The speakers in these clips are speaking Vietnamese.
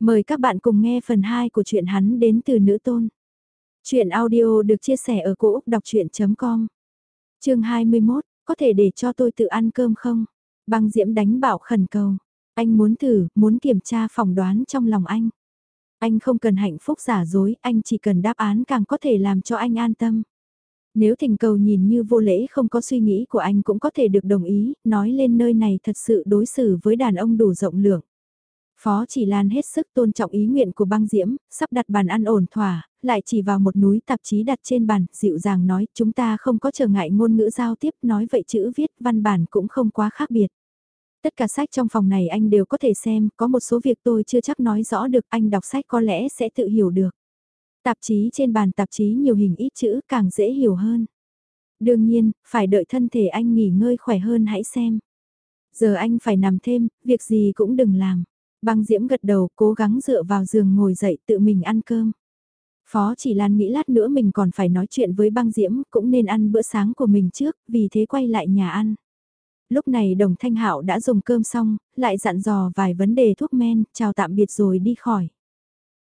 Mời các bạn cùng nghe phần 2 của truyện hắn đến từ nữ tôn. Chuyện audio được chia sẻ ở cỗ đọc chuyện.com Trường 21, có thể để cho tôi tự ăn cơm không? Băng diễm đánh bảo khẩn cầu. Anh muốn thử, muốn kiểm tra phỏng đoán trong lòng anh. Anh không cần hạnh phúc giả dối, anh chỉ cần đáp án càng có thể làm cho anh an tâm. Nếu thỉnh cầu nhìn như vô lễ không có suy nghĩ của anh cũng có thể được đồng ý, nói lên nơi này thật sự đối xử với đàn ông đủ rộng lượng. Phó chỉ lan hết sức tôn trọng ý nguyện của băng diễm, sắp đặt bàn ăn ổn thỏa, lại chỉ vào một núi tạp chí đặt trên bàn, dịu dàng nói chúng ta không có trở ngại ngôn ngữ giao tiếp, nói vậy chữ viết văn bản cũng không quá khác biệt. Tất cả sách trong phòng này anh đều có thể xem, có một số việc tôi chưa chắc nói rõ được, anh đọc sách có lẽ sẽ tự hiểu được. Tạp chí trên bàn tạp chí nhiều hình ít chữ càng dễ hiểu hơn. Đương nhiên, phải đợi thân thể anh nghỉ ngơi khỏe hơn hãy xem. Giờ anh phải nằm thêm, việc gì cũng đừng làm. Băng Diễm gật đầu cố gắng dựa vào giường ngồi dậy tự mình ăn cơm. Phó chỉ Lan nghĩ lát nữa mình còn phải nói chuyện với băng Diễm cũng nên ăn bữa sáng của mình trước, vì thế quay lại nhà ăn. Lúc này đồng thanh hạo đã dùng cơm xong, lại dặn dò vài vấn đề thuốc men, chào tạm biệt rồi đi khỏi.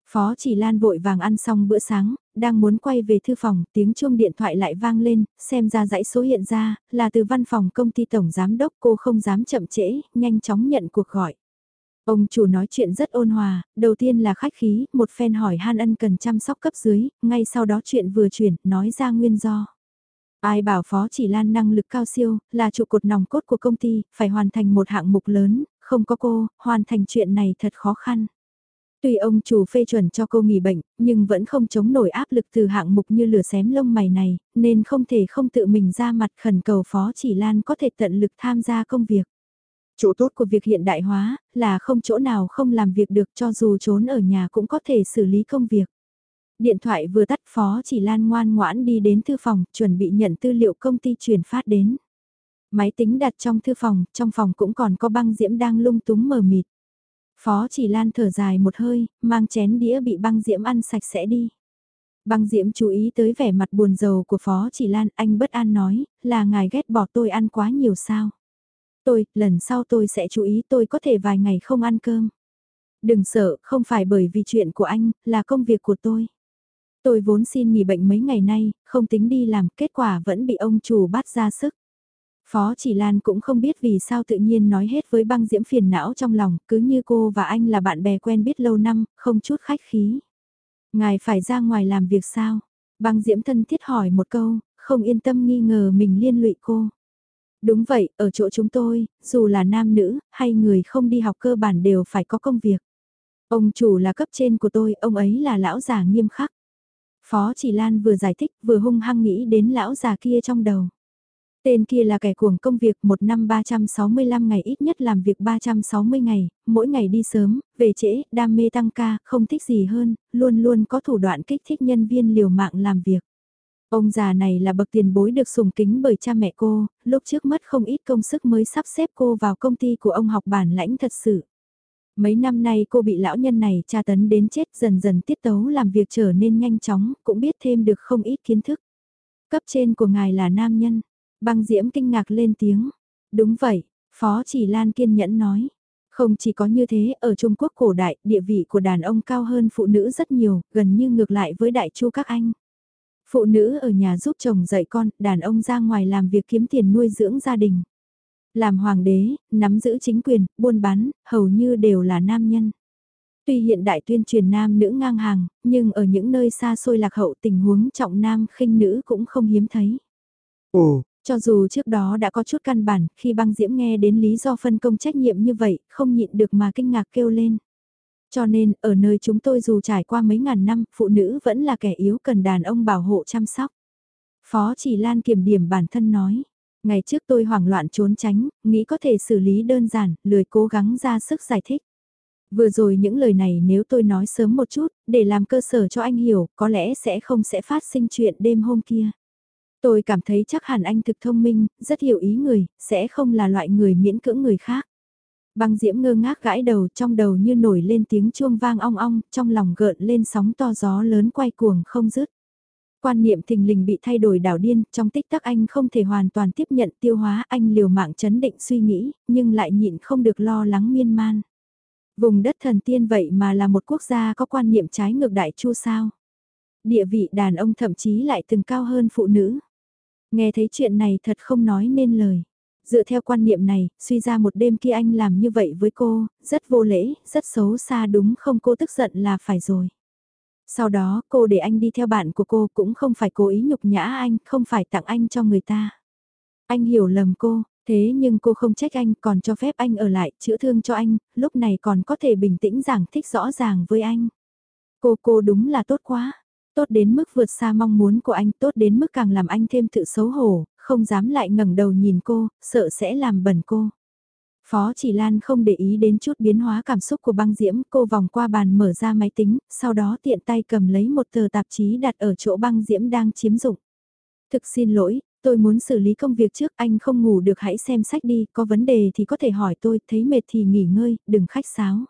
Phó chỉ Lan vội vàng ăn xong bữa sáng, đang muốn quay về thư phòng, tiếng chuông điện thoại lại vang lên, xem ra dãy số hiện ra, là từ văn phòng công ty tổng giám đốc cô không dám chậm trễ, nhanh chóng nhận cuộc gọi. Ông chủ nói chuyện rất ôn hòa, đầu tiên là khách khí, một phen hỏi Han Ân cần chăm sóc cấp dưới, ngay sau đó chuyện vừa chuyển, nói ra nguyên do. Ai bảo Phó Chỉ Lan năng lực cao siêu, là trụ cột nòng cốt của công ty, phải hoàn thành một hạng mục lớn, không có cô, hoàn thành chuyện này thật khó khăn. Tuy ông chủ phê chuẩn cho cô nghỉ bệnh, nhưng vẫn không chống nổi áp lực từ hạng mục như lửa xém lông mày này, nên không thể không tự mình ra mặt khẩn cầu Phó Chỉ Lan có thể tận lực tham gia công việc. Chỗ tốt của việc hiện đại hóa là không chỗ nào không làm việc được cho dù trốn ở nhà cũng có thể xử lý công việc. Điện thoại vừa tắt Phó Chỉ Lan ngoan ngoãn đi đến thư phòng chuẩn bị nhận tư liệu công ty truyền phát đến. Máy tính đặt trong thư phòng, trong phòng cũng còn có băng diễm đang lung túng mờ mịt. Phó chỉ lan thở dài một hơi, mang chén đĩa bị băng diễm ăn sạch sẽ đi. Băng diễm chú ý tới vẻ mặt buồn rầu của phó chỉ lan, anh bất an nói, là ngài ghét bỏ tôi ăn quá nhiều sao. Tôi, lần sau tôi sẽ chú ý tôi có thể vài ngày không ăn cơm. Đừng sợ, không phải bởi vì chuyện của anh, là công việc của tôi. Tôi vốn xin nghỉ bệnh mấy ngày nay, không tính đi làm, kết quả vẫn bị ông chủ bắt ra sức. Phó Chỉ Lan cũng không biết vì sao tự nhiên nói hết với băng diễm phiền não trong lòng, cứ như cô và anh là bạn bè quen biết lâu năm, không chút khách khí. Ngài phải ra ngoài làm việc sao? Băng diễm thân thiết hỏi một câu, không yên tâm nghi ngờ mình liên lụy cô. Đúng vậy, ở chỗ chúng tôi, dù là nam nữ, hay người không đi học cơ bản đều phải có công việc. Ông chủ là cấp trên của tôi, ông ấy là lão già nghiêm khắc. Phó Chỉ Lan vừa giải thích vừa hung hăng nghĩ đến lão già kia trong đầu. Tên kia là kẻ cuồng công việc một năm 365 ngày ít nhất làm việc 360 ngày, mỗi ngày đi sớm, về trễ, đam mê tăng ca, không thích gì hơn, luôn luôn có thủ đoạn kích thích nhân viên liều mạng làm việc. Ông già này là bậc tiền bối được sùng kính bởi cha mẹ cô, lúc trước mất không ít công sức mới sắp xếp cô vào công ty của ông học bản lãnh thật sự. Mấy năm nay cô bị lão nhân này tra tấn đến chết dần dần tiết tấu làm việc trở nên nhanh chóng, cũng biết thêm được không ít kiến thức. Cấp trên của ngài là nam nhân, Băng Diễm kinh ngạc lên tiếng. Đúng vậy, Phó Chỉ Lan kiên nhẫn nói. Không chỉ có như thế, ở Trung Quốc cổ đại, địa vị của đàn ông cao hơn phụ nữ rất nhiều, gần như ngược lại với đại chu các anh. Phụ nữ ở nhà giúp chồng dạy con, đàn ông ra ngoài làm việc kiếm tiền nuôi dưỡng gia đình. Làm hoàng đế, nắm giữ chính quyền, buôn bán, hầu như đều là nam nhân. Tuy hiện đại tuyên truyền nam nữ ngang hàng, nhưng ở những nơi xa xôi lạc hậu tình huống trọng nam khinh nữ cũng không hiếm thấy. Ồ, cho dù trước đó đã có chút căn bản, khi băng diễm nghe đến lý do phân công trách nhiệm như vậy, không nhịn được mà kinh ngạc kêu lên. Cho nên, ở nơi chúng tôi dù trải qua mấy ngàn năm, phụ nữ vẫn là kẻ yếu cần đàn ông bảo hộ chăm sóc. Phó chỉ Lan kiểm điểm bản thân nói. Ngày trước tôi hoảng loạn trốn tránh, nghĩ có thể xử lý đơn giản, lười cố gắng ra sức giải thích. Vừa rồi những lời này nếu tôi nói sớm một chút, để làm cơ sở cho anh hiểu, có lẽ sẽ không sẽ phát sinh chuyện đêm hôm kia. Tôi cảm thấy chắc hẳn anh thực thông minh, rất hiểu ý người, sẽ không là loại người miễn cưỡng người khác. Băng diễm ngơ ngác gãi đầu trong đầu như nổi lên tiếng chuông vang ong ong, trong lòng gợn lên sóng to gió lớn quay cuồng không dứt. Quan niệm thình lình bị thay đổi đảo điên, trong tích tắc anh không thể hoàn toàn tiếp nhận tiêu hóa anh liều mạng chấn định suy nghĩ, nhưng lại nhịn không được lo lắng miên man. Vùng đất thần tiên vậy mà là một quốc gia có quan niệm trái ngược đại chu sao. Địa vị đàn ông thậm chí lại từng cao hơn phụ nữ. Nghe thấy chuyện này thật không nói nên lời. Dựa theo quan niệm này, suy ra một đêm kia anh làm như vậy với cô, rất vô lễ, rất xấu xa đúng không cô tức giận là phải rồi. Sau đó cô để anh đi theo bạn của cô cũng không phải cố ý nhục nhã anh, không phải tặng anh cho người ta. Anh hiểu lầm cô, thế nhưng cô không trách anh còn cho phép anh ở lại chữa thương cho anh, lúc này còn có thể bình tĩnh giảng thích rõ ràng với anh. Cô cô đúng là tốt quá, tốt đến mức vượt xa mong muốn của anh, tốt đến mức càng làm anh thêm tự xấu hổ, không dám lại ngẩng đầu nhìn cô, sợ sẽ làm bẩn cô. Phó chỉ Lan không để ý đến chút biến hóa cảm xúc của băng diễm, cô vòng qua bàn mở ra máy tính, sau đó tiện tay cầm lấy một tờ tạp chí đặt ở chỗ băng diễm đang chiếm dụng. Thực xin lỗi, tôi muốn xử lý công việc trước, anh không ngủ được hãy xem sách đi, có vấn đề thì có thể hỏi tôi, thấy mệt thì nghỉ ngơi, đừng khách sáo.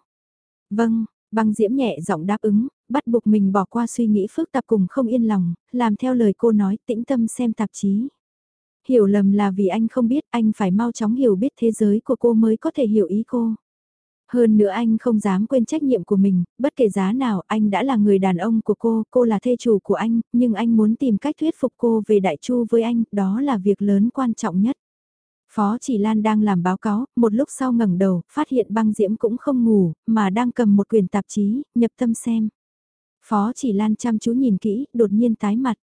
Vâng, băng diễm nhẹ giọng đáp ứng, bắt buộc mình bỏ qua suy nghĩ phức tạp cùng không yên lòng, làm theo lời cô nói tĩnh tâm xem tạp chí. Hiểu lầm là vì anh không biết anh phải mau chóng hiểu biết thế giới của cô mới có thể hiểu ý cô. Hơn nữa anh không dám quên trách nhiệm của mình, bất kể giá nào anh đã là người đàn ông của cô, cô là thê chủ của anh, nhưng anh muốn tìm cách thuyết phục cô về đại chu với anh, đó là việc lớn quan trọng nhất. Phó Chỉ Lan đang làm báo cáo, một lúc sau ngẩng đầu, phát hiện băng diễm cũng không ngủ, mà đang cầm một quyển tạp chí, nhập tâm xem. Phó Chỉ Lan chăm chú nhìn kỹ, đột nhiên tái mặt.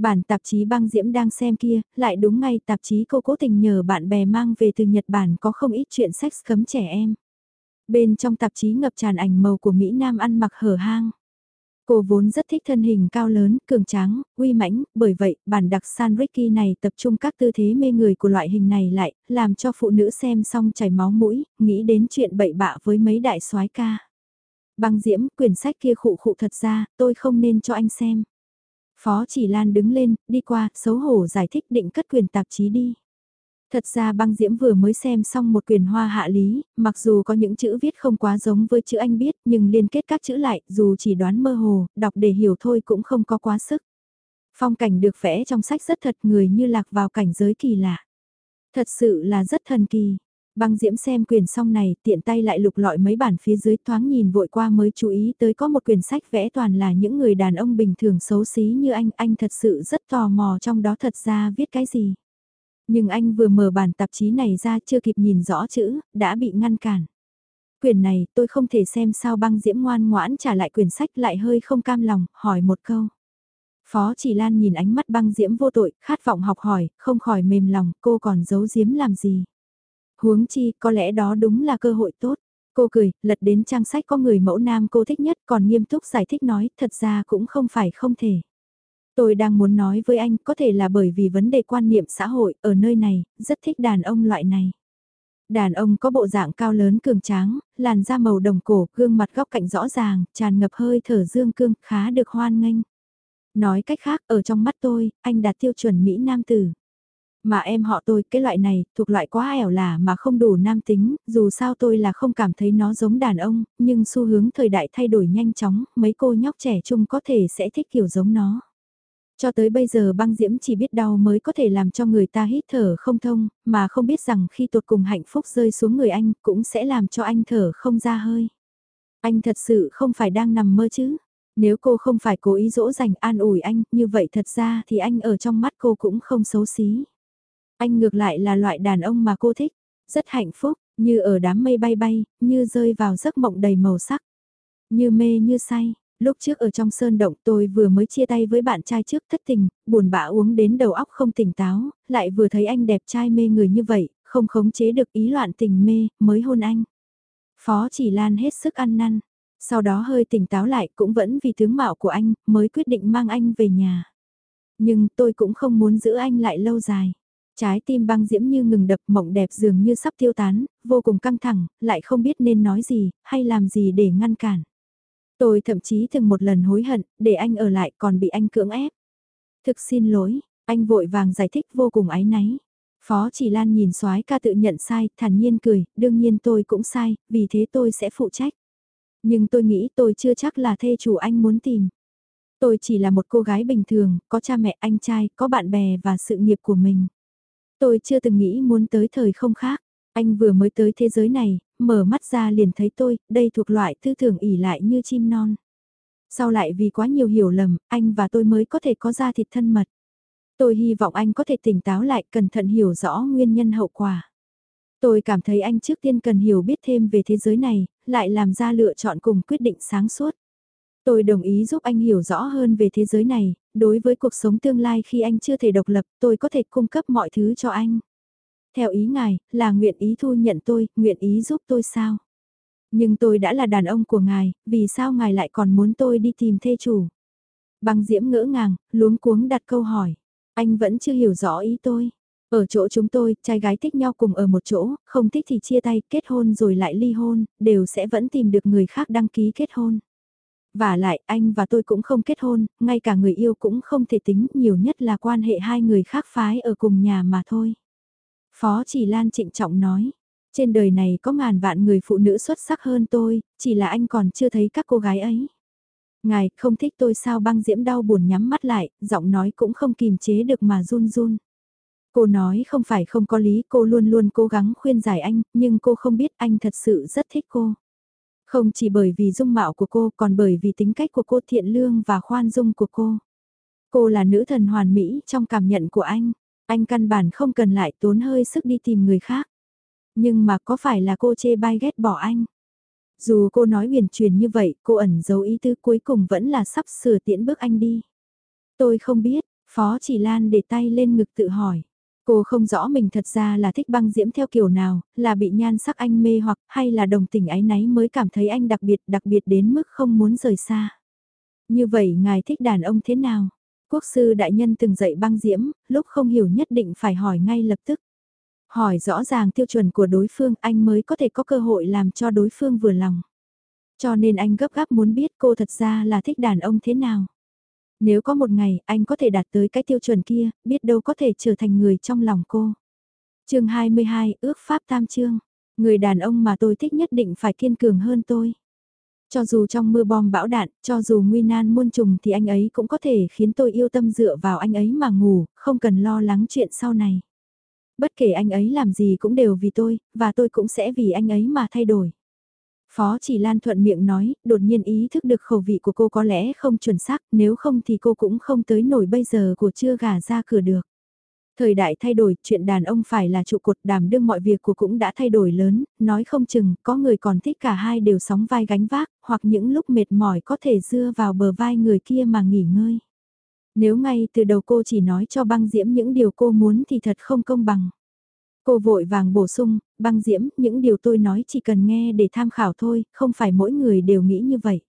Bản tạp chí băng diễm đang xem kia, lại đúng ngay tạp chí cô cố tình nhờ bạn bè mang về từ Nhật Bản có không ít chuyện sex cấm trẻ em. Bên trong tạp chí ngập tràn ảnh màu của Mỹ Nam ăn mặc hở hang. Cô vốn rất thích thân hình cao lớn, cường tráng, uy mãnh, bởi vậy bản đặc San Ricky này tập trung các tư thế mê người của loại hình này lại, làm cho phụ nữ xem xong chảy máu mũi, nghĩ đến chuyện bậy bạ với mấy đại soái ca. Băng diễm, quyển sách kia khụ khụ thật ra, tôi không nên cho anh xem. Phó chỉ Lan đứng lên, đi qua, xấu hổ giải thích định cất quyền tạp chí đi. Thật ra băng diễm vừa mới xem xong một quyền hoa hạ lý, mặc dù có những chữ viết không quá giống với chữ anh biết nhưng liên kết các chữ lại, dù chỉ đoán mơ hồ, đọc để hiểu thôi cũng không có quá sức. Phong cảnh được vẽ trong sách rất thật người như lạc vào cảnh giới kỳ lạ. Thật sự là rất thần kỳ, Băng diễm xem quyển xong này, tiện tay lại lục lọi mấy bản phía dưới thoáng nhìn vội qua mới chú ý tới có một quyển sách vẽ toàn là những người đàn ông bình thường xấu xí như anh, anh thật sự rất tò mò trong đó thật ra viết cái gì. Nhưng anh vừa mở bản tạp chí này ra chưa kịp nhìn rõ chữ, đã bị ngăn cản. Quyển này tôi không thể xem sao băng diễm ngoan ngoãn trả lại quyển sách lại hơi không cam lòng, hỏi một câu. Phó chỉ Lan nhìn ánh mắt băng diễm vô tội, khát vọng học hỏi, không khỏi mềm lòng, cô còn giấu diếm làm gì. Huống chi, có lẽ đó đúng là cơ hội tốt. Cô cười, lật đến trang sách có người mẫu nam cô thích nhất còn nghiêm túc giải thích nói, thật ra cũng không phải không thể. Tôi đang muốn nói với anh, có thể là bởi vì vấn đề quan niệm xã hội ở nơi này, rất thích đàn ông loại này. Đàn ông có bộ dạng cao lớn cường tráng, làn da màu đồng cổ, gương mặt góc cạnh rõ ràng, tràn ngập hơi thở dương cương, khá được hoan nghênh. Nói cách khác, ở trong mắt tôi, anh đạt tiêu chuẩn Mỹ Nam tử. Mà em họ tôi, cái loại này, thuộc loại quá ẻo là mà không đủ nam tính, dù sao tôi là không cảm thấy nó giống đàn ông, nhưng xu hướng thời đại thay đổi nhanh chóng, mấy cô nhóc trẻ chung có thể sẽ thích kiểu giống nó. Cho tới bây giờ băng diễm chỉ biết đau mới có thể làm cho người ta hít thở không thông, mà không biết rằng khi tột cùng hạnh phúc rơi xuống người anh cũng sẽ làm cho anh thở không ra hơi. Anh thật sự không phải đang nằm mơ chứ. Nếu cô không phải cố ý dỗ dành an ủi anh, như vậy thật ra thì anh ở trong mắt cô cũng không xấu xí. Anh ngược lại là loại đàn ông mà cô thích, rất hạnh phúc, như ở đám mây bay bay, như rơi vào giấc mộng đầy màu sắc. Như mê như say, lúc trước ở trong sơn động tôi vừa mới chia tay với bạn trai trước thất tình, buồn bã uống đến đầu óc không tỉnh táo, lại vừa thấy anh đẹp trai mê người như vậy, không khống chế được ý loạn tình mê, mới hôn anh. Phó chỉ lan hết sức ăn năn, sau đó hơi tỉnh táo lại cũng vẫn vì tướng mạo của anh, mới quyết định mang anh về nhà. Nhưng tôi cũng không muốn giữ anh lại lâu dài. Trái tim băng diễm như ngừng đập mộng đẹp dường như sắp tiêu tán, vô cùng căng thẳng, lại không biết nên nói gì, hay làm gì để ngăn cản. Tôi thậm chí từng một lần hối hận, để anh ở lại còn bị anh cưỡng ép. Thực xin lỗi, anh vội vàng giải thích vô cùng áy náy. Phó chỉ Lan nhìn soái ca tự nhận sai, thản nhiên cười, đương nhiên tôi cũng sai, vì thế tôi sẽ phụ trách. Nhưng tôi nghĩ tôi chưa chắc là thê chủ anh muốn tìm. Tôi chỉ là một cô gái bình thường, có cha mẹ anh trai, có bạn bè và sự nghiệp của mình. Tôi chưa từng nghĩ muốn tới thời không khác. Anh vừa mới tới thế giới này, mở mắt ra liền thấy tôi, đây thuộc loại tư tưởng ỉ lại như chim non. Sau lại vì quá nhiều hiểu lầm, anh và tôi mới có thể có ra thịt thân mật. Tôi hy vọng anh có thể tỉnh táo lại, cẩn thận hiểu rõ nguyên nhân hậu quả. Tôi cảm thấy anh trước tiên cần hiểu biết thêm về thế giới này, lại làm ra lựa chọn cùng quyết định sáng suốt. Tôi đồng ý giúp anh hiểu rõ hơn về thế giới này, đối với cuộc sống tương lai khi anh chưa thể độc lập tôi có thể cung cấp mọi thứ cho anh. Theo ý ngài, là nguyện ý thu nhận tôi, nguyện ý giúp tôi sao? Nhưng tôi đã là đàn ông của ngài, vì sao ngài lại còn muốn tôi đi tìm thê chủ? Băng diễm ngỡ ngàng, luống cuống đặt câu hỏi. Anh vẫn chưa hiểu rõ ý tôi. Ở chỗ chúng tôi, trai gái thích nhau cùng ở một chỗ, không thích thì chia tay, kết hôn rồi lại ly hôn, đều sẽ vẫn tìm được người khác đăng ký kết hôn. Và lại, anh và tôi cũng không kết hôn, ngay cả người yêu cũng không thể tính, nhiều nhất là quan hệ hai người khác phái ở cùng nhà mà thôi. Phó Chỉ Lan trịnh trọng nói, trên đời này có ngàn vạn người phụ nữ xuất sắc hơn tôi, chỉ là anh còn chưa thấy các cô gái ấy. Ngài không thích tôi sao băng diễm đau buồn nhắm mắt lại, giọng nói cũng không kìm chế được mà run run. Cô nói không phải không có lý, cô luôn luôn cố gắng khuyên giải anh, nhưng cô không biết anh thật sự rất thích cô. Không chỉ bởi vì dung mạo của cô còn bởi vì tính cách của cô thiện lương và khoan dung của cô. Cô là nữ thần hoàn mỹ trong cảm nhận của anh. Anh căn bản không cần lại tốn hơi sức đi tìm người khác. Nhưng mà có phải là cô chê bai ghét bỏ anh? Dù cô nói huyền truyền như vậy, cô ẩn giấu ý tư cuối cùng vẫn là sắp sửa tiễn bước anh đi. Tôi không biết, Phó Chỉ Lan để tay lên ngực tự hỏi. Cô không rõ mình thật ra là thích băng diễm theo kiểu nào, là bị nhan sắc anh mê hoặc hay là đồng tình ái náy mới cảm thấy anh đặc biệt đặc biệt đến mức không muốn rời xa. Như vậy ngài thích đàn ông thế nào? Quốc sư đại nhân từng dạy băng diễm, lúc không hiểu nhất định phải hỏi ngay lập tức. Hỏi rõ ràng tiêu chuẩn của đối phương anh mới có thể có cơ hội làm cho đối phương vừa lòng. Cho nên anh gấp gáp muốn biết cô thật ra là thích đàn ông thế nào. Nếu có một ngày anh có thể đạt tới cái tiêu chuẩn kia, biết đâu có thể trở thành người trong lòng cô. chương 22, ước pháp tam chương. Người đàn ông mà tôi thích nhất định phải kiên cường hơn tôi. Cho dù trong mưa bom bão đạn, cho dù nguy nan muôn trùng thì anh ấy cũng có thể khiến tôi yêu tâm dựa vào anh ấy mà ngủ, không cần lo lắng chuyện sau này. Bất kể anh ấy làm gì cũng đều vì tôi, và tôi cũng sẽ vì anh ấy mà thay đổi. Phó chỉ Lan thuận miệng nói, đột nhiên ý thức được khẩu vị của cô có lẽ không chuẩn xác, nếu không thì cô cũng không tới nổi bây giờ của chưa gà ra cửa được. Thời đại thay đổi, chuyện đàn ông phải là trụ cột đảm đương mọi việc của cũng đã thay đổi lớn, nói không chừng, có người còn thích cả hai đều sóng vai gánh vác, hoặc những lúc mệt mỏi có thể dưa vào bờ vai người kia mà nghỉ ngơi. Nếu ngay từ đầu cô chỉ nói cho băng diễm những điều cô muốn thì thật không công bằng. Cô vội vàng bổ sung, băng diễm, những điều tôi nói chỉ cần nghe để tham khảo thôi, không phải mỗi người đều nghĩ như vậy.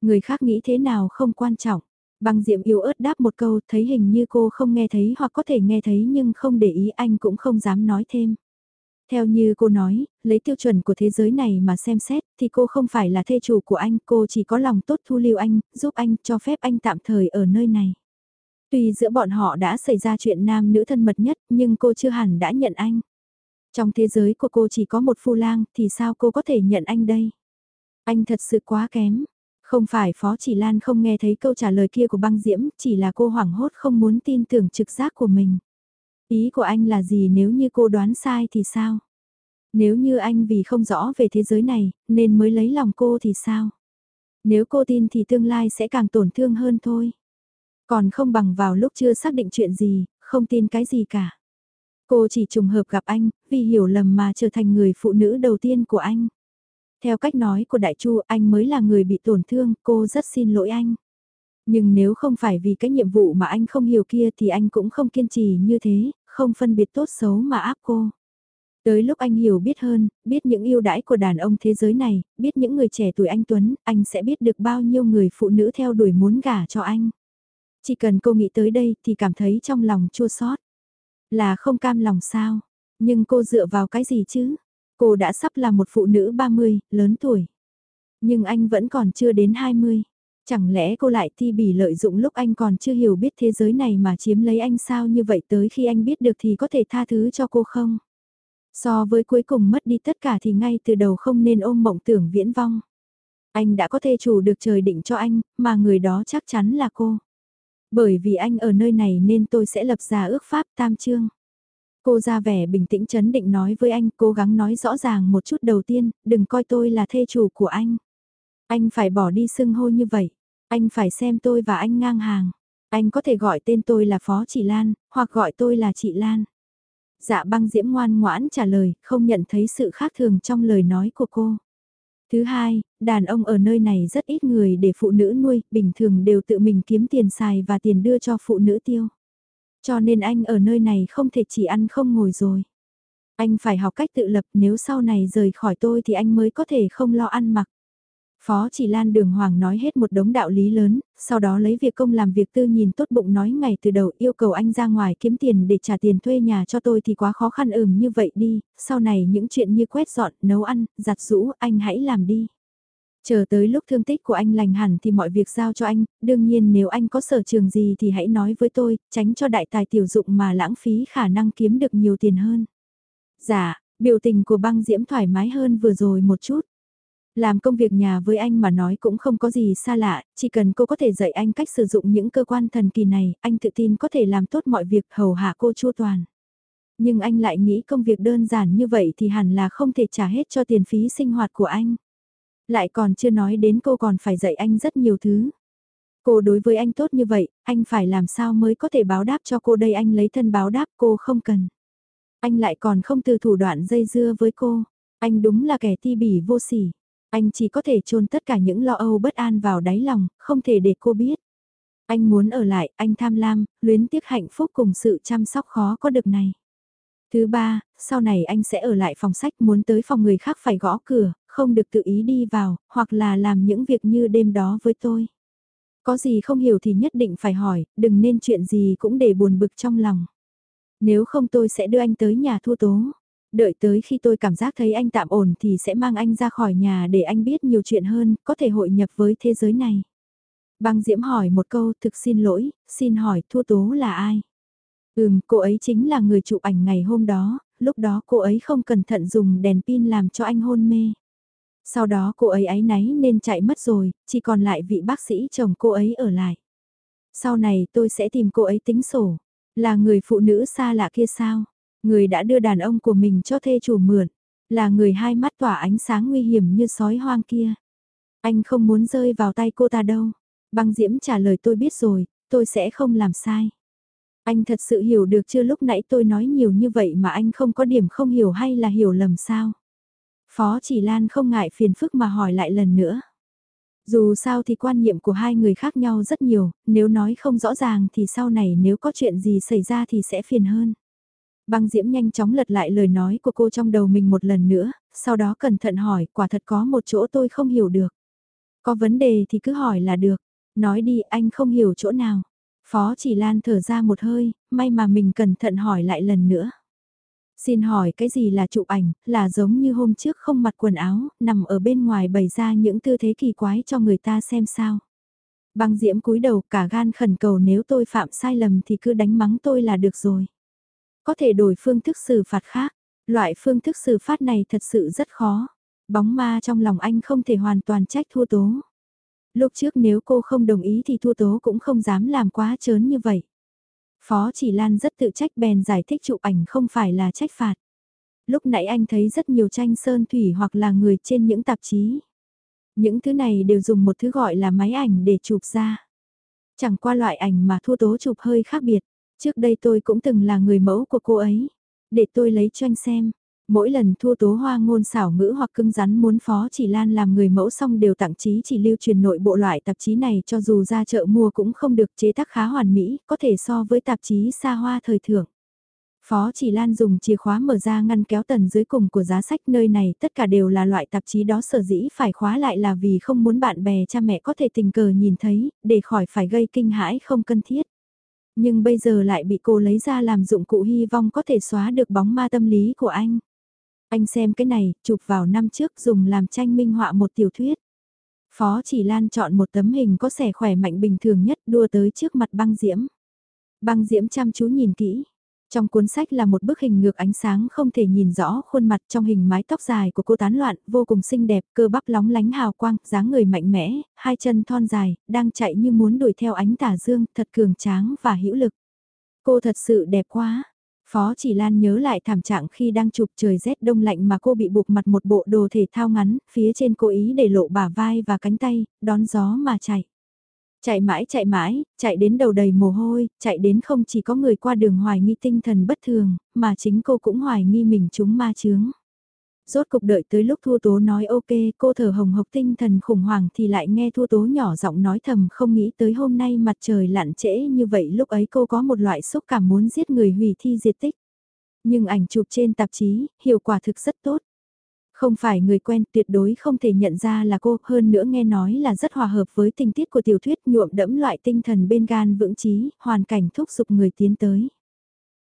Người khác nghĩ thế nào không quan trọng. Băng diễm yếu ớt đáp một câu, thấy hình như cô không nghe thấy hoặc có thể nghe thấy nhưng không để ý anh cũng không dám nói thêm. Theo như cô nói, lấy tiêu chuẩn của thế giới này mà xem xét thì cô không phải là thê chủ của anh, cô chỉ có lòng tốt thu lưu anh, giúp anh, cho phép anh tạm thời ở nơi này. Tuy giữa bọn họ đã xảy ra chuyện nam nữ thân mật nhất nhưng cô chưa hẳn đã nhận anh. Trong thế giới của cô chỉ có một phu lang thì sao cô có thể nhận anh đây? Anh thật sự quá kém. Không phải Phó Chỉ Lan không nghe thấy câu trả lời kia của băng diễm, chỉ là cô hoảng hốt không muốn tin tưởng trực giác của mình. Ý của anh là gì nếu như cô đoán sai thì sao? Nếu như anh vì không rõ về thế giới này, nên mới lấy lòng cô thì sao? Nếu cô tin thì tương lai sẽ càng tổn thương hơn thôi. Còn không bằng vào lúc chưa xác định chuyện gì, không tin cái gì cả. Cô chỉ trùng hợp gặp anh, vì hiểu lầm mà trở thành người phụ nữ đầu tiên của anh. Theo cách nói của Đại Chu, anh mới là người bị tổn thương, cô rất xin lỗi anh. Nhưng nếu không phải vì cái nhiệm vụ mà anh không hiểu kia thì anh cũng không kiên trì như thế, không phân biệt tốt xấu mà áp cô. Tới lúc anh hiểu biết hơn, biết những yêu đãi của đàn ông thế giới này, biết những người trẻ tuổi anh Tuấn, anh sẽ biết được bao nhiêu người phụ nữ theo đuổi muốn gả cho anh. Chỉ cần cô nghĩ tới đây thì cảm thấy trong lòng chua xót. Là không cam lòng sao? Nhưng cô dựa vào cái gì chứ? Cô đã sắp là một phụ nữ 30, lớn tuổi. Nhưng anh vẫn còn chưa đến 20. Chẳng lẽ cô lại thi bỉ lợi dụng lúc anh còn chưa hiểu biết thế giới này mà chiếm lấy anh sao như vậy tới khi anh biết được thì có thể tha thứ cho cô không? So với cuối cùng mất đi tất cả thì ngay từ đầu không nên ôm mộng tưởng viễn vong. Anh đã có thể chủ được trời định cho anh, mà người đó chắc chắn là cô. Bởi vì anh ở nơi này nên tôi sẽ lập ra ước pháp tam chương. Cô ra vẻ bình tĩnh chấn định nói với anh, cố gắng nói rõ ràng một chút đầu tiên, đừng coi tôi là thê chủ của anh. Anh phải bỏ đi xưng hô như vậy. Anh phải xem tôi và anh ngang hàng. Anh có thể gọi tên tôi là Phó chị Lan, hoặc gọi tôi là chị Lan. Dạ băng diễm ngoan ngoãn trả lời, không nhận thấy sự khác thường trong lời nói của cô. Thứ hai, đàn ông ở nơi này rất ít người để phụ nữ nuôi, bình thường đều tự mình kiếm tiền xài và tiền đưa cho phụ nữ tiêu. Cho nên anh ở nơi này không thể chỉ ăn không ngồi rồi. Anh phải học cách tự lập nếu sau này rời khỏi tôi thì anh mới có thể không lo ăn mặc. Phó chỉ Lan Đường Hoàng nói hết một đống đạo lý lớn, sau đó lấy việc công làm việc tư nhìn tốt bụng nói ngày từ đầu yêu cầu anh ra ngoài kiếm tiền để trả tiền thuê nhà cho tôi thì quá khó khăn ừm như vậy đi, sau này những chuyện như quét dọn, nấu ăn, giặt rũ, anh hãy làm đi. Chờ tới lúc thương tích của anh lành hẳn thì mọi việc giao cho anh, đương nhiên nếu anh có sở trường gì thì hãy nói với tôi, tránh cho đại tài tiểu dụng mà lãng phí khả năng kiếm được nhiều tiền hơn. Dạ, biểu tình của băng diễm thoải mái hơn vừa rồi một chút. Làm công việc nhà với anh mà nói cũng không có gì xa lạ, chỉ cần cô có thể dạy anh cách sử dụng những cơ quan thần kỳ này, anh tự tin có thể làm tốt mọi việc hầu hạ cô chua toàn. Nhưng anh lại nghĩ công việc đơn giản như vậy thì hẳn là không thể trả hết cho tiền phí sinh hoạt của anh. Lại còn chưa nói đến cô còn phải dạy anh rất nhiều thứ. Cô đối với anh tốt như vậy, anh phải làm sao mới có thể báo đáp cho cô đây anh lấy thân báo đáp cô không cần. Anh lại còn không từ thủ đoạn dây dưa với cô. Anh đúng là kẻ ti bỉ vô sỉ. Anh chỉ có thể chôn tất cả những lo âu bất an vào đáy lòng, không thể để cô biết. Anh muốn ở lại, anh tham lam, luyến tiếc hạnh phúc cùng sự chăm sóc khó có được này. Thứ ba, sau này anh sẽ ở lại phòng sách muốn tới phòng người khác phải gõ cửa, không được tự ý đi vào, hoặc là làm những việc như đêm đó với tôi. Có gì không hiểu thì nhất định phải hỏi, đừng nên chuyện gì cũng để buồn bực trong lòng. Nếu không tôi sẽ đưa anh tới nhà thua tố. Đợi tới khi tôi cảm giác thấy anh tạm ổn thì sẽ mang anh ra khỏi nhà để anh biết nhiều chuyện hơn, có thể hội nhập với thế giới này. Băng Diễm hỏi một câu thực xin lỗi, xin hỏi thua tố là ai? Ừm, cô ấy chính là người chụp ảnh ngày hôm đó, lúc đó cô ấy không cẩn thận dùng đèn pin làm cho anh hôn mê. Sau đó cô ấy ấy náy nên chạy mất rồi, chỉ còn lại vị bác sĩ chồng cô ấy ở lại. Sau này tôi sẽ tìm cô ấy tính sổ. Là người phụ nữ xa lạ kia sao? Người đã đưa đàn ông của mình cho thê chủ mượn. Là người hai mắt tỏa ánh sáng nguy hiểm như sói hoang kia. Anh không muốn rơi vào tay cô ta đâu. Băng Diễm trả lời tôi biết rồi, tôi sẽ không làm sai. Anh thật sự hiểu được chưa lúc nãy tôi nói nhiều như vậy mà anh không có điểm không hiểu hay là hiểu lầm sao? Phó chỉ Lan không ngại phiền phức mà hỏi lại lần nữa. Dù sao thì quan niệm của hai người khác nhau rất nhiều, nếu nói không rõ ràng thì sau này nếu có chuyện gì xảy ra thì sẽ phiền hơn. Băng Diễm nhanh chóng lật lại lời nói của cô trong đầu mình một lần nữa, sau đó cẩn thận hỏi, quả thật có một chỗ tôi không hiểu được. Có vấn đề thì cứ hỏi là được, nói đi anh không hiểu chỗ nào. Phó chỉ Lan thở ra một hơi, may mà mình cẩn thận hỏi lại lần nữa. Xin hỏi cái gì là chụp ảnh, là giống như hôm trước không mặc quần áo, nằm ở bên ngoài bày ra những tư thế kỳ quái cho người ta xem sao. Băng diễm cúi đầu cả gan khẩn cầu nếu tôi phạm sai lầm thì cứ đánh mắng tôi là được rồi. Có thể đổi phương thức xử phạt khác, loại phương thức xử phạt này thật sự rất khó. Bóng ma trong lòng anh không thể hoàn toàn trách thua tố. Lúc trước nếu cô không đồng ý thì thua tố cũng không dám làm quá trớn như vậy. Phó chỉ Lan rất tự trách bèn giải thích chụp ảnh không phải là trách phạt. Lúc nãy anh thấy rất nhiều tranh sơn thủy hoặc là người trên những tạp chí. Những thứ này đều dùng một thứ gọi là máy ảnh để chụp ra. Chẳng qua loại ảnh mà thua tố chụp hơi khác biệt. Trước đây tôi cũng từng là người mẫu của cô ấy. Để tôi lấy cho anh xem. Mỗi lần thua tố hoa ngôn xảo ngữ hoặc cưng rắn muốn phó chỉ lan làm người mẫu xong đều tặng chí chỉ lưu truyền nội bộ loại tạp chí này cho dù ra chợ mua cũng không được chế tác khá hoàn mỹ, có thể so với tạp chí xa hoa thời thượng. Phó chỉ lan dùng chìa khóa mở ra ngăn kéo tần dưới cùng của giá sách nơi này tất cả đều là loại tạp chí đó sở dĩ phải khóa lại là vì không muốn bạn bè cha mẹ có thể tình cờ nhìn thấy, để khỏi phải gây kinh hãi không cần thiết. Nhưng bây giờ lại bị cô lấy ra làm dụng cụ hy vọng có thể xóa được bóng ma tâm lý của anh. Anh xem cái này, chụp vào năm trước dùng làm tranh minh họa một tiểu thuyết. Phó chỉ Lan chọn một tấm hình có sẻ khỏe mạnh bình thường nhất đua tới trước mặt băng diễm. Băng diễm chăm chú nhìn kỹ. Trong cuốn sách là một bức hình ngược ánh sáng không thể nhìn rõ khuôn mặt trong hình mái tóc dài của cô tán loạn, vô cùng xinh đẹp, cơ bắp lóng lánh hào quang, dáng người mạnh mẽ, hai chân thon dài, đang chạy như muốn đuổi theo ánh tà dương, thật cường tráng và hữu lực. Cô thật sự đẹp quá. Phó chỉ Lan nhớ lại thảm trạng khi đang chụp trời rét đông lạnh mà cô bị buộc mặt một bộ đồ thể thao ngắn, phía trên cố ý để lộ bả vai và cánh tay, đón gió mà chạy. Chạy mãi chạy mãi, chạy đến đầu đầy mồ hôi, chạy đến không chỉ có người qua đường hoài nghi tinh thần bất thường, mà chính cô cũng hoài nghi mình chúng ma chướng. Rốt cục đợi tới lúc Thua Tố nói ok cô thở hồng hộc tinh thần khủng hoảng thì lại nghe Thua Tố nhỏ giọng nói thầm không nghĩ tới hôm nay mặt trời lặn trễ như vậy lúc ấy cô có một loại xúc cảm muốn giết người hủy thi diệt tích. Nhưng ảnh chụp trên tạp chí, hiệu quả thực rất tốt. Không phải người quen tuyệt đối không thể nhận ra là cô, hơn nữa nghe nói là rất hòa hợp với tình tiết của tiểu thuyết nhuộm đẫm loại tinh thần bên gan vững chí, hoàn cảnh thúc giục người tiến tới.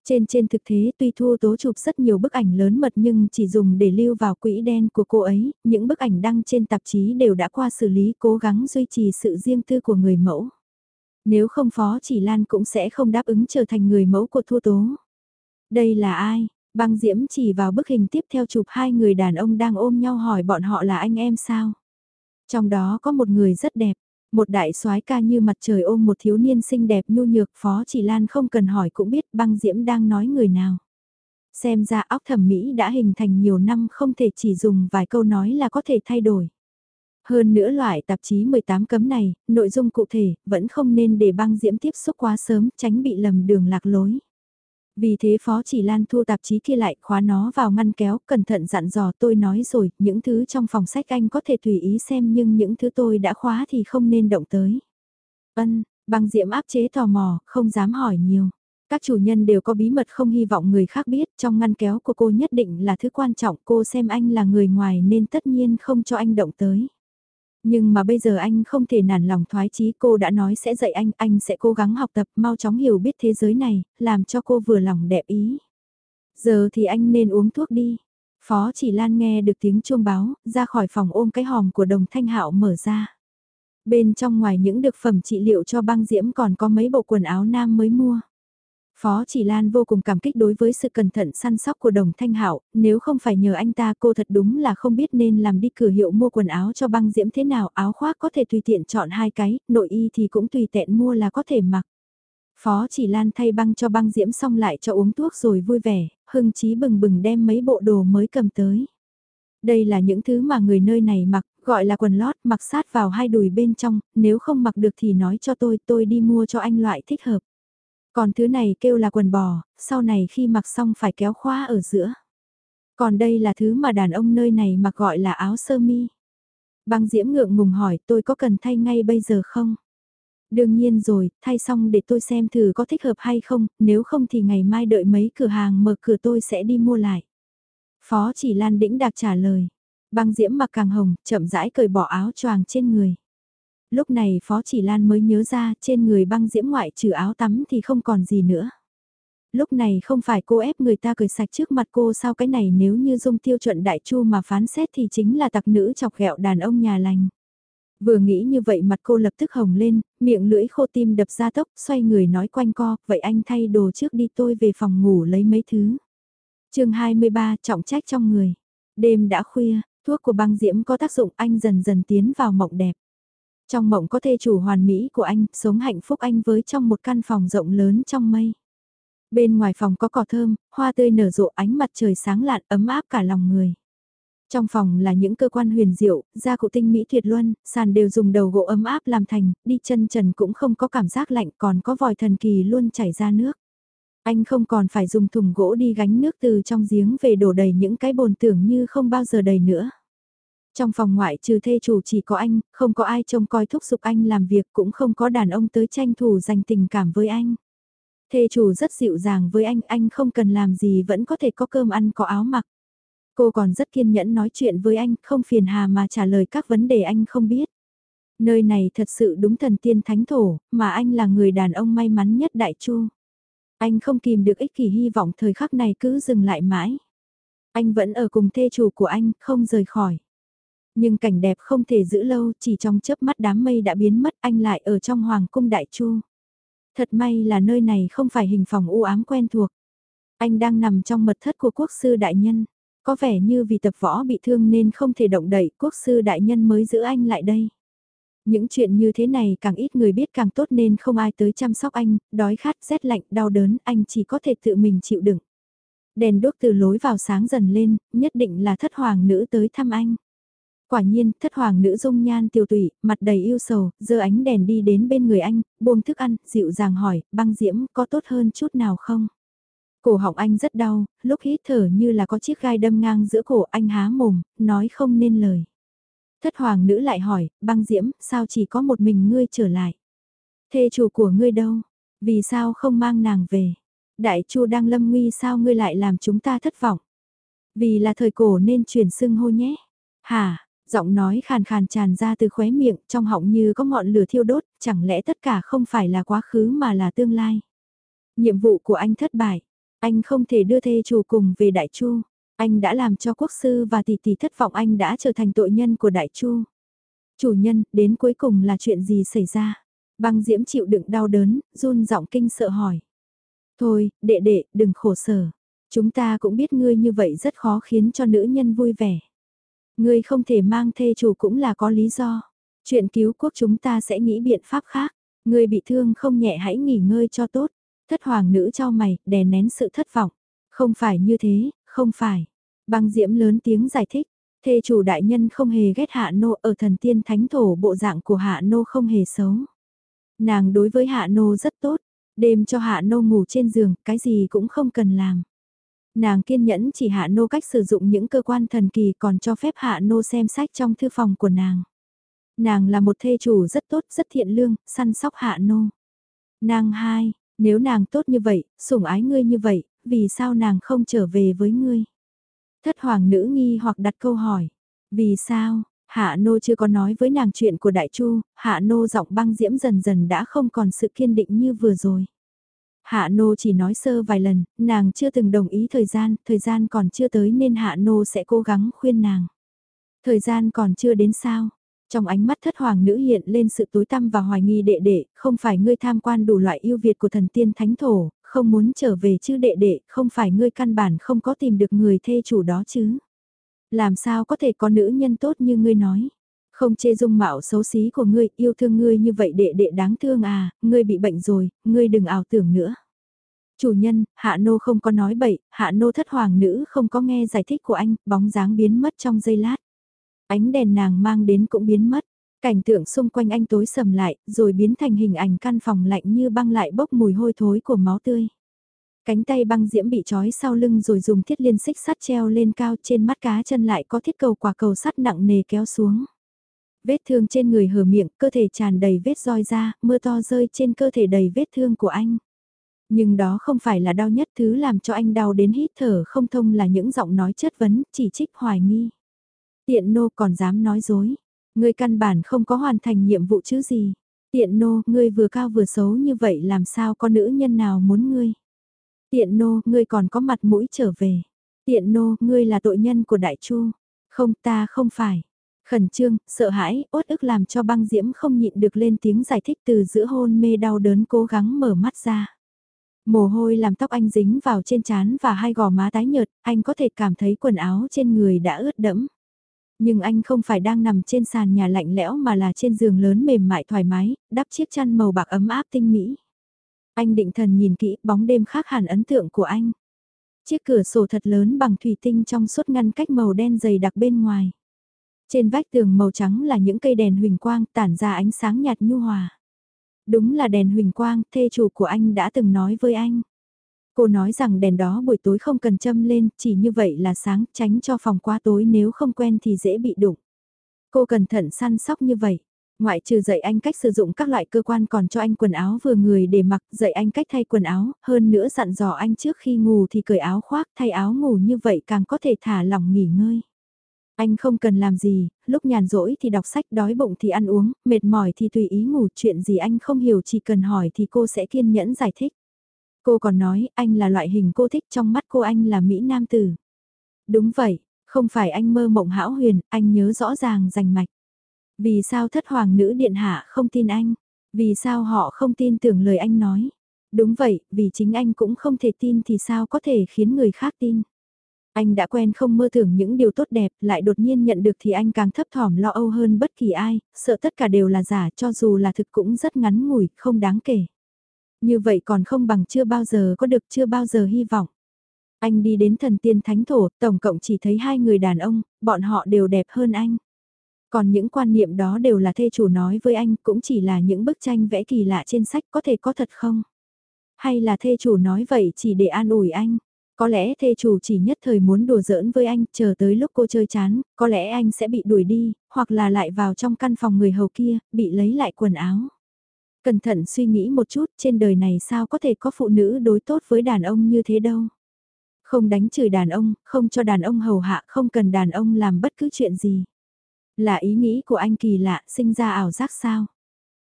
Trên trên thực thế tuy Thu Tố chụp rất nhiều bức ảnh lớn mật nhưng chỉ dùng để lưu vào quỹ đen của cô ấy, những bức ảnh đăng trên tạp chí đều đã qua xử lý cố gắng duy trì sự riêng tư của người mẫu. Nếu không Phó Chỉ Lan cũng sẽ không đáp ứng trở thành người mẫu của Thu Tố. Đây là ai? Băng Diễm chỉ vào bức hình tiếp theo chụp hai người đàn ông đang ôm nhau hỏi bọn họ là anh em sao? Trong đó có một người rất đẹp, một đại soái ca như mặt trời ôm một thiếu niên xinh đẹp nhu nhược phó chỉ lan không cần hỏi cũng biết băng diễm đang nói người nào. Xem ra óc thẩm mỹ đã hình thành nhiều năm không thể chỉ dùng vài câu nói là có thể thay đổi. Hơn nữa loại tạp chí 18 cấm này, nội dung cụ thể, vẫn không nên để băng diễm tiếp xúc quá sớm, tránh bị lầm đường lạc lối. Vì thế Phó Chỉ Lan thu tạp chí kia lại khóa nó vào ngăn kéo, cẩn thận dặn dò tôi nói rồi, những thứ trong phòng sách anh có thể tùy ý xem nhưng những thứ tôi đã khóa thì không nên động tới. Ân, băng diễm áp chế tò mò, không dám hỏi nhiều. Các chủ nhân đều có bí mật không hy vọng người khác biết, trong ngăn kéo của cô nhất định là thứ quan trọng, cô xem anh là người ngoài nên tất nhiên không cho anh động tới. Nhưng mà bây giờ anh không thể nản lòng thoái chí cô đã nói sẽ dạy anh, anh sẽ cố gắng học tập mau chóng hiểu biết thế giới này, làm cho cô vừa lòng đẹp ý. Giờ thì anh nên uống thuốc đi. Phó chỉ Lan nghe được tiếng chuông báo, ra khỏi phòng ôm cái hòm của đồng thanh hạo mở ra. Bên trong ngoài những được phẩm trị liệu cho băng diễm còn có mấy bộ quần áo nam mới mua. Phó Chỉ Lan vô cùng cảm kích đối với sự cẩn thận săn sóc của đồng thanh hạo, nếu không phải nhờ anh ta cô thật đúng là không biết nên làm đi cửa hiệu mua quần áo cho băng diễm thế nào, áo khoác có thể tùy tiện chọn hai cái, nội y thì cũng tùy tiện mua là có thể mặc. Phó Chỉ Lan thay băng cho băng diễm xong lại cho uống thuốc rồi vui vẻ, hưng chí bừng bừng đem mấy bộ đồ mới cầm tới. Đây là những thứ mà người nơi này mặc, gọi là quần lót mặc sát vào hai đùi bên trong, nếu không mặc được thì nói cho tôi, tôi đi mua cho anh loại thích hợp. Còn thứ này kêu là quần bò, sau này khi mặc xong phải kéo khóa ở giữa. Còn đây là thứ mà đàn ông nơi này mặc gọi là áo sơ mi. Băng diễm ngượng ngùng hỏi tôi có cần thay ngay bây giờ không? Đương nhiên rồi, thay xong để tôi xem thử có thích hợp hay không, nếu không thì ngày mai đợi mấy cửa hàng mở cửa tôi sẽ đi mua lại. Phó chỉ Lan Đĩnh Đạc trả lời. Băng diễm mặc càng hồng, chậm rãi cởi bỏ áo choàng trên người. Lúc này Phó Chỉ Lan mới nhớ ra trên người băng diễm ngoại trừ áo tắm thì không còn gì nữa. Lúc này không phải cô ép người ta cười sạch trước mặt cô sao cái này nếu như dung tiêu chuẩn đại chu mà phán xét thì chính là tặc nữ chọc ghẹo đàn ông nhà lành. Vừa nghĩ như vậy mặt cô lập tức hồng lên, miệng lưỡi khô tim đập ra tốc, xoay người nói quanh co, vậy anh thay đồ trước đi tôi về phòng ngủ lấy mấy thứ. chương 23 trọng trách trong người. Đêm đã khuya, thuốc của băng diễm có tác dụng anh dần dần tiến vào mộng đẹp. Trong mộng có thê chủ hoàn mỹ của anh, sống hạnh phúc anh với trong một căn phòng rộng lớn trong mây. Bên ngoài phòng có cỏ thơm, hoa tươi nở rộ ánh mặt trời sáng lạn ấm áp cả lòng người. Trong phòng là những cơ quan huyền diệu, gia cụ tinh mỹ tuyệt luân, sàn đều dùng đầu gỗ ấm áp làm thành, đi chân trần cũng không có cảm giác lạnh còn có vòi thần kỳ luôn chảy ra nước. Anh không còn phải dùng thùng gỗ đi gánh nước từ trong giếng về đổ đầy những cái bồn tưởng như không bao giờ đầy nữa. Trong phòng ngoại trừ thê chủ chỉ có anh, không có ai trông coi thúc giục anh làm việc cũng không có đàn ông tới tranh thủ dành tình cảm với anh. Thê chủ rất dịu dàng với anh, anh không cần làm gì vẫn có thể có cơm ăn có áo mặc. Cô còn rất kiên nhẫn nói chuyện với anh, không phiền hà mà trả lời các vấn đề anh không biết. Nơi này thật sự đúng thần tiên thánh thổ, mà anh là người đàn ông may mắn nhất đại chu. Anh không kìm được ích kỷ hy vọng thời khắc này cứ dừng lại mãi. Anh vẫn ở cùng thê chủ của anh, không rời khỏi. Nhưng cảnh đẹp không thể giữ lâu, chỉ trong chớp mắt đám mây đã biến mất anh lại ở trong Hoàng cung Đại Chu. Thật may là nơi này không phải hình phòng u ám quen thuộc. Anh đang nằm trong mật thất của quốc sư đại nhân. Có vẻ như vì tập võ bị thương nên không thể động đậy quốc sư đại nhân mới giữ anh lại đây. Những chuyện như thế này càng ít người biết càng tốt nên không ai tới chăm sóc anh, đói khát, rét lạnh, đau đớn, anh chỉ có thể tự mình chịu đựng. Đèn đốt từ lối vào sáng dần lên, nhất định là thất hoàng nữ tới thăm anh. Quả nhiên, thất hoàng nữ dung nhan tiêu tụy, mặt đầy yêu sầu, giơ ánh đèn đi đến bên người anh, buông thức ăn, dịu dàng hỏi, băng diễm có tốt hơn chút nào không? Cổ họng anh rất đau, lúc hít thở như là có chiếc gai đâm ngang giữa cổ anh há mồm, nói không nên lời. Thất hoàng nữ lại hỏi, băng diễm, sao chỉ có một mình ngươi trở lại? Thê chủ của ngươi đâu? Vì sao không mang nàng về? Đại chu đang lâm nguy sao ngươi lại làm chúng ta thất vọng? Vì là thời cổ nên truyền xưng hô nhé. Hả, giọng nói khàn khàn tràn ra từ khóe miệng trong họng như có ngọn lửa thiêu đốt, chẳng lẽ tất cả không phải là quá khứ mà là tương lai? Nhiệm vụ của anh thất bại, anh không thể đưa thê chủ cùng về Đại Chu. Anh đã làm cho quốc sư và tỷ tỷ thất vọng anh đã trở thành tội nhân của Đại Chu. Chủ nhân, đến cuối cùng là chuyện gì xảy ra? Băng diễm chịu đựng đau đớn, run giọng kinh sợ hỏi. Thôi, đệ đệ, đừng khổ sở. Chúng ta cũng biết ngươi như vậy rất khó khiến cho nữ nhân vui vẻ. Ngươi không thể mang thê chủ cũng là có lý do. Chuyện cứu quốc chúng ta sẽ nghĩ biện pháp khác. Ngươi bị thương không nhẹ hãy nghỉ ngơi cho tốt. Thất hoàng nữ cho mày, đè nén sự thất vọng. Không phải như thế, không phải. Băng diễm lớn tiếng giải thích. Thê chủ đại nhân không hề ghét hạ nô ở thần tiên thánh thổ bộ dạng của hạ nô không hề xấu. Nàng đối với hạ nô rất tốt, đêm cho hạ nô ngủ trên giường, cái gì cũng không cần làm. Nàng kiên nhẫn chỉ hạ nô cách sử dụng những cơ quan thần kỳ còn cho phép hạ nô xem sách trong thư phòng của nàng. Nàng là một thê chủ rất tốt, rất thiện lương, săn sóc hạ nô. Nàng hai, nếu nàng tốt như vậy, sủng ái ngươi như vậy, vì sao nàng không trở về với ngươi? Thất hoàng nữ nghi hoặc đặt câu hỏi. Vì sao, Hạ nô chưa có nói với nàng chuyện của đại chu, hạ nô giọng băng diễm dần dần đã không còn sự kiên định như vừa rồi. Hạ nô chỉ nói sơ vài lần, nàng chưa từng đồng ý thời gian, thời gian còn chưa tới nên hạ nô sẽ cố gắng khuyên nàng. Thời gian còn chưa đến sao? Trong ánh mắt thất hoàng nữ hiện lên sự tối tăm và hoài nghi đệ đệ, không phải ngươi tham quan đủ loại yêu Việt của thần tiên thánh thổ, không muốn trở về chứ đệ đệ, không phải ngươi căn bản không có tìm được người thê chủ đó chứ. Làm sao có thể có nữ nhân tốt như ngươi nói. Không chê dung mạo xấu xí của ngươi, yêu thương ngươi như vậy đệ đệ đáng thương à, ngươi bị bệnh rồi, ngươi đừng ảo tưởng nữa. Chủ nhân, hạ nô không có nói bậy, hạ nô thất hoàng nữ không có nghe giải thích của anh, bóng dáng biến mất trong giây lát. Ánh đèn nàng mang đến cũng biến mất, cảnh tượng xung quanh anh tối sầm lại, rồi biến thành hình ảnh căn phòng lạnh như băng lại bốc mùi hôi thối của máu tươi. Cánh tay băng diễm bị trói sau lưng rồi dùng thiết liên xích sắt treo lên cao trên mắt cá chân lại có thiết cầu quả cầu sắt nặng nề kéo xuống. Vết thương trên người hở miệng, cơ thể tràn đầy vết roi ra, mưa to rơi trên cơ thể đầy vết thương của anh. Nhưng đó không phải là đau nhất thứ làm cho anh đau đến hít thở không thông là những giọng nói chất vấn, chỉ trích hoài nghi. Tiện nô còn dám nói dối. Ngươi căn bản không có hoàn thành nhiệm vụ chứ gì. Tiện nô, ngươi vừa cao vừa xấu như vậy làm sao có nữ nhân nào muốn ngươi. Tiện nô, ngươi còn có mặt mũi trở về. Tiện nô, ngươi là tội nhân của đại chu. Không ta không phải. Khẩn trương, sợ hãi, uất ức làm cho băng diễm không nhịn được lên tiếng giải thích từ giữa hôn mê đau đớn cố gắng mở mắt ra. Mồ hôi làm tóc anh dính vào trên trán và hai gò má tái nhợt, anh có thể cảm thấy quần áo trên người đã ướt đẫm. Nhưng anh không phải đang nằm trên sàn nhà lạnh lẽo mà là trên giường lớn mềm mại thoải mái, đắp chiếc chăn màu bạc ấm áp tinh mỹ. Anh định thần nhìn kỹ bóng đêm khác hẳn ấn tượng của anh. Chiếc cửa sổ thật lớn bằng thủy tinh trong suốt ngăn cách màu đen dày đặc bên ngoài. Trên vách tường màu trắng là những cây đèn huỳnh quang tản ra ánh sáng nhạt nhu hòa. Đúng là đèn huỳnh quang, thê chủ của anh đã từng nói với anh. Cô nói rằng đèn đó buổi tối không cần châm lên, chỉ như vậy là sáng, tránh cho phòng quá tối nếu không quen thì dễ bị đụng. Cô cẩn thận săn sóc như vậy. Ngoại trừ dạy anh cách sử dụng các loại cơ quan còn cho anh quần áo vừa người để mặc, dạy anh cách thay quần áo, hơn nữa dặn dò anh trước khi ngủ thì cởi áo khoác, thay áo ngủ như vậy càng có thể thả lỏng nghỉ ngơi. Anh không cần làm gì, lúc nhàn rỗi thì đọc sách, đói bụng thì ăn uống, mệt mỏi thì tùy ý ngủ, chuyện gì anh không hiểu chỉ cần hỏi thì cô sẽ kiên nhẫn giải thích. Cô còn nói, anh là loại hình cô thích trong mắt cô anh là Mỹ Nam Tử. Đúng vậy, không phải anh mơ mộng hão huyền, anh nhớ rõ ràng rành mạch. Vì sao thất hoàng nữ điện hạ không tin anh? Vì sao họ không tin tưởng lời anh nói? Đúng vậy, vì chính anh cũng không thể tin thì sao có thể khiến người khác tin? Anh đã quen không mơ tưởng những điều tốt đẹp, lại đột nhiên nhận được thì anh càng thấp thỏm lo âu hơn bất kỳ ai, sợ tất cả đều là giả cho dù là thực cũng rất ngắn ngủi, không đáng kể. Như vậy còn không bằng chưa bao giờ có được chưa bao giờ hy vọng. Anh đi đến thần tiên thánh thổ, tổng cộng chỉ thấy hai người đàn ông, bọn họ đều đẹp hơn anh. Còn những quan niệm đó đều là thê chủ nói với anh, cũng chỉ là những bức tranh vẽ kỳ lạ trên sách có thể có thật không? Hay là thê chủ nói vậy chỉ để an ủi anh? Có lẽ thê chủ chỉ nhất thời muốn đùa giỡn với anh, chờ tới lúc cô chơi chán, có lẽ anh sẽ bị đuổi đi, hoặc là lại vào trong căn phòng người hầu kia, bị lấy lại quần áo. Cẩn thận suy nghĩ một chút, trên đời này sao có thể có phụ nữ đối tốt với đàn ông như thế đâu. Không đánh chửi đàn ông, không cho đàn ông hầu hạ, không cần đàn ông làm bất cứ chuyện gì. Là ý nghĩ của anh kỳ lạ, sinh ra ảo giác sao?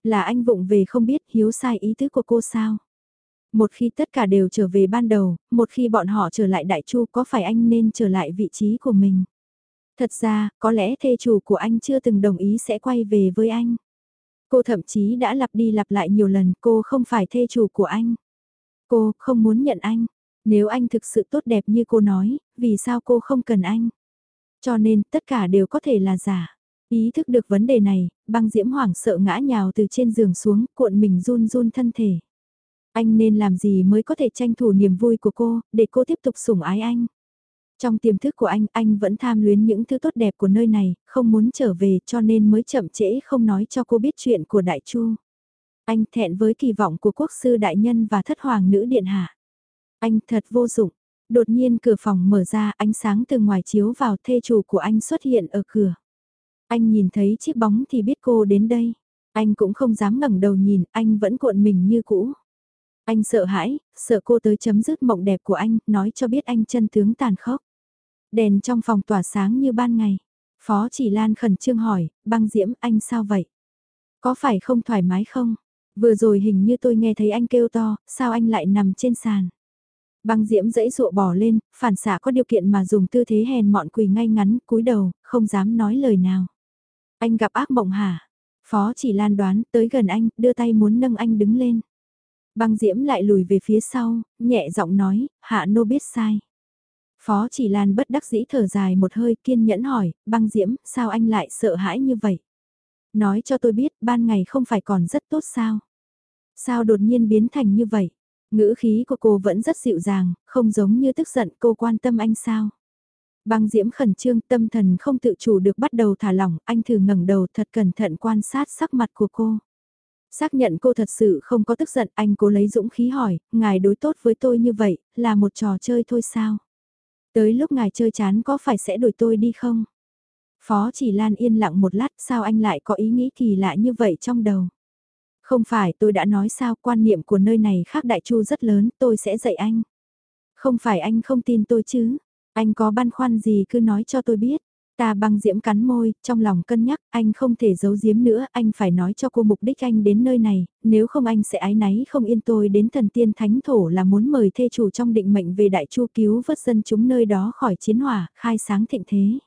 Là anh vụng về không biết hiếu sai ý tứ của cô sao? Một khi tất cả đều trở về ban đầu, một khi bọn họ trở lại đại chu có phải anh nên trở lại vị trí của mình? Thật ra, có lẽ thê chủ của anh chưa từng đồng ý sẽ quay về với anh. Cô thậm chí đã lặp đi lặp lại nhiều lần cô không phải thê chủ của anh. Cô không muốn nhận anh. Nếu anh thực sự tốt đẹp như cô nói, vì sao cô không cần anh? Cho nên tất cả đều có thể là giả. Ý thức được vấn đề này, băng diễm hoảng sợ ngã nhào từ trên giường xuống, cuộn mình run run thân thể. Anh nên làm gì mới có thể tranh thủ niềm vui của cô, để cô tiếp tục sủng ái anh. Trong tiềm thức của anh, anh vẫn tham luyến những thứ tốt đẹp của nơi này, không muốn trở về cho nên mới chậm trễ không nói cho cô biết chuyện của Đại Chu. Anh thẹn với kỳ vọng của quốc sư đại nhân và thất hoàng nữ điện hạ. Anh thật vô dụng. Đột nhiên cửa phòng mở ra ánh sáng từ ngoài chiếu vào thê chủ của anh xuất hiện ở cửa. Anh nhìn thấy chiếc bóng thì biết cô đến đây. Anh cũng không dám ngẩng đầu nhìn, anh vẫn cuộn mình như cũ. Anh sợ hãi, sợ cô tới chấm dứt mộng đẹp của anh, nói cho biết anh chân tướng tàn khốc. Đèn trong phòng tỏa sáng như ban ngày. Phó chỉ Lan khẩn trương hỏi, băng diễm anh sao vậy? Có phải không thoải mái không? Vừa rồi hình như tôi nghe thấy anh kêu to, sao anh lại nằm trên sàn? Băng diễm dãy dụa bỏ lên, phản xạ có điều kiện mà dùng tư thế hèn mọn quỳ ngay ngắn, cúi đầu, không dám nói lời nào. Anh gặp ác mộng hả? Phó chỉ lan đoán, tới gần anh, đưa tay muốn nâng anh đứng lên. Băng diễm lại lùi về phía sau, nhẹ giọng nói, hạ nô biết sai. Phó chỉ lan bất đắc dĩ thở dài một hơi kiên nhẫn hỏi, băng diễm, sao anh lại sợ hãi như vậy? Nói cho tôi biết, ban ngày không phải còn rất tốt sao? Sao đột nhiên biến thành như vậy? Ngữ khí của cô vẫn rất dịu dàng, không giống như tức giận cô quan tâm anh sao. Băng diễm khẩn trương tâm thần không tự chủ được bắt đầu thả lỏng, anh thử ngẩng đầu thật cẩn thận quan sát sắc mặt của cô. Xác nhận cô thật sự không có tức giận, anh cố lấy dũng khí hỏi, ngài đối tốt với tôi như vậy, là một trò chơi thôi sao? Tới lúc ngài chơi chán có phải sẽ đuổi tôi đi không? Phó chỉ Lan yên lặng một lát, sao anh lại có ý nghĩ kỳ lạ như vậy trong đầu? Không phải tôi đã nói sao quan niệm của nơi này khác đại chu rất lớn, tôi sẽ dạy anh. Không phải anh không tin tôi chứ, anh có băn khoăn gì cứ nói cho tôi biết. Ta băng diễm cắn môi, trong lòng cân nhắc, anh không thể giấu giếm nữa, anh phải nói cho cô mục đích anh đến nơi này, nếu không anh sẽ ái náy không yên tôi đến thần tiên thánh thổ là muốn mời thê chủ trong định mệnh về đại chu cứu vớt dân chúng nơi đó khỏi chiến hỏa, khai sáng thịnh thế.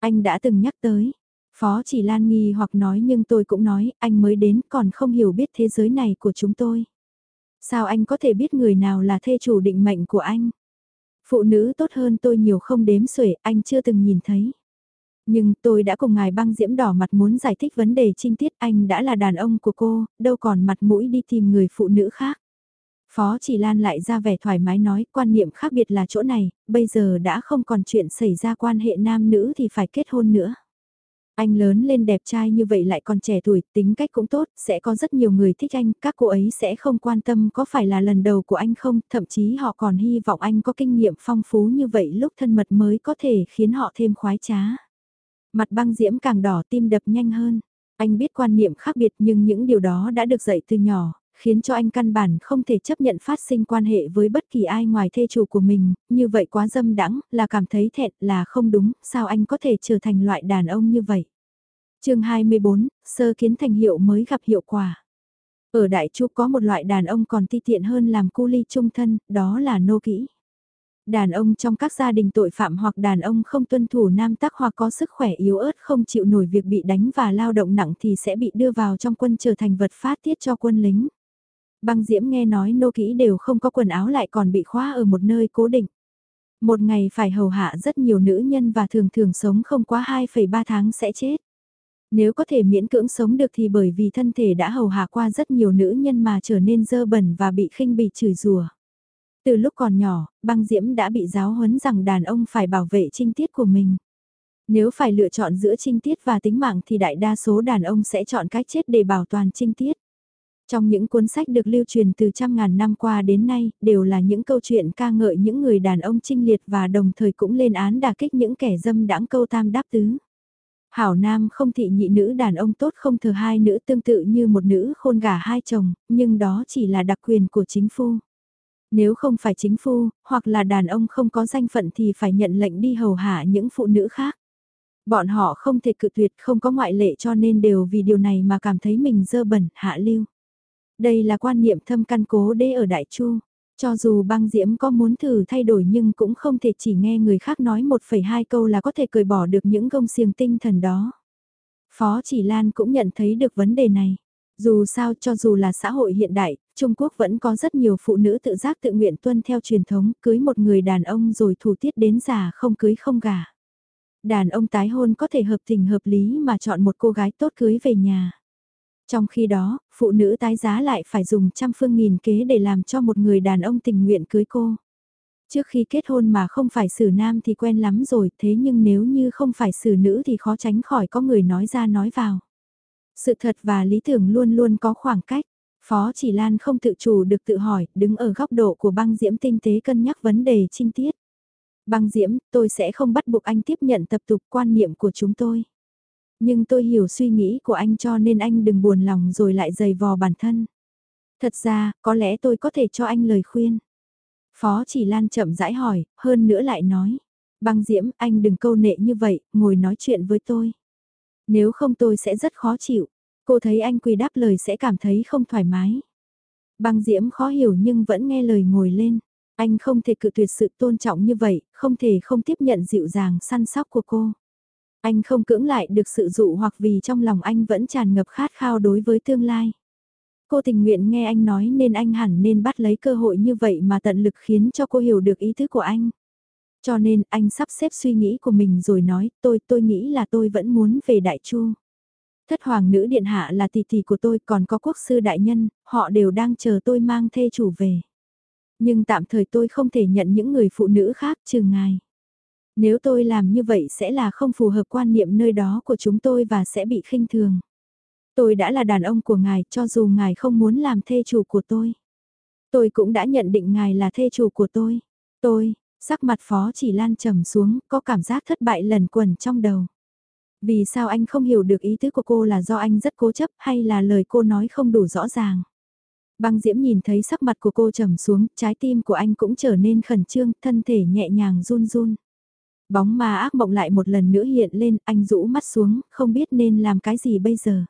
Anh đã từng nhắc tới, Phó chỉ Lan nghi hoặc nói nhưng tôi cũng nói, anh mới đến còn không hiểu biết thế giới này của chúng tôi. Sao anh có thể biết người nào là thê chủ định mệnh của anh? Phụ nữ tốt hơn tôi nhiều không đếm xuể, anh chưa từng nhìn thấy. Nhưng tôi đã cùng ngài băng diễm đỏ mặt muốn giải thích vấn đề trinh tiết anh đã là đàn ông của cô, đâu còn mặt mũi đi tìm người phụ nữ khác. Phó chỉ Lan lại ra vẻ thoải mái nói quan niệm khác biệt là chỗ này, bây giờ đã không còn chuyện xảy ra quan hệ nam nữ thì phải kết hôn nữa. Anh lớn lên đẹp trai như vậy lại còn trẻ tuổi, tính cách cũng tốt, sẽ có rất nhiều người thích anh, các cô ấy sẽ không quan tâm có phải là lần đầu của anh không, thậm chí họ còn hy vọng anh có kinh nghiệm phong phú như vậy lúc thân mật mới có thể khiến họ thêm khoái trá. Mặt băng diễm càng đỏ tim đập nhanh hơn. Anh biết quan niệm khác biệt nhưng những điều đó đã được dạy từ nhỏ, khiến cho anh căn bản không thể chấp nhận phát sinh quan hệ với bất kỳ ai ngoài thê chủ của mình, như vậy quá dâm đãng là cảm thấy thẹn, là không đúng, sao anh có thể trở thành loại đàn ông như vậy. chương 24, sơ kiến thành hiệu mới gặp hiệu quả. Ở Đại Chu có một loại đàn ông còn ti tiện hơn làm cu ly trung thân, đó là nô kỹ. Đàn ông trong các gia đình tội phạm hoặc đàn ông không tuân thủ nam tắc hoặc có sức khỏe yếu ớt không chịu nổi việc bị đánh và lao động nặng thì sẽ bị đưa vào trong quân trở thành vật phát tiết cho quân lính. Băng Diễm nghe nói nô kỹ đều không có quần áo lại còn bị khóa ở một nơi cố định. Một ngày phải hầu hạ rất nhiều nữ nhân và thường thường sống không quá 2,3 tháng sẽ chết. Nếu có thể miễn cưỡng sống được thì bởi vì thân thể đã hầu hạ qua rất nhiều nữ nhân mà trở nên dơ bẩn và bị khinh bị chửi rủa. Từ lúc còn nhỏ, băng diễm đã bị giáo huấn rằng đàn ông phải bảo vệ trinh tiết của mình. Nếu phải lựa chọn giữa trinh tiết và tính mạng thì đại đa số đàn ông sẽ chọn cách chết để bảo toàn trinh tiết. Trong những cuốn sách được lưu truyền từ trăm ngàn năm qua đến nay, đều là những câu chuyện ca ngợi những người đàn ông trinh liệt và đồng thời cũng lên án đả kích những kẻ dâm đãng câu tam đáp tứ. Hảo Nam không thị nhị nữ đàn ông tốt không thừa hai nữ tương tự như một nữ khôn gả hai chồng, nhưng đó chỉ là đặc quyền của chính phu. Nếu không phải chính phu, hoặc là đàn ông không có danh phận thì phải nhận lệnh đi hầu hạ những phụ nữ khác. Bọn họ không thể cự tuyệt không có ngoại lệ cho nên đều vì điều này mà cảm thấy mình dơ bẩn, hạ lưu. Đây là quan niệm thâm căn cố đế ở Đại Chu. Cho dù băng diễm có muốn thử thay đổi nhưng cũng không thể chỉ nghe người khác nói 1,2 câu là có thể cười bỏ được những gông xiềng tinh thần đó. Phó Chỉ Lan cũng nhận thấy được vấn đề này. Dù sao cho dù là xã hội hiện đại, Trung Quốc vẫn có rất nhiều phụ nữ tự giác tự nguyện tuân theo truyền thống cưới một người đàn ông rồi thủ tiết đến già không cưới không gả. Đàn ông tái hôn có thể hợp tình hợp lý mà chọn một cô gái tốt cưới về nhà. Trong khi đó, phụ nữ tái giá lại phải dùng trăm phương nghìn kế để làm cho một người đàn ông tình nguyện cưới cô. Trước khi kết hôn mà không phải xử nam thì quen lắm rồi, thế nhưng nếu như không phải xử nữ thì khó tránh khỏi có người nói ra nói vào. Sự thật và lý tưởng luôn luôn có khoảng cách. Phó Chỉ Lan không tự chủ được tự hỏi, đứng ở góc độ của băng diễm tinh tế cân nhắc vấn đề chi tiết. Băng diễm, tôi sẽ không bắt buộc anh tiếp nhận tập tục quan niệm của chúng tôi. Nhưng tôi hiểu suy nghĩ của anh cho nên anh đừng buồn lòng rồi lại giày vò bản thân. Thật ra, có lẽ tôi có thể cho anh lời khuyên. Phó chỉ Lan chậm rãi hỏi, hơn nữa lại nói. Băng Diễm, anh đừng câu nệ như vậy, ngồi nói chuyện với tôi. Nếu không tôi sẽ rất khó chịu. Cô thấy anh quỳ đáp lời sẽ cảm thấy không thoải mái. Băng Diễm khó hiểu nhưng vẫn nghe lời ngồi lên. Anh không thể cự tuyệt sự tôn trọng như vậy, không thể không tiếp nhận dịu dàng săn sóc của cô. Anh không cưỡng lại được sự dụ hoặc vì trong lòng anh vẫn tràn ngập khát khao đối với tương lai. Cô tình nguyện nghe anh nói nên anh hẳn nên bắt lấy cơ hội như vậy mà tận lực khiến cho cô hiểu được ý thức của anh. Cho nên anh sắp xếp suy nghĩ của mình rồi nói tôi tôi nghĩ là tôi vẫn muốn về Đại Chu. Thất hoàng nữ điện hạ là tỷ tỷ của tôi còn có quốc sư đại nhân, họ đều đang chờ tôi mang thê chủ về. Nhưng tạm thời tôi không thể nhận những người phụ nữ khác trừ ngài. Nếu tôi làm như vậy sẽ là không phù hợp quan niệm nơi đó của chúng tôi và sẽ bị khinh thường. Tôi đã là đàn ông của ngài cho dù ngài không muốn làm thê chủ của tôi. Tôi cũng đã nhận định ngài là thê chủ của tôi. Tôi, sắc mặt phó chỉ lan trầm xuống, có cảm giác thất bại lần quẩn trong đầu. Vì sao anh không hiểu được ý tứ của cô là do anh rất cố chấp hay là lời cô nói không đủ rõ ràng? Băng Diễm nhìn thấy sắc mặt của cô trầm xuống, trái tim của anh cũng trở nên khẩn trương, thân thể nhẹ nhàng run run. Bóng ma ác mộng lại một lần nữa hiện lên, anh rũ mắt xuống, không biết nên làm cái gì bây giờ.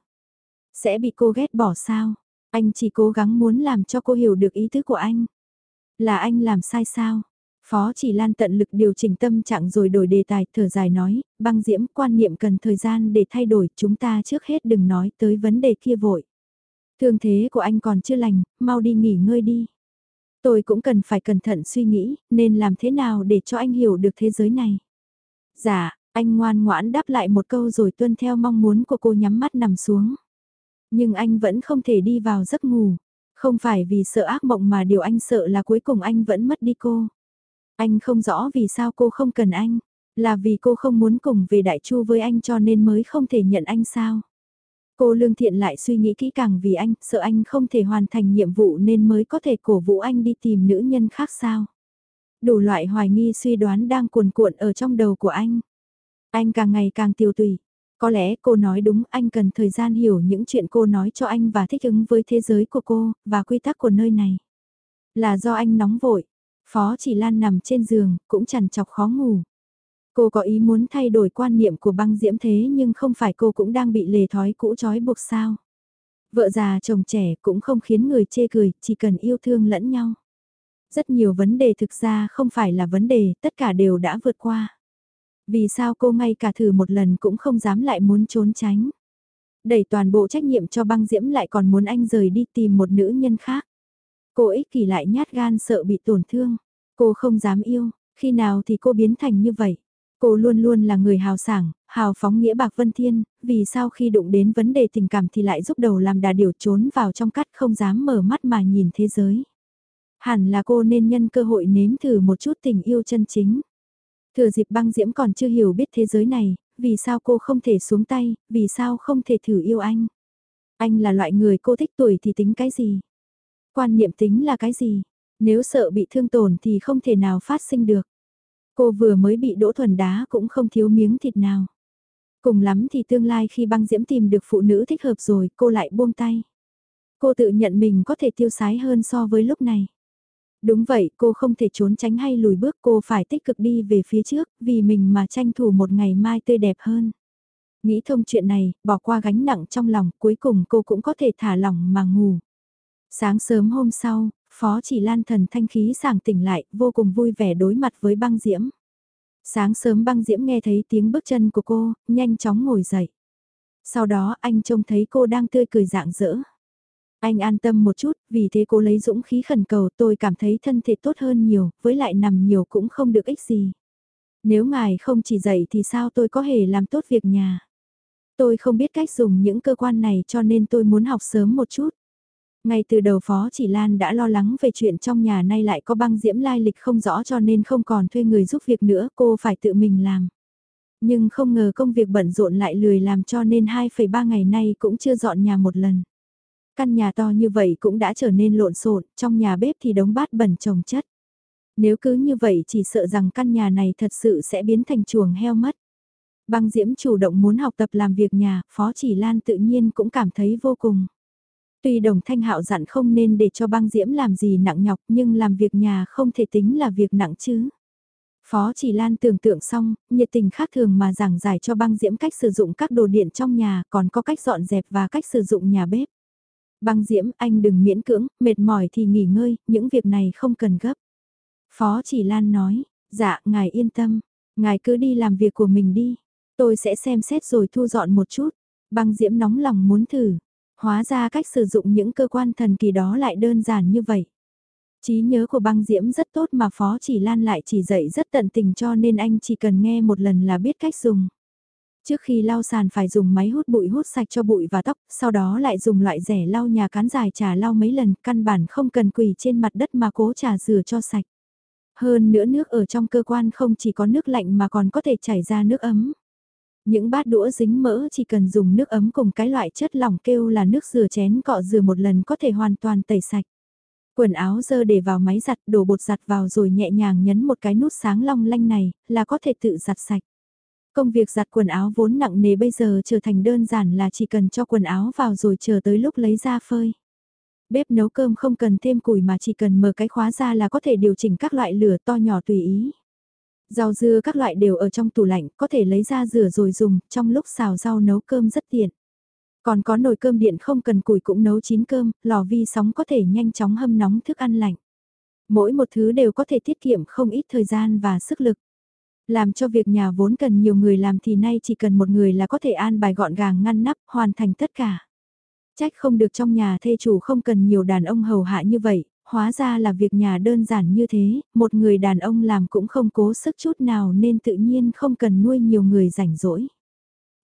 Sẽ bị cô ghét bỏ sao? Anh chỉ cố gắng muốn làm cho cô hiểu được ý tứ của anh. Là anh làm sai sao? Phó chỉ lan tận lực điều chỉnh tâm trạng rồi đổi đề tài, thở dài nói, băng diễm quan niệm cần thời gian để thay đổi, chúng ta trước hết đừng nói tới vấn đề kia vội. Thương thế của anh còn chưa lành, mau đi nghỉ ngơi đi. Tôi cũng cần phải cẩn thận suy nghĩ, nên làm thế nào để cho anh hiểu được thế giới này. Dạ, anh ngoan ngoãn đáp lại một câu rồi tuân theo mong muốn của cô nhắm mắt nằm xuống. Nhưng anh vẫn không thể đi vào giấc ngủ. Không phải vì sợ ác mộng mà điều anh sợ là cuối cùng anh vẫn mất đi cô. Anh không rõ vì sao cô không cần anh. Là vì cô không muốn cùng về Đại Chu với anh cho nên mới không thể nhận anh sao. Cô lương thiện lại suy nghĩ kỹ càng vì anh, sợ anh không thể hoàn thành nhiệm vụ nên mới có thể cổ vũ anh đi tìm nữ nhân khác sao. Đủ loại hoài nghi suy đoán đang cuồn cuộn ở trong đầu của anh. Anh càng ngày càng tiêu tùy. Có lẽ cô nói đúng anh cần thời gian hiểu những chuyện cô nói cho anh và thích ứng với thế giới của cô, và quy tắc của nơi này. Là do anh nóng vội. Phó chỉ lan nằm trên giường, cũng chằn chọc khó ngủ. Cô có ý muốn thay đổi quan niệm của băng diễm thế nhưng không phải cô cũng đang bị lề thói cũ trói buộc sao. Vợ già chồng trẻ cũng không khiến người chê cười, chỉ cần yêu thương lẫn nhau. Rất nhiều vấn đề thực ra không phải là vấn đề, tất cả đều đã vượt qua. Vì sao cô ngay cả thử một lần cũng không dám lại muốn trốn tránh. Đẩy toàn bộ trách nhiệm cho băng diễm lại còn muốn anh rời đi tìm một nữ nhân khác. Cô ích kỷ lại nhát gan sợ bị tổn thương. Cô không dám yêu, khi nào thì cô biến thành như vậy. Cô luôn luôn là người hào sảng, hào phóng nghĩa bạc vân thiên, vì sao khi đụng đến vấn đề tình cảm thì lại giúp đầu làm đà điều trốn vào trong cắt không dám mở mắt mà nhìn thế giới. Hẳn là cô nên nhân cơ hội nếm thử một chút tình yêu chân chính. Thừa dịp băng diễm còn chưa hiểu biết thế giới này, vì sao cô không thể xuống tay, vì sao không thể thử yêu anh. Anh là loại người cô thích tuổi thì tính cái gì? Quan niệm tính là cái gì? Nếu sợ bị thương tổn thì không thể nào phát sinh được. Cô vừa mới bị đỗ thuần đá cũng không thiếu miếng thịt nào. Cùng lắm thì tương lai khi băng diễm tìm được phụ nữ thích hợp rồi cô lại buông tay. Cô tự nhận mình có thể tiêu sái hơn so với lúc này. Đúng vậy, cô không thể trốn tránh hay lùi bước, cô phải tích cực đi về phía trước, vì mình mà tranh thủ một ngày mai tươi đẹp hơn. Nghĩ thông chuyện này, bỏ qua gánh nặng trong lòng, cuối cùng cô cũng có thể thả lỏng mà ngủ. Sáng sớm hôm sau, Phó chỉ lan thần thanh khí sảng tỉnh lại, vô cùng vui vẻ đối mặt với băng diễm. Sáng sớm băng diễm nghe thấy tiếng bước chân của cô, nhanh chóng ngồi dậy. Sau đó anh trông thấy cô đang tươi cười dạng dỡ. Anh an tâm một chút, vì thế cô lấy dũng khí khẩn cầu tôi cảm thấy thân thể tốt hơn nhiều, với lại nằm nhiều cũng không được ích gì. Nếu ngài không chỉ dạy thì sao tôi có hề làm tốt việc nhà. Tôi không biết cách dùng những cơ quan này cho nên tôi muốn học sớm một chút. Ngay từ đầu Phó Chỉ Lan đã lo lắng về chuyện trong nhà nay lại có băng diễm lai lịch không rõ cho nên không còn thuê người giúp việc nữa, cô phải tự mình làm. Nhưng không ngờ công việc bận rộn lại lười làm cho nên 2,3 ngày nay cũng chưa dọn nhà một lần. Căn nhà to như vậy cũng đã trở nên lộn xộn, trong nhà bếp thì đống bát bẩn trồng chất. Nếu cứ như vậy chỉ sợ rằng căn nhà này thật sự sẽ biến thành chuồng heo mất. Băng Diễm chủ động muốn học tập làm việc nhà, Phó Chỉ Lan tự nhiên cũng cảm thấy vô cùng. Tuy đồng thanh hạo dặn không nên để cho băng diễm làm gì nặng nhọc nhưng làm việc nhà không thể tính là việc nặng chứ. Phó chỉ lan tưởng tượng xong, nhiệt tình khác thường mà giảng giải cho băng diễm cách sử dụng các đồ điện trong nhà còn có cách dọn dẹp và cách sử dụng nhà bếp. Băng diễm anh đừng miễn cưỡng, mệt mỏi thì nghỉ ngơi, những việc này không cần gấp. Phó chỉ lan nói, dạ ngài yên tâm, ngài cứ đi làm việc của mình đi, tôi sẽ xem xét rồi thu dọn một chút. Băng diễm nóng lòng muốn thử, Hóa ra cách sử dụng những cơ quan thần kỳ đó lại đơn giản như vậy. trí nhớ của băng diễm rất tốt mà Phó Chỉ Lan lại chỉ dạy rất tận tình cho nên anh chỉ cần nghe một lần là biết cách dùng. Trước khi lau sàn phải dùng máy hút bụi hút sạch cho bụi và tóc, sau đó lại dùng loại rẻ lau nhà cán dài trà lau mấy lần, căn bản không cần quỳ trên mặt đất mà cố trà rửa cho sạch. Hơn nữa nước ở trong cơ quan không chỉ có nước lạnh mà còn có thể chảy ra nước ấm. Những bát đũa dính mỡ chỉ cần dùng nước ấm cùng cái loại chất lỏng kêu là nước rửa chén cọ rửa một lần có thể hoàn toàn tẩy sạch. Quần áo dơ để vào máy giặt, đổ bột giặt vào rồi nhẹ nhàng nhấn một cái nút sáng long lanh này là có thể tự giặt sạch. Công việc giặt quần áo vốn nặng nề bây giờ trở thành đơn giản là chỉ cần cho quần áo vào rồi chờ tới lúc lấy ra phơi. Bếp nấu cơm không cần thêm củi mà chỉ cần mở cái khóa ra là có thể điều chỉnh các loại lửa to nhỏ tùy ý. Rau dưa các loại đều ở trong tủ lạnh, có thể lấy ra rửa rồi dùng, trong lúc xào rau nấu cơm rất tiện. Còn có nồi cơm điện không cần củi cũng nấu chín cơm, lò vi sóng có thể nhanh chóng hâm nóng thức ăn lạnh. Mỗi một thứ đều có thể tiết kiệm không ít thời gian và sức lực. Làm cho việc nhà vốn cần nhiều người làm thì nay chỉ cần một người là có thể an bài gọn gàng ngăn nắp, hoàn thành tất cả. Trách không được trong nhà thê chủ không cần nhiều đàn ông hầu hạ như vậy, hóa ra là việc nhà đơn giản như thế, một người đàn ông làm cũng không cố sức chút nào nên tự nhiên không cần nuôi nhiều người rảnh rỗi.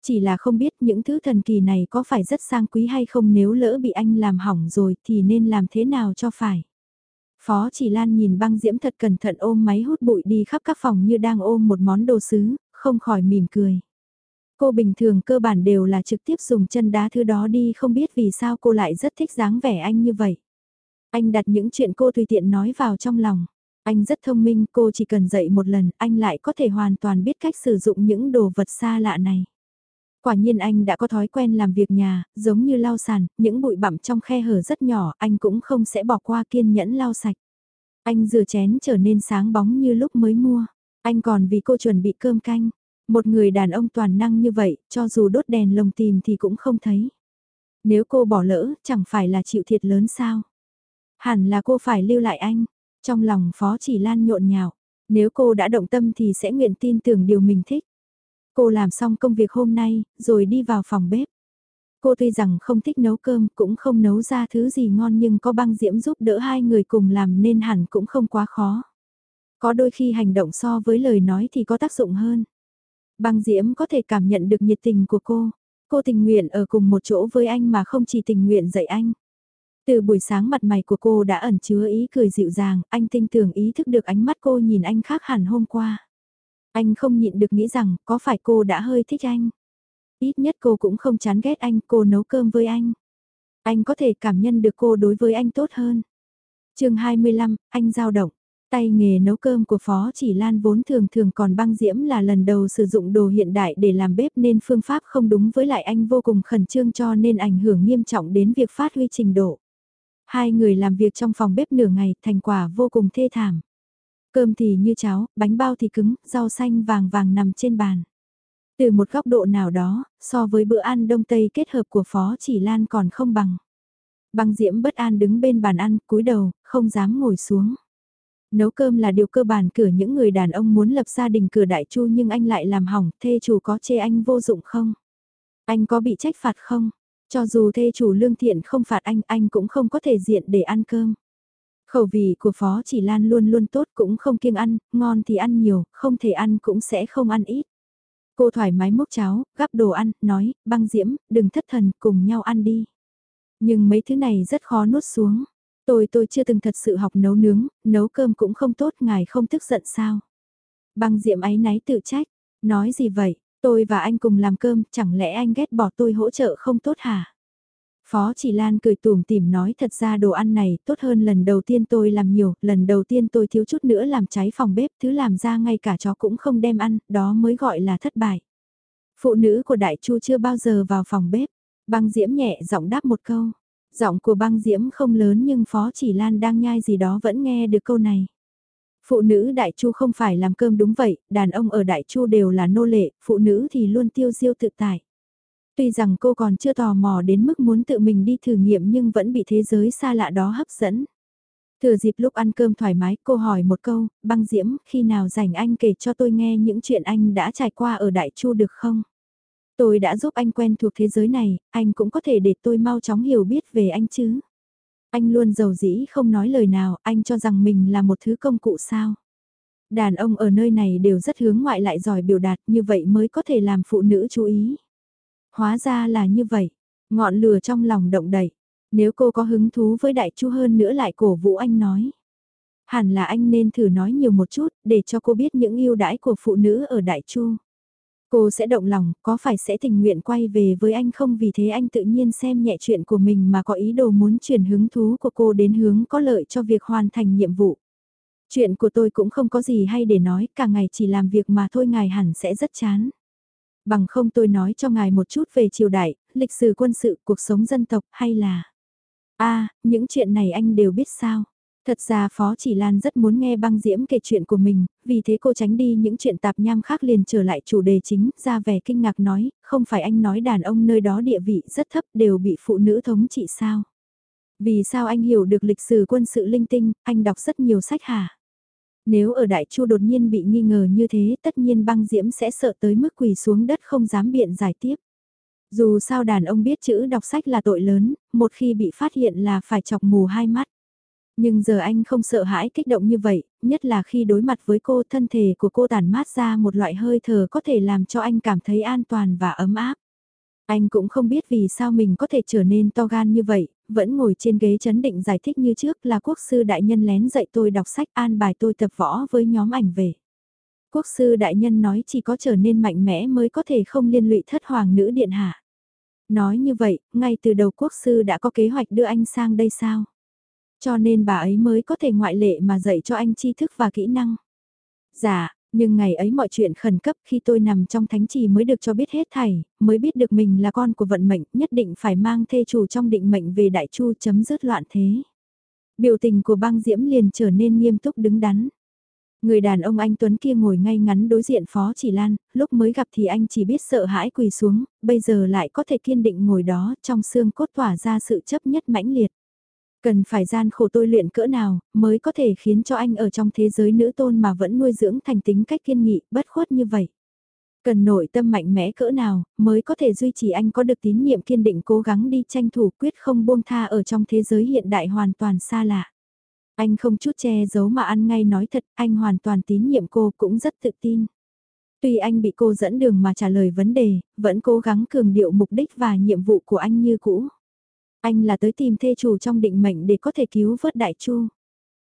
Chỉ là không biết những thứ thần kỳ này có phải rất sang quý hay không nếu lỡ bị anh làm hỏng rồi thì nên làm thế nào cho phải. Phó chỉ lan nhìn băng diễm thật cẩn thận ôm máy hút bụi đi khắp các phòng như đang ôm một món đồ sứ, không khỏi mỉm cười. Cô bình thường cơ bản đều là trực tiếp dùng chân đá thứ đó đi không biết vì sao cô lại rất thích dáng vẻ anh như vậy. Anh đặt những chuyện cô tùy tiện nói vào trong lòng. Anh rất thông minh, cô chỉ cần dạy một lần, anh lại có thể hoàn toàn biết cách sử dụng những đồ vật xa lạ này. Quả nhiên anh đã có thói quen làm việc nhà, giống như lau sàn, những bụi bặm trong khe hở rất nhỏ, anh cũng không sẽ bỏ qua kiên nhẫn lau sạch. Anh rửa chén trở nên sáng bóng như lúc mới mua. Anh còn vì cô chuẩn bị cơm canh. Một người đàn ông toàn năng như vậy, cho dù đốt đèn lồng tìm thì cũng không thấy. Nếu cô bỏ lỡ, chẳng phải là chịu thiệt lớn sao? Hẳn là cô phải lưu lại anh. Trong lòng Phó Chỉ Lan nhộn nhào. nếu cô đã động tâm thì sẽ nguyện tin tưởng điều mình thích. Cô làm xong công việc hôm nay, rồi đi vào phòng bếp. Cô tuy rằng không thích nấu cơm, cũng không nấu ra thứ gì ngon nhưng có băng diễm giúp đỡ hai người cùng làm nên hẳn cũng không quá khó. Có đôi khi hành động so với lời nói thì có tác dụng hơn. Băng diễm có thể cảm nhận được nhiệt tình của cô. Cô tình nguyện ở cùng một chỗ với anh mà không chỉ tình nguyện dạy anh. Từ buổi sáng mặt mày của cô đã ẩn chứa ý cười dịu dàng, anh tin tưởng ý thức được ánh mắt cô nhìn anh khác hẳn hôm qua. Anh không nhịn được nghĩ rằng có phải cô đã hơi thích anh. Ít nhất cô cũng không chán ghét anh, cô nấu cơm với anh. Anh có thể cảm nhận được cô đối với anh tốt hơn. chương 25, anh giao động. Tay nghề nấu cơm của Phó Chỉ Lan vốn thường thường còn băng diễm là lần đầu sử dụng đồ hiện đại để làm bếp nên phương pháp không đúng với lại anh vô cùng khẩn trương cho nên ảnh hưởng nghiêm trọng đến việc phát huy trình độ. Hai người làm việc trong phòng bếp nửa ngày, thành quả vô cùng thê thảm. Cơm thì như cháo, bánh bao thì cứng, rau xanh vàng vàng nằm trên bàn. Từ một góc độ nào đó, so với bữa ăn đông tây kết hợp của Phó Chỉ Lan còn không bằng. Băng diễm bất an đứng bên bàn ăn, cúi đầu, không dám ngồi xuống. Nấu cơm là điều cơ bản cửa những người đàn ông muốn lập gia đình cửa đại chu nhưng anh lại làm hỏng, thê chủ có chê anh vô dụng không? Anh có bị trách phạt không? Cho dù thê chủ lương thiện không phạt anh, anh cũng không có thể diện để ăn cơm. Khẩu vị của Phó Chỉ Lan luôn luôn tốt cũng không kiêng ăn, ngon thì ăn nhiều, không thể ăn cũng sẽ không ăn ít. Cô thoải mái múc cháo, gắp đồ ăn, nói, băng diễm, đừng thất thần, cùng nhau ăn đi. Nhưng mấy thứ này rất khó nuốt xuống. Tôi tôi chưa từng thật sự học nấu nướng, nấu cơm cũng không tốt, ngài không tức giận sao. Băng diễm ấy náy tự trách, nói gì vậy, tôi và anh cùng làm cơm, chẳng lẽ anh ghét bỏ tôi hỗ trợ không tốt hả? Phó chỉ Lan cười tùm tìm nói thật ra đồ ăn này tốt hơn lần đầu tiên tôi làm nhiều, lần đầu tiên tôi thiếu chút nữa làm cháy phòng bếp, thứ làm ra ngay cả chó cũng không đem ăn, đó mới gọi là thất bại. Phụ nữ của Đại Chu chưa bao giờ vào phòng bếp, băng diễm nhẹ giọng đáp một câu. Giọng của băng diễm không lớn nhưng Phó Chỉ Lan đang nhai gì đó vẫn nghe được câu này. Phụ nữ Đại Chu không phải làm cơm đúng vậy, đàn ông ở Đại Chu đều là nô lệ, phụ nữ thì luôn tiêu diêu tự tại. Tuy rằng cô còn chưa tò mò đến mức muốn tự mình đi thử nghiệm nhưng vẫn bị thế giới xa lạ đó hấp dẫn. Thừa dịp lúc ăn cơm thoải mái cô hỏi một câu, băng diễm, khi nào rảnh anh kể cho tôi nghe những chuyện anh đã trải qua ở Đại Chu được không? Tôi đã giúp anh quen thuộc thế giới này, anh cũng có thể để tôi mau chóng hiểu biết về anh chứ. Anh luôn giàu dĩ không nói lời nào, anh cho rằng mình là một thứ công cụ sao. Đàn ông ở nơi này đều rất hướng ngoại lại giỏi biểu đạt như vậy mới có thể làm phụ nữ chú ý. Hóa ra là như vậy, ngọn lửa trong lòng động đẩy. Nếu cô có hứng thú với đại chu hơn nữa lại cổ vũ anh nói. Hẳn là anh nên thử nói nhiều một chút để cho cô biết những ưu đãi của phụ nữ ở đại chu. Cô sẽ động lòng, có phải sẽ tình nguyện quay về với anh không vì thế anh tự nhiên xem nhẹ chuyện của mình mà có ý đồ muốn chuyển hứng thú của cô đến hướng có lợi cho việc hoàn thành nhiệm vụ. Chuyện của tôi cũng không có gì hay để nói, cả ngày chỉ làm việc mà thôi ngài hẳn sẽ rất chán. Bằng không tôi nói cho ngài một chút về triều đại, lịch sử quân sự, cuộc sống dân tộc hay là... a những chuyện này anh đều biết sao? Thật ra Phó Chỉ Lan rất muốn nghe băng diễm kể chuyện của mình, vì thế cô tránh đi những chuyện tạp nham khác liền trở lại chủ đề chính, ra vẻ kinh ngạc nói, không phải anh nói đàn ông nơi đó địa vị rất thấp đều bị phụ nữ thống trị sao? Vì sao anh hiểu được lịch sử quân sự linh tinh, anh đọc rất nhiều sách hả? Nếu ở Đại Chu đột nhiên bị nghi ngờ như thế tất nhiên băng diễm sẽ sợ tới mức quỳ xuống đất không dám biện giải tiếp. Dù sao đàn ông biết chữ đọc sách là tội lớn, một khi bị phát hiện là phải chọc mù hai mắt. Nhưng giờ anh không sợ hãi kích động như vậy, nhất là khi đối mặt với cô thân thể của cô tàn mát ra một loại hơi thở có thể làm cho anh cảm thấy an toàn và ấm áp. Anh cũng không biết vì sao mình có thể trở nên to gan như vậy, vẫn ngồi trên ghế chấn định giải thích như trước là quốc sư đại nhân lén dạy tôi đọc sách an bài tôi tập võ với nhóm ảnh về. Quốc sư đại nhân nói chỉ có trở nên mạnh mẽ mới có thể không liên lụy thất hoàng nữ điện hạ. Nói như vậy, ngay từ đầu quốc sư đã có kế hoạch đưa anh sang đây sao? Cho nên bà ấy mới có thể ngoại lệ mà dạy cho anh tri thức và kỹ năng. Dạ, nhưng ngày ấy mọi chuyện khẩn cấp khi tôi nằm trong thánh trì mới được cho biết hết thảy, mới biết được mình là con của vận mệnh, nhất định phải mang thê chủ trong định mệnh về đại chu chấm dứt loạn thế. Biểu tình của băng diễm liền trở nên nghiêm túc đứng đắn. Người đàn ông anh Tuấn kia ngồi ngay ngắn đối diện Phó Chỉ Lan, lúc mới gặp thì anh chỉ biết sợ hãi quỳ xuống, bây giờ lại có thể kiên định ngồi đó trong xương cốt tỏa ra sự chấp nhất mãnh liệt. Cần phải gian khổ tôi luyện cỡ nào, mới có thể khiến cho anh ở trong thế giới nữ tôn mà vẫn nuôi dưỡng thành tính cách kiên nghị, bất khuất như vậy. Cần nội tâm mạnh mẽ cỡ nào, mới có thể duy trì anh có được tín nhiệm kiên định cố gắng đi tranh thủ quyết không buông tha ở trong thế giới hiện đại hoàn toàn xa lạ. Anh không chút che giấu mà ăn ngay nói thật, anh hoàn toàn tín nhiệm cô cũng rất tự tin. Tuy anh bị cô dẫn đường mà trả lời vấn đề, vẫn cố gắng cường điệu mục đích và nhiệm vụ của anh như cũ. Anh là tới tìm thê chủ trong định mệnh để có thể cứu vớt đại chu.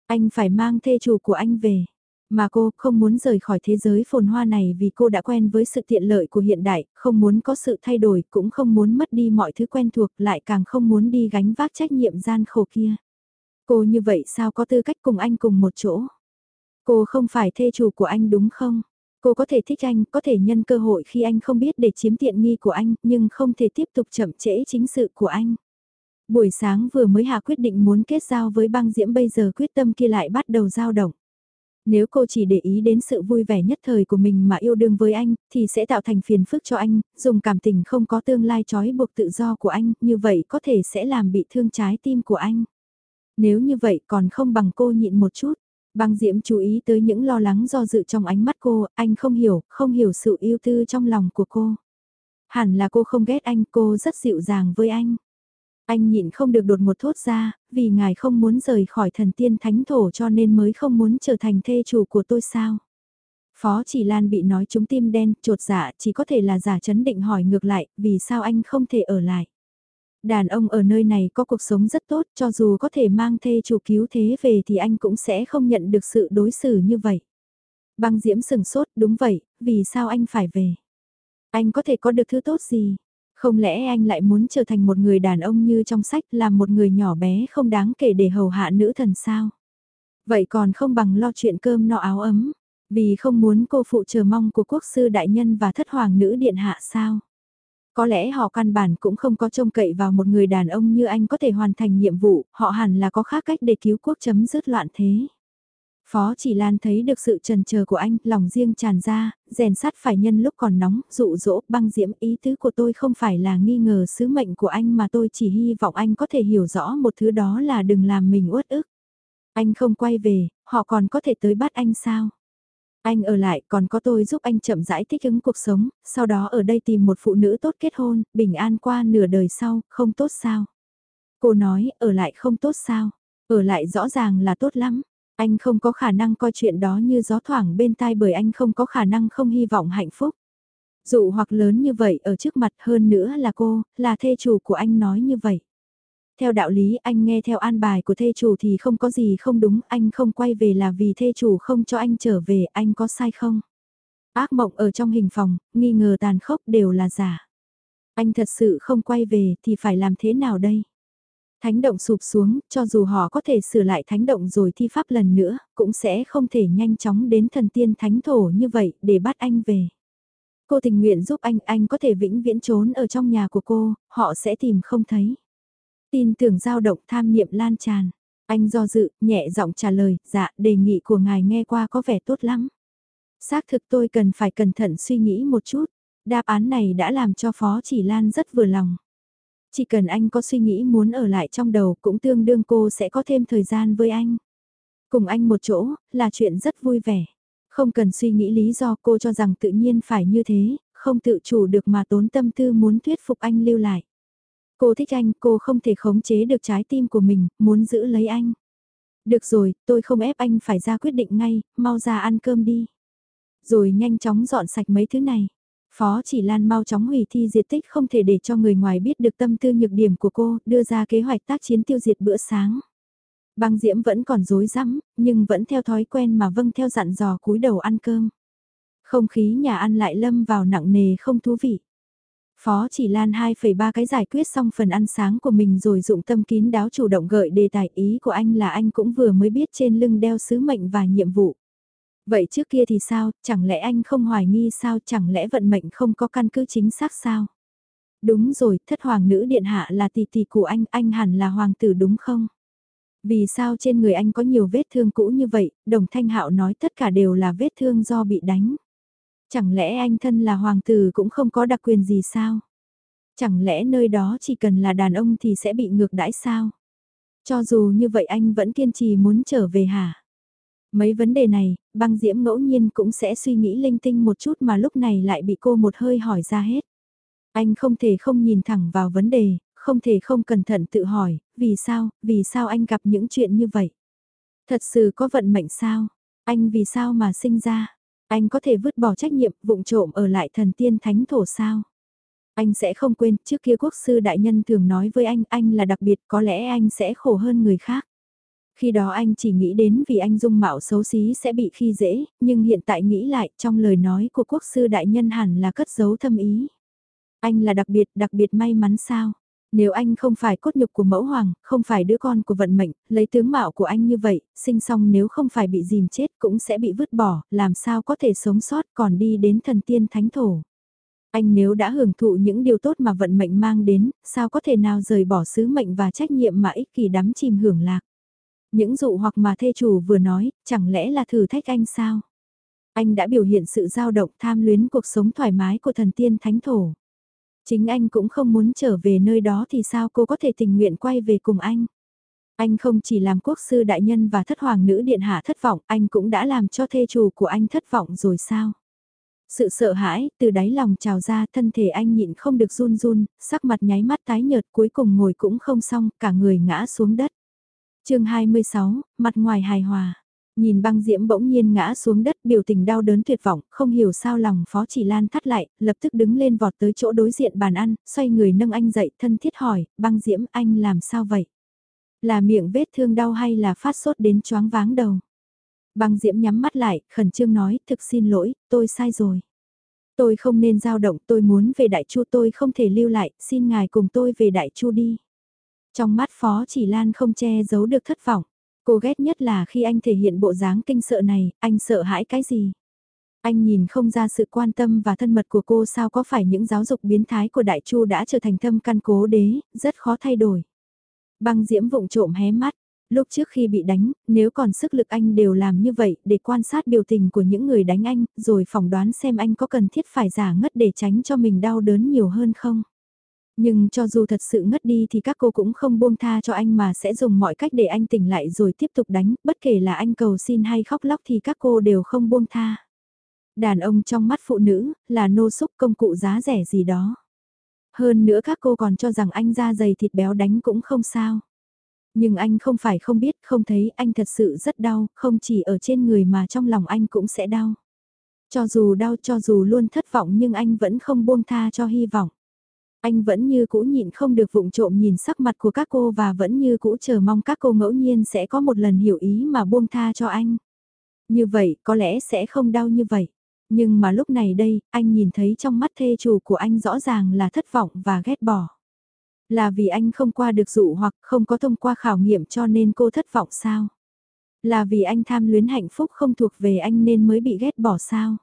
Anh phải mang thê chủ của anh về. Mà cô không muốn rời khỏi thế giới phồn hoa này vì cô đã quen với sự tiện lợi của hiện đại, không muốn có sự thay đổi, cũng không muốn mất đi mọi thứ quen thuộc, lại càng không muốn đi gánh vác trách nhiệm gian khổ kia. Cô như vậy sao có tư cách cùng anh cùng một chỗ? Cô không phải thê chủ của anh đúng không? Cô có thể thích anh, có thể nhân cơ hội khi anh không biết để chiếm tiện nghi của anh, nhưng không thể tiếp tục chậm trễ chính sự của anh. Buổi sáng vừa mới hạ quyết định muốn kết giao với băng diễm bây giờ quyết tâm kia lại bắt đầu dao động. Nếu cô chỉ để ý đến sự vui vẻ nhất thời của mình mà yêu đương với anh, thì sẽ tạo thành phiền phức cho anh, dùng cảm tình không có tương lai trói buộc tự do của anh, như vậy có thể sẽ làm bị thương trái tim của anh. Nếu như vậy còn không bằng cô nhịn một chút. Băng Diễm chú ý tới những lo lắng do dự trong ánh mắt cô, anh không hiểu, không hiểu sự yêu tư trong lòng của cô. Hẳn là cô không ghét anh, cô rất dịu dàng với anh. Anh nhịn không được đột một thốt ra, vì ngài không muốn rời khỏi thần tiên thánh thổ cho nên mới không muốn trở thành thê chủ của tôi sao. Phó chỉ Lan bị nói trúng tim đen, trột dạ, chỉ có thể là giả chấn định hỏi ngược lại, vì sao anh không thể ở lại. Đàn ông ở nơi này có cuộc sống rất tốt, cho dù có thể mang thê chủ cứu thế về thì anh cũng sẽ không nhận được sự đối xử như vậy. Băng diễm sừng sốt, đúng vậy, vì sao anh phải về? Anh có thể có được thứ tốt gì? Không lẽ anh lại muốn trở thành một người đàn ông như trong sách làm một người nhỏ bé không đáng kể để hầu hạ nữ thần sao? Vậy còn không bằng lo chuyện cơm no áo ấm, vì không muốn cô phụ chờ mong của quốc sư đại nhân và thất hoàng nữ điện hạ sao? Có lẽ họ căn bản cũng không có trông cậy vào một người đàn ông như anh có thể hoàn thành nhiệm vụ, họ hẳn là có khác cách để cứu quốc chấm dứt loạn thế. Phó chỉ Lan thấy được sự trần chờ của anh, lòng riêng tràn ra, rèn sắt phải nhân lúc còn nóng, dụ dỗ, băng diễm ý tứ của tôi không phải là nghi ngờ sứ mệnh của anh mà tôi chỉ hy vọng anh có thể hiểu rõ một thứ đó là đừng làm mình uất ức. Anh không quay về, họ còn có thể tới bắt anh sao? Anh ở lại còn có tôi giúp anh chậm rãi thích ứng cuộc sống, sau đó ở đây tìm một phụ nữ tốt kết hôn, bình an qua nửa đời sau, không tốt sao? Cô nói, ở lại không tốt sao? Ở lại rõ ràng là tốt lắm. Anh không có khả năng coi chuyện đó như gió thoảng bên tai bởi anh không có khả năng không hy vọng hạnh phúc. Dụ hoặc lớn như vậy ở trước mặt hơn nữa là cô, là thê chủ của anh nói như vậy. Theo đạo lý anh nghe theo an bài của thê chủ thì không có gì không đúng, anh không quay về là vì thê chủ không cho anh trở về, anh có sai không? Ác mộng ở trong hình phòng, nghi ngờ tàn khốc đều là giả. Anh thật sự không quay về thì phải làm thế nào đây? Thánh động sụp xuống, cho dù họ có thể sửa lại thánh động rồi thi pháp lần nữa, cũng sẽ không thể nhanh chóng đến thần tiên thánh thổ như vậy để bắt anh về. Cô tình nguyện giúp anh, anh có thể vĩnh viễn trốn ở trong nhà của cô, họ sẽ tìm không thấy. Tin tưởng dao động tham niệm lan tràn. Anh do dự, nhẹ giọng trả lời, dạ, đề nghị của ngài nghe qua có vẻ tốt lắm. Xác thực tôi cần phải cẩn thận suy nghĩ một chút. Đáp án này đã làm cho Phó Chỉ Lan rất vừa lòng. Chỉ cần anh có suy nghĩ muốn ở lại trong đầu cũng tương đương cô sẽ có thêm thời gian với anh. Cùng anh một chỗ, là chuyện rất vui vẻ. Không cần suy nghĩ lý do cô cho rằng tự nhiên phải như thế, không tự chủ được mà tốn tâm tư muốn thuyết phục anh lưu lại. Cô thích anh, cô không thể khống chế được trái tim của mình, muốn giữ lấy anh. Được rồi, tôi không ép anh phải ra quyết định ngay, mau ra ăn cơm đi. Rồi nhanh chóng dọn sạch mấy thứ này. Phó chỉ Lan mau chóng hủy thi diệt tích không thể để cho người ngoài biết được tâm tư nhược điểm của cô, đưa ra kế hoạch tác chiến tiêu diệt bữa sáng. Băng Diễm vẫn còn rối rắm, nhưng vẫn theo thói quen mà vâng theo dặn dò cúi đầu ăn cơm. Không khí nhà ăn lại lâm vào nặng nề không thú vị. Phó chỉ Lan 2,3 cái giải quyết xong phần ăn sáng của mình rồi dụng tâm kín đáo chủ động gợi đề tài ý của anh là anh cũng vừa mới biết trên lưng đeo sứ mệnh và nhiệm vụ. Vậy trước kia thì sao, chẳng lẽ anh không hoài nghi sao, chẳng lẽ vận mệnh không có căn cứ chính xác sao? Đúng rồi, thất hoàng nữ điện hạ là tỷ tỷ của anh, anh hẳn là hoàng tử đúng không? Vì sao trên người anh có nhiều vết thương cũ như vậy, đồng thanh hạo nói tất cả đều là vết thương do bị đánh. Chẳng lẽ anh thân là hoàng tử cũng không có đặc quyền gì sao? Chẳng lẽ nơi đó chỉ cần là đàn ông thì sẽ bị ngược đãi sao? Cho dù như vậy anh vẫn kiên trì muốn trở về hả? Mấy vấn đề này, băng diễm ngẫu nhiên cũng sẽ suy nghĩ linh tinh một chút mà lúc này lại bị cô một hơi hỏi ra hết. Anh không thể không nhìn thẳng vào vấn đề, không thể không cẩn thận tự hỏi, vì sao, vì sao anh gặp những chuyện như vậy? Thật sự có vận mệnh sao? Anh vì sao mà sinh ra? Anh có thể vứt bỏ trách nhiệm, vụng trộm ở lại thần tiên thánh thổ sao? Anh sẽ không quên, trước kia quốc sư đại nhân thường nói với anh, anh là đặc biệt, có lẽ anh sẽ khổ hơn người khác. Khi đó anh chỉ nghĩ đến vì anh dung mạo xấu xí sẽ bị khi dễ, nhưng hiện tại nghĩ lại trong lời nói của quốc sư đại nhân hẳn là cất giấu thâm ý. Anh là đặc biệt, đặc biệt may mắn sao? Nếu anh không phải cốt nhục của mẫu hoàng, không phải đứa con của vận mệnh, lấy tướng mạo của anh như vậy, sinh xong nếu không phải bị dìm chết cũng sẽ bị vứt bỏ, làm sao có thể sống sót còn đi đến thần tiên thánh thổ. Anh nếu đã hưởng thụ những điều tốt mà vận mệnh mang đến, sao có thể nào rời bỏ sứ mệnh và trách nhiệm mà ích kỷ đắm chìm hưởng lạc. Những dụ hoặc mà thê chủ vừa nói, chẳng lẽ là thử thách anh sao? Anh đã biểu hiện sự dao động tham luyến cuộc sống thoải mái của thần tiên thánh thổ. Chính anh cũng không muốn trở về nơi đó thì sao cô có thể tình nguyện quay về cùng anh? Anh không chỉ làm quốc sư đại nhân và thất hoàng nữ điện hạ thất vọng, anh cũng đã làm cho thê chủ của anh thất vọng rồi sao? Sự sợ hãi từ đáy lòng trào ra thân thể anh nhịn không được run run, sắc mặt nháy mắt tái nhợt cuối cùng ngồi cũng không xong, cả người ngã xuống đất chương 26, mặt ngoài hài hòa. Nhìn băng diễm bỗng nhiên ngã xuống đất biểu tình đau đớn tuyệt vọng, không hiểu sao lòng phó chỉ lan thắt lại, lập tức đứng lên vọt tới chỗ đối diện bàn ăn, xoay người nâng anh dậy thân thiết hỏi, băng diễm anh làm sao vậy? Là miệng vết thương đau hay là phát sốt đến choáng váng đầu? Băng diễm nhắm mắt lại, khẩn trương nói, thực xin lỗi, tôi sai rồi. Tôi không nên dao động, tôi muốn về đại chu tôi không thể lưu lại, xin ngài cùng tôi về đại chu đi. Trong mắt phó chỉ lan không che giấu được thất vọng. Cô ghét nhất là khi anh thể hiện bộ dáng kinh sợ này, anh sợ hãi cái gì? Anh nhìn không ra sự quan tâm và thân mật của cô sao có phải những giáo dục biến thái của Đại Chu đã trở thành thâm căn cố đế, rất khó thay đổi. Băng diễm vụng trộm hé mắt, lúc trước khi bị đánh, nếu còn sức lực anh đều làm như vậy để quan sát biểu tình của những người đánh anh, rồi phỏng đoán xem anh có cần thiết phải giả ngất để tránh cho mình đau đớn nhiều hơn không. Nhưng cho dù thật sự ngất đi thì các cô cũng không buông tha cho anh mà sẽ dùng mọi cách để anh tỉnh lại rồi tiếp tục đánh, bất kể là anh cầu xin hay khóc lóc thì các cô đều không buông tha. Đàn ông trong mắt phụ nữ, là nô xúc công cụ giá rẻ gì đó. Hơn nữa các cô còn cho rằng anh da dày thịt béo đánh cũng không sao. Nhưng anh không phải không biết, không thấy, anh thật sự rất đau, không chỉ ở trên người mà trong lòng anh cũng sẽ đau. Cho dù đau, cho dù luôn thất vọng nhưng anh vẫn không buông tha cho hy vọng. Anh vẫn như cũ nhịn không được vụng trộm nhìn sắc mặt của các cô và vẫn như cũ chờ mong các cô ngẫu nhiên sẽ có một lần hiểu ý mà buông tha cho anh. Như vậy có lẽ sẽ không đau như vậy. Nhưng mà lúc này đây, anh nhìn thấy trong mắt thê chủ của anh rõ ràng là thất vọng và ghét bỏ. Là vì anh không qua được dụ hoặc không có thông qua khảo nghiệm cho nên cô thất vọng sao? Là vì anh tham luyến hạnh phúc không thuộc về anh nên mới bị ghét bỏ sao?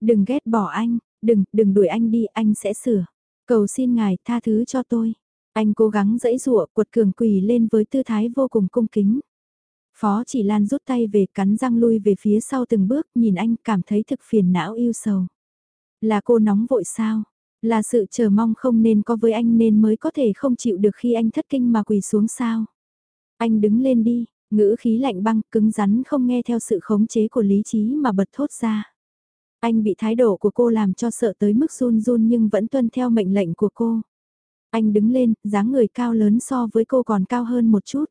Đừng ghét bỏ anh, đừng, đừng đuổi anh đi, anh sẽ sửa. Cầu xin ngài tha thứ cho tôi. Anh cố gắng dẫy dụa quật cường quỳ lên với tư thái vô cùng cung kính. Phó chỉ lan rút tay về cắn răng lui về phía sau từng bước nhìn anh cảm thấy thực phiền não yêu sầu. Là cô nóng vội sao? Là sự chờ mong không nên có với anh nên mới có thể không chịu được khi anh thất kinh mà quỳ xuống sao? Anh đứng lên đi, ngữ khí lạnh băng cứng rắn không nghe theo sự khống chế của lý trí mà bật thốt ra. Anh bị thái độ của cô làm cho sợ tới mức run run nhưng vẫn tuân theo mệnh lệnh của cô. Anh đứng lên, dáng người cao lớn so với cô còn cao hơn một chút.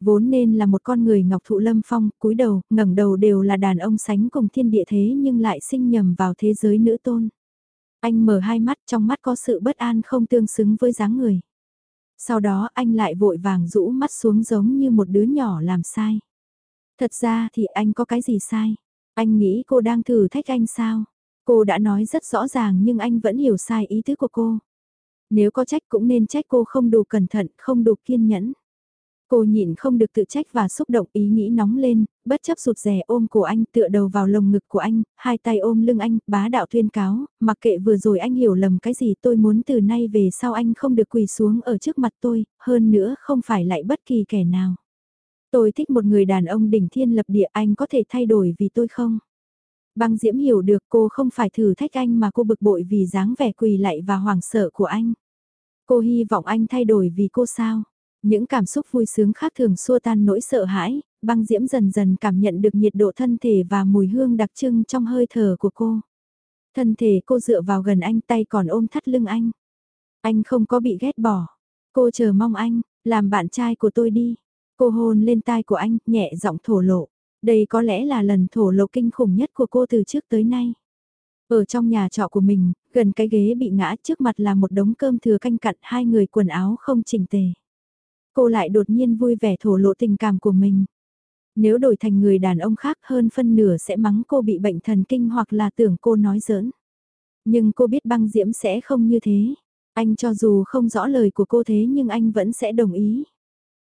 Vốn nên là một con người ngọc thụ lâm phong, cúi đầu, ngẩng đầu đều là đàn ông sánh cùng thiên địa thế nhưng lại sinh nhầm vào thế giới nữ tôn. Anh mở hai mắt trong mắt có sự bất an không tương xứng với dáng người. Sau đó anh lại vội vàng rũ mắt xuống giống như một đứa nhỏ làm sai. Thật ra thì anh có cái gì sai? Anh nghĩ cô đang thử thách anh sao? Cô đã nói rất rõ ràng nhưng anh vẫn hiểu sai ý tứ của cô. Nếu có trách cũng nên trách cô không đủ cẩn thận, không đủ kiên nhẫn. Cô nhịn không được tự trách và xúc động ý nghĩ nóng lên, bất chấp sụt rè ôm cổ anh tựa đầu vào lồng ngực của anh, hai tay ôm lưng anh, bá đạo tuyên cáo, mặc kệ vừa rồi anh hiểu lầm cái gì tôi muốn từ nay về sau anh không được quỳ xuống ở trước mặt tôi, hơn nữa không phải lại bất kỳ kẻ nào. Tôi thích một người đàn ông đỉnh thiên lập địa anh có thể thay đổi vì tôi không? Băng Diễm hiểu được cô không phải thử thách anh mà cô bực bội vì dáng vẻ quỳ lạy và hoảng sợ của anh. Cô hy vọng anh thay đổi vì cô sao? Những cảm xúc vui sướng khác thường xua tan nỗi sợ hãi, băng diễm dần dần cảm nhận được nhiệt độ thân thể và mùi hương đặc trưng trong hơi thở của cô. Thân thể cô dựa vào gần anh tay còn ôm thắt lưng anh. Anh không có bị ghét bỏ. Cô chờ mong anh, làm bạn trai của tôi đi. Cô hôn lên tai của anh, nhẹ giọng thổ lộ. Đây có lẽ là lần thổ lộ kinh khủng nhất của cô từ trước tới nay. Ở trong nhà trọ của mình, gần cái ghế bị ngã trước mặt là một đống cơm thừa canh cặn hai người quần áo không chỉnh tề. Cô lại đột nhiên vui vẻ thổ lộ tình cảm của mình. Nếu đổi thành người đàn ông khác hơn phân nửa sẽ mắng cô bị bệnh thần kinh hoặc là tưởng cô nói giỡn. Nhưng cô biết băng diễm sẽ không như thế. Anh cho dù không rõ lời của cô thế nhưng anh vẫn sẽ đồng ý.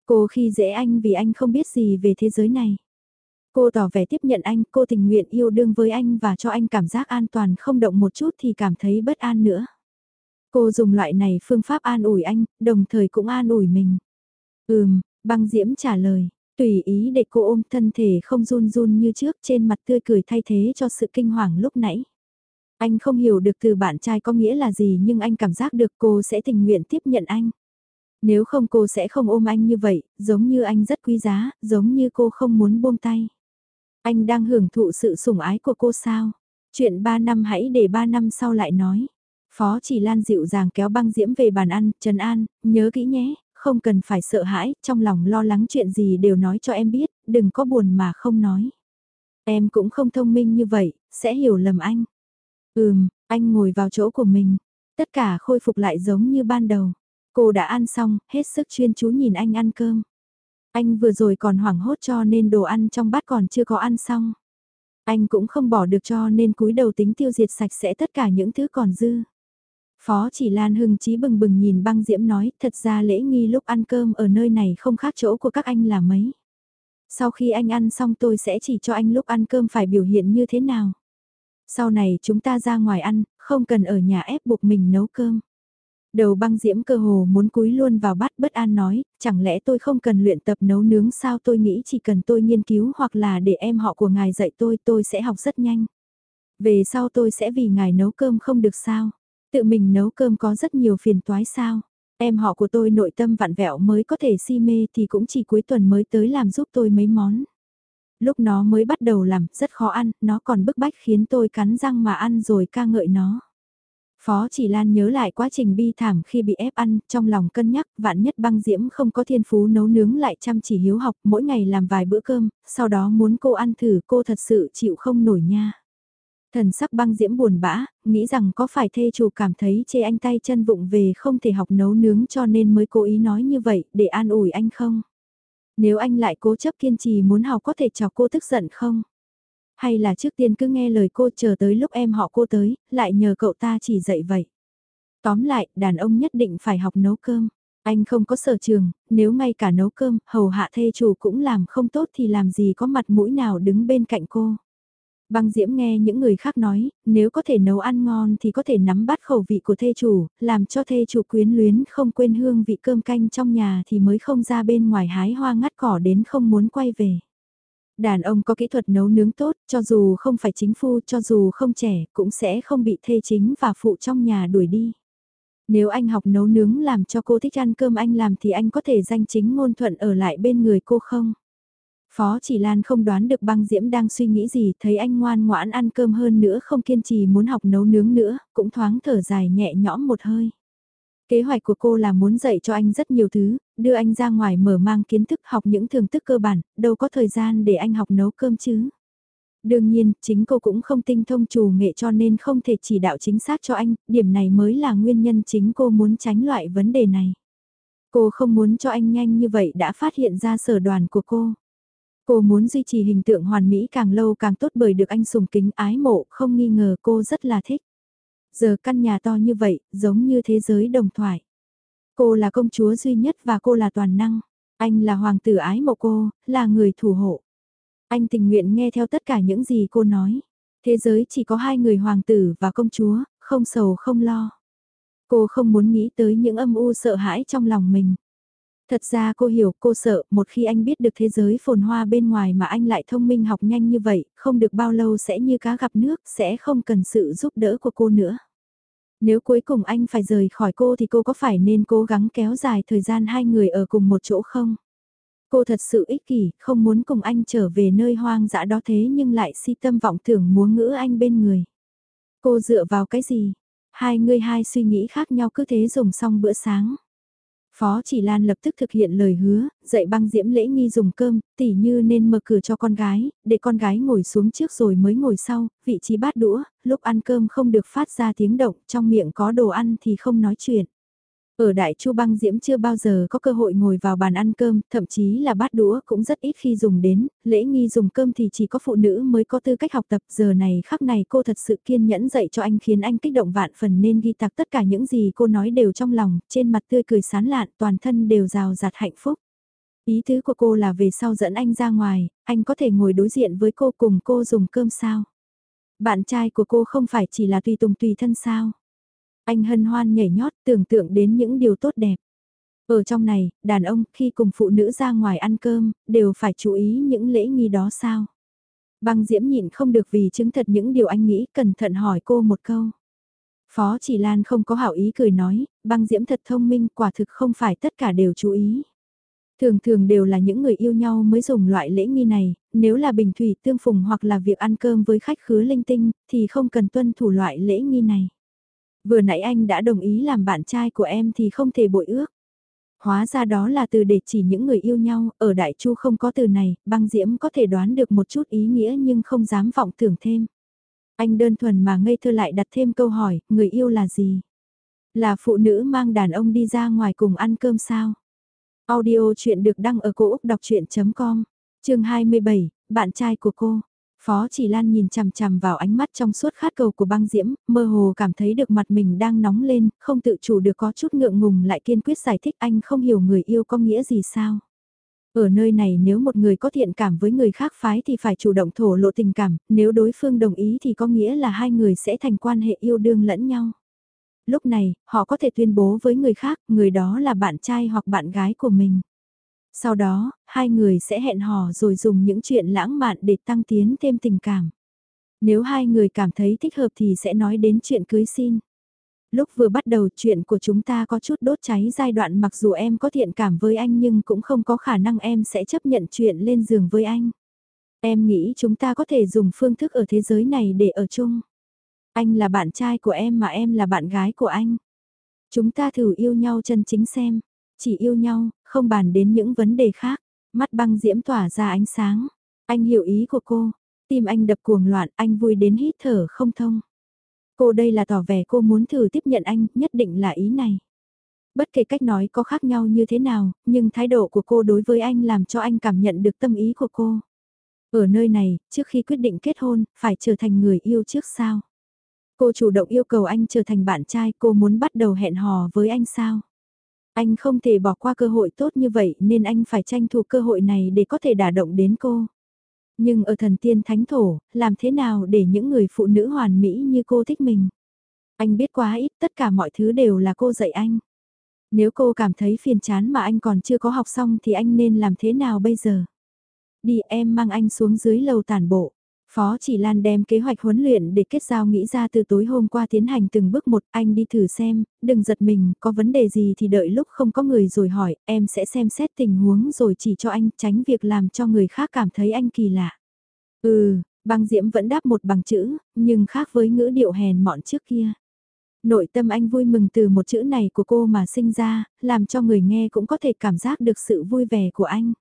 Cô khi dễ anh vì anh không biết gì về thế giới này. Cô tỏ vẻ tiếp nhận anh, cô tình nguyện yêu đương với anh và cho anh cảm giác an toàn không động một chút thì cảm thấy bất an nữa. Cô dùng loại này phương pháp an ủi anh, đồng thời cũng an ủi mình. Ừm, băng diễm trả lời, tùy ý để cô ôm thân thể không run run như trước trên mặt tươi cười thay thế cho sự kinh hoàng lúc nãy. Anh không hiểu được từ bạn trai có nghĩa là gì nhưng anh cảm giác được cô sẽ tình nguyện tiếp nhận anh. Nếu không cô sẽ không ôm anh như vậy, giống như anh rất quý giá, giống như cô không muốn buông tay. Anh đang hưởng thụ sự sủng ái của cô sao? Chuyện 3 năm hãy để 3 năm sau lại nói. Phó chỉ Lan dịu dàng kéo băng diễm về bàn ăn, Trần An, nhớ kỹ nhé, không cần phải sợ hãi, trong lòng lo lắng chuyện gì đều nói cho em biết, đừng có buồn mà không nói. Em cũng không thông minh như vậy, sẽ hiểu lầm anh. Ừm, anh ngồi vào chỗ của mình, tất cả khôi phục lại giống như ban đầu. Cô đã ăn xong, hết sức chuyên chú nhìn anh ăn cơm. Anh vừa rồi còn hoảng hốt cho nên đồ ăn trong bát còn chưa có ăn xong. Anh cũng không bỏ được cho nên cúi đầu tính tiêu diệt sạch sẽ tất cả những thứ còn dư. Phó chỉ Lan hưng trí bừng bừng nhìn băng diễm nói, thật ra lễ nghi lúc ăn cơm ở nơi này không khác chỗ của các anh là mấy. Sau khi anh ăn xong tôi sẽ chỉ cho anh lúc ăn cơm phải biểu hiện như thế nào. Sau này chúng ta ra ngoài ăn, không cần ở nhà ép buộc mình nấu cơm. Đầu băng diễm cơ hồ muốn cúi luôn vào bát bất an nói, chẳng lẽ tôi không cần luyện tập nấu nướng sao tôi nghĩ chỉ cần tôi nghiên cứu hoặc là để em họ của ngài dạy tôi tôi sẽ học rất nhanh. Về sau tôi sẽ vì ngài nấu cơm không được sao. Tự mình nấu cơm có rất nhiều phiền toái sao. Em họ của tôi nội tâm vặn vẹo mới có thể si mê thì cũng chỉ cuối tuần mới tới làm giúp tôi mấy món. Lúc nó mới bắt đầu làm, rất khó ăn, nó còn bức bách khiến tôi cắn răng mà ăn rồi ca ngợi nó. Phó chỉ Lan nhớ lại quá trình bi thảm khi bị ép ăn, trong lòng cân nhắc, vạn nhất băng diễm không có thiên phú nấu nướng lại chăm chỉ hiếu học, mỗi ngày làm vài bữa cơm, sau đó muốn cô ăn thử cô thật sự chịu không nổi nha. Thần sắc băng diễm buồn bã, nghĩ rằng có phải thê chủ cảm thấy chê anh tay chân vụng về không thể học nấu nướng cho nên mới cố ý nói như vậy, để an ủi anh không? Nếu anh lại cố chấp kiên trì muốn học có thể chọc cô tức giận không? Hay là trước tiên cứ nghe lời cô chờ tới lúc em họ cô tới, lại nhờ cậu ta chỉ dạy vậy? Tóm lại, đàn ông nhất định phải học nấu cơm. Anh không có sở trường, nếu ngay cả nấu cơm, hầu hạ thê chủ cũng làm không tốt thì làm gì có mặt mũi nào đứng bên cạnh cô. Băng Diễm nghe những người khác nói, nếu có thể nấu ăn ngon thì có thể nắm bắt khẩu vị của thê chủ, làm cho thê chủ quyến luyến không quên hương vị cơm canh trong nhà thì mới không ra bên ngoài hái hoa ngắt cỏ đến không muốn quay về. Đàn ông có kỹ thuật nấu nướng tốt, cho dù không phải chính phu, cho dù không trẻ, cũng sẽ không bị thê chính và phụ trong nhà đuổi đi. Nếu anh học nấu nướng làm cho cô thích ăn cơm anh làm thì anh có thể danh chính ngôn thuận ở lại bên người cô không? Phó chỉ Lan không đoán được băng diễm đang suy nghĩ gì, thấy anh ngoan ngoãn ăn cơm hơn nữa không kiên trì muốn học nấu nướng nữa, cũng thoáng thở dài nhẹ nhõm một hơi. Kế hoạch của cô là muốn dạy cho anh rất nhiều thứ, đưa anh ra ngoài mở mang kiến thức học những thường thức cơ bản, đâu có thời gian để anh học nấu cơm chứ. Đương nhiên, chính cô cũng không tinh thông chủ nghệ cho nên không thể chỉ đạo chính xác cho anh, điểm này mới là nguyên nhân chính cô muốn tránh loại vấn đề này. Cô không muốn cho anh nhanh như vậy đã phát hiện ra sở đoàn của cô. Cô muốn duy trì hình tượng hoàn mỹ càng lâu càng tốt bởi được anh sùng kính ái mộ, không nghi ngờ cô rất là thích. Giờ căn nhà to như vậy, giống như thế giới đồng thoại. Cô là công chúa duy nhất và cô là toàn năng. Anh là hoàng tử ái mộ cô, là người thủ hộ. Anh tình nguyện nghe theo tất cả những gì cô nói. Thế giới chỉ có hai người hoàng tử và công chúa, không sầu không lo. Cô không muốn nghĩ tới những âm u sợ hãi trong lòng mình. Thật ra cô hiểu, cô sợ, một khi anh biết được thế giới phồn hoa bên ngoài mà anh lại thông minh học nhanh như vậy, không được bao lâu sẽ như cá gặp nước, sẽ không cần sự giúp đỡ của cô nữa. Nếu cuối cùng anh phải rời khỏi cô thì cô có phải nên cố gắng kéo dài thời gian hai người ở cùng một chỗ không? Cô thật sự ích kỷ, không muốn cùng anh trở về nơi hoang dã đó thế nhưng lại si tâm vọng tưởng muốn ngữ anh bên người. Cô dựa vào cái gì? Hai người hai suy nghĩ khác nhau cứ thế dùng xong bữa sáng. Phó chỉ Lan lập tức thực hiện lời hứa, dạy băng diễm lễ nghi dùng cơm, tỉ như nên mở cửa cho con gái, để con gái ngồi xuống trước rồi mới ngồi sau, vị trí bát đũa, lúc ăn cơm không được phát ra tiếng động, trong miệng có đồ ăn thì không nói chuyện. Ở Đại Chu Băng Diễm chưa bao giờ có cơ hội ngồi vào bàn ăn cơm, thậm chí là bát đũa cũng rất ít khi dùng đến, lễ nghi dùng cơm thì chỉ có phụ nữ mới có tư cách học tập, giờ này khắc này cô thật sự kiên nhẫn dạy cho anh khiến anh kích động vạn phần nên ghi tạc tất cả những gì cô nói đều trong lòng, trên mặt tươi cười sán lạn, toàn thân đều rào rạt hạnh phúc. Ý tứ của cô là về sau dẫn anh ra ngoài, anh có thể ngồi đối diện với cô cùng cô dùng cơm sao? Bạn trai của cô không phải chỉ là tùy tùng tùy thân sao? Anh hân hoan nhảy nhót tưởng tượng đến những điều tốt đẹp. Ở trong này, đàn ông khi cùng phụ nữ ra ngoài ăn cơm, đều phải chú ý những lễ nghi đó sao? Băng Diễm nhịn không được vì chứng thật những điều anh nghĩ, cẩn thận hỏi cô một câu. Phó Chỉ Lan không có hảo ý cười nói, băng Diễm thật thông minh, quả thực không phải tất cả đều chú ý. Thường thường đều là những người yêu nhau mới dùng loại lễ nghi này, nếu là bình thủy tương phùng hoặc là việc ăn cơm với khách khứa linh tinh, thì không cần tuân thủ loại lễ nghi này. Vừa nãy anh đã đồng ý làm bạn trai của em thì không thể bội ước. Hóa ra đó là từ để chỉ những người yêu nhau, ở Đại Chu không có từ này, băng diễm có thể đoán được một chút ý nghĩa nhưng không dám vọng tưởng thêm. Anh đơn thuần mà ngây thơ lại đặt thêm câu hỏi, người yêu là gì? Là phụ nữ mang đàn ông đi ra ngoài cùng ăn cơm sao? Audio chuyện được đăng ở cổ Úc đọc chuyện.com, chương 27, bạn trai của cô. Phó chỉ Lan nhìn chằm chằm vào ánh mắt trong suốt khát cầu của băng diễm, mơ hồ cảm thấy được mặt mình đang nóng lên, không tự chủ được có chút ngượng ngùng lại kiên quyết giải thích anh không hiểu người yêu có nghĩa gì sao. Ở nơi này nếu một người có thiện cảm với người khác phái thì phải chủ động thổ lộ tình cảm, nếu đối phương đồng ý thì có nghĩa là hai người sẽ thành quan hệ yêu đương lẫn nhau. Lúc này, họ có thể tuyên bố với người khác, người đó là bạn trai hoặc bạn gái của mình. Sau đó, hai người sẽ hẹn hò rồi dùng những chuyện lãng mạn để tăng tiến thêm tình cảm. Nếu hai người cảm thấy thích hợp thì sẽ nói đến chuyện cưới xin. Lúc vừa bắt đầu chuyện của chúng ta có chút đốt cháy giai đoạn mặc dù em có thiện cảm với anh nhưng cũng không có khả năng em sẽ chấp nhận chuyện lên giường với anh. Em nghĩ chúng ta có thể dùng phương thức ở thế giới này để ở chung. Anh là bạn trai của em mà em là bạn gái của anh. Chúng ta thử yêu nhau chân chính xem. Chỉ yêu nhau, không bàn đến những vấn đề khác. Mắt băng diễm tỏa ra ánh sáng. Anh hiểu ý của cô. Tim anh đập cuồng loạn, anh vui đến hít thở không thông. Cô đây là tỏ vẻ cô muốn thử tiếp nhận anh, nhất định là ý này. Bất kể cách nói có khác nhau như thế nào, nhưng thái độ của cô đối với anh làm cho anh cảm nhận được tâm ý của cô. Ở nơi này, trước khi quyết định kết hôn, phải trở thành người yêu trước sao? Cô chủ động yêu cầu anh trở thành bạn trai, cô muốn bắt đầu hẹn hò với anh sao? Anh không thể bỏ qua cơ hội tốt như vậy nên anh phải tranh thủ cơ hội này để có thể đả động đến cô. Nhưng ở thần tiên thánh thổ, làm thế nào để những người phụ nữ hoàn mỹ như cô thích mình? Anh biết quá ít, tất cả mọi thứ đều là cô dạy anh. Nếu cô cảm thấy phiền chán mà anh còn chưa có học xong thì anh nên làm thế nào bây giờ? Đi em mang anh xuống dưới lầu tản bộ. Phó chỉ Lan đem kế hoạch huấn luyện để kết giao nghĩ ra từ tối hôm qua tiến hành từng bước một, anh đi thử xem, đừng giật mình, có vấn đề gì thì đợi lúc không có người rồi hỏi, em sẽ xem xét tình huống rồi chỉ cho anh tránh việc làm cho người khác cảm thấy anh kỳ lạ. Ừ, băng diễm vẫn đáp một bằng chữ, nhưng khác với ngữ điệu hèn mọn trước kia. Nội tâm anh vui mừng từ một chữ này của cô mà sinh ra, làm cho người nghe cũng có thể cảm giác được sự vui vẻ của anh.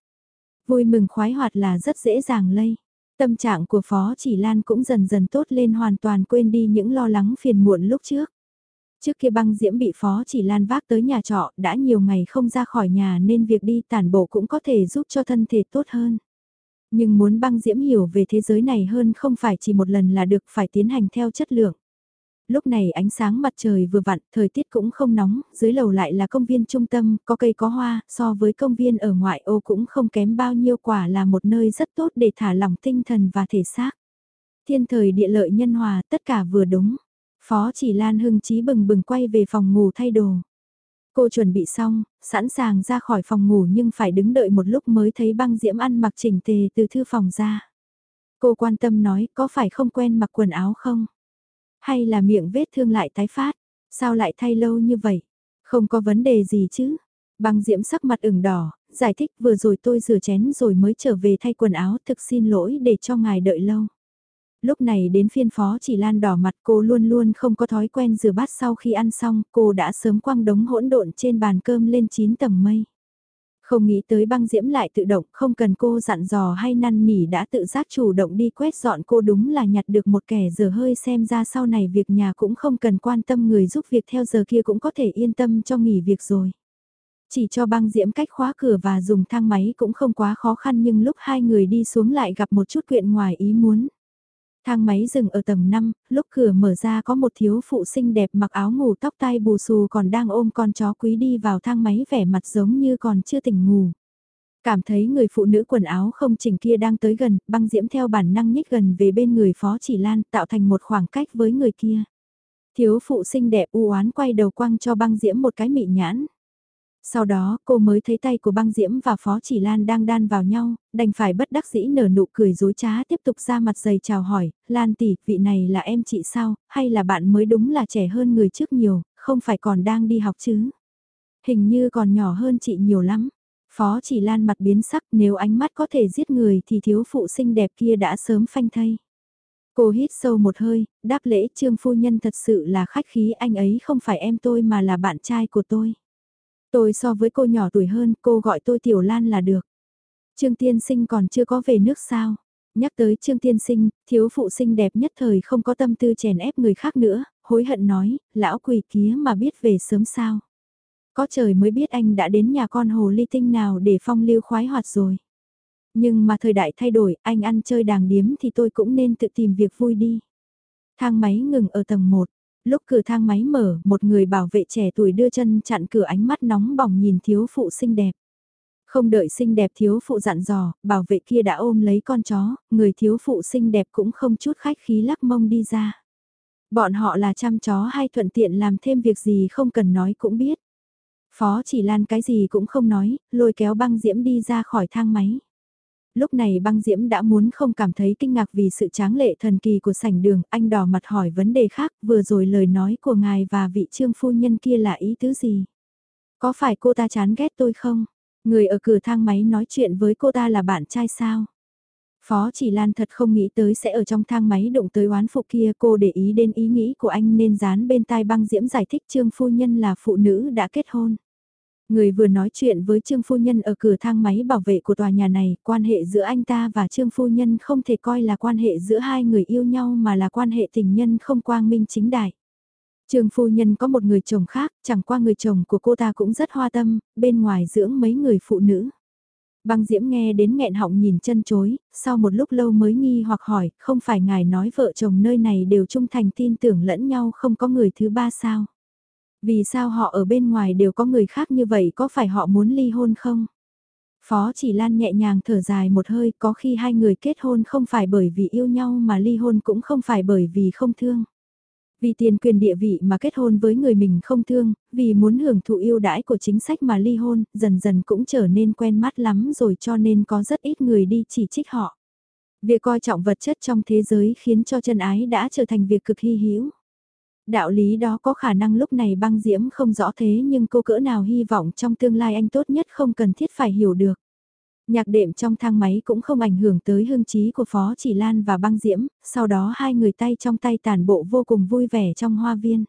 Vui mừng khoái hoạt là rất dễ dàng lây. Tâm trạng của Phó Chỉ Lan cũng dần dần tốt lên hoàn toàn quên đi những lo lắng phiền muộn lúc trước. Trước kia băng diễm bị Phó Chỉ Lan vác tới nhà trọ, đã nhiều ngày không ra khỏi nhà nên việc đi tản bộ cũng có thể giúp cho thân thể tốt hơn. Nhưng muốn băng diễm hiểu về thế giới này hơn không phải chỉ một lần là được, phải tiến hành theo chất lượng. Lúc này ánh sáng mặt trời vừa vặn, thời tiết cũng không nóng, dưới lầu lại là công viên trung tâm, có cây có hoa, so với công viên ở ngoại ô cũng không kém bao nhiêu quả là một nơi rất tốt để thả lỏng tinh thần và thể xác. Thiên thời địa lợi nhân hòa, tất cả vừa đúng. Phó chỉ Lan hưng trí bừng bừng quay về phòng ngủ thay đồ. Cô chuẩn bị xong, sẵn sàng ra khỏi phòng ngủ nhưng phải đứng đợi một lúc mới thấy băng diễm ăn mặc chỉnh tề từ thư phòng ra. Cô quan tâm nói có phải không quen mặc quần áo không? Hay là miệng vết thương lại tái phát? Sao lại thay lâu như vậy? Không có vấn đề gì chứ? Băng diễm sắc mặt ửng đỏ, giải thích vừa rồi tôi rửa chén rồi mới trở về thay quần áo thực xin lỗi để cho ngài đợi lâu. Lúc này đến phiên phó chỉ lan đỏ mặt cô luôn luôn không có thói quen rửa bát sau khi ăn xong, cô đã sớm quăng đống hỗn độn trên bàn cơm lên 9 tầng mây. Không nghĩ tới băng diễm lại tự động, không cần cô dặn dò hay năn nỉ đã tự giác chủ động đi quét dọn cô đúng là nhặt được một kẻ giờ hơi xem ra sau này việc nhà cũng không cần quan tâm người giúp việc theo giờ kia cũng có thể yên tâm cho nghỉ việc rồi. Chỉ cho băng diễm cách khóa cửa và dùng thang máy cũng không quá khó khăn nhưng lúc hai người đi xuống lại gặp một chút chuyện ngoài ý muốn. Thang máy dừng ở tầng 5, lúc cửa mở ra có một thiếu phụ xinh đẹp mặc áo ngủ tóc tai bù xù còn đang ôm con chó quý đi vào thang máy vẻ mặt giống như còn chưa tỉnh ngủ. Cảm thấy người phụ nữ quần áo không chỉnh kia đang tới gần, băng diễm theo bản năng nhích gần về bên người phó chỉ lan tạo thành một khoảng cách với người kia. Thiếu phụ xinh đẹp u oán quay đầu quăng cho băng diễm một cái mị nhãn. Sau đó, cô mới thấy tay của băng diễm và phó chỉ lan đang đan vào nhau, đành phải bất đắc dĩ nở nụ cười dối trá tiếp tục ra mặt dày chào hỏi, Lan tỷ, vị này là em chị sao, hay là bạn mới đúng là trẻ hơn người trước nhiều, không phải còn đang đi học chứ? Hình như còn nhỏ hơn chị nhiều lắm. Phó chỉ lan mặt biến sắc nếu ánh mắt có thể giết người thì thiếu phụ xinh đẹp kia đã sớm phanh thây. Cô hít sâu một hơi, đáp lễ trương phu nhân thật sự là khách khí anh ấy không phải em tôi mà là bạn trai của tôi. Tôi so với cô nhỏ tuổi hơn, cô gọi tôi Tiểu Lan là được. Trương Tiên Sinh còn chưa có về nước sao? Nhắc tới Trương Tiên Sinh, thiếu phụ sinh đẹp nhất thời không có tâm tư chèn ép người khác nữa, hối hận nói, lão quỷ kia mà biết về sớm sao. Có trời mới biết anh đã đến nhà con hồ ly tinh nào để phong lưu khoái hoạt rồi. Nhưng mà thời đại thay đổi, anh ăn chơi đàng điếm thì tôi cũng nên tự tìm việc vui đi. Thang máy ngừng ở tầng 1, lúc cửa thang máy mở, một người bảo vệ trẻ tuổi đưa chân chặn cửa ánh mắt nóng bỏng nhìn thiếu phụ xinh đẹp. Không đợi xinh đẹp thiếu phụ dặn dò, bảo vệ kia đã ôm lấy con chó, người thiếu phụ xinh đẹp cũng không chút khách khí lắc mông đi ra. Bọn họ là chăm chó hay thuận tiện làm thêm việc gì không cần nói cũng biết. Phó chỉ lan cái gì cũng không nói, lôi kéo băng diễm đi ra khỏi thang máy lúc này băng diễm đã muốn không cảm thấy kinh ngạc vì sự tráng lệ thần kỳ của sảnh đường, anh đỏ mặt hỏi vấn đề khác, vừa rồi lời nói của ngài và vị trương phu nhân kia là ý tứ gì? Có phải cô ta chán ghét tôi không? Người ở cửa thang máy nói chuyện với cô ta là bạn trai sao? Phó chỉ Lan thật không nghĩ tới sẽ ở trong thang máy đụng tới oán phụ kia cô để ý đến ý nghĩ của anh nên dán bên tai băng diễm giải thích trương phu nhân là phụ nữ đã kết hôn. Người vừa nói chuyện với Trương Phu Nhân ở cửa thang máy bảo vệ của tòa nhà này, quan hệ giữa anh ta và Trương Phu Nhân không thể coi là quan hệ giữa hai người yêu nhau mà là quan hệ tình nhân không quang minh chính đại. Trương Phu Nhân có một người chồng khác, chẳng qua người chồng của cô ta cũng rất hoa tâm, bên ngoài dưỡng mấy người phụ nữ. Băng Diễm nghe đến nghẹn họng nhìn chân chối, sau một lúc lâu mới nghi hoặc hỏi, không phải ngài nói vợ chồng nơi này đều trung thành tin tưởng lẫn nhau không có người thứ ba sao? Vì sao họ ở bên ngoài đều có người khác như vậy có phải họ muốn ly hôn không? Phó chỉ lan nhẹ nhàng thở dài một hơi có khi hai người kết hôn không phải bởi vì yêu nhau mà ly hôn cũng không phải bởi vì không thương. Vì tiền quyền địa vị mà kết hôn với người mình không thương, vì muốn hưởng thụ yêu đãi của chính sách mà ly hôn, dần dần cũng trở nên quen mắt lắm rồi cho nên có rất ít người đi chỉ trích họ. Việc coi trọng vật chất trong thế giới khiến cho chân ái đã trở thành việc cực hy hữu. Đạo lý đó có khả năng lúc này băng diễm không rõ thế nhưng cô cỡ nào hy vọng trong tương lai anh tốt nhất không cần thiết phải hiểu được. Nhạc đệm trong thang máy cũng không ảnh hưởng tới hương trí của Phó Chỉ Lan và băng diễm, sau đó hai người tay trong tay tàn bộ vô cùng vui vẻ trong hoa viên.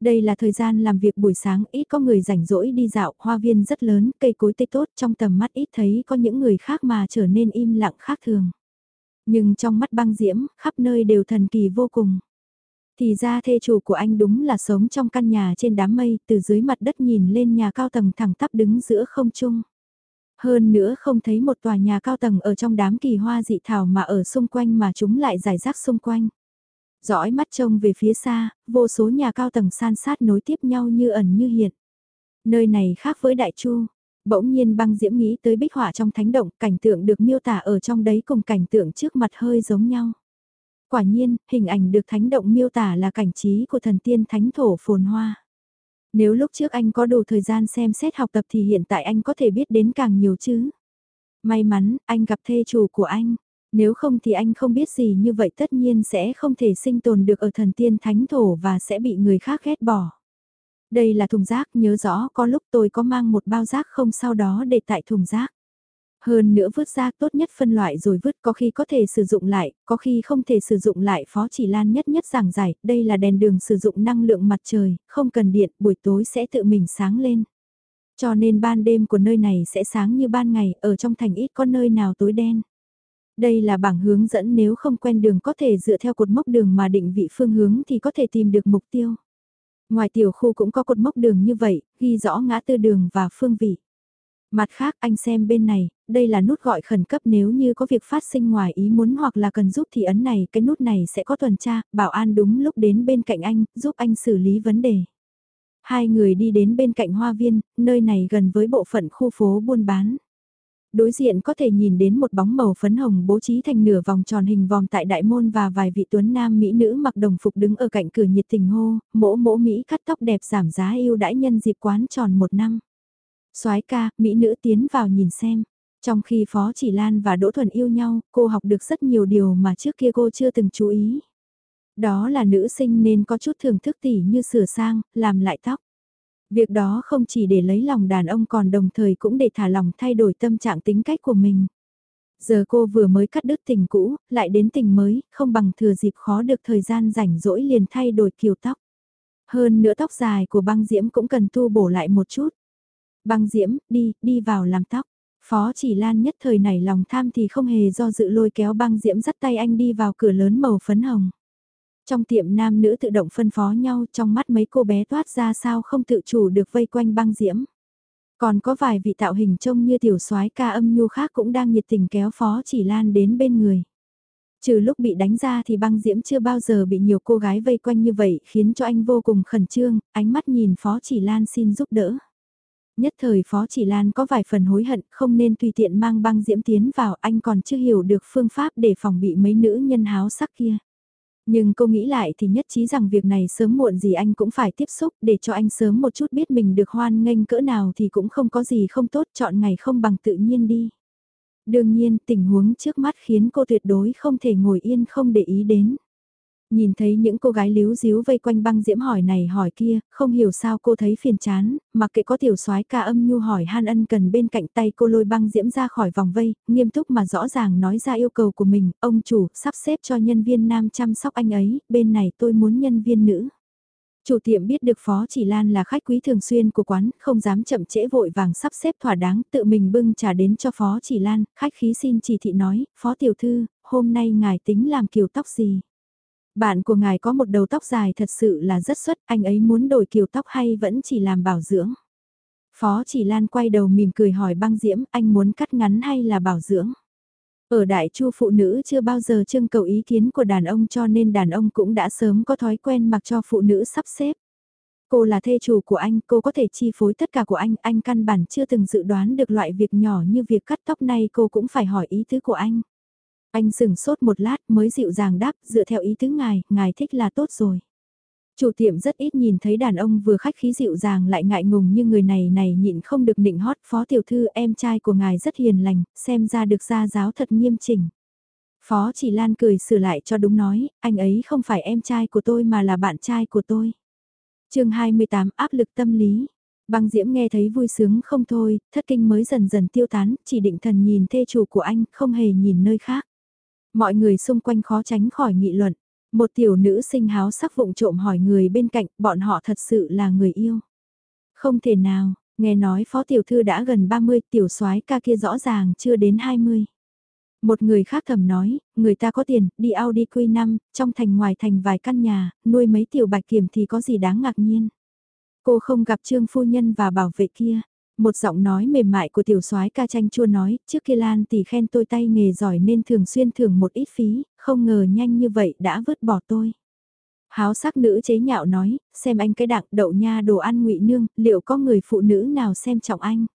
Đây là thời gian làm việc buổi sáng, ít có người rảnh rỗi đi dạo, hoa viên rất lớn, cây cối tây tốt, trong tầm mắt ít thấy có những người khác mà trở nên im lặng khác thường. Nhưng trong mắt băng diễm, khắp nơi đều thần kỳ vô cùng. Thì ra thê chủ của anh đúng là sống trong căn nhà trên đám mây, từ dưới mặt đất nhìn lên nhà cao tầng thẳng tắp đứng giữa không trung. Hơn nữa không thấy một tòa nhà cao tầng ở trong đám kỳ hoa dị thảo mà ở xung quanh mà chúng lại giải rác xung quanh. Dõi mắt trông về phía xa, vô số nhà cao tầng san sát nối tiếp nhau như ẩn như hiện. Nơi này khác với đại chu, bỗng nhiên băng diễm nghĩ tới bích họa trong thánh động, cảnh tượng được miêu tả ở trong đấy cùng cảnh tượng trước mặt hơi giống nhau. Quả nhiên, hình ảnh được thánh động miêu tả là cảnh trí của thần tiên thánh thổ phồn hoa. Nếu lúc trước anh có đủ thời gian xem xét học tập thì hiện tại anh có thể biết đến càng nhiều chứ. May mắn, anh gặp thê chủ của anh. Nếu không thì anh không biết gì như vậy tất nhiên sẽ không thể sinh tồn được ở thần tiên thánh thổ và sẽ bị người khác ghét bỏ. Đây là thùng rác, nhớ rõ có lúc tôi có mang một bao rác không sau đó để tại thùng rác. Hơn nữa vứt ra tốt nhất phân loại rồi vứt có khi có thể sử dụng lại, có khi không thể sử dụng lại Phó Chỉ Lan nhất nhất giảng giải, đây là đèn đường sử dụng năng lượng mặt trời, không cần điện, buổi tối sẽ tự mình sáng lên. Cho nên ban đêm của nơi này sẽ sáng như ban ngày, ở trong thành ít có nơi nào tối đen. Đây là bảng hướng dẫn nếu không quen đường có thể dựa theo cột mốc đường mà định vị phương hướng thì có thể tìm được mục tiêu. Ngoài tiểu khu cũng có cột mốc đường như vậy, ghi rõ ngã tư đường và phương vị. Mặt khác anh xem bên này, đây là nút gọi khẩn cấp nếu như có việc phát sinh ngoài ý muốn hoặc là cần giúp thì ấn này, cái nút này sẽ có tuần tra, bảo an đúng lúc đến bên cạnh anh, giúp anh xử lý vấn đề. Hai người đi đến bên cạnh hoa viên, nơi này gần với bộ phận khu phố buôn bán. Đối diện có thể nhìn đến một bóng màu phấn hồng bố trí thành nửa vòng tròn hình vòng tại đại môn và vài vị tuấn nam mỹ nữ mặc đồng phục đứng ở cạnh cửa nhiệt tình hô, mỗ mỗ Mỹ cắt tóc đẹp giảm giá yêu đãi nhân dịp quán tròn một năm soái ca, mỹ nữ tiến vào nhìn xem. Trong khi Phó Chỉ Lan và Đỗ Thuần yêu nhau, cô học được rất nhiều điều mà trước kia cô chưa từng chú ý. Đó là nữ sinh nên có chút thưởng thức tỉ như sửa sang, làm lại tóc. Việc đó không chỉ để lấy lòng đàn ông còn đồng thời cũng để thả lòng thay đổi tâm trạng tính cách của mình. Giờ cô vừa mới cắt đứt tình cũ, lại đến tình mới, không bằng thừa dịp khó được thời gian rảnh rỗi liền thay đổi kiểu tóc. Hơn nữa tóc dài của băng diễm cũng cần tu bổ lại một chút. Băng diễm, đi, đi vào làm tóc. Phó chỉ lan nhất thời nảy lòng tham thì không hề do dự lôi kéo băng diễm dắt tay anh đi vào cửa lớn màu phấn hồng. Trong tiệm nam nữ tự động phân phó nhau trong mắt mấy cô bé toát ra sao không tự chủ được vây quanh băng diễm. Còn có vài vị tạo hình trông như tiểu soái ca âm nhu khác cũng đang nhiệt tình kéo phó chỉ lan đến bên người. Trừ lúc bị đánh ra thì băng diễm chưa bao giờ bị nhiều cô gái vây quanh như vậy khiến cho anh vô cùng khẩn trương, ánh mắt nhìn phó chỉ lan xin giúp đỡ. Nhất thời Phó Chỉ Lan có vài phần hối hận, không nên tùy tiện mang băng diễm tiến vào, anh còn chưa hiểu được phương pháp để phòng bị mấy nữ nhân háo sắc kia. Nhưng cô nghĩ lại thì nhất trí rằng việc này sớm muộn gì anh cũng phải tiếp xúc, để cho anh sớm một chút biết mình được hoan nghênh cỡ nào thì cũng không có gì không tốt, chọn ngày không bằng tự nhiên đi. Đương nhiên, tình huống trước mắt khiến cô tuyệt đối không thể ngồi yên không để ý đến. Nhìn thấy những cô gái líu díu vây quanh băng diễm hỏi này hỏi kia, không hiểu sao cô thấy phiền chán, mặc kệ có tiểu soái ca âm nhu hỏi han ân cần bên cạnh tay cô lôi băng diễm ra khỏi vòng vây, nghiêm túc mà rõ ràng nói ra yêu cầu của mình, ông chủ sắp xếp cho nhân viên nam chăm sóc anh ấy, bên này tôi muốn nhân viên nữ. Chủ tiệm biết được Phó Chỉ Lan là khách quý thường xuyên của quán, không dám chậm trễ vội vàng sắp xếp thỏa đáng, tự mình bưng trà đến cho Phó Chỉ Lan, khách khí xin chỉ thị nói, Phó Tiểu Thư, hôm nay ngài tính làm kiểu tóc gì? Bạn của ngài có một đầu tóc dài thật sự là rất xuất, anh ấy muốn đổi kiểu tóc hay vẫn chỉ làm bảo dưỡng. Phó chỉ Lan quay đầu mỉm cười hỏi băng diễm, anh muốn cắt ngắn hay là bảo dưỡng? Ở đại chu phụ nữ chưa bao giờ trưng cầu ý kiến của đàn ông cho nên đàn ông cũng đã sớm có thói quen mặc cho phụ nữ sắp xếp. Cô là thê chủ của anh, cô có thể chi phối tất cả của anh, anh căn bản chưa từng dự đoán được loại việc nhỏ như việc cắt tóc này cô cũng phải hỏi ý tứ của anh. Anh sừng sốt một lát mới dịu dàng đáp dựa theo ý tứ ngài, ngài thích là tốt rồi. Chủ tiệm rất ít nhìn thấy đàn ông vừa khách khí dịu dàng lại ngại ngùng như người này này nhịn không được nịnh hót phó tiểu thư em trai của ngài rất hiền lành, xem ra được gia giáo thật nghiêm chỉnh. Phó chỉ Lan cười sửa lại cho đúng nói, anh ấy không phải em trai của tôi mà là bạn trai của tôi. chương 28 áp lực tâm lý. Băng Diễm nghe thấy vui sướng không thôi, thất kinh mới dần dần tiêu tán, chỉ định thần nhìn thê chủ của anh, không hề nhìn nơi khác. Mọi người xung quanh khó tránh khỏi nghị luận. Một tiểu nữ sinh háo sắc vụng trộm hỏi người bên cạnh, bọn họ thật sự là người yêu. Không thể nào, nghe nói phó tiểu thư đã gần 30, tiểu soái ca kia rõ ràng chưa đến 20. Một người khác thầm nói, người ta có tiền, đi Audi Q5, trong thành ngoài thành vài căn nhà, nuôi mấy tiểu bạch kiểm thì có gì đáng ngạc nhiên. Cô không gặp trương phu nhân và bảo vệ kia, một giọng nói mềm mại của tiểu soái ca tranh chua nói, trước kia Lan tỷ khen tôi tay nghề giỏi nên thường xuyên thưởng một ít phí, không ngờ nhanh như vậy đã vứt bỏ tôi. Háo sắc nữ chế nhạo nói, xem anh cái đặng đậu nha đồ ăn ngụy nương, liệu có người phụ nữ nào xem trọng anh?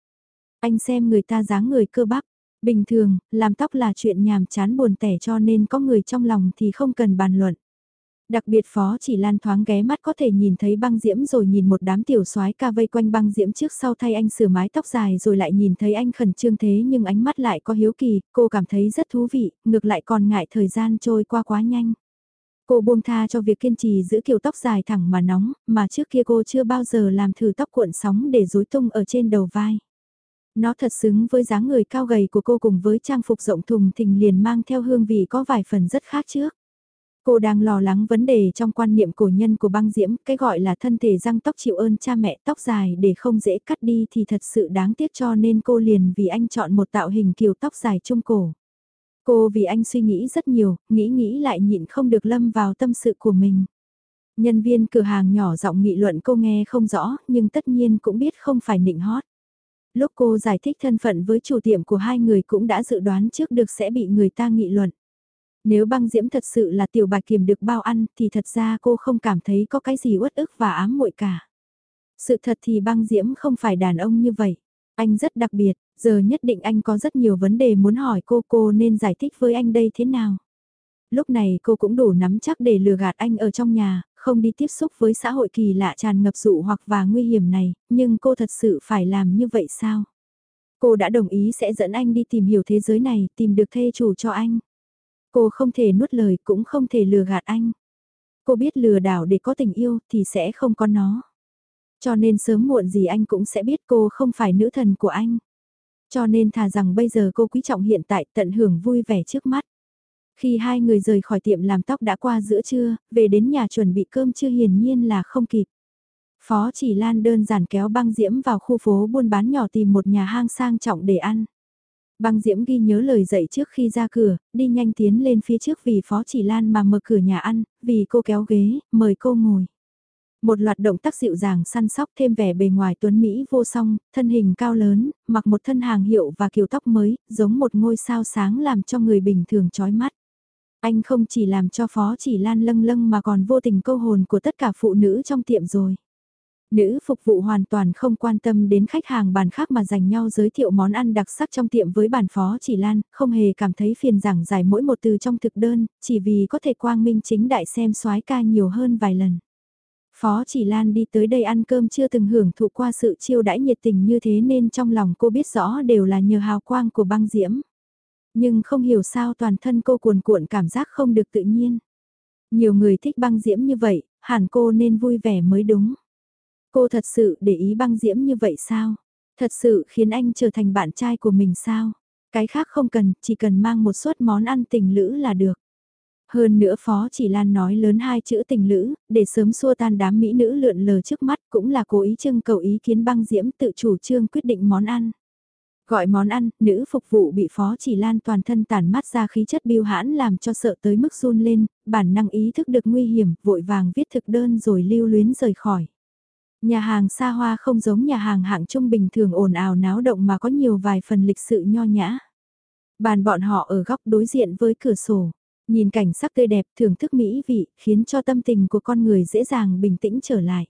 Anh xem người ta dáng người cơ bắp, bình thường, làm tóc là chuyện nhàm chán buồn tẻ cho nên có người trong lòng thì không cần bàn luận. Đặc biệt phó chỉ lan thoáng ghé mắt có thể nhìn thấy băng diễm rồi nhìn một đám tiểu soái ca vây quanh băng diễm trước sau thay anh sửa mái tóc dài rồi lại nhìn thấy anh khẩn trương thế nhưng ánh mắt lại có hiếu kỳ, cô cảm thấy rất thú vị, ngược lại còn ngại thời gian trôi qua quá nhanh. Cô buông tha cho việc kiên trì giữ kiểu tóc dài thẳng mà nóng, mà trước kia cô chưa bao giờ làm thử tóc cuộn sóng để rối tung ở trên đầu vai. Nó thật xứng với dáng người cao gầy của cô cùng với trang phục rộng thùng thình liền mang theo hương vị có vài phần rất khác trước. Cô đang lo lắng vấn đề trong quan niệm cổ nhân của băng diễm, cái gọi là thân thể răng tóc chịu ơn cha mẹ tóc dài để không dễ cắt đi thì thật sự đáng tiếc cho nên cô liền vì anh chọn một tạo hình kiều tóc dài trung cổ. Cô vì anh suy nghĩ rất nhiều, nghĩ nghĩ lại nhịn không được lâm vào tâm sự của mình. Nhân viên cửa hàng nhỏ giọng nghị luận cô nghe không rõ, nhưng tất nhiên cũng biết không phải nịnh hót. Lúc cô giải thích thân phận với chủ tiệm của hai người cũng đã dự đoán trước được sẽ bị người ta nghị luận. Nếu băng diễm thật sự là tiểu bạch kiềm được bao ăn thì thật ra cô không cảm thấy có cái gì uất ức và ám muội cả. Sự thật thì băng diễm không phải đàn ông như vậy. Anh rất đặc biệt, giờ nhất định anh có rất nhiều vấn đề muốn hỏi cô cô nên giải thích với anh đây thế nào. Lúc này cô cũng đủ nắm chắc để lừa gạt anh ở trong nhà, không đi tiếp xúc với xã hội kỳ lạ tràn ngập dụ hoặc và nguy hiểm này, nhưng cô thật sự phải làm như vậy sao? Cô đã đồng ý sẽ dẫn anh đi tìm hiểu thế giới này, tìm được thê chủ cho anh. Cô không thể nuốt lời cũng không thể lừa gạt anh. Cô biết lừa đảo để có tình yêu thì sẽ không có nó. Cho nên sớm muộn gì anh cũng sẽ biết cô không phải nữ thần của anh. Cho nên thà rằng bây giờ cô quý trọng hiện tại tận hưởng vui vẻ trước mắt. Khi hai người rời khỏi tiệm làm tóc đã qua giữa trưa, về đến nhà chuẩn bị cơm chưa hiển nhiên là không kịp. Phó chỉ Lan đơn giản kéo băng diễm vào khu phố buôn bán nhỏ tìm một nhà hang sang trọng để ăn. Băng Diễm ghi nhớ lời dạy trước khi ra cửa, đi nhanh tiến lên phía trước vì Phó Chỉ Lan mà mở cửa nhà ăn, vì cô kéo ghế, mời cô ngồi. Một loạt động tác dịu dàng săn sóc thêm vẻ bề ngoài tuấn Mỹ vô song, thân hình cao lớn, mặc một thân hàng hiệu và kiểu tóc mới, giống một ngôi sao sáng làm cho người bình thường chói mắt. Anh không chỉ làm cho Phó Chỉ Lan lâng lâng mà còn vô tình câu hồn của tất cả phụ nữ trong tiệm rồi. Nữ phục vụ hoàn toàn không quan tâm đến khách hàng bàn khác mà dành nhau giới thiệu món ăn đặc sắc trong tiệm với bàn phó chỉ lan, không hề cảm thấy phiền giảng giải mỗi một từ trong thực đơn, chỉ vì có thể quang minh chính đại xem soái ca nhiều hơn vài lần. Phó chỉ lan đi tới đây ăn cơm chưa từng hưởng thụ qua sự chiêu đãi nhiệt tình như thế nên trong lòng cô biết rõ đều là nhờ hào quang của băng diễm. Nhưng không hiểu sao toàn thân cô cuồn cuộn cảm giác không được tự nhiên. Nhiều người thích băng diễm như vậy, hẳn cô nên vui vẻ mới đúng. Cô thật sự để ý băng diễm như vậy sao? Thật sự khiến anh trở thành bạn trai của mình sao? Cái khác không cần, chỉ cần mang một suất món ăn tình lữ là được. Hơn nữa Phó Chỉ Lan nói lớn hai chữ tình lữ, để sớm xua tan đám mỹ nữ lượn lờ trước mắt cũng là cố ý trưng cầu ý kiến băng diễm tự chủ trương quyết định món ăn. Gọi món ăn, nữ phục vụ bị Phó Chỉ Lan toàn thân tản mát ra khí chất biêu hãn làm cho sợ tới mức run lên, bản năng ý thức được nguy hiểm, vội vàng viết thực đơn rồi lưu luyến rời khỏi. Nhà hàng xa hoa không giống nhà hàng hạng trung bình thường ồn ào náo động mà có nhiều vài phần lịch sự nho nhã. Bàn bọn họ ở góc đối diện với cửa sổ, nhìn cảnh sắc tươi đẹp thưởng thức mỹ vị, khiến cho tâm tình của con người dễ dàng bình tĩnh trở lại.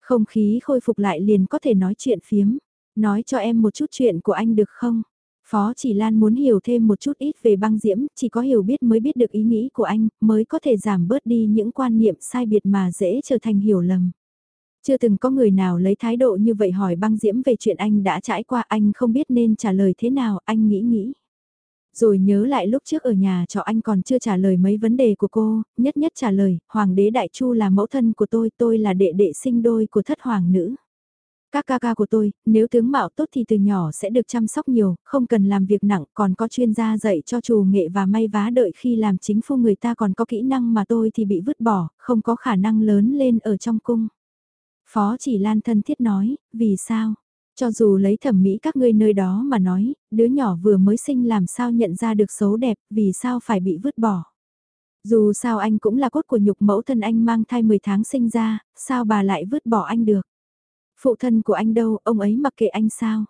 Không khí khôi phục lại liền có thể nói chuyện phiếm, nói cho em một chút chuyện của anh được không? Phó Chỉ Lan muốn hiểu thêm một chút ít về băng diễm, chỉ có hiểu biết mới biết được ý nghĩ của anh, mới có thể giảm bớt đi những quan niệm sai biệt mà dễ trở thành hiểu lầm. Chưa từng có người nào lấy thái độ như vậy hỏi băng diễm về chuyện anh đã trải qua anh không biết nên trả lời thế nào, anh nghĩ nghĩ. Rồi nhớ lại lúc trước ở nhà cho anh còn chưa trả lời mấy vấn đề của cô, nhất nhất trả lời, Hoàng đế Đại Chu là mẫu thân của tôi, tôi là đệ đệ sinh đôi của thất hoàng nữ. Các ca ca của tôi, nếu tướng mạo tốt thì từ nhỏ sẽ được chăm sóc nhiều, không cần làm việc nặng, còn có chuyên gia dạy cho chủ nghệ và may vá đợi khi làm chính phu người ta còn có kỹ năng mà tôi thì bị vứt bỏ, không có khả năng lớn lên ở trong cung. Phó chỉ Lan thân thiết nói, vì sao? Cho dù lấy thẩm mỹ các ngươi nơi đó mà nói, đứa nhỏ vừa mới sinh làm sao nhận ra được xấu đẹp, vì sao phải bị vứt bỏ. Dù sao anh cũng là cốt của nhục mẫu thân anh mang thai 10 tháng sinh ra, sao bà lại vứt bỏ anh được? Phụ thân của anh đâu, ông ấy mặc kệ anh sao?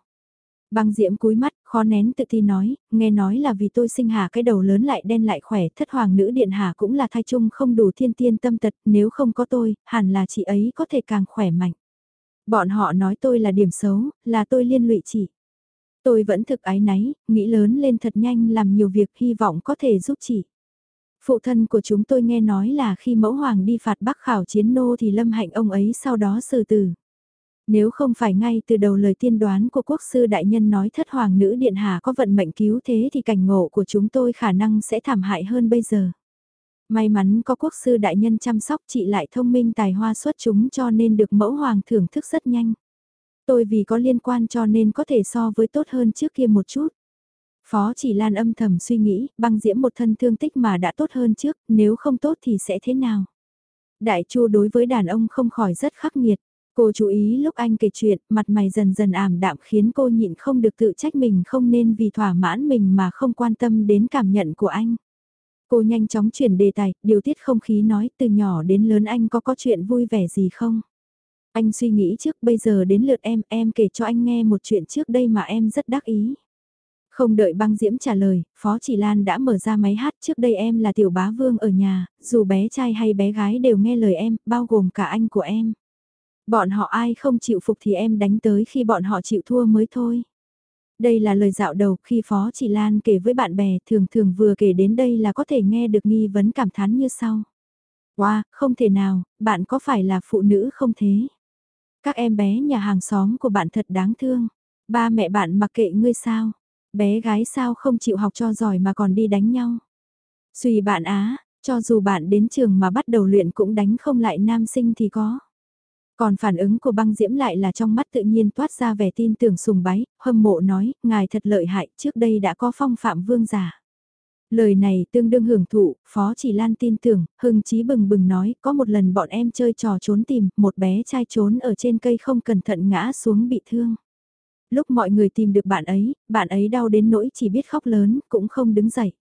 Băng diễm cúi mắt, khó nén tự ti nói, nghe nói là vì tôi sinh hạ cái đầu lớn lại đen lại khỏe, thất hoàng nữ điện hạ cũng là thai chung không đủ thiên tiên tâm tật, nếu không có tôi, hẳn là chị ấy có thể càng khỏe mạnh. Bọn họ nói tôi là điểm xấu, là tôi liên lụy chị. Tôi vẫn thực ái náy, nghĩ lớn lên thật nhanh làm nhiều việc hy vọng có thể giúp chị. Phụ thân của chúng tôi nghe nói là khi mẫu hoàng đi phạt bắc khảo chiến nô thì lâm hạnh ông ấy sau đó xử tử. Nếu không phải ngay từ đầu lời tiên đoán của quốc sư đại nhân nói thất hoàng nữ điện hạ có vận mệnh cứu thế thì cảnh ngộ của chúng tôi khả năng sẽ thảm hại hơn bây giờ. May mắn có quốc sư đại nhân chăm sóc chị lại thông minh tài hoa xuất chúng cho nên được mẫu hoàng thưởng thức rất nhanh. Tôi vì có liên quan cho nên có thể so với tốt hơn trước kia một chút. Phó chỉ lan âm thầm suy nghĩ, băng diễm một thân thương tích mà đã tốt hơn trước, nếu không tốt thì sẽ thế nào? Đại chu đối với đàn ông không khỏi rất khắc nghiệt. Cô chú ý lúc anh kể chuyện, mặt mày dần dần ảm đạm khiến cô nhịn không được tự trách mình không nên vì thỏa mãn mình mà không quan tâm đến cảm nhận của anh. Cô nhanh chóng chuyển đề tài, điều tiết không khí nói từ nhỏ đến lớn anh có có chuyện vui vẻ gì không? Anh suy nghĩ trước bây giờ đến lượt em, em kể cho anh nghe một chuyện trước đây mà em rất đắc ý. Không đợi băng diễm trả lời, Phó Chỉ Lan đã mở ra máy hát trước đây em là tiểu bá vương ở nhà, dù bé trai hay bé gái đều nghe lời em, bao gồm cả anh của em. Bọn họ ai không chịu phục thì em đánh tới khi bọn họ chịu thua mới thôi. Đây là lời dạo đầu khi Phó Chỉ Lan kể với bạn bè thường thường vừa kể đến đây là có thể nghe được nghi vấn cảm thán như sau. Wow, không thể nào, bạn có phải là phụ nữ không thế? Các em bé nhà hàng xóm của bạn thật đáng thương. Ba mẹ bạn mặc kệ ngươi sao? Bé gái sao không chịu học cho giỏi mà còn đi đánh nhau? Suy bạn á, cho dù bạn đến trường mà bắt đầu luyện cũng đánh không lại nam sinh thì có. Còn phản ứng của băng diễm lại là trong mắt tự nhiên toát ra vẻ tin tưởng sùng bái, hâm mộ nói, ngài thật lợi hại, trước đây đã có phong phạm vương giả. Lời này tương đương hưởng thụ, Phó Chỉ Lan tin tưởng, hưng chí bừng bừng nói, có một lần bọn em chơi trò trốn tìm, một bé trai trốn ở trên cây không cẩn thận ngã xuống bị thương. Lúc mọi người tìm được bạn ấy, bạn ấy đau đến nỗi chỉ biết khóc lớn, cũng không đứng dậy.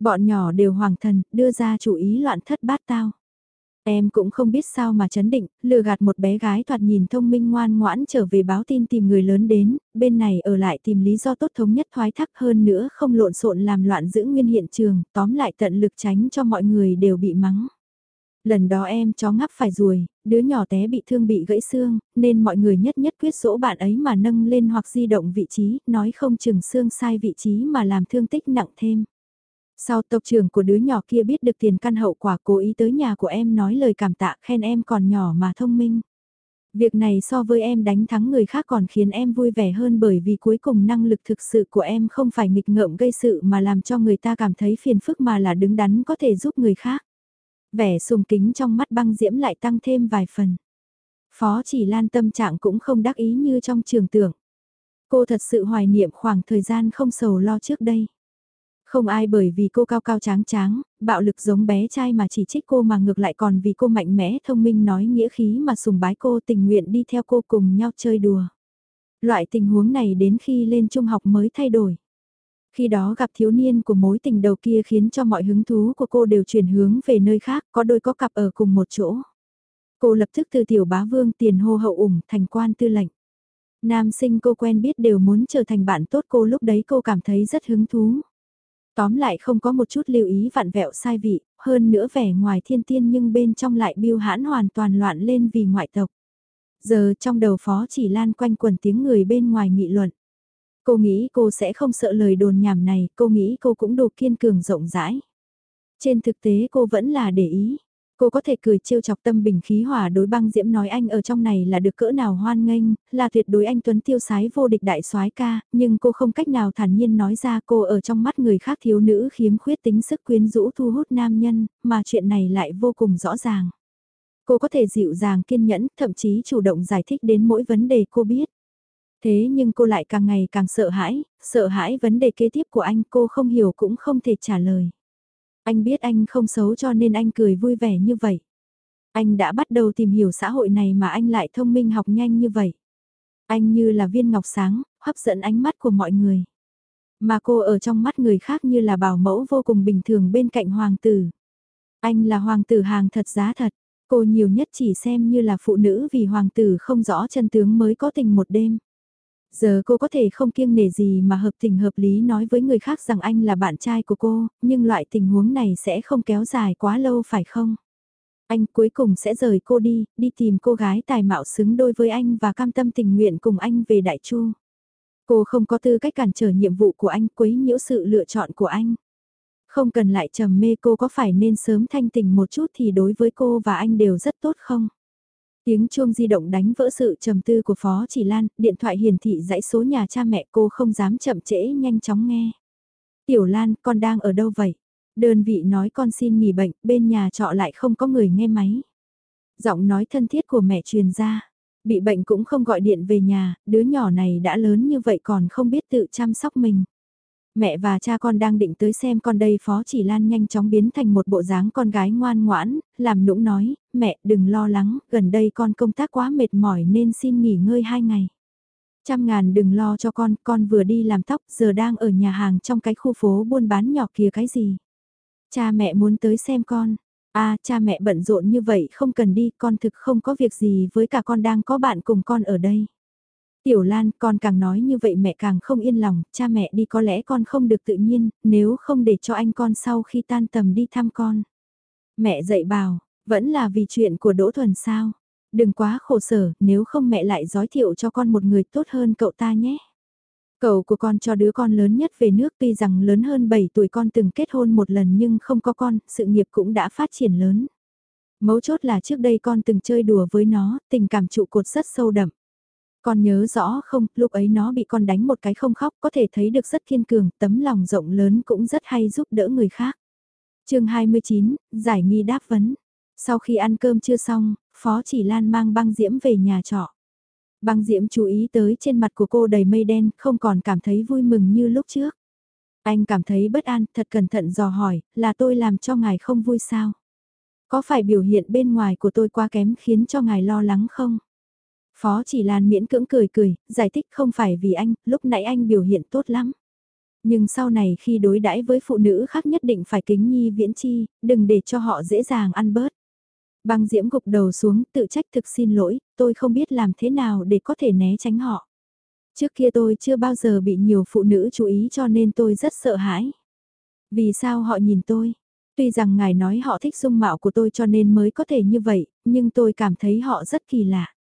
Bọn nhỏ đều hoàng thần, đưa ra chủ ý loạn thất bát tao. Em cũng không biết sao mà chấn định, lừa gạt một bé gái thoạt nhìn thông minh ngoan ngoãn trở về báo tin tìm người lớn đến, bên này ở lại tìm lý do tốt thống nhất thoái thác hơn nữa không lộn xộn làm loạn giữ nguyên hiện trường, tóm lại tận lực tránh cho mọi người đều bị mắng. Lần đó em chó ngắp phải ruồi, đứa nhỏ té bị thương bị gãy xương, nên mọi người nhất nhất quyết dỗ bạn ấy mà nâng lên hoặc di động vị trí, nói không chừng xương sai vị trí mà làm thương tích nặng thêm. Sau tộc trưởng của đứa nhỏ kia biết được tiền căn hậu quả cố ý tới nhà của em nói lời cảm tạ khen em còn nhỏ mà thông minh. Việc này so với em đánh thắng người khác còn khiến em vui vẻ hơn bởi vì cuối cùng năng lực thực sự của em không phải nghịch ngợm gây sự mà làm cho người ta cảm thấy phiền phức mà là đứng đắn có thể giúp người khác. Vẻ sùng kính trong mắt băng diễm lại tăng thêm vài phần. Phó chỉ lan tâm trạng cũng không đắc ý như trong trường tưởng. Cô thật sự hoài niệm khoảng thời gian không sầu lo trước đây. Không ai bởi vì cô cao cao tráng tráng, bạo lực giống bé trai mà chỉ trích cô mà ngược lại còn vì cô mạnh mẽ thông minh nói nghĩa khí mà sùng bái cô tình nguyện đi theo cô cùng nhau chơi đùa. Loại tình huống này đến khi lên trung học mới thay đổi. Khi đó gặp thiếu niên của mối tình đầu kia khiến cho mọi hứng thú của cô đều chuyển hướng về nơi khác, có đôi có cặp ở cùng một chỗ. Cô lập tức từ tiểu bá vương tiền hô hậu ủng thành quan tư lệnh. Nam sinh cô quen biết đều muốn trở thành bạn tốt cô lúc đấy cô cảm thấy rất hứng thú. Tóm lại không có một chút lưu ý vặn vẹo sai vị, hơn nữa vẻ ngoài thiên tiên nhưng bên trong lại biêu hãn hoàn toàn loạn lên vì ngoại tộc. Giờ trong đầu phó chỉ lan quanh quần tiếng người bên ngoài nghị luận. Cô nghĩ cô sẽ không sợ lời đồn nhảm này, cô nghĩ cô cũng đủ kiên cường rộng rãi. Trên thực tế cô vẫn là để ý. Cô có thể cười trêu chọc tâm bình khí hòa đối băng diễm nói anh ở trong này là được cỡ nào hoan nghênh, là tuyệt đối anh Tuấn tiêu sái vô địch đại soái ca, nhưng cô không cách nào thản nhiên nói ra cô ở trong mắt người khác thiếu nữ khiếm khuyết tính sức quyến rũ thu hút nam nhân, mà chuyện này lại vô cùng rõ ràng. Cô có thể dịu dàng kiên nhẫn, thậm chí chủ động giải thích đến mỗi vấn đề cô biết. Thế nhưng cô lại càng ngày càng sợ hãi, sợ hãi vấn đề kế tiếp của anh cô không hiểu cũng không thể trả lời. Anh biết anh không xấu cho nên anh cười vui vẻ như vậy. Anh đã bắt đầu tìm hiểu xã hội này mà anh lại thông minh học nhanh như vậy. Anh như là viên ngọc sáng, hấp dẫn ánh mắt của mọi người. Mà cô ở trong mắt người khác như là bảo mẫu vô cùng bình thường bên cạnh hoàng tử. Anh là hoàng tử hàng thật giá thật, cô nhiều nhất chỉ xem như là phụ nữ vì hoàng tử không rõ chân tướng mới có tình một đêm. Giờ cô có thể không kiêng nể gì mà hợp tình hợp lý nói với người khác rằng anh là bạn trai của cô, nhưng loại tình huống này sẽ không kéo dài quá lâu phải không? Anh cuối cùng sẽ rời cô đi, đi tìm cô gái tài mạo xứng đôi với anh và cam tâm tình nguyện cùng anh về Đại Chu. Cô không có tư cách cản trở nhiệm vụ của anh quấy nhiễu sự lựa chọn của anh. Không cần lại trầm mê cô có phải nên sớm thanh tình một chút thì đối với cô và anh đều rất tốt không? Tiếng chuông di động đánh vỡ sự trầm tư của Phó Chỉ Lan, điện thoại hiển thị dãy số nhà cha mẹ cô không dám chậm trễ nhanh chóng nghe. Tiểu Lan, con đang ở đâu vậy? Đơn vị nói con xin nghỉ bệnh, bên nhà trọ lại không có người nghe máy. Giọng nói thân thiết của mẹ truyền ra. Bị bệnh cũng không gọi điện về nhà, đứa nhỏ này đã lớn như vậy còn không biết tự chăm sóc mình. Mẹ và cha con đang định tới xem con đây Phó Chỉ Lan nhanh chóng biến thành một bộ dáng con gái ngoan ngoãn, làm nũng nói, mẹ đừng lo lắng, gần đây con công tác quá mệt mỏi nên xin nghỉ ngơi hai ngày. Trăm ngàn đừng lo cho con, con vừa đi làm tóc, giờ đang ở nhà hàng trong cái khu phố buôn bán nhỏ kia cái gì. Cha mẹ muốn tới xem con. À, cha mẹ bận rộn như vậy không cần đi, con thực không có việc gì với cả con đang có bạn cùng con ở đây. Tiểu Lan, con càng nói như vậy mẹ càng không yên lòng, cha mẹ đi có lẽ con không được tự nhiên, nếu không để cho anh con sau khi tan tầm đi thăm con. Mẹ dạy bảo, vẫn là vì chuyện của Đỗ Thuần sao. Đừng quá khổ sở, nếu không mẹ lại giới thiệu cho con một người tốt hơn cậu ta nhé. Cậu của con cho đứa con lớn nhất về nước tuy rằng lớn hơn 7 tuổi con từng kết hôn một lần nhưng không có con, sự nghiệp cũng đã phát triển lớn. Mấu chốt là trước đây con từng chơi đùa với nó, tình cảm trụ cột rất sâu đậm. Con nhớ rõ không, lúc ấy nó bị con đánh một cái không khóc có thể thấy được rất kiên cường, tấm lòng rộng lớn cũng rất hay giúp đỡ người khác. chương 29, giải nghi đáp vấn. Sau khi ăn cơm chưa xong, Phó Chỉ Lan mang băng diễm về nhà trọ. Băng diễm chú ý tới trên mặt của cô đầy mây đen, không còn cảm thấy vui mừng như lúc trước. Anh cảm thấy bất an, thật cẩn thận dò hỏi, là tôi làm cho ngài không vui sao? Có phải biểu hiện bên ngoài của tôi quá kém khiến cho ngài lo lắng không? Phó chỉ Lan miễn cưỡng cười cười, giải thích không phải vì anh, lúc nãy anh biểu hiện tốt lắm. Nhưng sau này khi đối đãi với phụ nữ khác nhất định phải kính nhi viễn chi, đừng để cho họ dễ dàng ăn bớt. Băng diễm gục đầu xuống, tự trách thực xin lỗi, tôi không biết làm thế nào để có thể né tránh họ. Trước kia tôi chưa bao giờ bị nhiều phụ nữ chú ý cho nên tôi rất sợ hãi. Vì sao họ nhìn tôi? Tuy rằng ngài nói họ thích dung mạo của tôi cho nên mới có thể như vậy, nhưng tôi cảm thấy họ rất kỳ lạ.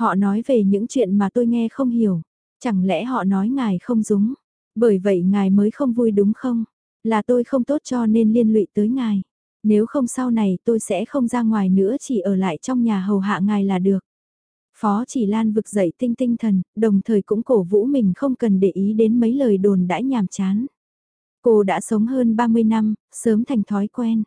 Họ nói về những chuyện mà tôi nghe không hiểu. Chẳng lẽ họ nói ngài không đúng? Bởi vậy ngài mới không vui đúng không? Là tôi không tốt cho nên liên lụy tới ngài. Nếu không sau này tôi sẽ không ra ngoài nữa chỉ ở lại trong nhà hầu hạ ngài là được. Phó chỉ lan vực dậy tinh tinh thần, đồng thời cũng cổ vũ mình không cần để ý đến mấy lời đồn đãi nhàm chán. Cô đã sống hơn 30 năm, sớm thành thói quen.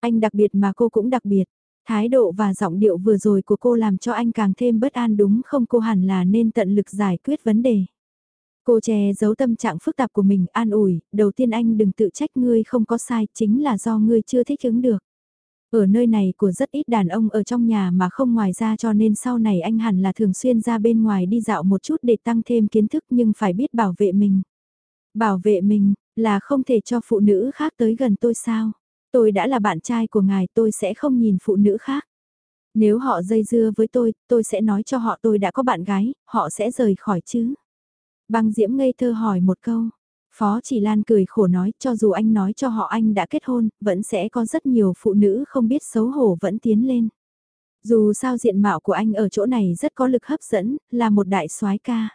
Anh đặc biệt mà cô cũng đặc biệt. Thái độ và giọng điệu vừa rồi của cô làm cho anh càng thêm bất an đúng không cô hẳn là nên tận lực giải quyết vấn đề. Cô che giấu tâm trạng phức tạp của mình an ủi, đầu tiên anh đừng tự trách ngươi không có sai, chính là do ngươi chưa thích ứng được. Ở nơi này của rất ít đàn ông ở trong nhà mà không ngoài ra cho nên sau này anh hẳn là thường xuyên ra bên ngoài đi dạo một chút để tăng thêm kiến thức nhưng phải biết bảo vệ mình. Bảo vệ mình, là không thể cho phụ nữ khác tới gần tôi sao? Tôi đã là bạn trai của ngài tôi sẽ không nhìn phụ nữ khác. Nếu họ dây dưa với tôi, tôi sẽ nói cho họ tôi đã có bạn gái, họ sẽ rời khỏi chứ. Băng Diễm ngây thơ hỏi một câu. Phó Chỉ Lan cười khổ nói cho dù anh nói cho họ anh đã kết hôn, vẫn sẽ có rất nhiều phụ nữ không biết xấu hổ vẫn tiến lên. Dù sao diện mạo của anh ở chỗ này rất có lực hấp dẫn, là một đại soái ca.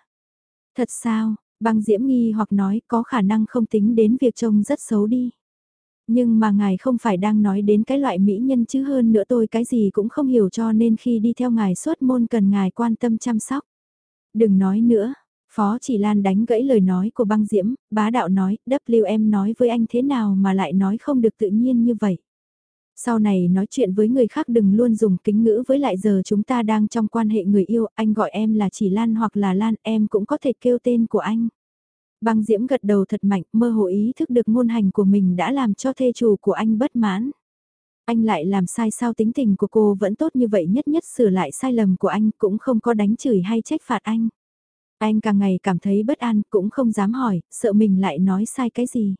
Thật sao, băng diễm nghi hoặc nói có khả năng không tính đến việc trông rất xấu đi. Nhưng mà ngài không phải đang nói đến cái loại mỹ nhân chứ hơn nữa tôi cái gì cũng không hiểu cho nên khi đi theo ngài suốt môn cần ngài quan tâm chăm sóc. Đừng nói nữa, Phó Chỉ Lan đánh gãy lời nói của băng diễm, bá đạo nói, WM nói với anh thế nào mà lại nói không được tự nhiên như vậy. Sau này nói chuyện với người khác đừng luôn dùng kính ngữ với lại giờ chúng ta đang trong quan hệ người yêu, anh gọi em là Chỉ Lan hoặc là Lan, em cũng có thể kêu tên của anh. Băng diễm gật đầu thật mạnh, mơ hồ ý thức được ngôn hành của mình đã làm cho thê chủ của anh bất mãn. Anh lại làm sai sao tính tình của cô vẫn tốt như vậy nhất nhất sửa lại sai lầm của anh cũng không có đánh chửi hay trách phạt anh. Anh càng ngày cảm thấy bất an cũng không dám hỏi, sợ mình lại nói sai cái gì.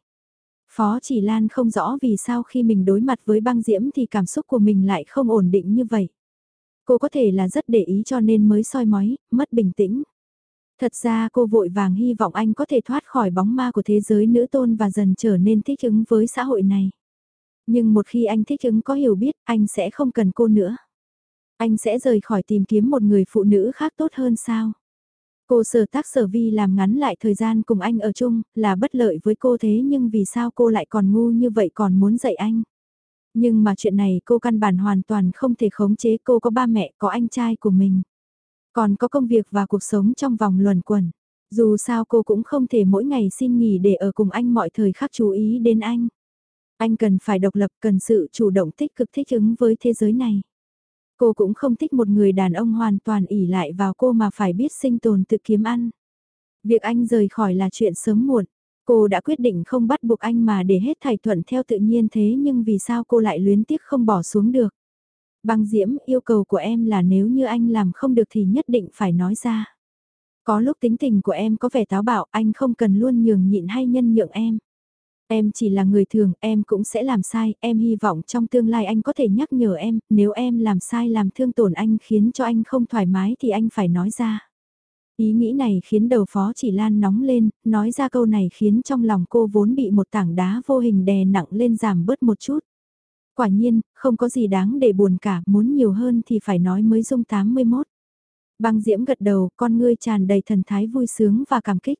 Phó chỉ Lan không rõ vì sao khi mình đối mặt với băng diễm thì cảm xúc của mình lại không ổn định như vậy. Cô có thể là rất để ý cho nên mới soi mói, mất bình tĩnh. Thật ra cô vội vàng hy vọng anh có thể thoát khỏi bóng ma của thế giới nữ tôn và dần trở nên thích ứng với xã hội này. Nhưng một khi anh thích ứng có hiểu biết, anh sẽ không cần cô nữa. Anh sẽ rời khỏi tìm kiếm một người phụ nữ khác tốt hơn sao? Cô sở tác sở vi làm ngắn lại thời gian cùng anh ở chung, là bất lợi với cô thế nhưng vì sao cô lại còn ngu như vậy còn muốn dạy anh? Nhưng mà chuyện này cô căn bản hoàn toàn không thể khống chế cô có ba mẹ, có anh trai của mình. Còn có công việc và cuộc sống trong vòng luẩn quẩn. Dù sao cô cũng không thể mỗi ngày xin nghỉ để ở cùng anh mọi thời khắc chú ý đến anh. Anh cần phải độc lập, cần sự chủ động tích cực thích ứng với thế giới này. Cô cũng không thích một người đàn ông hoàn toàn ỉ lại vào cô mà phải biết sinh tồn tự kiếm ăn. Việc anh rời khỏi là chuyện sớm muộn. Cô đã quyết định không bắt buộc anh mà để hết thảy thuận theo tự nhiên thế nhưng vì sao cô lại luyến tiếc không bỏ xuống được. Băng Diễm, yêu cầu của em là nếu như anh làm không được thì nhất định phải nói ra. Có lúc tính tình của em có vẻ táo bạo, anh không cần luôn nhường nhịn hay nhân nhượng em. Em chỉ là người thường, em cũng sẽ làm sai, em hy vọng trong tương lai anh có thể nhắc nhở em, nếu em làm sai làm thương tổn anh khiến cho anh không thoải mái thì anh phải nói ra. Ý nghĩ này khiến đầu phó chỉ lan nóng lên, nói ra câu này khiến trong lòng cô vốn bị một tảng đá vô hình đè nặng lên giảm bớt một chút. Quả nhiên, không có gì đáng để buồn cả, muốn nhiều hơn thì phải nói mới dung 81. Băng diễm gật đầu, con ngươi tràn đầy thần thái vui sướng và cảm kích.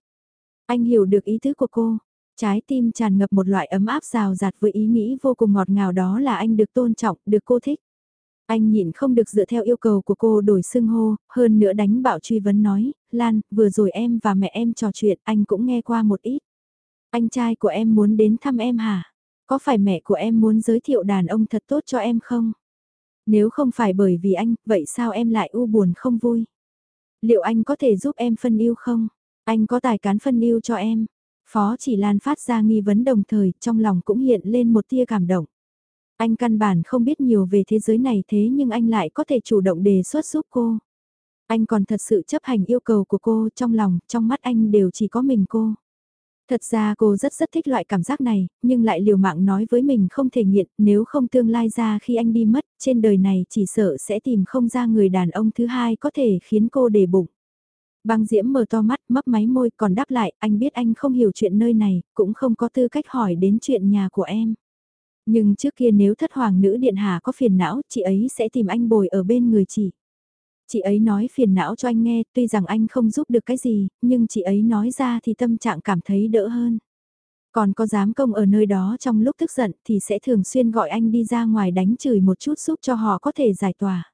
Anh hiểu được ý tứ của cô, Trái tim tràn ngập một loại ấm áp rào rạt với ý nghĩ vô cùng ngọt ngào đó là anh được tôn trọng, được cô thích. Anh nhịn không được dựa theo yêu cầu của cô đổi xưng hô, hơn nữa đánh bạo truy vấn nói, Lan, vừa rồi em và mẹ em trò chuyện, anh cũng nghe qua một ít. Anh trai của em muốn đến thăm em hả? Có phải mẹ của em muốn giới thiệu đàn ông thật tốt cho em không? Nếu không phải bởi vì anh, vậy sao em lại u buồn không vui? Liệu anh có thể giúp em phân yêu không? Anh có tài cán phân yêu cho em. Phó chỉ lan phát ra nghi vấn đồng thời, trong lòng cũng hiện lên một tia cảm động. Anh căn bản không biết nhiều về thế giới này thế nhưng anh lại có thể chủ động đề xuất giúp cô. Anh còn thật sự chấp hành yêu cầu của cô trong lòng, trong mắt anh đều chỉ có mình cô. Thật ra cô rất rất thích loại cảm giác này, nhưng lại liều mạng nói với mình không thể nghiện, nếu không tương lai ra khi anh đi mất, trên đời này chỉ sợ sẽ tìm không ra người đàn ông thứ hai có thể khiến cô để bụng. Băng Diễm mở to mắt, mấp máy môi còn đáp lại, anh biết anh không hiểu chuyện nơi này, cũng không có tư cách hỏi đến chuyện nhà của em. Nhưng trước kia nếu thất hoàng nữ điện hạ có phiền não, chị ấy sẽ tìm anh bồi ở bên người chị. Chị ấy nói phiền não cho anh nghe, tuy rằng anh không giúp được cái gì, nhưng chị ấy nói ra thì tâm trạng cảm thấy đỡ hơn. Còn có dám công ở nơi đó trong lúc tức giận thì sẽ thường xuyên gọi anh đi ra ngoài đánh chửi một chút giúp cho họ có thể giải tỏa.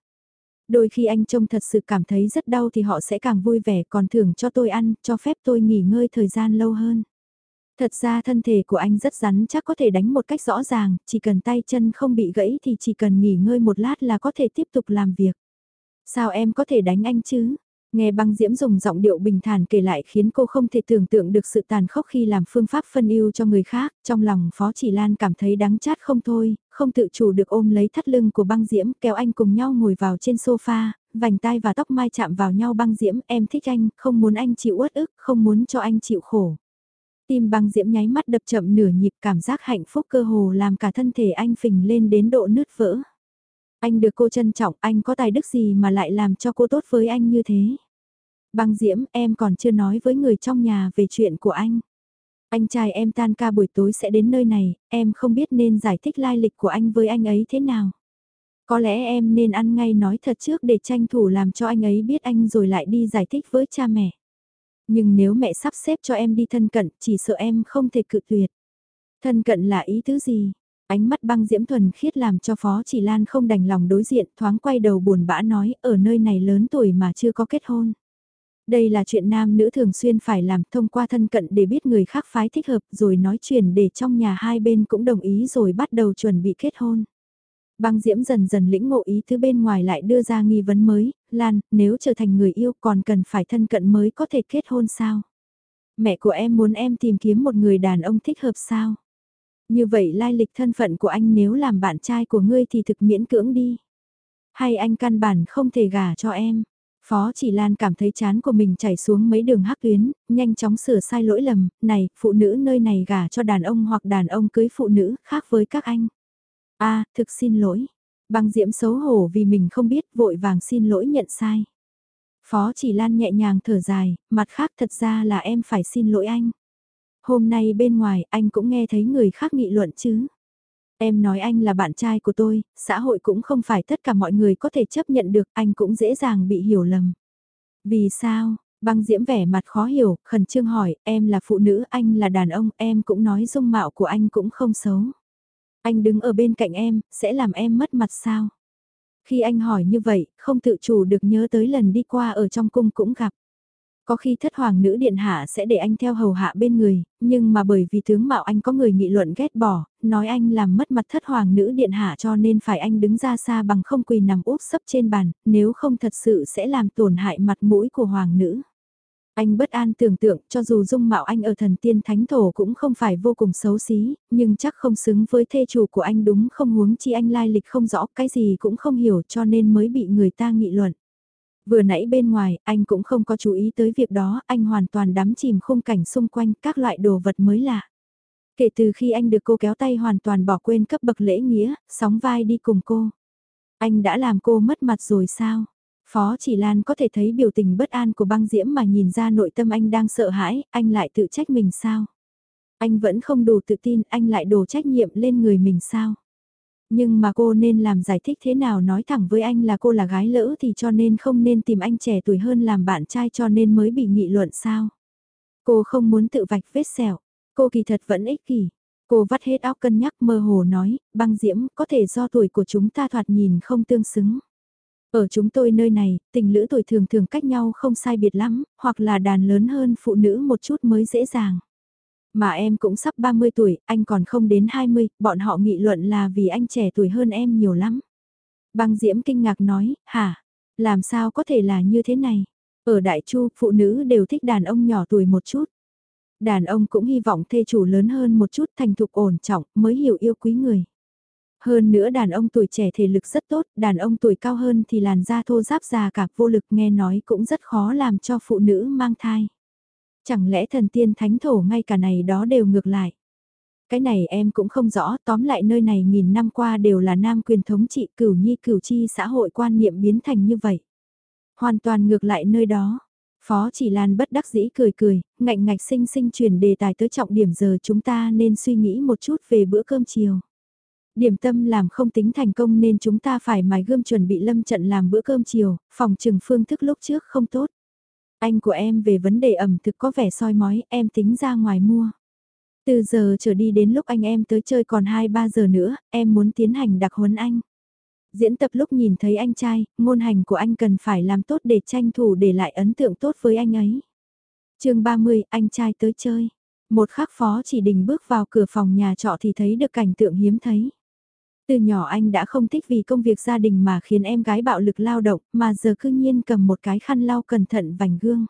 Đôi khi anh trông thật sự cảm thấy rất đau thì họ sẽ càng vui vẻ còn thưởng cho tôi ăn, cho phép tôi nghỉ ngơi thời gian lâu hơn. Thật ra thân thể của anh rất rắn chắc có thể đánh một cách rõ ràng, chỉ cần tay chân không bị gãy thì chỉ cần nghỉ ngơi một lát là có thể tiếp tục làm việc. Sao em có thể đánh anh chứ? Nghe băng diễm dùng giọng điệu bình thản kể lại khiến cô không thể tưởng tượng được sự tàn khốc khi làm phương pháp phân ưu cho người khác, trong lòng Phó Chỉ Lan cảm thấy đắng chát không thôi, không tự chủ được ôm lấy thắt lưng của băng diễm kéo anh cùng nhau ngồi vào trên sofa, vành tai và tóc mai chạm vào nhau băng diễm, em thích anh, không muốn anh chịu uất ức, không muốn cho anh chịu khổ. Tim băng diễm nháy mắt đập chậm nửa nhịp cảm giác hạnh phúc cơ hồ làm cả thân thể anh phình lên đến độ nứt vỡ. Anh được cô trân trọng, anh có tài đức gì mà lại làm cho cô tốt với anh như thế? Băng Diễm, em còn chưa nói với người trong nhà về chuyện của anh. Anh trai em tan ca buổi tối sẽ đến nơi này, em không biết nên giải thích lai lịch của anh với anh ấy thế nào. Có lẽ em nên ăn ngay nói thật trước để tranh thủ làm cho anh ấy biết anh rồi lại đi giải thích với cha mẹ. Nhưng nếu mẹ sắp xếp cho em đi thân cận, chỉ sợ em không thể cự tuyệt. Thân cận là ý tứ gì? Ánh mắt băng diễm thuần khiết làm cho Phó Chỉ Lan không đành lòng đối diện, thoáng quay đầu buồn bã nói, ở nơi này lớn tuổi mà chưa có kết hôn. Đây là chuyện nam nữ thường xuyên phải làm thông qua thân cận để biết người khác phái thích hợp rồi nói chuyện để trong nhà hai bên cũng đồng ý rồi bắt đầu chuẩn bị kết hôn. Băng Diễm dần dần lĩnh ngộ ý thứ bên ngoài lại đưa ra nghi vấn mới, Lan, nếu trở thành người yêu còn cần phải thân cận mới có thể kết hôn sao? Mẹ của em muốn em tìm kiếm một người đàn ông thích hợp sao? Như vậy lai lịch thân phận của anh nếu làm bạn trai của ngươi thì thực miễn cưỡng đi. Hay anh căn bản không thể gả cho em? Phó chỉ Lan cảm thấy chán của mình chảy xuống mấy đường hắc tuyến, nhanh chóng sửa sai lỗi lầm, này, phụ nữ nơi này gả cho đàn ông hoặc đàn ông cưới phụ nữ, khác với các anh. a thực xin lỗi. Băng diễm xấu hổ vì mình không biết vội vàng xin lỗi nhận sai. Phó chỉ Lan nhẹ nhàng thở dài, mặt khác thật ra là em phải xin lỗi anh. Hôm nay bên ngoài anh cũng nghe thấy người khác nghị luận chứ. Em nói anh là bạn trai của tôi, xã hội cũng không phải tất cả mọi người có thể chấp nhận được, anh cũng dễ dàng bị hiểu lầm. Vì sao? Băng diễm vẻ mặt khó hiểu, khẩn trương hỏi, em là phụ nữ, anh là đàn ông, em cũng nói dung mạo của anh cũng không xấu. Anh đứng ở bên cạnh em, sẽ làm em mất mặt sao? Khi anh hỏi như vậy, không tự chủ được nhớ tới lần đi qua ở trong cung cũng gặp. Có khi thất hoàng nữ điện hạ sẽ để anh theo hầu hạ bên người, nhưng mà bởi vì tướng mạo anh có người nghị luận ghét bỏ, nói anh làm mất mặt thất hoàng nữ điện hạ cho nên phải anh đứng ra xa bằng không quỳ nằm úp sấp trên bàn, nếu không thật sự sẽ làm tổn hại mặt mũi của hoàng nữ. Anh bất an tưởng tượng cho dù dung mạo anh ở thần tiên thánh thổ cũng không phải vô cùng xấu xí, nhưng chắc không xứng với thê chủ của anh đúng không huống chi anh lai lịch không rõ cái gì cũng không hiểu cho nên mới bị người ta nghị luận. Vừa nãy bên ngoài, anh cũng không có chú ý tới việc đó, anh hoàn toàn đắm chìm khung cảnh xung quanh các loại đồ vật mới lạ. Kể từ khi anh được cô kéo tay hoàn toàn bỏ quên cấp bậc lễ nghĩa, sóng vai đi cùng cô. Anh đã làm cô mất mặt rồi sao? Phó chỉ Lan có thể thấy biểu tình bất an của băng diễm mà nhìn ra nội tâm anh đang sợ hãi, anh lại tự trách mình sao? Anh vẫn không đủ tự tin, anh lại đổ trách nhiệm lên người mình sao? Nhưng mà cô nên làm giải thích thế nào nói thẳng với anh là cô là gái lỡ thì cho nên không nên tìm anh trẻ tuổi hơn làm bạn trai cho nên mới bị nghị luận sao? Cô không muốn tự vạch vết sẹo, cô kỳ thật vẫn ích kỷ. Cô vắt hết óc cân nhắc mơ hồ nói, băng diễm có thể do tuổi của chúng ta thoạt nhìn không tương xứng. Ở chúng tôi nơi này, tình lữ tuổi thường thường cách nhau không sai biệt lắm, hoặc là đàn lớn hơn phụ nữ một chút mới dễ dàng. Mà em cũng sắp 30 tuổi, anh còn không đến 20, bọn họ nghị luận là vì anh trẻ tuổi hơn em nhiều lắm. Băng Diễm kinh ngạc nói, hả? Làm sao có thể là như thế này? Ở Đại Chu, phụ nữ đều thích đàn ông nhỏ tuổi một chút. Đàn ông cũng hy vọng thê chủ lớn hơn một chút thành thục ổn trọng mới hiểu yêu quý người. Hơn nữa đàn ông tuổi trẻ thể lực rất tốt, đàn ông tuổi cao hơn thì làn da thô giáp già cả vô lực nghe nói cũng rất khó làm cho phụ nữ mang thai. Chẳng lẽ thần tiên thánh thổ ngay cả này đó đều ngược lại. Cái này em cũng không rõ, tóm lại nơi này nghìn năm qua đều là nam quyền thống trị cửu nhi cửu chi xã hội quan niệm biến thành như vậy. Hoàn toàn ngược lại nơi đó. Phó chỉ Lan bất đắc dĩ cười cười, ngạnh ngạch sinh sinh truyền đề tài tới trọng điểm giờ chúng ta nên suy nghĩ một chút về bữa cơm chiều. Điểm tâm làm không tính thành công nên chúng ta phải mài gươm chuẩn bị lâm trận làm bữa cơm chiều, phòng trừng phương thức lúc trước không tốt. Anh của em về vấn đề ẩm thực có vẻ soi mói, em tính ra ngoài mua. Từ giờ trở đi đến lúc anh em tới chơi còn 2-3 giờ nữa, em muốn tiến hành đặc huấn anh. Diễn tập lúc nhìn thấy anh trai, ngôn hành của anh cần phải làm tốt để tranh thủ để lại ấn tượng tốt với anh ấy. chương 30, anh trai tới chơi. Một khắc phó chỉ đình bước vào cửa phòng nhà trọ thì thấy được cảnh tượng hiếm thấy. Từ nhỏ anh đã không thích vì công việc gia đình mà khiến em gái bạo lực lao động, mà giờ cư nhiên cầm một cái khăn lau cẩn thận vành gương.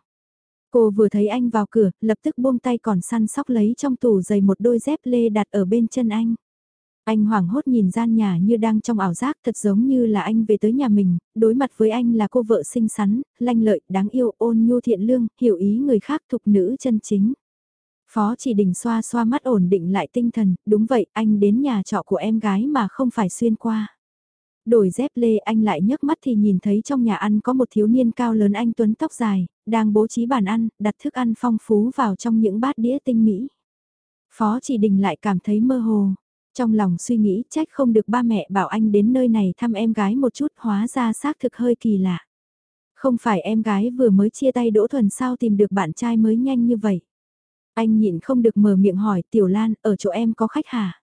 Cô vừa thấy anh vào cửa, lập tức buông tay còn săn sóc lấy trong tủ giày một đôi dép lê đặt ở bên chân anh. Anh hoảng hốt nhìn gian nhà như đang trong ảo giác thật giống như là anh về tới nhà mình, đối mặt với anh là cô vợ xinh xắn, lanh lợi, đáng yêu, ôn nhu thiện lương, hiểu ý người khác thục nữ chân chính. Phó chỉ đình xoa xoa mắt ổn định lại tinh thần, đúng vậy, anh đến nhà trọ của em gái mà không phải xuyên qua. Đổi dép lê anh lại nhấc mắt thì nhìn thấy trong nhà ăn có một thiếu niên cao lớn anh Tuấn tóc dài, đang bố trí bàn ăn, đặt thức ăn phong phú vào trong những bát đĩa tinh mỹ. Phó chỉ đình lại cảm thấy mơ hồ, trong lòng suy nghĩ trách không được ba mẹ bảo anh đến nơi này thăm em gái một chút hóa ra xác thực hơi kỳ lạ. Không phải em gái vừa mới chia tay Đỗ Thuần sao tìm được bạn trai mới nhanh như vậy. Anh nhịn không được mở miệng hỏi Tiểu Lan, ở chỗ em có khách hả?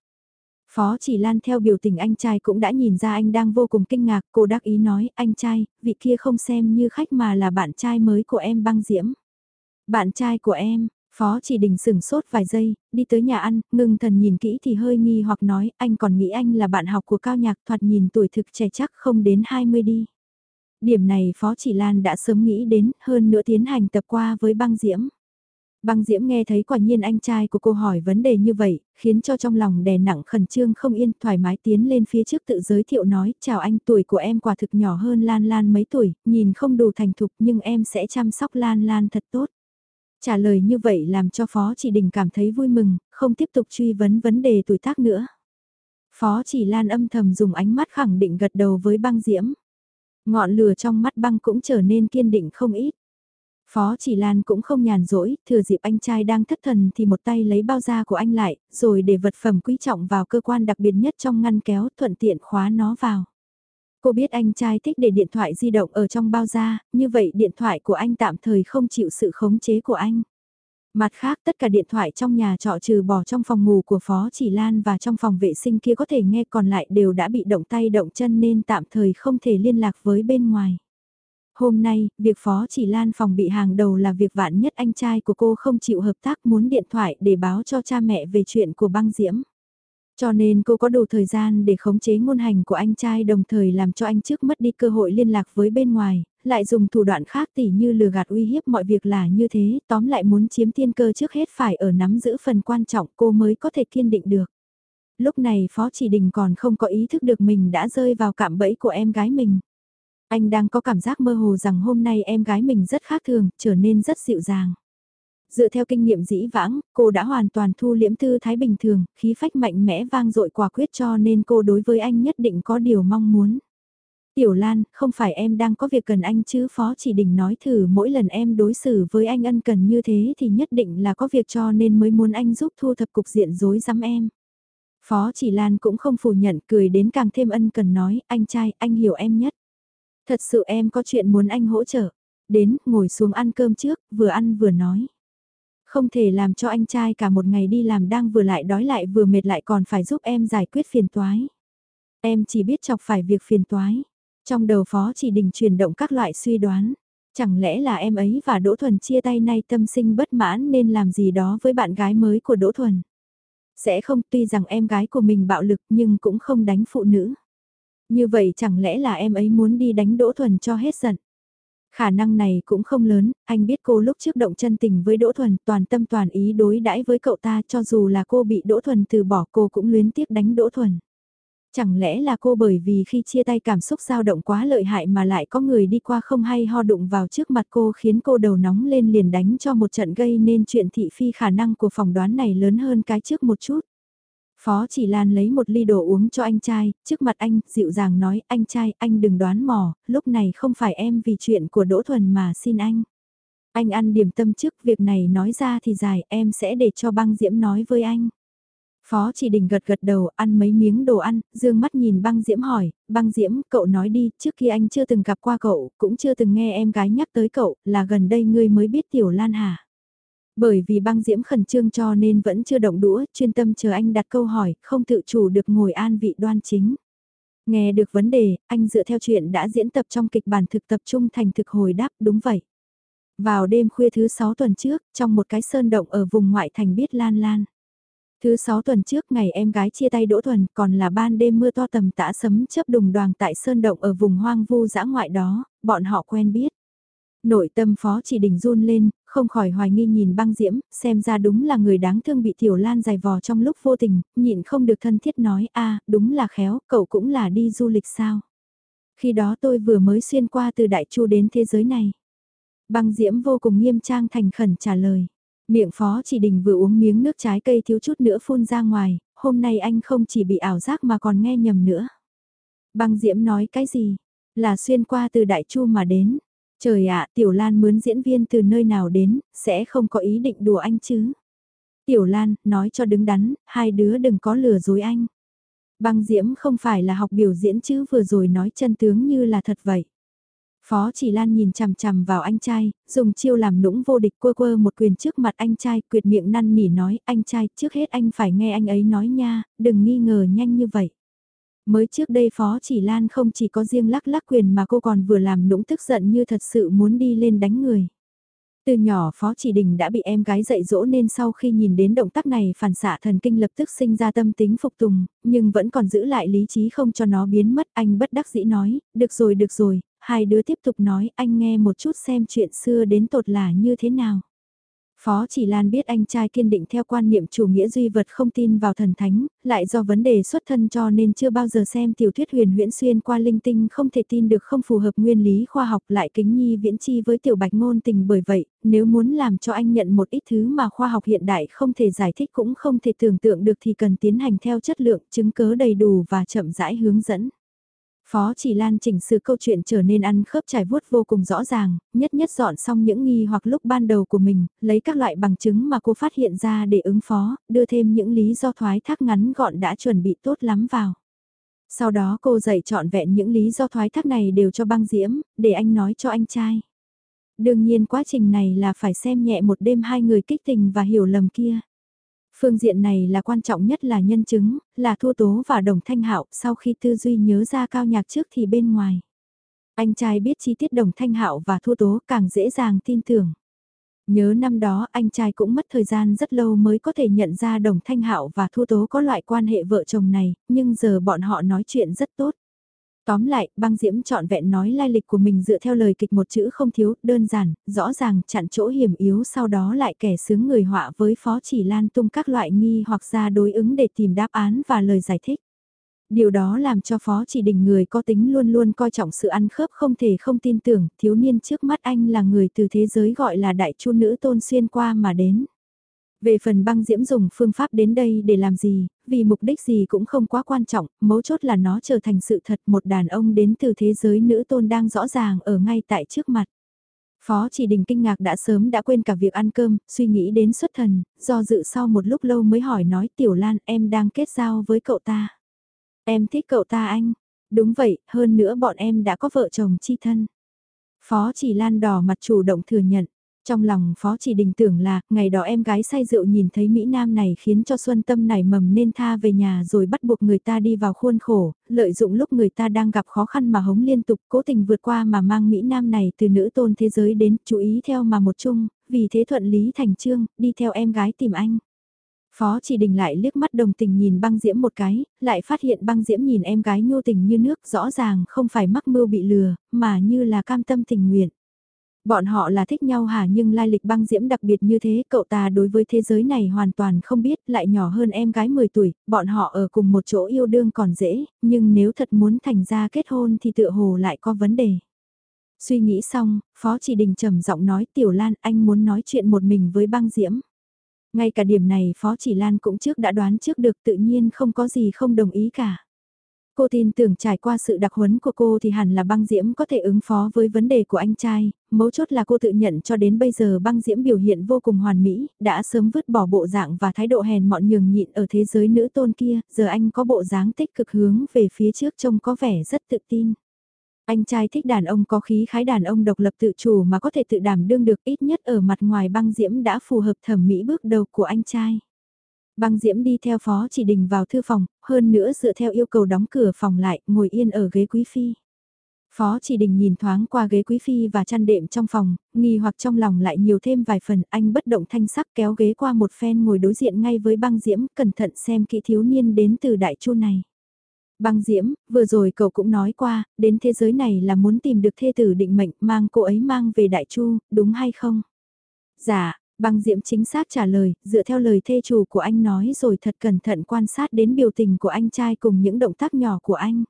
Phó chỉ Lan theo biểu tình anh trai cũng đã nhìn ra anh đang vô cùng kinh ngạc, cô đắc ý nói, anh trai, vị kia không xem như khách mà là bạn trai mới của em băng diễm. Bạn trai của em, Phó chỉ đình sừng sốt vài giây, đi tới nhà ăn, ngưng thần nhìn kỹ thì hơi nghi hoặc nói, anh còn nghĩ anh là bạn học của cao nhạc thoạt nhìn tuổi thực trẻ chắc không đến 20 đi. Điểm này Phó Chỉ Lan đã sớm nghĩ đến, hơn nữa tiến hành tập qua với băng diễm. Băng Diễm nghe thấy quả nhiên anh trai của cô hỏi vấn đề như vậy, khiến cho trong lòng đè nặng khẩn trương không yên, thoải mái tiến lên phía trước tự giới thiệu nói, chào anh, tuổi của em quả thực nhỏ hơn Lan Lan mấy tuổi, nhìn không đủ thành thục nhưng em sẽ chăm sóc Lan Lan thật tốt. Trả lời như vậy làm cho Phó Chỉ Đình cảm thấy vui mừng, không tiếp tục truy vấn vấn đề tuổi tác nữa. Phó Chỉ Lan âm thầm dùng ánh mắt khẳng định gật đầu với băng diễm. Ngọn lửa trong mắt băng cũng trở nên kiên định không ít. Phó chỉ Lan cũng không nhàn rỗi, thừa dịp anh trai đang thất thần thì một tay lấy bao da của anh lại, rồi để vật phẩm quý trọng vào cơ quan đặc biệt nhất trong ngăn kéo thuận tiện khóa nó vào. Cô biết anh trai thích để điện thoại di động ở trong bao da, như vậy điện thoại của anh tạm thời không chịu sự khống chế của anh. Mặt khác tất cả điện thoại trong nhà trọ trừ bỏ trong phòng ngủ của Phó Chỉ Lan và trong phòng vệ sinh kia có thể nghe còn lại đều đã bị động tay động chân nên tạm thời không thể liên lạc với bên ngoài. Hôm nay, việc Phó Chỉ Lan phòng bị hàng đầu là việc vạn nhất anh trai của cô không chịu hợp tác muốn điện thoại để báo cho cha mẹ về chuyện của băng diễm. Cho nên cô có đủ thời gian để khống chế ngôn hành của anh trai đồng thời làm cho anh trước mất đi cơ hội liên lạc với bên ngoài, lại dùng thủ đoạn khác tỉ như lừa gạt uy hiếp mọi việc là như thế, tóm lại muốn chiếm tiên cơ trước hết phải ở nắm giữ phần quan trọng cô mới có thể kiên định được. Lúc này Phó Chỉ Đình còn không có ý thức được mình đã rơi vào cạm bẫy của em gái mình. Anh đang có cảm giác mơ hồ rằng hôm nay em gái mình rất khác thường, trở nên rất dịu dàng. Dựa theo kinh nghiệm dĩ vãng, cô đã hoàn toàn thu liễm tư thái bình thường, khí phách mạnh mẽ vang dội quả quyết cho nên cô đối với anh nhất định có điều mong muốn. Tiểu Lan, không phải em đang có việc cần anh chứ Phó chỉ Đình nói thử mỗi lần em đối xử với anh ân cần như thế thì nhất định là có việc cho nên mới muốn anh giúp thu thập cục diện dối rắm em. Phó chỉ Lan cũng không phủ nhận cười đến càng thêm ân cần nói, anh trai, anh hiểu em nhất. Thật sự em có chuyện muốn anh hỗ trợ. Đến, ngồi xuống ăn cơm trước, vừa ăn vừa nói. Không thể làm cho anh trai cả một ngày đi làm đang vừa lại đói lại vừa mệt lại còn phải giúp em giải quyết phiền toái. Em chỉ biết chọc phải việc phiền toái. Trong đầu phó chỉ đình chuyển động các loại suy đoán. Chẳng lẽ là em ấy và Đỗ Thuần chia tay nay tâm sinh bất mãn nên làm gì đó với bạn gái mới của Đỗ Thuần. Sẽ không tuy rằng em gái của mình bạo lực nhưng cũng không đánh phụ nữ. Như vậy chẳng lẽ là em ấy muốn đi đánh Đỗ Thuần cho hết giận. Khả năng này cũng không lớn, anh biết cô lúc trước động chân tình với Đỗ Thuần toàn tâm toàn ý đối đãi với cậu ta cho dù là cô bị Đỗ Thuần từ bỏ cô cũng luyến tiếc đánh Đỗ Thuần. Chẳng lẽ là cô bởi vì khi chia tay cảm xúc dao động quá lợi hại mà lại có người đi qua không hay ho đụng vào trước mặt cô khiến cô đầu nóng lên liền đánh cho một trận gây nên chuyện thị phi khả năng của phòng đoán này lớn hơn cái trước một chút. Phó chỉ Lan lấy một ly đồ uống cho anh trai, trước mặt anh, dịu dàng nói, anh trai, anh đừng đoán mò, lúc này không phải em vì chuyện của Đỗ Thuần mà xin anh. Anh ăn điểm tâm trước, việc này nói ra thì dài, em sẽ để cho băng diễm nói với anh. Phó chỉ đình gật gật đầu, ăn mấy miếng đồ ăn, dương mắt nhìn băng diễm hỏi, băng diễm, cậu nói đi, trước khi anh chưa từng gặp qua cậu, cũng chưa từng nghe em gái nhắc tới cậu, là gần đây ngươi mới biết tiểu lan hả? Bởi vì băng diễm khẩn trương cho nên vẫn chưa động đũa, chuyên tâm chờ anh đặt câu hỏi, không tự chủ được ngồi an vị đoan chính. Nghe được vấn đề, anh dựa theo chuyện đã diễn tập trong kịch bản thực tập trung thành thực hồi đáp đúng vậy. Vào đêm khuya thứ 6 tuần trước, trong một cái sơn động ở vùng ngoại thành biết lan lan. Thứ 6 tuần trước ngày em gái chia tay Đỗ Thuần còn là ban đêm mưa to tầm tã sấm chớp đùng đoàn tại sơn động ở vùng hoang vu dã ngoại đó, bọn họ quen biết. Nội tâm phó chỉ đình run lên, không khỏi hoài nghi nhìn băng diễm, xem ra đúng là người đáng thương bị tiểu lan dài vò trong lúc vô tình, nhịn không được thân thiết nói a đúng là khéo, cậu cũng là đi du lịch sao. Khi đó tôi vừa mới xuyên qua từ đại chu đến thế giới này. Băng diễm vô cùng nghiêm trang thành khẩn trả lời. Miệng phó chỉ đình vừa uống miếng nước trái cây thiếu chút nữa phun ra ngoài, hôm nay anh không chỉ bị ảo giác mà còn nghe nhầm nữa. Băng diễm nói cái gì? Là xuyên qua từ đại chu mà đến. Trời ạ, Tiểu Lan mướn diễn viên từ nơi nào đến, sẽ không có ý định đùa anh chứ. Tiểu Lan, nói cho đứng đắn, hai đứa đừng có lừa dối anh. Băng Diễm không phải là học biểu diễn chứ vừa rồi nói chân tướng như là thật vậy. Phó chỉ Lan nhìn chằm chằm vào anh trai, dùng chiêu làm nũng vô địch quơ quơ một quyền trước mặt anh trai, quyệt miệng năn nỉ nói, anh trai, trước hết anh phải nghe anh ấy nói nha, đừng nghi ngờ nhanh như vậy. Mới trước đây Phó Chỉ Lan không chỉ có riêng lắc lắc quyền mà cô còn vừa làm nũng tức giận như thật sự muốn đi lên đánh người. Từ nhỏ Phó Chỉ Đình đã bị em gái dạy dỗ nên sau khi nhìn đến động tác này phản xạ thần kinh lập tức sinh ra tâm tính phục tùng, nhưng vẫn còn giữ lại lý trí không cho nó biến mất. Anh bất đắc dĩ nói, được rồi được rồi, hai đứa tiếp tục nói anh nghe một chút xem chuyện xưa đến tột là như thế nào. Phó Chỉ Lan biết anh trai kiên định theo quan niệm chủ nghĩa duy vật không tin vào thần thánh, lại do vấn đề xuất thân cho nên chưa bao giờ xem tiểu thuyết huyền huyễn xuyên qua linh tinh không thể tin được không phù hợp nguyên lý khoa học lại kính nhi viễn chi với tiểu bạch ngôn tình bởi vậy, nếu muốn làm cho anh nhận một ít thứ mà khoa học hiện đại không thể giải thích cũng không thể tưởng tượng được thì cần tiến hành theo chất lượng chứng cớ đầy đủ và chậm rãi hướng dẫn. Phó chỉ lan chỉnh sự câu chuyện trở nên ăn khớp trải vuốt vô cùng rõ ràng, nhất nhất dọn xong những nghi hoặc lúc ban đầu của mình, lấy các loại bằng chứng mà cô phát hiện ra để ứng phó, đưa thêm những lý do thoái thác ngắn gọn đã chuẩn bị tốt lắm vào. Sau đó cô dạy trọn vẹn những lý do thoái thác này đều cho băng diễm, để anh nói cho anh trai. Đương nhiên quá trình này là phải xem nhẹ một đêm hai người kích tình và hiểu lầm kia. Phương diện này là quan trọng nhất là nhân chứng, là thu Tố và Đồng Thanh Hạo sau khi tư duy nhớ ra cao nhạc trước thì bên ngoài. Anh trai biết chi tiết đồng thanh hạo và thu tố càng dễ dàng tin tưởng. Nhớ năm đó anh trai cũng mất thời gian rất lâu mới có thể nhận ra đồng thanh hạo và thu tố có loại quan hệ vợ chồng này, nhưng giờ bọn họ nói chuyện rất tốt. Tóm lại, băng diễm trọn vẹn nói lai lịch của mình dựa theo lời kịch một chữ không thiếu, đơn giản, rõ ràng, chặn chỗ hiểm yếu sau đó lại kẻ sướng người họa với phó chỉ lan tung các loại nghi hoặc ra đối ứng để tìm đáp án và lời giải thích. Điều đó làm cho phó chỉ đình người có tính luôn luôn coi trọng sự ăn khớp không thể không tin tưởng, thiếu niên trước mắt anh là người từ thế giới gọi là đại chu nữ tôn xuyên qua mà đến. Về phần băng diễm dùng phương pháp đến đây để làm gì, vì mục đích gì cũng không quá quan trọng, mấu chốt là nó trở thành sự thật một đàn ông đến từ thế giới nữ tôn đang rõ ràng ở ngay tại trước mặt. Phó chỉ đình kinh ngạc đã sớm đã quên cả việc ăn cơm, suy nghĩ đến xuất thần, do dự sau một lúc lâu mới hỏi nói Tiểu Lan em đang kết giao với cậu ta. Em thích cậu ta anh. Đúng vậy, hơn nữa bọn em đã có vợ chồng chi thân. Phó chỉ Lan đỏ mặt chủ động thừa nhận. Trong lòng Phó Chỉ Đình tưởng là, ngày đó em gái say rượu nhìn thấy Mỹ Nam này khiến cho Xuân Tâm nảy mầm nên tha về nhà rồi bắt buộc người ta đi vào khuôn khổ, lợi dụng lúc người ta đang gặp khó khăn mà hống liên tục cố tình vượt qua mà mang Mỹ Nam này từ nữ tôn thế giới đến, chú ý theo mà một chung, vì thế thuận lý thành trương, đi theo em gái tìm anh. Phó chỉ đình lại liếc mắt đồng tình nhìn băng diễm một cái, lại phát hiện băng diễm nhìn em gái nhô tình như nước rõ ràng không phải mắc mưu bị lừa, mà như là cam tâm tình nguyện. Bọn họ là thích nhau hả nhưng lai lịch băng diễm đặc biệt như thế cậu ta đối với thế giới này hoàn toàn không biết lại nhỏ hơn em gái 10 tuổi, bọn họ ở cùng một chỗ yêu đương còn dễ, nhưng nếu thật muốn thành ra kết hôn thì tựa hồ lại có vấn đề. Suy nghĩ xong, Phó Chỉ Đình trầm giọng nói Tiểu Lan anh muốn nói chuyện một mình với băng diễm. Ngay cả điểm này Phó Chỉ Lan cũng trước đã đoán trước được tự nhiên không có gì không đồng ý cả. Cô tin tưởng trải qua sự đặc huấn của cô thì hẳn là băng diễm có thể ứng phó với vấn đề của anh trai, mấu chốt là cô tự nhận cho đến bây giờ băng diễm biểu hiện vô cùng hoàn mỹ, đã sớm vứt bỏ bộ dạng và thái độ hèn mọn nhường nhịn ở thế giới nữ tôn kia, giờ anh có bộ dáng tích cực hướng về phía trước trông có vẻ rất tự tin. Anh trai thích đàn ông có khí khái đàn ông độc lập tự chủ mà có thể tự đảm đương được ít nhất ở mặt ngoài băng diễm đã phù hợp thẩm mỹ bước đầu của anh trai. Băng Diễm đi theo Phó Chỉ Đình vào thư phòng, hơn nữa dựa theo yêu cầu đóng cửa phòng lại, ngồi yên ở ghế quý phi. Phó Chỉ Đình nhìn thoáng qua ghế quý phi và chăn đệm trong phòng, nghi hoặc trong lòng lại nhiều thêm vài phần, anh bất động thanh sắc kéo ghế qua một phen ngồi đối diện ngay với băng Diễm, cẩn thận xem kỹ thiếu niên đến từ đại chu này. Băng Diễm, vừa rồi cậu cũng nói qua, đến thế giới này là muốn tìm được thê tử định mệnh mang cô ấy mang về đại chu, đúng hay không? Dạ, Băng Diễm chính xác trả lời, dựa theo lời thê chủ của anh nói rồi thật cẩn thận quan sát đến biểu tình của anh trai cùng những động tác nhỏ của anh.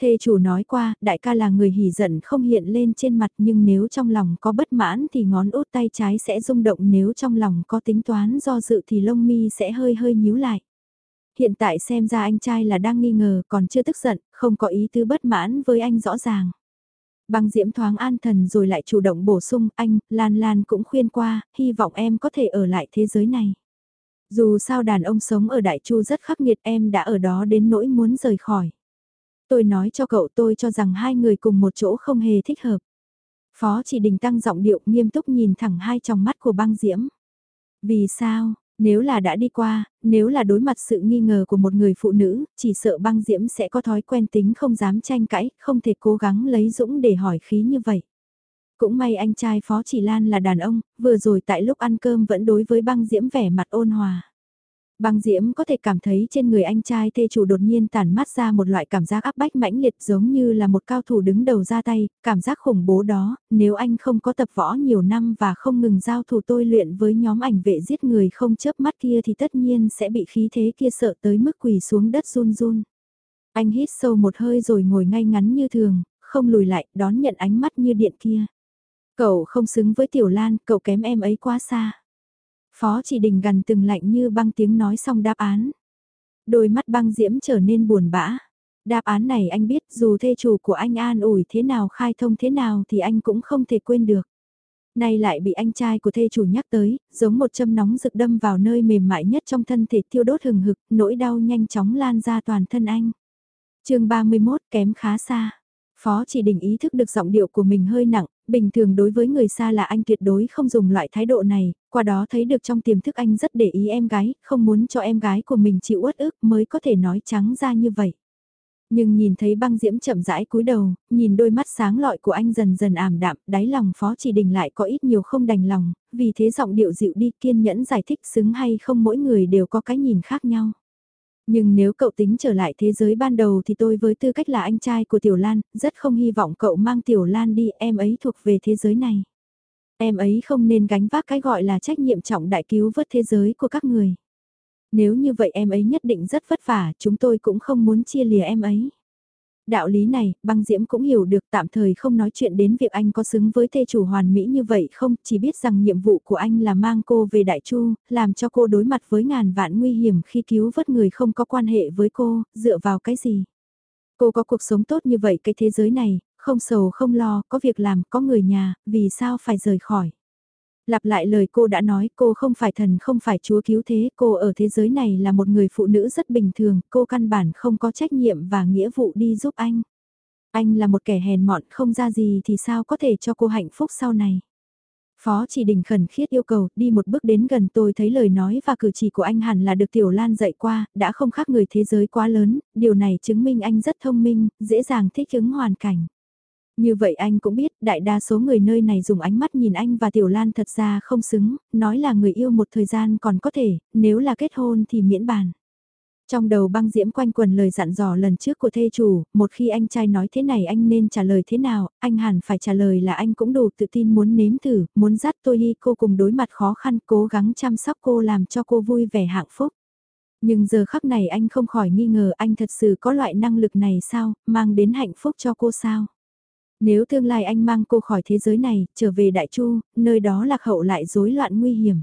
Thê chủ nói qua, đại ca là người hỉ giận không hiện lên trên mặt nhưng nếu trong lòng có bất mãn thì ngón út tay trái sẽ rung động nếu trong lòng có tính toán do dự thì lông mi sẽ hơi hơi nhíu lại. Hiện tại xem ra anh trai là đang nghi ngờ còn chưa tức giận, không có ý tứ bất mãn với anh rõ ràng. Băng diễm thoáng an thần rồi lại chủ động bổ sung anh, Lan Lan cũng khuyên qua, hy vọng em có thể ở lại thế giới này. Dù sao đàn ông sống ở Đại Chu rất khắc nghiệt em đã ở đó đến nỗi muốn rời khỏi. Tôi nói cho cậu tôi cho rằng hai người cùng một chỗ không hề thích hợp. Phó chỉ đình tăng giọng điệu nghiêm túc nhìn thẳng hai tròng mắt của băng diễm. Vì sao, nếu là đã đi qua, nếu là đối mặt sự nghi ngờ của một người phụ nữ, chỉ sợ băng diễm sẽ có thói quen tính không dám tranh cãi, không thể cố gắng lấy dũng để hỏi khí như vậy. Cũng may anh trai Phó Chỉ Lan là đàn ông, vừa rồi tại lúc ăn cơm vẫn đối với băng diễm vẻ mặt ôn hòa. Băng Diễm có thể cảm thấy trên người anh trai thê chủ đột nhiên tản mát ra một loại cảm giác áp bách mãnh liệt giống như là một cao thủ đứng đầu ra tay, cảm giác khủng bố đó, nếu anh không có tập võ nhiều năm và không ngừng giao thủ tôi luyện với nhóm ảnh vệ giết người không chớp mắt kia thì tất nhiên sẽ bị khí thế kia sợ tới mức quỳ xuống đất run run. Anh hít sâu một hơi rồi ngồi ngay ngắn như thường, không lùi lại, đón nhận ánh mắt như điện kia. Cậu không xứng với Tiểu Lan, cậu kém em ấy quá xa. Phó chỉ đình gần từng lạnh như băng tiếng nói xong đáp án. Đôi mắt băng diễm trở nên buồn bã. Đáp án này anh biết dù thê chủ của anh an ủi thế nào khai thông thế nào thì anh cũng không thể quên được. Nay lại bị anh trai của thê chủ nhắc tới, giống một châm nóng rực đâm vào nơi mềm mại nhất trong thân thể thiêu đốt hừng hực, nỗi đau nhanh chóng lan ra toàn thân anh. chương 31 kém khá xa. Phó chỉ đình ý thức được giọng điệu của mình hơi nặng, bình thường đối với người xa là anh tuyệt đối không dùng loại thái độ này, qua đó thấy được trong tiềm thức anh rất để ý em gái, không muốn cho em gái của mình chịu uất ức mới có thể nói trắng ra như vậy. Nhưng nhìn thấy băng diễm chậm rãi cúi đầu, nhìn đôi mắt sáng lọi của anh dần dần ảm đạm, đáy lòng phó chỉ đình lại có ít nhiều không đành lòng, vì thế giọng điệu dịu đi kiên nhẫn giải thích xứng hay không mỗi người đều có cái nhìn khác nhau. Nhưng nếu cậu tính trở lại thế giới ban đầu thì tôi với tư cách là anh trai của Tiểu Lan, rất không hy vọng cậu mang Tiểu Lan đi, em ấy thuộc về thế giới này. Em ấy không nên gánh vác cái gọi là trách nhiệm trọng đại cứu vớt thế giới của các người. Nếu như vậy em ấy nhất định rất vất vả, chúng tôi cũng không muốn chia lìa em ấy. Đạo lý này, băng diễm cũng hiểu được tạm thời không nói chuyện đến việc anh có xứng với thê chủ hoàn mỹ như vậy không, chỉ biết rằng nhiệm vụ của anh là mang cô về Đại Chu, làm cho cô đối mặt với ngàn vạn nguy hiểm khi cứu vớt người không có quan hệ với cô, dựa vào cái gì. Cô có cuộc sống tốt như vậy cái thế giới này, không sầu không lo, có việc làm, có người nhà, vì sao phải rời khỏi. Lặp lại lời cô đã nói cô không phải thần không phải chúa cứu thế, cô ở thế giới này là một người phụ nữ rất bình thường, cô căn bản không có trách nhiệm và nghĩa vụ đi giúp anh. Anh là một kẻ hèn mọn không ra gì thì sao có thể cho cô hạnh phúc sau này. Phó chỉ đình khẩn khiết yêu cầu, đi một bước đến gần tôi thấy lời nói và cử chỉ của anh hẳn là được Tiểu Lan dạy qua, đã không khác người thế giới quá lớn, điều này chứng minh anh rất thông minh, dễ dàng thích ứng hoàn cảnh. Như vậy anh cũng biết đại đa số người nơi này dùng ánh mắt nhìn anh và Tiểu Lan thật ra không xứng, nói là người yêu một thời gian còn có thể, nếu là kết hôn thì miễn bàn. Trong đầu băng diễm quanh quần lời dặn dò lần trước của thê chủ, một khi anh trai nói thế này anh nên trả lời thế nào, anh hẳn phải trả lời là anh cũng đủ tự tin muốn nếm thử, muốn dắt tôi đi cô cùng đối mặt khó khăn cố gắng chăm sóc cô làm cho cô vui vẻ hạnh phúc. Nhưng giờ khắc này anh không khỏi nghi ngờ anh thật sự có loại năng lực này sao, mang đến hạnh phúc cho cô sao. Nếu tương lai anh mang cô khỏi thế giới này, trở về Đại Chu, nơi đó lạc hậu lại rối loạn nguy hiểm.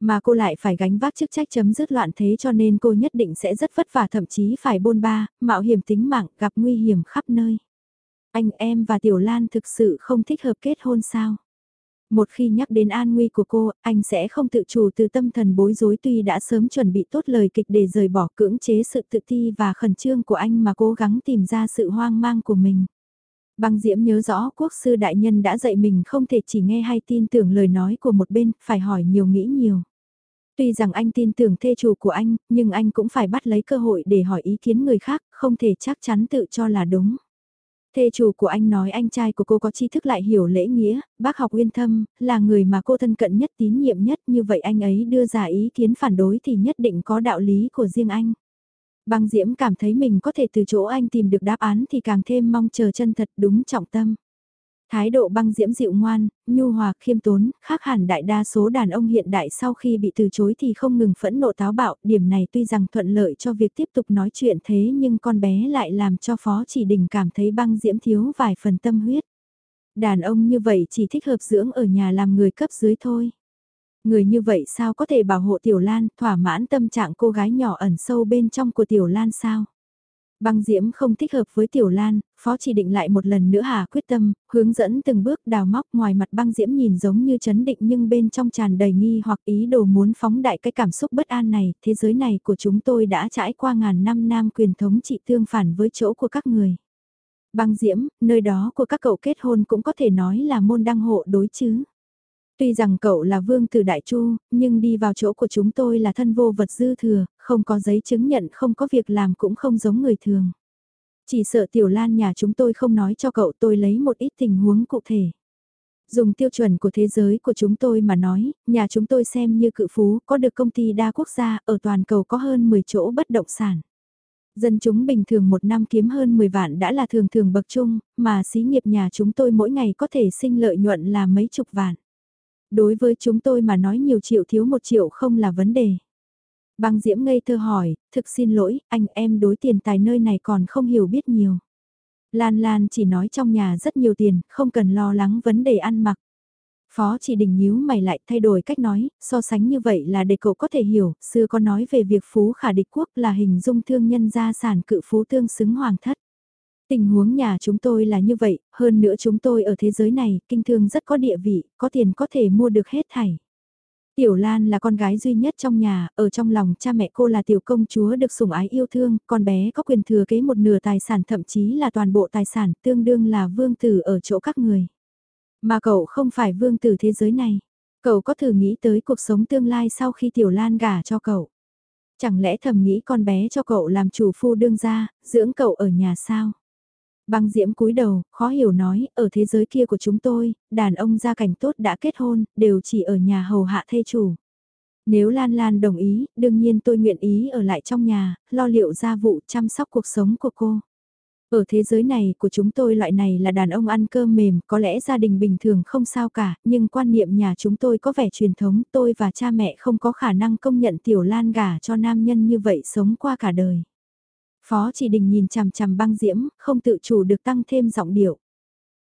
Mà cô lại phải gánh vác chức trách chấm dứt loạn thế cho nên cô nhất định sẽ rất vất vả thậm chí phải bôn ba, mạo hiểm tính mạng, gặp nguy hiểm khắp nơi. Anh em và Tiểu Lan thực sự không thích hợp kết hôn sao? Một khi nhắc đến an nguy của cô, anh sẽ không tự chủ từ tâm thần bối rối tuy đã sớm chuẩn bị tốt lời kịch để rời bỏ cưỡng chế sự tự ti và khẩn trương của anh mà cố gắng tìm ra sự hoang mang của mình. Băng Diễm nhớ rõ quốc sư đại nhân đã dạy mình không thể chỉ nghe hay tin tưởng lời nói của một bên, phải hỏi nhiều nghĩ nhiều. Tuy rằng anh tin tưởng thê chủ của anh, nhưng anh cũng phải bắt lấy cơ hội để hỏi ý kiến người khác, không thể chắc chắn tự cho là đúng. Thê chủ của anh nói anh trai của cô có tri thức lại hiểu lễ nghĩa, bác học uyên thâm, là người mà cô thân cận nhất tín nhiệm nhất như vậy anh ấy đưa ra ý kiến phản đối thì nhất định có đạo lý của riêng anh. Băng Diễm cảm thấy mình có thể từ chỗ anh tìm được đáp án thì càng thêm mong chờ chân thật đúng trọng tâm. Thái độ băng diễm dịu ngoan, nhu hòa, khiêm tốn, khác hẳn đại đa số đàn ông hiện đại sau khi bị từ chối thì không ngừng phẫn nộ táo bạo, điểm này tuy rằng thuận lợi cho việc tiếp tục nói chuyện thế nhưng con bé lại làm cho Phó Chỉ Đình cảm thấy băng diễm thiếu vài phần tâm huyết. Đàn ông như vậy chỉ thích hợp dưỡng ở nhà làm người cấp dưới thôi. Người như vậy sao có thể bảo hộ Tiểu Lan, thỏa mãn tâm trạng cô gái nhỏ ẩn sâu bên trong của Tiểu Lan sao? Băng Diễm không thích hợp với Tiểu Lan, Phó chỉ định lại một lần nữa hà quyết tâm, hướng dẫn từng bước đào móc ngoài mặt băng Diễm nhìn giống như chấn định nhưng bên trong tràn đầy nghi hoặc ý đồ muốn phóng đại cái cảm xúc bất an này, thế giới này của chúng tôi đã trải qua ngàn năm nam quyền thống trị tương phản với chỗ của các người. Băng Diễm, nơi đó của các cậu kết hôn cũng có thể nói là môn đăng hộ đối chứ. Tuy rằng cậu là vương tử đại chu, nhưng đi vào chỗ của chúng tôi là thân vô vật dư thừa, không có giấy chứng nhận không có việc làm cũng không giống người thường. Chỉ sợ tiểu lan nhà chúng tôi không nói cho cậu tôi lấy một ít tình huống cụ thể. Dùng tiêu chuẩn của thế giới của chúng tôi mà nói, nhà chúng tôi xem như cự phú, có được công ty đa quốc gia, ở toàn cầu có hơn 10 chỗ bất động sản. Dân chúng bình thường một năm kiếm hơn 10 vạn đã là thường thường bậc chung, mà xí nghiệp nhà chúng tôi mỗi ngày có thể sinh lợi nhuận là mấy chục vạn đối với chúng tôi mà nói nhiều triệu thiếu một triệu không là vấn đề. Băng Diễm ngây thơ hỏi, thực xin lỗi, anh em đối tiền tài nơi này còn không hiểu biết nhiều. Lan Lan chỉ nói trong nhà rất nhiều tiền, không cần lo lắng vấn đề ăn mặc. Phó chỉ đình nhíu mày lại thay đổi cách nói, so sánh như vậy là để cậu có thể hiểu, xưa có nói về việc phú khả địch quốc là hình dung thương nhân gia sản cự phú tương xứng hoàng thất. Tình huống nhà chúng tôi là như vậy, hơn nữa chúng tôi ở thế giới này, kinh thương rất có địa vị, có tiền có thể mua được hết thảy. Tiểu Lan là con gái duy nhất trong nhà, ở trong lòng cha mẹ cô là tiểu công chúa được sủng ái yêu thương, con bé có quyền thừa kế một nửa tài sản thậm chí là toàn bộ tài sản tương đương là vương tử ở chỗ các người. Mà cậu không phải vương tử thế giới này. Cậu có thử nghĩ tới cuộc sống tương lai sau khi Tiểu Lan gả cho cậu. Chẳng lẽ thầm nghĩ con bé cho cậu làm chủ phu đương gia, dưỡng cậu ở nhà sao? Băng diễm cúi đầu, khó hiểu nói, ở thế giới kia của chúng tôi, đàn ông gia cảnh tốt đã kết hôn, đều chỉ ở nhà hầu hạ thê chủ. Nếu Lan Lan đồng ý, đương nhiên tôi nguyện ý ở lại trong nhà, lo liệu gia vụ chăm sóc cuộc sống của cô. Ở thế giới này của chúng tôi loại này là đàn ông ăn cơm mềm, có lẽ gia đình bình thường không sao cả, nhưng quan niệm nhà chúng tôi có vẻ truyền thống, tôi và cha mẹ không có khả năng công nhận tiểu lan gả cho nam nhân như vậy sống qua cả đời. Phó chỉ đình nhìn chằm chằm băng diễm, không tự chủ được tăng thêm giọng điệu.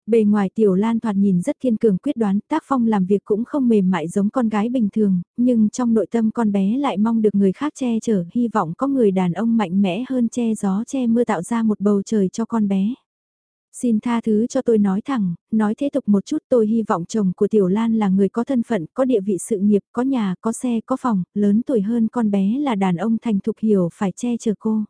Bề ngoài Tiểu Lan thoạt nhìn rất kiên cường quyết đoán, tác phong làm việc cũng không mềm mại giống con gái bình thường, nhưng trong nội tâm con bé lại mong được người khác che chở, hy vọng có người đàn ông mạnh mẽ hơn che gió che mưa tạo ra một bầu trời cho con bé. Xin tha thứ cho tôi nói thẳng, nói thế tục một chút tôi hy vọng chồng của Tiểu Lan là người có thân phận, có địa vị sự nghiệp, có nhà, có xe, có phòng, lớn tuổi hơn con bé là đàn ông thành thục hiểu phải che chở cô.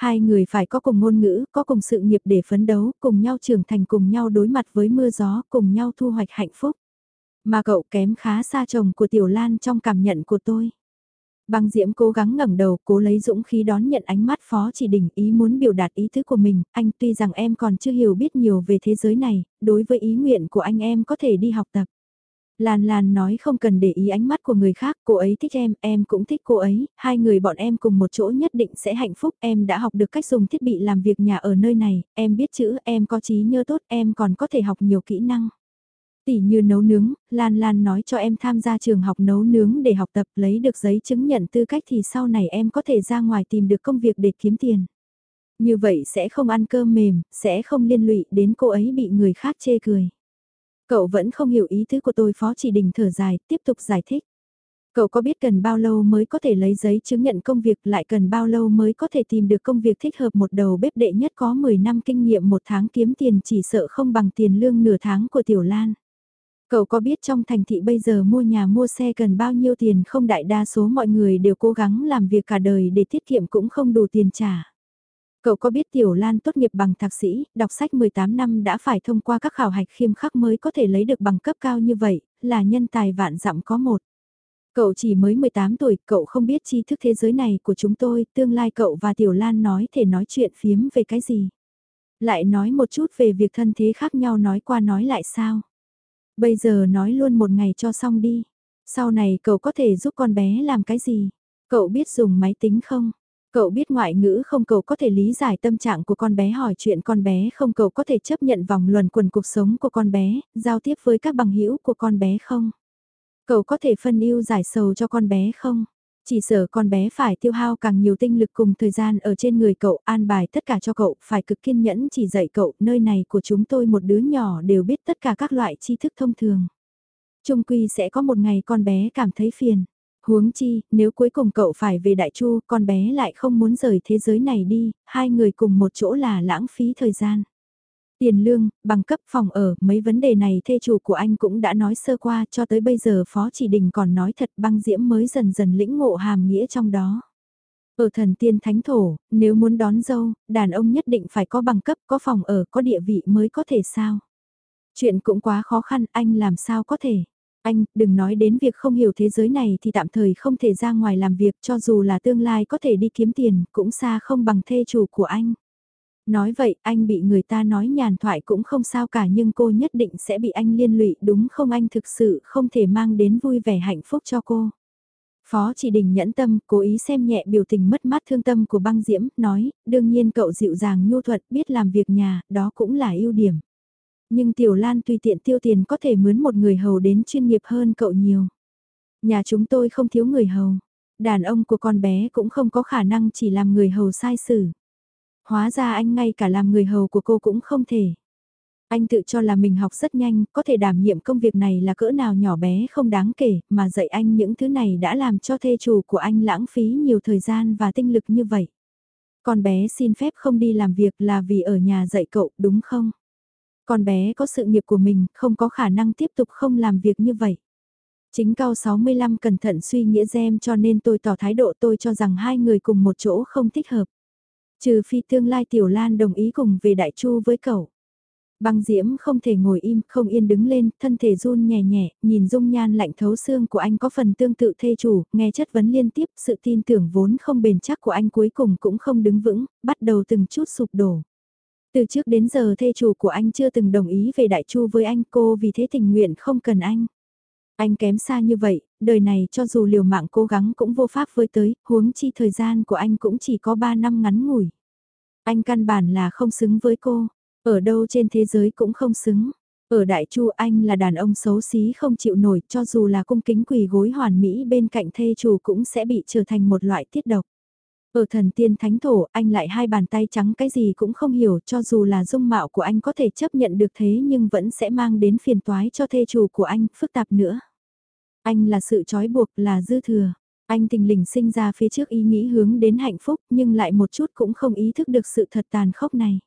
Hai người phải có cùng ngôn ngữ, có cùng sự nghiệp để phấn đấu, cùng nhau trưởng thành cùng nhau đối mặt với mưa gió, cùng nhau thu hoạch hạnh phúc. Mà cậu kém khá xa chồng của Tiểu Lan trong cảm nhận của tôi. Băng Diễm cố gắng ngẩng đầu, cố lấy dũng khí đón nhận ánh mắt Phó Chỉ Đình ý muốn biểu đạt ý thức của mình, anh tuy rằng em còn chưa hiểu biết nhiều về thế giới này, đối với ý nguyện của anh em có thể đi học tập. Lan Lan nói không cần để ý ánh mắt của người khác, cô ấy thích em, em cũng thích cô ấy, hai người bọn em cùng một chỗ nhất định sẽ hạnh phúc, em đã học được cách dùng thiết bị làm việc nhà ở nơi này, em biết chữ, em có trí nhớ tốt, em còn có thể học nhiều kỹ năng. Tỷ như nấu nướng, Lan Lan nói cho em tham gia trường học nấu nướng để học tập lấy được giấy chứng nhận tư cách thì sau này em có thể ra ngoài tìm được công việc để kiếm tiền. Như vậy sẽ không ăn cơm mềm, sẽ không liên lụy đến cô ấy bị người khác chê cười. Cậu vẫn không hiểu ý tứ của tôi Phó Chỉ Đình thở dài, tiếp tục giải thích. Cậu có biết cần bao lâu mới có thể lấy giấy chứng nhận công việc lại cần bao lâu mới có thể tìm được công việc thích hợp một đầu bếp đệ nhất có 10 năm kinh nghiệm một tháng kiếm tiền chỉ sợ không bằng tiền lương nửa tháng của Tiểu Lan. Cậu có biết trong thành thị bây giờ mua nhà mua xe cần bao nhiêu tiền không đại đa số mọi người đều cố gắng làm việc cả đời để tiết kiệm cũng không đủ tiền trả. Cậu có biết Tiểu Lan tốt nghiệp bằng thạc sĩ, đọc sách 18 năm đã phải thông qua các khảo hạch khiêm khắc mới có thể lấy được bằng cấp cao như vậy, là nhân tài vạn dặm có một. Cậu chỉ mới 18 tuổi, cậu không biết tri thức thế giới này của chúng tôi, tương lai cậu và Tiểu Lan nói thể nói chuyện phiếm về cái gì. Lại nói một chút về việc thân thế khác nhau nói qua nói lại sao. Bây giờ nói luôn một ngày cho xong đi. Sau này cậu có thể giúp con bé làm cái gì? Cậu biết dùng máy tính không? Cậu biết ngoại ngữ không cậu có thể lý giải tâm trạng của con bé hỏi chuyện con bé không cậu có thể chấp nhận vòng luẩn quần cuộc sống của con bé, giao tiếp với các bằng hữu của con bé không? Cậu có thể phân ưu giải sầu cho con bé không? Chỉ sợ con bé phải tiêu hao càng nhiều tinh lực cùng thời gian ở trên người cậu, an bài tất cả cho cậu, phải cực kiên nhẫn chỉ dạy cậu, nơi này của chúng tôi một đứa nhỏ đều biết tất cả các loại tri thức thông thường. Trung quy sẽ có một ngày con bé cảm thấy phiền. Huống chi, nếu cuối cùng cậu phải về Đại Chu, con bé lại không muốn rời thế giới này đi, hai người cùng một chỗ là lãng phí thời gian. Tiền lương, bằng cấp phòng ở, mấy vấn đề này thê chủ của anh cũng đã nói sơ qua cho tới bây giờ Phó Chỉ Đình còn nói thật băng diễm mới dần dần lĩnh ngộ hàm nghĩa trong đó. Ở thần tiên thánh thổ, nếu muốn đón dâu, đàn ông nhất định phải có bằng cấp, có phòng ở, có địa vị mới có thể sao. Chuyện cũng quá khó khăn, anh làm sao có thể. Anh, đừng nói đến việc không hiểu thế giới này thì tạm thời không thể ra ngoài làm việc cho dù là tương lai có thể đi kiếm tiền, cũng xa không bằng thê chủ của anh. Nói vậy, anh bị người ta nói nhàn thoại cũng không sao cả nhưng cô nhất định sẽ bị anh liên lụy đúng không anh thực sự không thể mang đến vui vẻ hạnh phúc cho cô. Phó chỉ đình nhẫn tâm, cố ý xem nhẹ biểu tình mất mát thương tâm của băng diễm, nói, đương nhiên cậu dịu dàng nhu thuật biết làm việc nhà, đó cũng là ưu điểm. Nhưng Tiểu Lan tùy tiện tiêu tiền có thể mướn một người hầu đến chuyên nghiệp hơn cậu nhiều. Nhà chúng tôi không thiếu người hầu. Đàn ông của con bé cũng không có khả năng chỉ làm người hầu sai xử. Hóa ra anh ngay cả làm người hầu của cô cũng không thể. Anh tự cho là mình học rất nhanh, có thể đảm nhiệm công việc này là cỡ nào nhỏ bé không đáng kể, mà dạy anh những thứ này đã làm cho thê chủ của anh lãng phí nhiều thời gian và tinh lực như vậy. Con bé xin phép không đi làm việc là vì ở nhà dạy cậu, đúng không? Con bé có sự nghiệp của mình, không có khả năng tiếp tục không làm việc như vậy. Chính cao 65 cẩn thận suy nghĩa xem cho nên tôi tỏ thái độ tôi cho rằng hai người cùng một chỗ không thích hợp. Trừ phi tương lai Tiểu Lan đồng ý cùng về Đại Chu với cậu. Băng diễm không thể ngồi im, không yên đứng lên, thân thể run nhẹ nhẹ, nhìn dung nhan lạnh thấu xương của anh có phần tương tự thê chủ, nghe chất vấn liên tiếp, sự tin tưởng vốn không bền chắc của anh cuối cùng cũng không đứng vững, bắt đầu từng chút sụp đổ. Từ trước đến giờ thê chủ của anh chưa từng đồng ý về đại chu với anh cô vì thế tình nguyện không cần anh. Anh kém xa như vậy, đời này cho dù liều mạng cố gắng cũng vô pháp với tới, huống chi thời gian của anh cũng chỉ có 3 năm ngắn ngủi. Anh căn bản là không xứng với cô, ở đâu trên thế giới cũng không xứng. Ở Đại Chu anh là đàn ông xấu xí không chịu nổi cho dù là cung kính quỳ gối hoàn mỹ bên cạnh thê chủ cũng sẽ bị trở thành một loại tiết độc. Ở thần tiên thánh thổ, anh lại hai bàn tay trắng cái gì cũng không hiểu, cho dù là dung mạo của anh có thể chấp nhận được thế nhưng vẫn sẽ mang đến phiền toái cho thê chủ của anh, phức tạp nữa. Anh là sự trói buộc, là dư thừa. Anh tình lình sinh ra phía trước ý nghĩ hướng đến hạnh phúc, nhưng lại một chút cũng không ý thức được sự thật tàn khốc này.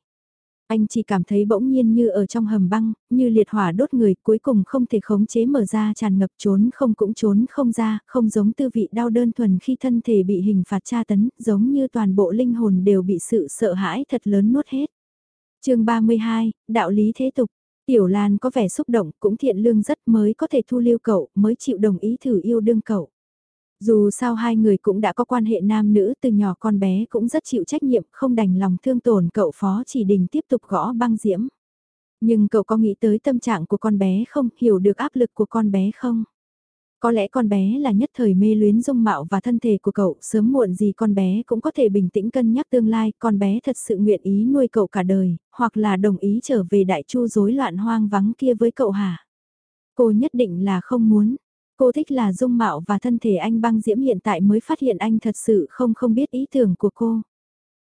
Anh chỉ cảm thấy bỗng nhiên như ở trong hầm băng, như liệt hỏa đốt người cuối cùng không thể khống chế mở ra tràn ngập trốn không cũng trốn không ra, không giống tư vị đau đơn thuần khi thân thể bị hình phạt tra tấn, giống như toàn bộ linh hồn đều bị sự sợ hãi thật lớn nuốt hết. chương 32, Đạo lý thế tục, Tiểu Lan có vẻ xúc động cũng thiện lương rất mới có thể thu lưu cậu, mới chịu đồng ý thử yêu đương cậu. Dù sao hai người cũng đã có quan hệ nam nữ từ nhỏ con bé cũng rất chịu trách nhiệm không đành lòng thương tổn cậu phó chỉ đình tiếp tục gõ băng diễm. Nhưng cậu có nghĩ tới tâm trạng của con bé không, hiểu được áp lực của con bé không? Có lẽ con bé là nhất thời mê luyến dung mạo và thân thể của cậu, sớm muộn gì con bé cũng có thể bình tĩnh cân nhắc tương lai, con bé thật sự nguyện ý nuôi cậu cả đời, hoặc là đồng ý trở về đại chu rối loạn hoang vắng kia với cậu hả? Cô nhất định là không muốn. Cô thích là dung mạo và thân thể anh băng diễm hiện tại mới phát hiện anh thật sự không không biết ý tưởng của cô.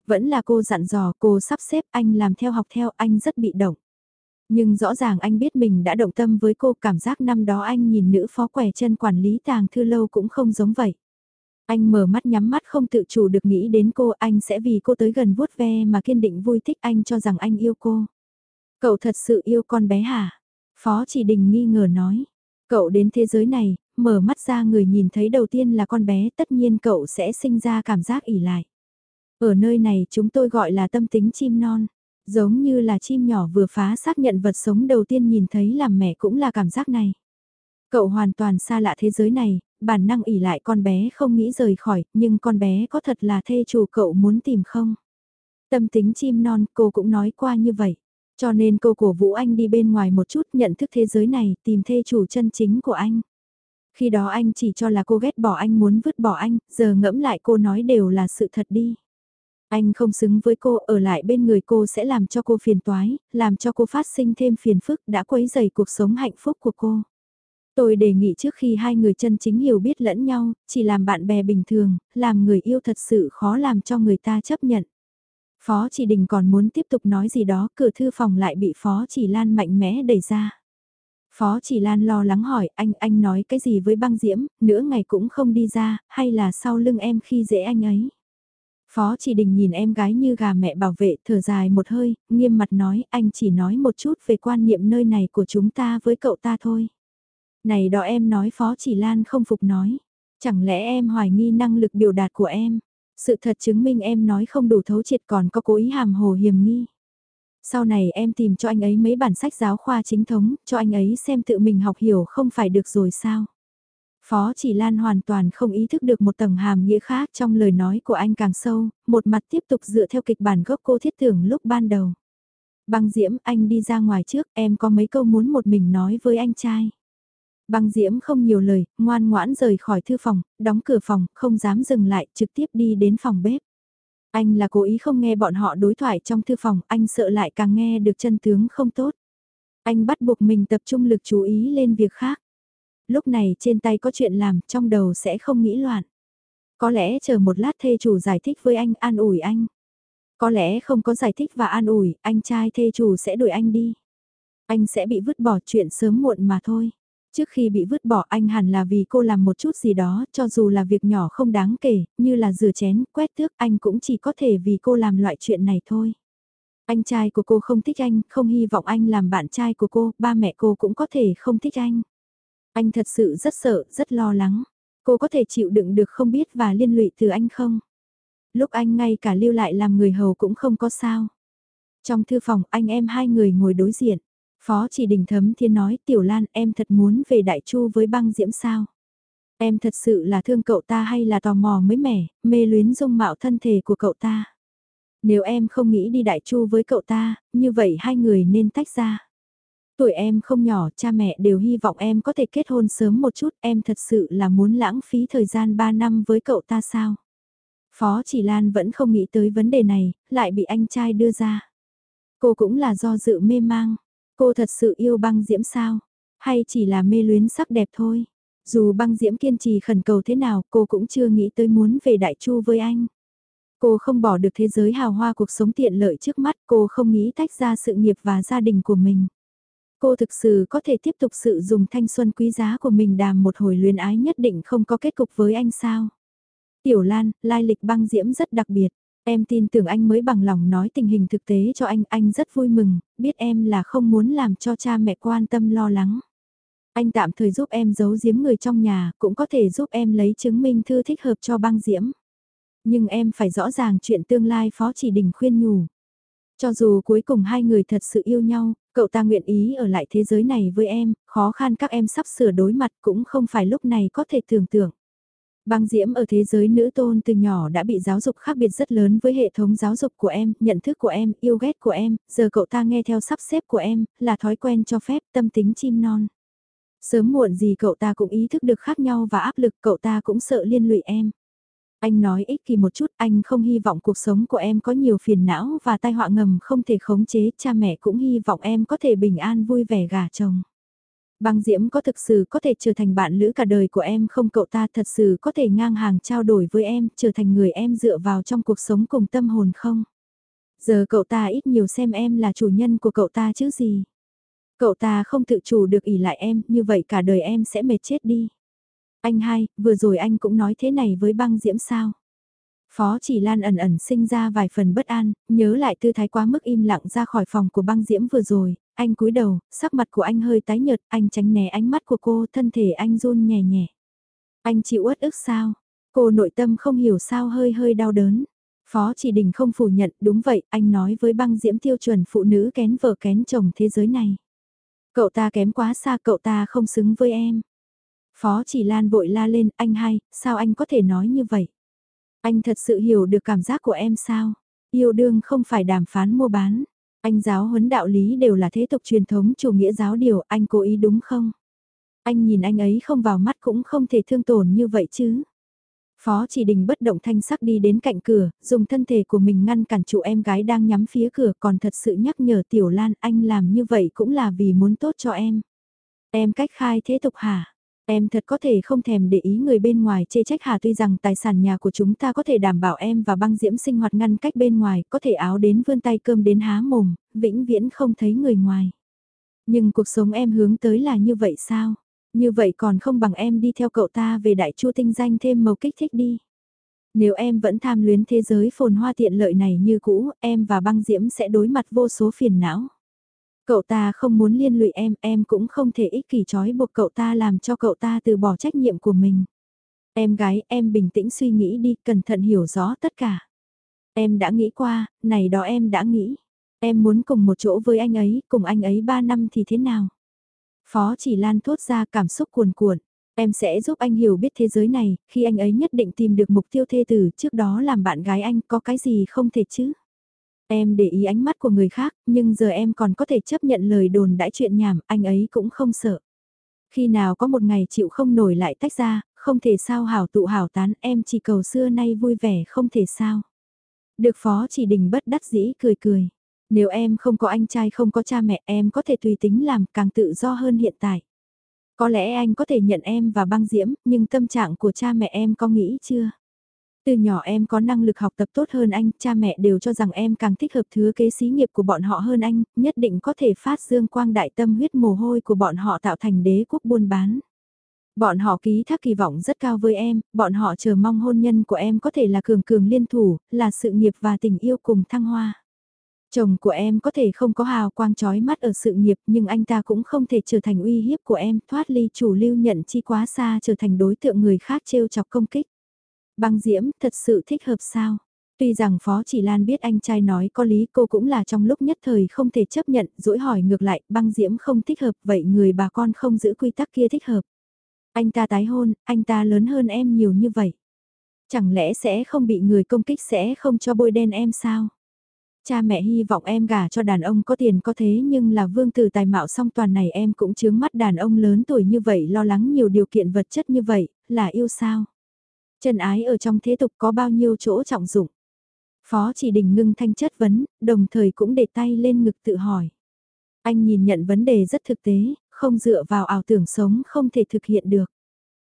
Vẫn là cô dặn dò, cô sắp xếp anh làm theo học theo, anh rất bị động. Nhưng rõ ràng anh biết mình đã động tâm với cô, cảm giác năm đó anh nhìn nữ phó quẻ chân quản lý tàng thư lâu cũng không giống vậy. Anh mở mắt nhắm mắt không tự chủ được nghĩ đến cô, anh sẽ vì cô tới gần vuốt ve mà kiên định vui thích anh cho rằng anh yêu cô. Cậu thật sự yêu con bé hả? Phó chỉ đình nghi ngờ nói. Cậu đến thế giới này, mở mắt ra người nhìn thấy đầu tiên là con bé tất nhiên cậu sẽ sinh ra cảm giác ỉ lại. Ở nơi này chúng tôi gọi là tâm tính chim non. Giống như là chim nhỏ vừa phá xác nhận vật sống đầu tiên nhìn thấy làm mẹ cũng là cảm giác này. Cậu hoàn toàn xa lạ thế giới này, bản năng ỉ lại con bé không nghĩ rời khỏi, nhưng con bé có thật là thê chủ cậu muốn tìm không? Tâm tính chim non cô cũng nói qua như vậy. Cho nên cô cổ vũ anh đi bên ngoài một chút nhận thức thế giới này, tìm thê chủ chân chính của anh. Khi đó anh chỉ cho là cô ghét bỏ anh muốn vứt bỏ anh, giờ ngẫm lại cô nói đều là sự thật đi. Anh không xứng với cô, ở lại bên người cô sẽ làm cho cô phiền toái, làm cho cô phát sinh thêm phiền phức đã quấy dày cuộc sống hạnh phúc của cô. Tôi đề nghị trước khi hai người chân chính hiểu biết lẫn nhau, chỉ làm bạn bè bình thường, làm người yêu thật sự khó làm cho người ta chấp nhận. Phó chỉ đình còn muốn tiếp tục nói gì đó, cửa thư phòng lại bị Phó chỉ Lan mạnh mẽ đẩy ra. Phó chỉ Lan lo lắng hỏi anh, anh nói cái gì với băng diễm, nửa ngày cũng không đi ra, hay là sau lưng em khi dễ anh ấy. Phó chỉ đình nhìn em gái như gà mẹ bảo vệ, thở dài một hơi, nghiêm mặt nói, anh chỉ nói một chút về quan niệm nơi này của chúng ta với cậu ta thôi. Này đó em nói Phó chỉ Lan không phục nói, chẳng lẽ em hoài nghi năng lực biểu đạt của em. Sự thật chứng minh em nói không đủ thấu triệt còn có cố ý hàm hồ hiểm nghi. Sau này em tìm cho anh ấy mấy bản sách giáo khoa chính thống, cho anh ấy xem tự mình học hiểu không phải được rồi sao. Phó chỉ Lan hoàn toàn không ý thức được một tầng hàm nghĩa khác trong lời nói của anh càng sâu, một mặt tiếp tục dựa theo kịch bản gốc cô thiết tưởng lúc ban đầu. Băng Diễm, anh đi ra ngoài trước, em có mấy câu muốn một mình nói với anh trai. Băng Diễm không nhiều lời, ngoan ngoãn rời khỏi thư phòng, đóng cửa phòng, không dám dừng lại, trực tiếp đi đến phòng bếp. Anh là cố ý không nghe bọn họ đối thoại trong thư phòng, anh sợ lại càng nghe được chân tướng không tốt. Anh bắt buộc mình tập trung lực chú ý lên việc khác. Lúc này trên tay có chuyện làm, trong đầu sẽ không nghĩ loạn. Có lẽ chờ một lát thê chủ giải thích với anh, an ủi anh. Có lẽ không có giải thích và an ủi, anh trai thê chủ sẽ đuổi anh đi. Anh sẽ bị vứt bỏ chuyện sớm muộn mà thôi. Trước khi bị vứt bỏ anh hẳn là vì cô làm một chút gì đó, cho dù là việc nhỏ không đáng kể, như là rửa chén, quét thước, anh cũng chỉ có thể vì cô làm loại chuyện này thôi. Anh trai của cô không thích anh, không hy vọng anh làm bạn trai của cô, ba mẹ cô cũng có thể không thích anh. Anh thật sự rất sợ, rất lo lắng. Cô có thể chịu đựng được không biết và liên lụy từ anh không? Lúc anh ngay cả lưu lại làm người hầu cũng không có sao. Trong thư phòng anh em hai người ngồi đối diện. Phó chỉ đình thấm thiên nói Tiểu Lan em thật muốn về Đại Chu với băng diễm sao? Em thật sự là thương cậu ta hay là tò mò mới mẻ, mê luyến dung mạo thân thể của cậu ta? Nếu em không nghĩ đi Đại Chu với cậu ta, như vậy hai người nên tách ra. Tuổi em không nhỏ, cha mẹ đều hy vọng em có thể kết hôn sớm một chút, em thật sự là muốn lãng phí thời gian 3 năm với cậu ta sao? Phó Chỉ Lan vẫn không nghĩ tới vấn đề này, lại bị anh trai đưa ra. Cô cũng là do dự mê mang. Cô thật sự yêu băng diễm sao? Hay chỉ là mê luyến sắc đẹp thôi? Dù băng diễm kiên trì khẩn cầu thế nào, cô cũng chưa nghĩ tới muốn về Đại Chu với anh. Cô không bỏ được thế giới hào hoa cuộc sống tiện lợi trước mắt, cô không nghĩ tách ra sự nghiệp và gia đình của mình. Cô thực sự có thể tiếp tục sự dùng thanh xuân quý giá của mình đàm một hồi luyến ái nhất định không có kết cục với anh sao. Tiểu Lan, lai lịch băng diễm rất đặc biệt. Em tin tưởng anh mới bằng lòng nói tình hình thực tế cho anh, anh rất vui mừng, biết em là không muốn làm cho cha mẹ quan tâm lo lắng. Anh tạm thời giúp em giấu giếm người trong nhà, cũng có thể giúp em lấy chứng minh thư thích hợp cho băng diễm. Nhưng em phải rõ ràng chuyện tương lai Phó Chỉ Đình khuyên nhủ. Cho dù cuối cùng hai người thật sự yêu nhau, cậu ta nguyện ý ở lại thế giới này với em, khó khăn các em sắp sửa đối mặt cũng không phải lúc này có thể tưởng tượng. Băng Diễm ở thế giới nữ tôn từ nhỏ đã bị giáo dục khác biệt rất lớn với hệ thống giáo dục của em, nhận thức của em, yêu ghét của em, giờ cậu ta nghe theo sắp xếp của em, là thói quen cho phép tâm tính chim non. Sớm muộn gì cậu ta cũng ý thức được khác nhau và áp lực cậu ta cũng sợ liên lụy em. Anh nói ích kỳ một chút, anh không hy vọng cuộc sống của em có nhiều phiền não và tai họa ngầm không thể khống chế, cha mẹ cũng hy vọng em có thể bình an vui vẻ gả chồng. Băng Diễm có thực sự có thể trở thành bạn lữ cả đời của em không cậu ta thật sự có thể ngang hàng trao đổi với em, trở thành người em dựa vào trong cuộc sống cùng tâm hồn không? Giờ cậu ta ít nhiều xem em là chủ nhân của cậu ta chứ gì? Cậu ta không tự chủ được ỉ lại em, như vậy cả đời em sẽ mệt chết đi. Anh hai, vừa rồi anh cũng nói thế này với băng diễm sao? Phó chỉ lan ẩn ẩn sinh ra vài phần bất an, nhớ lại tư thái quá mức im lặng ra khỏi phòng của băng diễm vừa rồi, anh cúi đầu, sắc mặt của anh hơi tái nhợt, anh tránh né ánh mắt của cô, thân thể anh run nhẹ nhẹ. Anh chịu uất ức sao? Cô nội tâm không hiểu sao hơi hơi đau đớn. Phó chỉ đình không phủ nhận, đúng vậy, anh nói với băng diễm tiêu chuẩn phụ nữ kén vợ kén chồng thế giới này. Cậu ta kém quá xa, cậu ta không xứng với em. Phó chỉ lan vội la lên, anh hai, sao anh có thể nói như vậy? Anh thật sự hiểu được cảm giác của em sao? Yêu đương không phải đàm phán mua bán. Anh giáo huấn đạo lý đều là thế tục truyền thống chủ nghĩa giáo điều, anh cố ý đúng không? Anh nhìn anh ấy không vào mắt cũng không thể thương tổn như vậy chứ. Phó chỉ đình bất động thanh sắc đi đến cạnh cửa, dùng thân thể của mình ngăn cản chủ em gái đang nhắm phía cửa còn thật sự nhắc nhở Tiểu Lan anh làm như vậy cũng là vì muốn tốt cho em. Em cách khai thế tục hả? Em thật có thể không thèm để ý người bên ngoài chê trách hà tuy rằng tài sản nhà của chúng ta có thể đảm bảo em và băng diễm sinh hoạt ngăn cách bên ngoài, có thể áo đến vươn tay cơm đến há mồm, vĩnh viễn không thấy người ngoài. Nhưng cuộc sống em hướng tới là như vậy sao? Như vậy còn không bằng em đi theo cậu ta về đại chu tinh danh thêm màu kích thích đi. Nếu em vẫn tham luyến thế giới phồn hoa tiện lợi này như cũ, em và băng diễm sẽ đối mặt vô số phiền não. Cậu ta không muốn liên lụy em, em cũng không thể ích kỷ trói buộc cậu ta làm cho cậu ta từ bỏ trách nhiệm của mình. Em gái, em bình tĩnh suy nghĩ đi, cẩn thận hiểu rõ tất cả. Em đã nghĩ qua, này đó em đã nghĩ. Em muốn cùng một chỗ với anh ấy, cùng anh ấy 3 năm thì thế nào? Phó chỉ lan thốt ra cảm xúc cuồn cuộn. Em sẽ giúp anh hiểu biết thế giới này, khi anh ấy nhất định tìm được mục tiêu thê tử trước đó làm bạn gái anh có cái gì không thể chứ? Em để ý ánh mắt của người khác, nhưng giờ em còn có thể chấp nhận lời đồn đãi chuyện nhảm, anh ấy cũng không sợ. Khi nào có một ngày chịu không nổi lại tách ra, không thể sao hảo tụ hảo tán, em chỉ cầu xưa nay vui vẻ không thể sao. Được phó chỉ đình bất đắc dĩ cười cười. Nếu em không có anh trai không có cha mẹ em có thể tùy tính làm càng tự do hơn hiện tại. Có lẽ anh có thể nhận em và băng diễm, nhưng tâm trạng của cha mẹ em có nghĩ chưa? Từ nhỏ em có năng lực học tập tốt hơn anh, cha mẹ đều cho rằng em càng thích hợp thứ kế xí nghiệp của bọn họ hơn anh, nhất định có thể phát dương quang đại tâm huyết mồ hôi của bọn họ tạo thành đế quốc buôn bán. Bọn họ ký thác kỳ vọng rất cao với em, bọn họ chờ mong hôn nhân của em có thể là cường cường liên thủ, là sự nghiệp và tình yêu cùng thăng hoa. Chồng của em có thể không có hào quang trói mắt ở sự nghiệp nhưng anh ta cũng không thể trở thành uy hiếp của em thoát ly chủ lưu nhận chi quá xa trở thành đối tượng người khác trêu chọc công kích. Băng diễm thật sự thích hợp sao? Tuy rằng Phó Chỉ Lan biết anh trai nói có lý cô cũng là trong lúc nhất thời không thể chấp nhận, dỗi hỏi ngược lại, băng diễm không thích hợp, vậy người bà con không giữ quy tắc kia thích hợp. Anh ta tái hôn, anh ta lớn hơn em nhiều như vậy. Chẳng lẽ sẽ không bị người công kích sẽ không cho bôi đen em sao? Cha mẹ hy vọng em gả cho đàn ông có tiền có thế nhưng là vương tử tài mạo song toàn này em cũng chướng mắt đàn ông lớn tuổi như vậy lo lắng nhiều điều kiện vật chất như vậy, là yêu sao? Trần ái ở trong thế tục có bao nhiêu chỗ trọng dụng? Phó chỉ đình ngưng thanh chất vấn, đồng thời cũng để tay lên ngực tự hỏi. Anh nhìn nhận vấn đề rất thực tế, không dựa vào ảo tưởng sống không thể thực hiện được.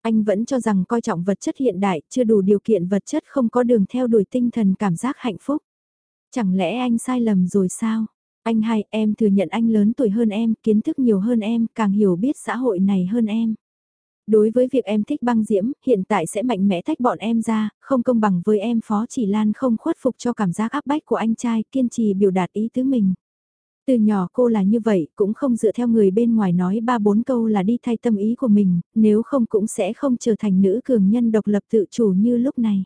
Anh vẫn cho rằng coi trọng vật chất hiện đại chưa đủ điều kiện vật chất không có đường theo đuổi tinh thần cảm giác hạnh phúc. Chẳng lẽ anh sai lầm rồi sao? Anh hai, em thừa nhận anh lớn tuổi hơn em, kiến thức nhiều hơn em, càng hiểu biết xã hội này hơn em. Đối với việc em thích băng diễm, hiện tại sẽ mạnh mẽ tách bọn em ra, không công bằng với em Phó Chỉ Lan không khuất phục cho cảm giác áp bách của anh trai, kiên trì biểu đạt ý tứ mình. Từ nhỏ cô là như vậy, cũng không dựa theo người bên ngoài nói ba bốn câu là đi thay tâm ý của mình, nếu không cũng sẽ không trở thành nữ cường nhân độc lập tự chủ như lúc này.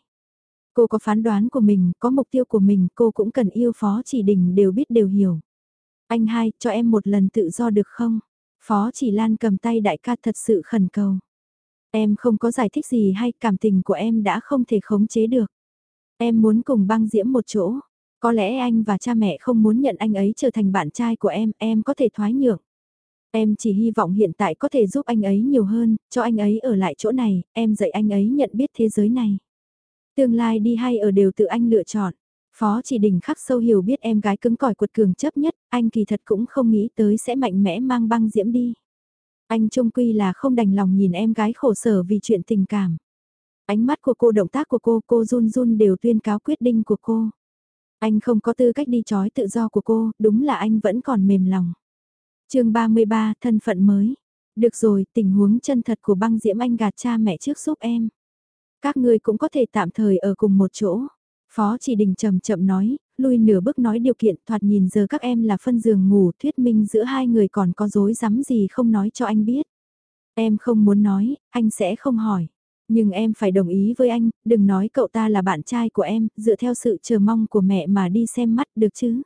Cô có phán đoán của mình, có mục tiêu của mình, cô cũng cần yêu Phó Chỉ Đình đều biết đều hiểu. Anh hai, cho em một lần tự do được không? Phó Chỉ Lan cầm tay đại ca thật sự khẩn cầu. Em không có giải thích gì hay cảm tình của em đã không thể khống chế được. Em muốn cùng băng diễm một chỗ. Có lẽ anh và cha mẹ không muốn nhận anh ấy trở thành bạn trai của em, em có thể thoái nhượng. Em chỉ hy vọng hiện tại có thể giúp anh ấy nhiều hơn, cho anh ấy ở lại chỗ này, em dạy anh ấy nhận biết thế giới này. Tương lai đi hay ở đều tự anh lựa chọn. Phó chỉ đình khắc sâu hiểu biết em gái cứng cỏi cuột cường chấp nhất, anh kỳ thật cũng không nghĩ tới sẽ mạnh mẽ mang băng diễm đi. Anh trung quy là không đành lòng nhìn em gái khổ sở vì chuyện tình cảm. Ánh mắt của cô động tác của cô, cô run run đều tuyên cáo quyết định của cô. Anh không có tư cách đi trói tự do của cô, đúng là anh vẫn còn mềm lòng. chương 33, thân phận mới. Được rồi, tình huống chân thật của băng diễm anh gạt cha mẹ trước giúp em. Các người cũng có thể tạm thời ở cùng một chỗ. Phó chỉ đình chậm chậm nói, lui nửa bước nói điều kiện thoạt nhìn giờ các em là phân giường ngủ thuyết minh giữa hai người còn có dối rắm gì không nói cho anh biết. Em không muốn nói, anh sẽ không hỏi. Nhưng em phải đồng ý với anh, đừng nói cậu ta là bạn trai của em, dựa theo sự chờ mong của mẹ mà đi xem mắt được chứ.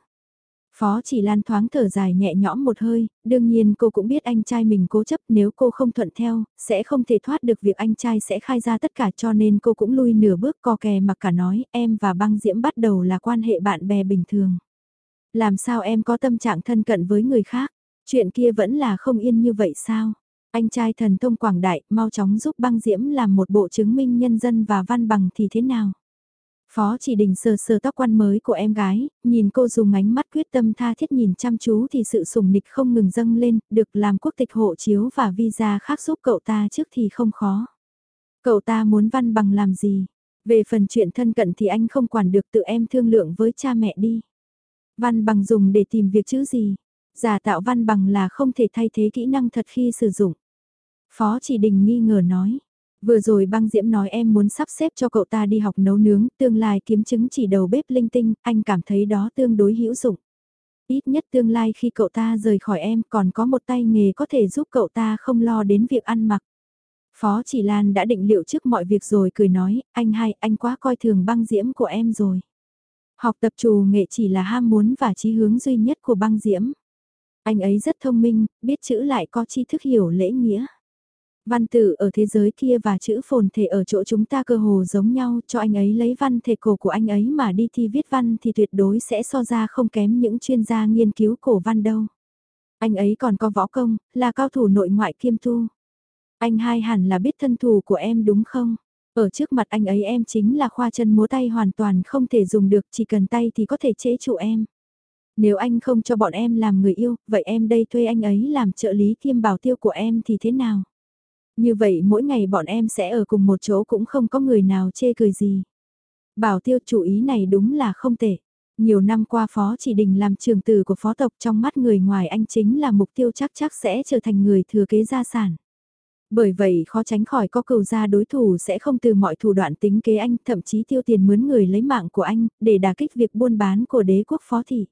Phó chỉ lan thoáng thở dài nhẹ nhõm một hơi, đương nhiên cô cũng biết anh trai mình cố chấp nếu cô không thuận theo, sẽ không thể thoát được việc anh trai sẽ khai ra tất cả cho nên cô cũng lui nửa bước co kè mặc cả nói em và băng diễm bắt đầu là quan hệ bạn bè bình thường. Làm sao em có tâm trạng thân cận với người khác, chuyện kia vẫn là không yên như vậy sao? Anh trai thần thông quảng đại mau chóng giúp băng diễm làm một bộ chứng minh nhân dân và văn bằng thì thế nào? Phó chỉ đình sờ sờ tóc quan mới của em gái, nhìn cô dùng ánh mắt quyết tâm tha thiết nhìn chăm chú thì sự sùng nịch không ngừng dâng lên, được làm quốc tịch hộ chiếu và visa khác giúp cậu ta trước thì không khó. Cậu ta muốn văn bằng làm gì? Về phần chuyện thân cận thì anh không quản được tự em thương lượng với cha mẹ đi. Văn bằng dùng để tìm việc chữ gì? Giả tạo văn bằng là không thể thay thế kỹ năng thật khi sử dụng. Phó chỉ đình nghi ngờ nói. Vừa rồi băng diễm nói em muốn sắp xếp cho cậu ta đi học nấu nướng, tương lai kiếm chứng chỉ đầu bếp linh tinh, anh cảm thấy đó tương đối hữu dụng. Ít nhất tương lai khi cậu ta rời khỏi em còn có một tay nghề có thể giúp cậu ta không lo đến việc ăn mặc. Phó chỉ Lan đã định liệu trước mọi việc rồi cười nói, anh hai, anh quá coi thường băng diễm của em rồi. Học tập trù nghệ chỉ là ham muốn và chí hướng duy nhất của băng diễm. Anh ấy rất thông minh, biết chữ lại có tri thức hiểu lễ nghĩa. Văn tự ở thế giới kia và chữ phồn thể ở chỗ chúng ta cơ hồ giống nhau cho anh ấy lấy văn thể cổ của anh ấy mà đi thi viết văn thì tuyệt đối sẽ so ra không kém những chuyên gia nghiên cứu cổ văn đâu. Anh ấy còn có võ công, là cao thủ nội ngoại kiêm tu. Anh hai hẳn là biết thân thủ của em đúng không? Ở trước mặt anh ấy em chính là khoa chân múa tay hoàn toàn không thể dùng được chỉ cần tay thì có thể chế trụ em. Nếu anh không cho bọn em làm người yêu, vậy em đây thuê anh ấy làm trợ lý kiêm bảo tiêu của em thì thế nào? Như vậy mỗi ngày bọn em sẽ ở cùng một chỗ cũng không có người nào chê cười gì. Bảo tiêu chủ ý này đúng là không tệ. Nhiều năm qua Phó Chỉ Đình làm trường tử của phó tộc trong mắt người ngoài anh chính là mục tiêu chắc chắc sẽ trở thành người thừa kế gia sản. Bởi vậy khó tránh khỏi có cầu gia đối thủ sẽ không từ mọi thủ đoạn tính kế anh, thậm chí tiêu tiền mướn người lấy mạng của anh, để đả kích việc buôn bán của đế quốc phó thị.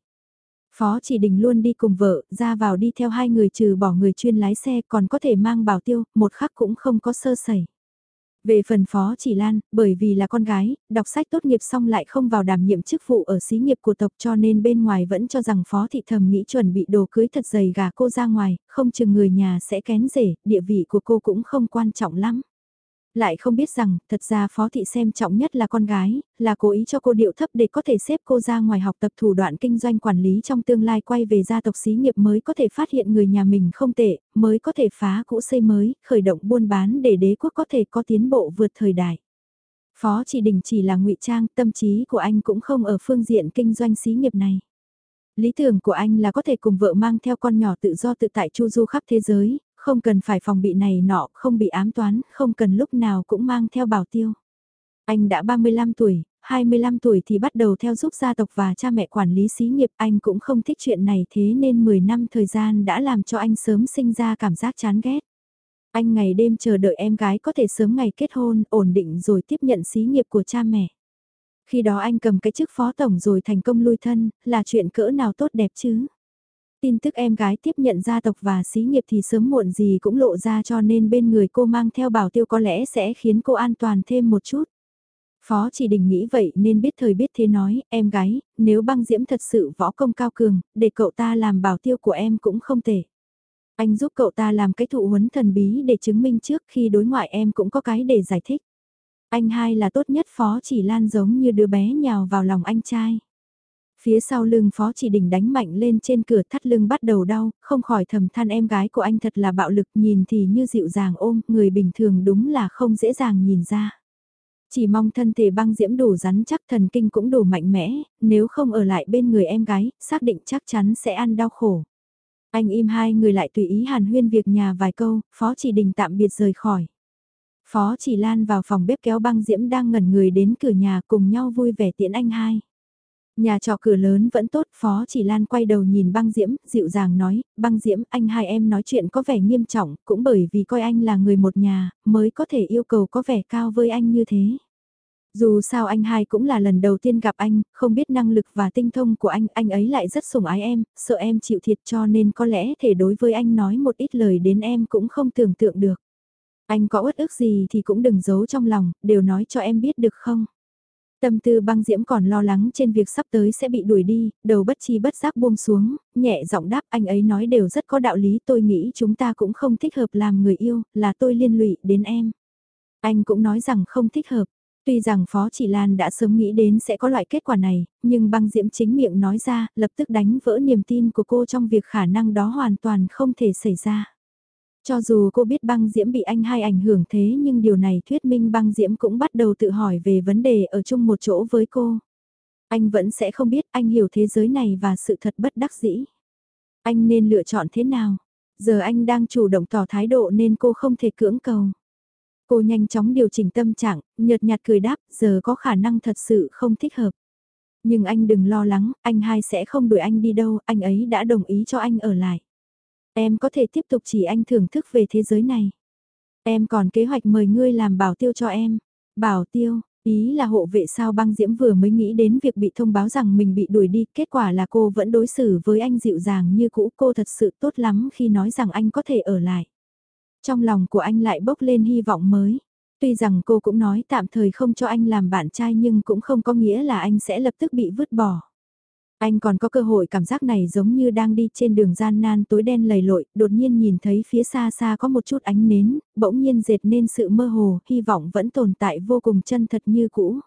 Phó chỉ đình luôn đi cùng vợ, ra vào đi theo hai người trừ bỏ người chuyên lái xe còn có thể mang bảo tiêu, một khắc cũng không có sơ sẩy. Về phần Phó Chỉ Lan, bởi vì là con gái, đọc sách tốt nghiệp xong lại không vào đảm nhiệm chức vụ ở xí nghiệp của tộc cho nên bên ngoài vẫn cho rằng Phó Thị Thầm nghĩ chuẩn bị đồ cưới thật dày gà cô ra ngoài, không chừng người nhà sẽ kén rể, địa vị của cô cũng không quan trọng lắm lại không biết rằng, thật ra phó thị xem trọng nhất là con gái, là cố ý cho cô điệu thấp để có thể xếp cô ra ngoài học tập thủ đoạn kinh doanh quản lý trong tương lai quay về gia tộc xí nghiệp mới có thể phát hiện người nhà mình không tệ, mới có thể phá cũ xây mới, khởi động buôn bán để đế quốc có thể có tiến bộ vượt thời đại. Phó chỉ đình chỉ là ngụy trang, tâm trí của anh cũng không ở phương diện kinh doanh xí nghiệp này. Lý tưởng của anh là có thể cùng vợ mang theo con nhỏ tự do tự tại chu du khắp thế giới, không cần phải phòng bị này nọ, không bị ám toán, không cần lúc nào cũng mang theo bảo tiêu. Anh đã 35 tuổi, 25 tuổi thì bắt đầu theo giúp gia tộc và cha mẹ quản lý xí nghiệp, anh cũng không thích chuyện này thế nên 10 năm thời gian đã làm cho anh sớm sinh ra cảm giác chán ghét. Anh ngày đêm chờ đợi em gái có thể sớm ngày kết hôn, ổn định rồi tiếp nhận xí nghiệp của cha mẹ. Khi đó anh cầm cái chức phó tổng rồi thành công lui thân, là chuyện cỡ nào tốt đẹp chứ? Tin tức em gái tiếp nhận gia tộc và xí nghiệp thì sớm muộn gì cũng lộ ra cho nên bên người cô mang theo bảo tiêu có lẽ sẽ khiến cô an toàn thêm một chút. Phó chỉ đình nghĩ vậy nên biết thời biết thế nói, em gái, nếu băng diễm thật sự võ công cao cường, để cậu ta làm bảo tiêu của em cũng không thể. Anh giúp cậu ta làm cái thụ huấn thần bí để chứng minh trước khi đối ngoại em cũng có cái để giải thích. Anh hai là tốt nhất phó chỉ lan giống như đứa bé nhào vào lòng anh trai. Phía sau lưng phó chỉ đình đánh mạnh lên trên cửa thắt lưng bắt đầu đau, không khỏi thầm than em gái của anh thật là bạo lực nhìn thì như dịu dàng ôm, người bình thường đúng là không dễ dàng nhìn ra. Chỉ mong thân thể băng diễm đủ rắn chắc thần kinh cũng đủ mạnh mẽ, nếu không ở lại bên người em gái, xác định chắc chắn sẽ ăn đau khổ. Anh im hai người lại tùy ý hàn huyên việc nhà vài câu, phó chỉ đình tạm biệt rời khỏi. Phó chỉ lan vào phòng bếp kéo băng diễm đang ngẩn người đến cửa nhà cùng nhau vui vẻ tiễn anh hai. Nhà trọ cửa lớn vẫn tốt, Phó Chỉ Lan quay đầu nhìn băng diễm, dịu dàng nói, băng diễm, anh hai em nói chuyện có vẻ nghiêm trọng, cũng bởi vì coi anh là người một nhà, mới có thể yêu cầu có vẻ cao với anh như thế. Dù sao anh hai cũng là lần đầu tiên gặp anh, không biết năng lực và tinh thông của anh, anh ấy lại rất sủng ái em, sợ em chịu thiệt cho nên có lẽ thể đối với anh nói một ít lời đến em cũng không tưởng tượng được. Anh có uất ức gì thì cũng đừng giấu trong lòng, đều nói cho em biết được không? Tâm tư băng diễm còn lo lắng trên việc sắp tới sẽ bị đuổi đi, đầu bất chi bất giác buông xuống, nhẹ giọng đáp anh ấy nói đều rất có đạo lý tôi nghĩ chúng ta cũng không thích hợp làm người yêu, là tôi liên lụy đến em. Anh cũng nói rằng không thích hợp, tuy rằng Phó Chỉ Lan đã sớm nghĩ đến sẽ có loại kết quả này, nhưng băng diễm chính miệng nói ra, lập tức đánh vỡ niềm tin của cô trong việc khả năng đó hoàn toàn không thể xảy ra. Cho dù cô biết băng diễm bị anh hai ảnh hưởng thế nhưng điều này thuyết minh băng diễm cũng bắt đầu tự hỏi về vấn đề ở chung một chỗ với cô. Anh vẫn sẽ không biết anh hiểu thế giới này và sự thật bất đắc dĩ. Anh nên lựa chọn thế nào? Giờ anh đang chủ động tỏ thái độ nên cô không thể cưỡng cầu. Cô nhanh chóng điều chỉnh tâm trạng, nhợt nhạt cười đáp, giờ có khả năng thật sự không thích hợp. Nhưng anh đừng lo lắng, anh hai sẽ không đuổi anh đi đâu, anh ấy đã đồng ý cho anh ở lại. Em có thể tiếp tục chỉ anh thưởng thức về thế giới này. Em còn kế hoạch mời ngươi làm bảo tiêu cho em. Bảo tiêu, ý là hộ vệ sao băng diễm vừa mới nghĩ đến việc bị thông báo rằng mình bị đuổi đi. Kết quả là cô vẫn đối xử với anh dịu dàng như cũ. Cô thật sự tốt lắm khi nói rằng anh có thể ở lại. Trong lòng của anh lại bốc lên hy vọng mới. Tuy rằng cô cũng nói tạm thời không cho anh làm bạn trai nhưng cũng không có nghĩa là anh sẽ lập tức bị vứt bỏ. Anh còn có cơ hội cảm giác này giống như đang đi trên đường gian nan tối đen lầy lội, đột nhiên nhìn thấy phía xa xa có một chút ánh nến, bỗng nhiên dệt nên sự mơ hồ, hy vọng vẫn tồn tại vô cùng chân thật như cũ.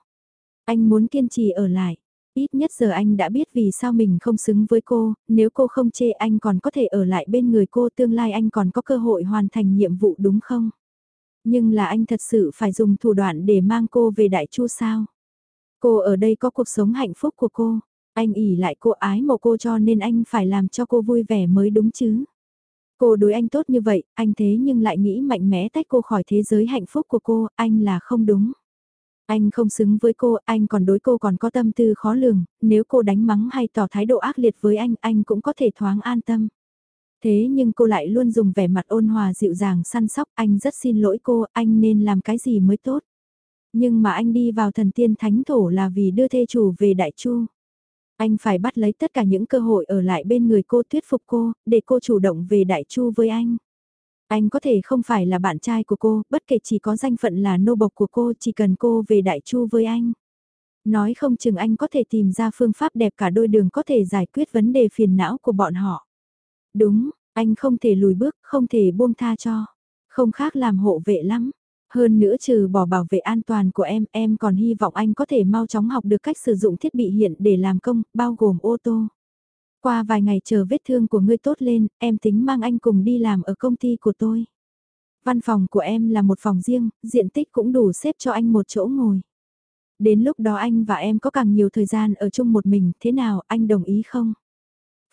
Anh muốn kiên trì ở lại. Ít nhất giờ anh đã biết vì sao mình không xứng với cô, nếu cô không chê anh còn có thể ở lại bên người cô tương lai anh còn có cơ hội hoàn thành nhiệm vụ đúng không? Nhưng là anh thật sự phải dùng thủ đoạn để mang cô về đại chu sao? Cô ở đây có cuộc sống hạnh phúc của cô. Anh ỉ lại cô ái mộ cô cho nên anh phải làm cho cô vui vẻ mới đúng chứ. Cô đối anh tốt như vậy, anh thế nhưng lại nghĩ mạnh mẽ tách cô khỏi thế giới hạnh phúc của cô, anh là không đúng. Anh không xứng với cô, anh còn đối cô còn có tâm tư khó lường, nếu cô đánh mắng hay tỏ thái độ ác liệt với anh, anh cũng có thể thoáng an tâm. Thế nhưng cô lại luôn dùng vẻ mặt ôn hòa dịu dàng săn sóc, anh rất xin lỗi cô, anh nên làm cái gì mới tốt. Nhưng mà anh đi vào thần tiên thánh thổ là vì đưa thê chủ về đại chu. Anh phải bắt lấy tất cả những cơ hội ở lại bên người cô thuyết phục cô, để cô chủ động về đại chu với anh. Anh có thể không phải là bạn trai của cô, bất kể chỉ có danh phận là nô bộc của cô, chỉ cần cô về Đại Chu với anh. Nói không chừng anh có thể tìm ra phương pháp đẹp cả đôi đường có thể giải quyết vấn đề phiền não của bọn họ. Đúng, anh không thể lùi bước, không thể buông tha cho. Không khác làm hộ vệ lắm. Hơn nữa trừ bỏ bảo vệ an toàn của em, em còn hy vọng anh có thể mau chóng học được cách sử dụng thiết bị hiện để làm công, bao gồm ô tô. Qua vài ngày chờ vết thương của ngươi tốt lên, em tính mang anh cùng đi làm ở công ty của tôi. Văn phòng của em là một phòng riêng, diện tích cũng đủ xếp cho anh một chỗ ngồi. Đến lúc đó anh và em có càng nhiều thời gian ở chung một mình, thế nào, anh đồng ý không?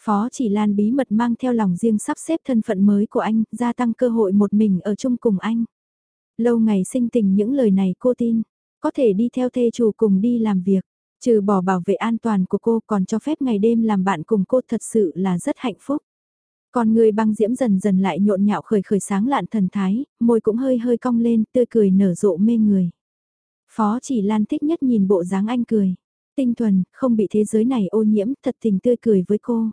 Phó chỉ Lan bí mật mang theo lòng riêng sắp xếp thân phận mới của anh, gia tăng cơ hội một mình ở chung cùng anh. Lâu ngày sinh tình những lời này cô tin, có thể đi theo thê chủ cùng đi làm việc, trừ bỏ bảo vệ an toàn của cô còn cho phép ngày đêm làm bạn cùng cô thật sự là rất hạnh phúc. Còn người băng diễm dần dần lại nhộn nhạo khởi khởi sáng lạn thần thái, môi cũng hơi hơi cong lên, tươi cười nở rộ mê người. Phó chỉ Lan thích nhất nhìn bộ dáng anh cười. Tinh thuần, không bị thế giới này ô nhiễm, thật tình tươi cười với cô.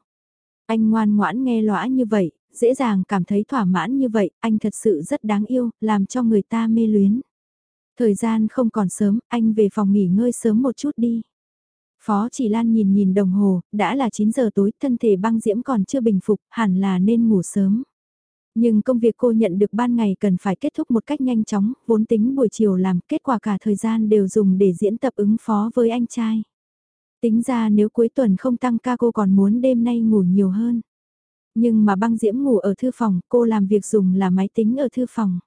Anh ngoan ngoãn nghe lõa như vậy, dễ dàng cảm thấy thỏa mãn như vậy, anh thật sự rất đáng yêu, làm cho người ta mê luyến. Thời gian không còn sớm, anh về phòng nghỉ ngơi sớm một chút đi. Phó chỉ Lan nhìn nhìn đồng hồ, đã là 9 giờ tối, thân thể băng diễm còn chưa bình phục, hẳn là nên ngủ sớm. Nhưng công việc cô nhận được ban ngày cần phải kết thúc một cách nhanh chóng, vốn tính buổi chiều làm, kết quả cả thời gian đều dùng để diễn tập ứng phó với anh trai. Tính ra nếu cuối tuần không tăng ca cô còn muốn đêm nay ngủ nhiều hơn. Nhưng mà băng diễm ngủ ở thư phòng, cô làm việc dùng là máy tính ở thư phòng.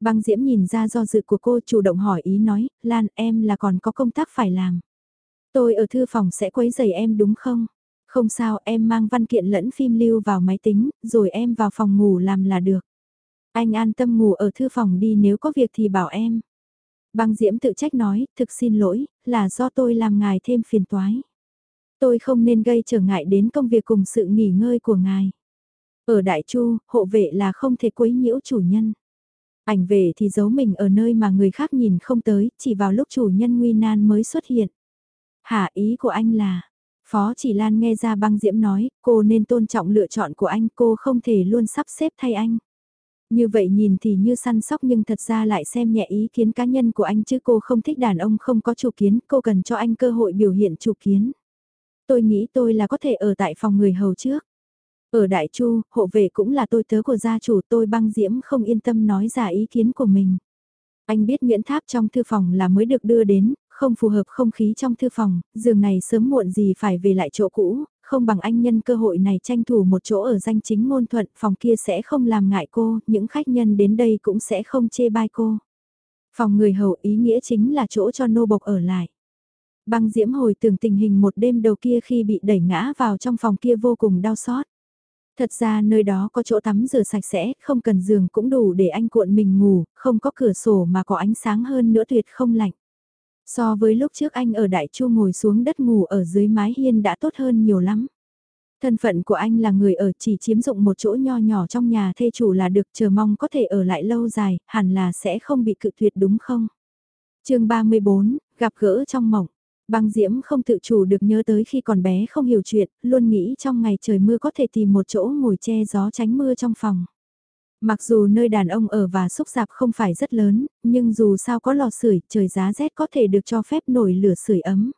Băng diễm nhìn ra do dự của cô chủ động hỏi ý nói, Lan em là còn có công tác phải làm. Tôi ở thư phòng sẽ quấy giày em đúng không? Không sao em mang văn kiện lẫn phim lưu vào máy tính, rồi em vào phòng ngủ làm là được. Anh an tâm ngủ ở thư phòng đi nếu có việc thì bảo em. Băng Diễm tự trách nói, thực xin lỗi, là do tôi làm ngài thêm phiền toái. Tôi không nên gây trở ngại đến công việc cùng sự nghỉ ngơi của ngài. Ở Đại Chu, hộ vệ là không thể quấy nhiễu chủ nhân. Ảnh về thì giấu mình ở nơi mà người khác nhìn không tới, chỉ vào lúc chủ nhân nguy nan mới xuất hiện. Hả ý của anh là, Phó Chỉ Lan nghe ra băng diễm nói, cô nên tôn trọng lựa chọn của anh, cô không thể luôn sắp xếp thay anh. Như vậy nhìn thì như săn sóc nhưng thật ra lại xem nhẹ ý kiến cá nhân của anh chứ cô không thích đàn ông không có chủ kiến, cô cần cho anh cơ hội biểu hiện chủ kiến. Tôi nghĩ tôi là có thể ở tại phòng người hầu trước. Ở Đại Chu, hộ vệ cũng là tôi tớ của gia chủ tôi băng diễm không yên tâm nói ra ý kiến của mình. Anh biết Nguyễn Tháp trong thư phòng là mới được đưa đến, không phù hợp không khí trong thư phòng, giường này sớm muộn gì phải về lại chỗ cũ, không bằng anh nhân cơ hội này tranh thủ một chỗ ở danh chính ngôn thuận, phòng kia sẽ không làm ngại cô, những khách nhân đến đây cũng sẽ không chê bai cô. Phòng người hầu ý nghĩa chính là chỗ cho nô bộc ở lại. Băng diễm hồi tưởng tình hình một đêm đầu kia khi bị đẩy ngã vào trong phòng kia vô cùng đau xót. Thật ra nơi đó có chỗ tắm rửa sạch sẽ, không cần giường cũng đủ để anh cuộn mình ngủ, không có cửa sổ mà có ánh sáng hơn nữa tuyệt không lạnh. So với lúc trước anh ở Đại Chu ngồi xuống đất ngủ ở dưới mái hiên đã tốt hơn nhiều lắm. Thân phận của anh là người ở chỉ chiếm dụng một chỗ nho nhỏ trong nhà thê chủ là được chờ mong có thể ở lại lâu dài, hẳn là sẽ không bị cự tuyệt đúng không? chương 34, gặp gỡ trong mộng. Băng Diễm không tự chủ được nhớ tới khi còn bé không hiểu chuyện, luôn nghĩ trong ngày trời mưa có thể tìm một chỗ ngồi che gió tránh mưa trong phòng. Mặc dù nơi đàn ông ở và xúc dạp không phải rất lớn, nhưng dù sao có lò sưởi, trời giá rét có thể được cho phép nổi lửa sưởi ấm.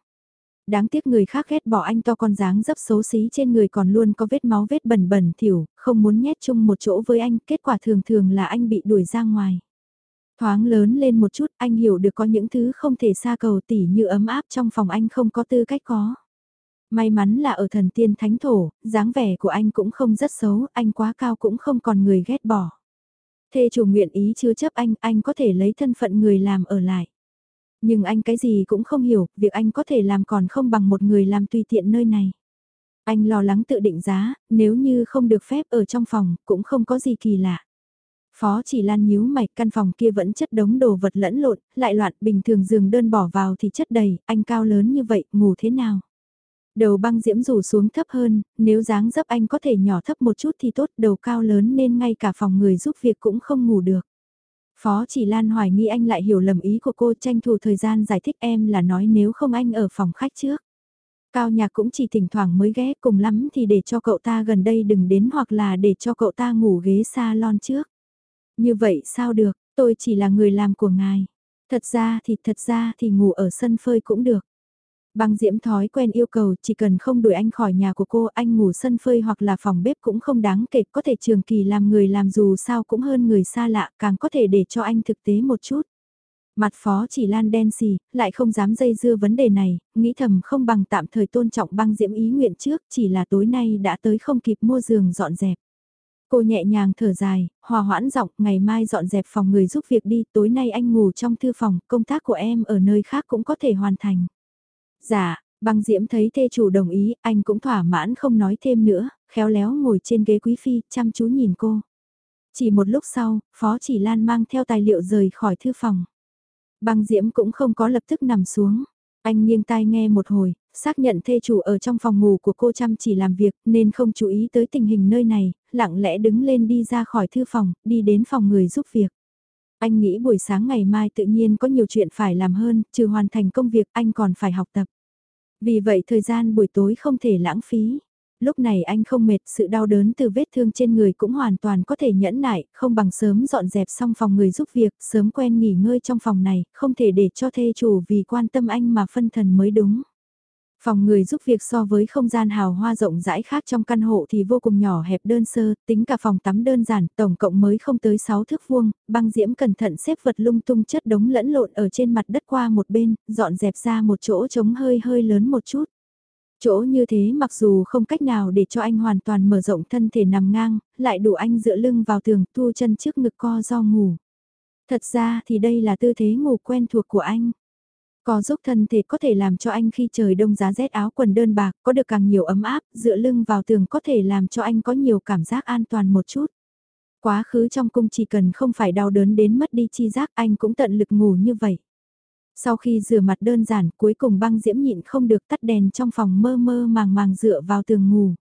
Đáng tiếc người khác ghét bỏ anh to con dáng dấp xấu xí trên người còn luôn có vết máu vết bẩn bẩn thiểu, không muốn nhét chung một chỗ với anh, kết quả thường thường là anh bị đuổi ra ngoài. Thoáng lớn lên một chút anh hiểu được có những thứ không thể xa cầu tỉ như ấm áp trong phòng anh không có tư cách có. May mắn là ở thần tiên thánh thổ, dáng vẻ của anh cũng không rất xấu, anh quá cao cũng không còn người ghét bỏ. Thê chủ nguyện ý chưa chấp anh, anh có thể lấy thân phận người làm ở lại. Nhưng anh cái gì cũng không hiểu, việc anh có thể làm còn không bằng một người làm tùy tiện nơi này. Anh lo lắng tự định giá, nếu như không được phép ở trong phòng, cũng không có gì kỳ lạ. Phó chỉ lan nhíu mày, căn phòng kia vẫn chất đống đồ vật lẫn lộn, lại loạn, bình thường giường đơn bỏ vào thì chất đầy, anh cao lớn như vậy, ngủ thế nào? Đầu băng diễm rủ xuống thấp hơn, nếu dáng dấp anh có thể nhỏ thấp một chút thì tốt, đầu cao lớn nên ngay cả phòng người giúp việc cũng không ngủ được. Phó chỉ Lan hoài nghi anh lại hiểu lầm ý của cô tranh thủ thời gian giải thích em là nói nếu không anh ở phòng khách trước. Cao nhạc cũng chỉ thỉnh thoảng mới ghé cùng lắm thì để cho cậu ta gần đây đừng đến hoặc là để cho cậu ta ngủ ghế salon trước. Như vậy sao được, tôi chỉ là người làm của ngài. Thật ra thì thật ra thì ngủ ở sân phơi cũng được. Băng diễm thói quen yêu cầu chỉ cần không đuổi anh khỏi nhà của cô, anh ngủ sân phơi hoặc là phòng bếp cũng không đáng kể, có thể trường kỳ làm người làm dù sao cũng hơn người xa lạ, càng có thể để cho anh thực tế một chút. Mặt phó chỉ lan đen xì, lại không dám dây dưa vấn đề này, nghĩ thầm không bằng tạm thời tôn trọng băng diễm ý nguyện trước, chỉ là tối nay đã tới không kịp mua giường dọn dẹp. Cô nhẹ nhàng thở dài, hòa hoãn giọng, ngày mai dọn dẹp phòng người giúp việc đi, tối nay anh ngủ trong thư phòng, công tác của em ở nơi khác cũng có thể hoàn thành. Dạ, băng diễm thấy thê chủ đồng ý, anh cũng thỏa mãn không nói thêm nữa, khéo léo ngồi trên ghế quý phi, chăm chú nhìn cô. Chỉ một lúc sau, Phó Chỉ Lan mang theo tài liệu rời khỏi thư phòng. Băng diễm cũng không có lập tức nằm xuống. Anh nghiêng tai nghe một hồi, xác nhận thê chủ ở trong phòng ngủ của cô chăm chỉ làm việc nên không chú ý tới tình hình nơi này, lặng lẽ đứng lên đi ra khỏi thư phòng, đi đến phòng người giúp việc. Anh nghĩ buổi sáng ngày mai tự nhiên có nhiều chuyện phải làm hơn, trừ hoàn thành công việc anh còn phải học tập. Vì vậy thời gian buổi tối không thể lãng phí. Lúc này anh không mệt, sự đau đớn từ vết thương trên người cũng hoàn toàn có thể nhẫn nại, không bằng sớm dọn dẹp xong phòng người giúp việc, sớm quen nghỉ ngơi trong phòng này, không thể để cho thê chủ vì quan tâm anh mà phân thần mới đúng. Phòng người giúp việc so với không gian hào hoa rộng rãi khác trong căn hộ thì vô cùng nhỏ hẹp đơn sơ, tính cả phòng tắm đơn giản, tổng cộng mới không tới 6 thước vuông, băng diễm cẩn thận xếp vật lung tung chất đống lẫn lộn ở trên mặt đất qua một bên, dọn dẹp ra một chỗ trống hơi hơi lớn một chút. Chỗ như thế mặc dù không cách nào để cho anh hoàn toàn mở rộng thân thể nằm ngang, lại đủ anh dựa lưng vào tường thu chân trước ngực co do ngủ. Thật ra thì đây là tư thế ngủ quen thuộc của anh. Co giúp thân thể có thể làm cho anh khi trời đông giá rét áo quần đơn bạc có được càng nhiều ấm áp, dựa lưng vào tường có thể làm cho anh có nhiều cảm giác an toàn một chút. Quá khứ trong cung chỉ cần không phải đau đớn đến mất đi chi giác anh cũng tận lực ngủ như vậy. Sau khi rửa mặt đơn giản cuối cùng băng diễm nhịn không được tắt đèn trong phòng mơ mơ màng màng dựa vào tường ngủ.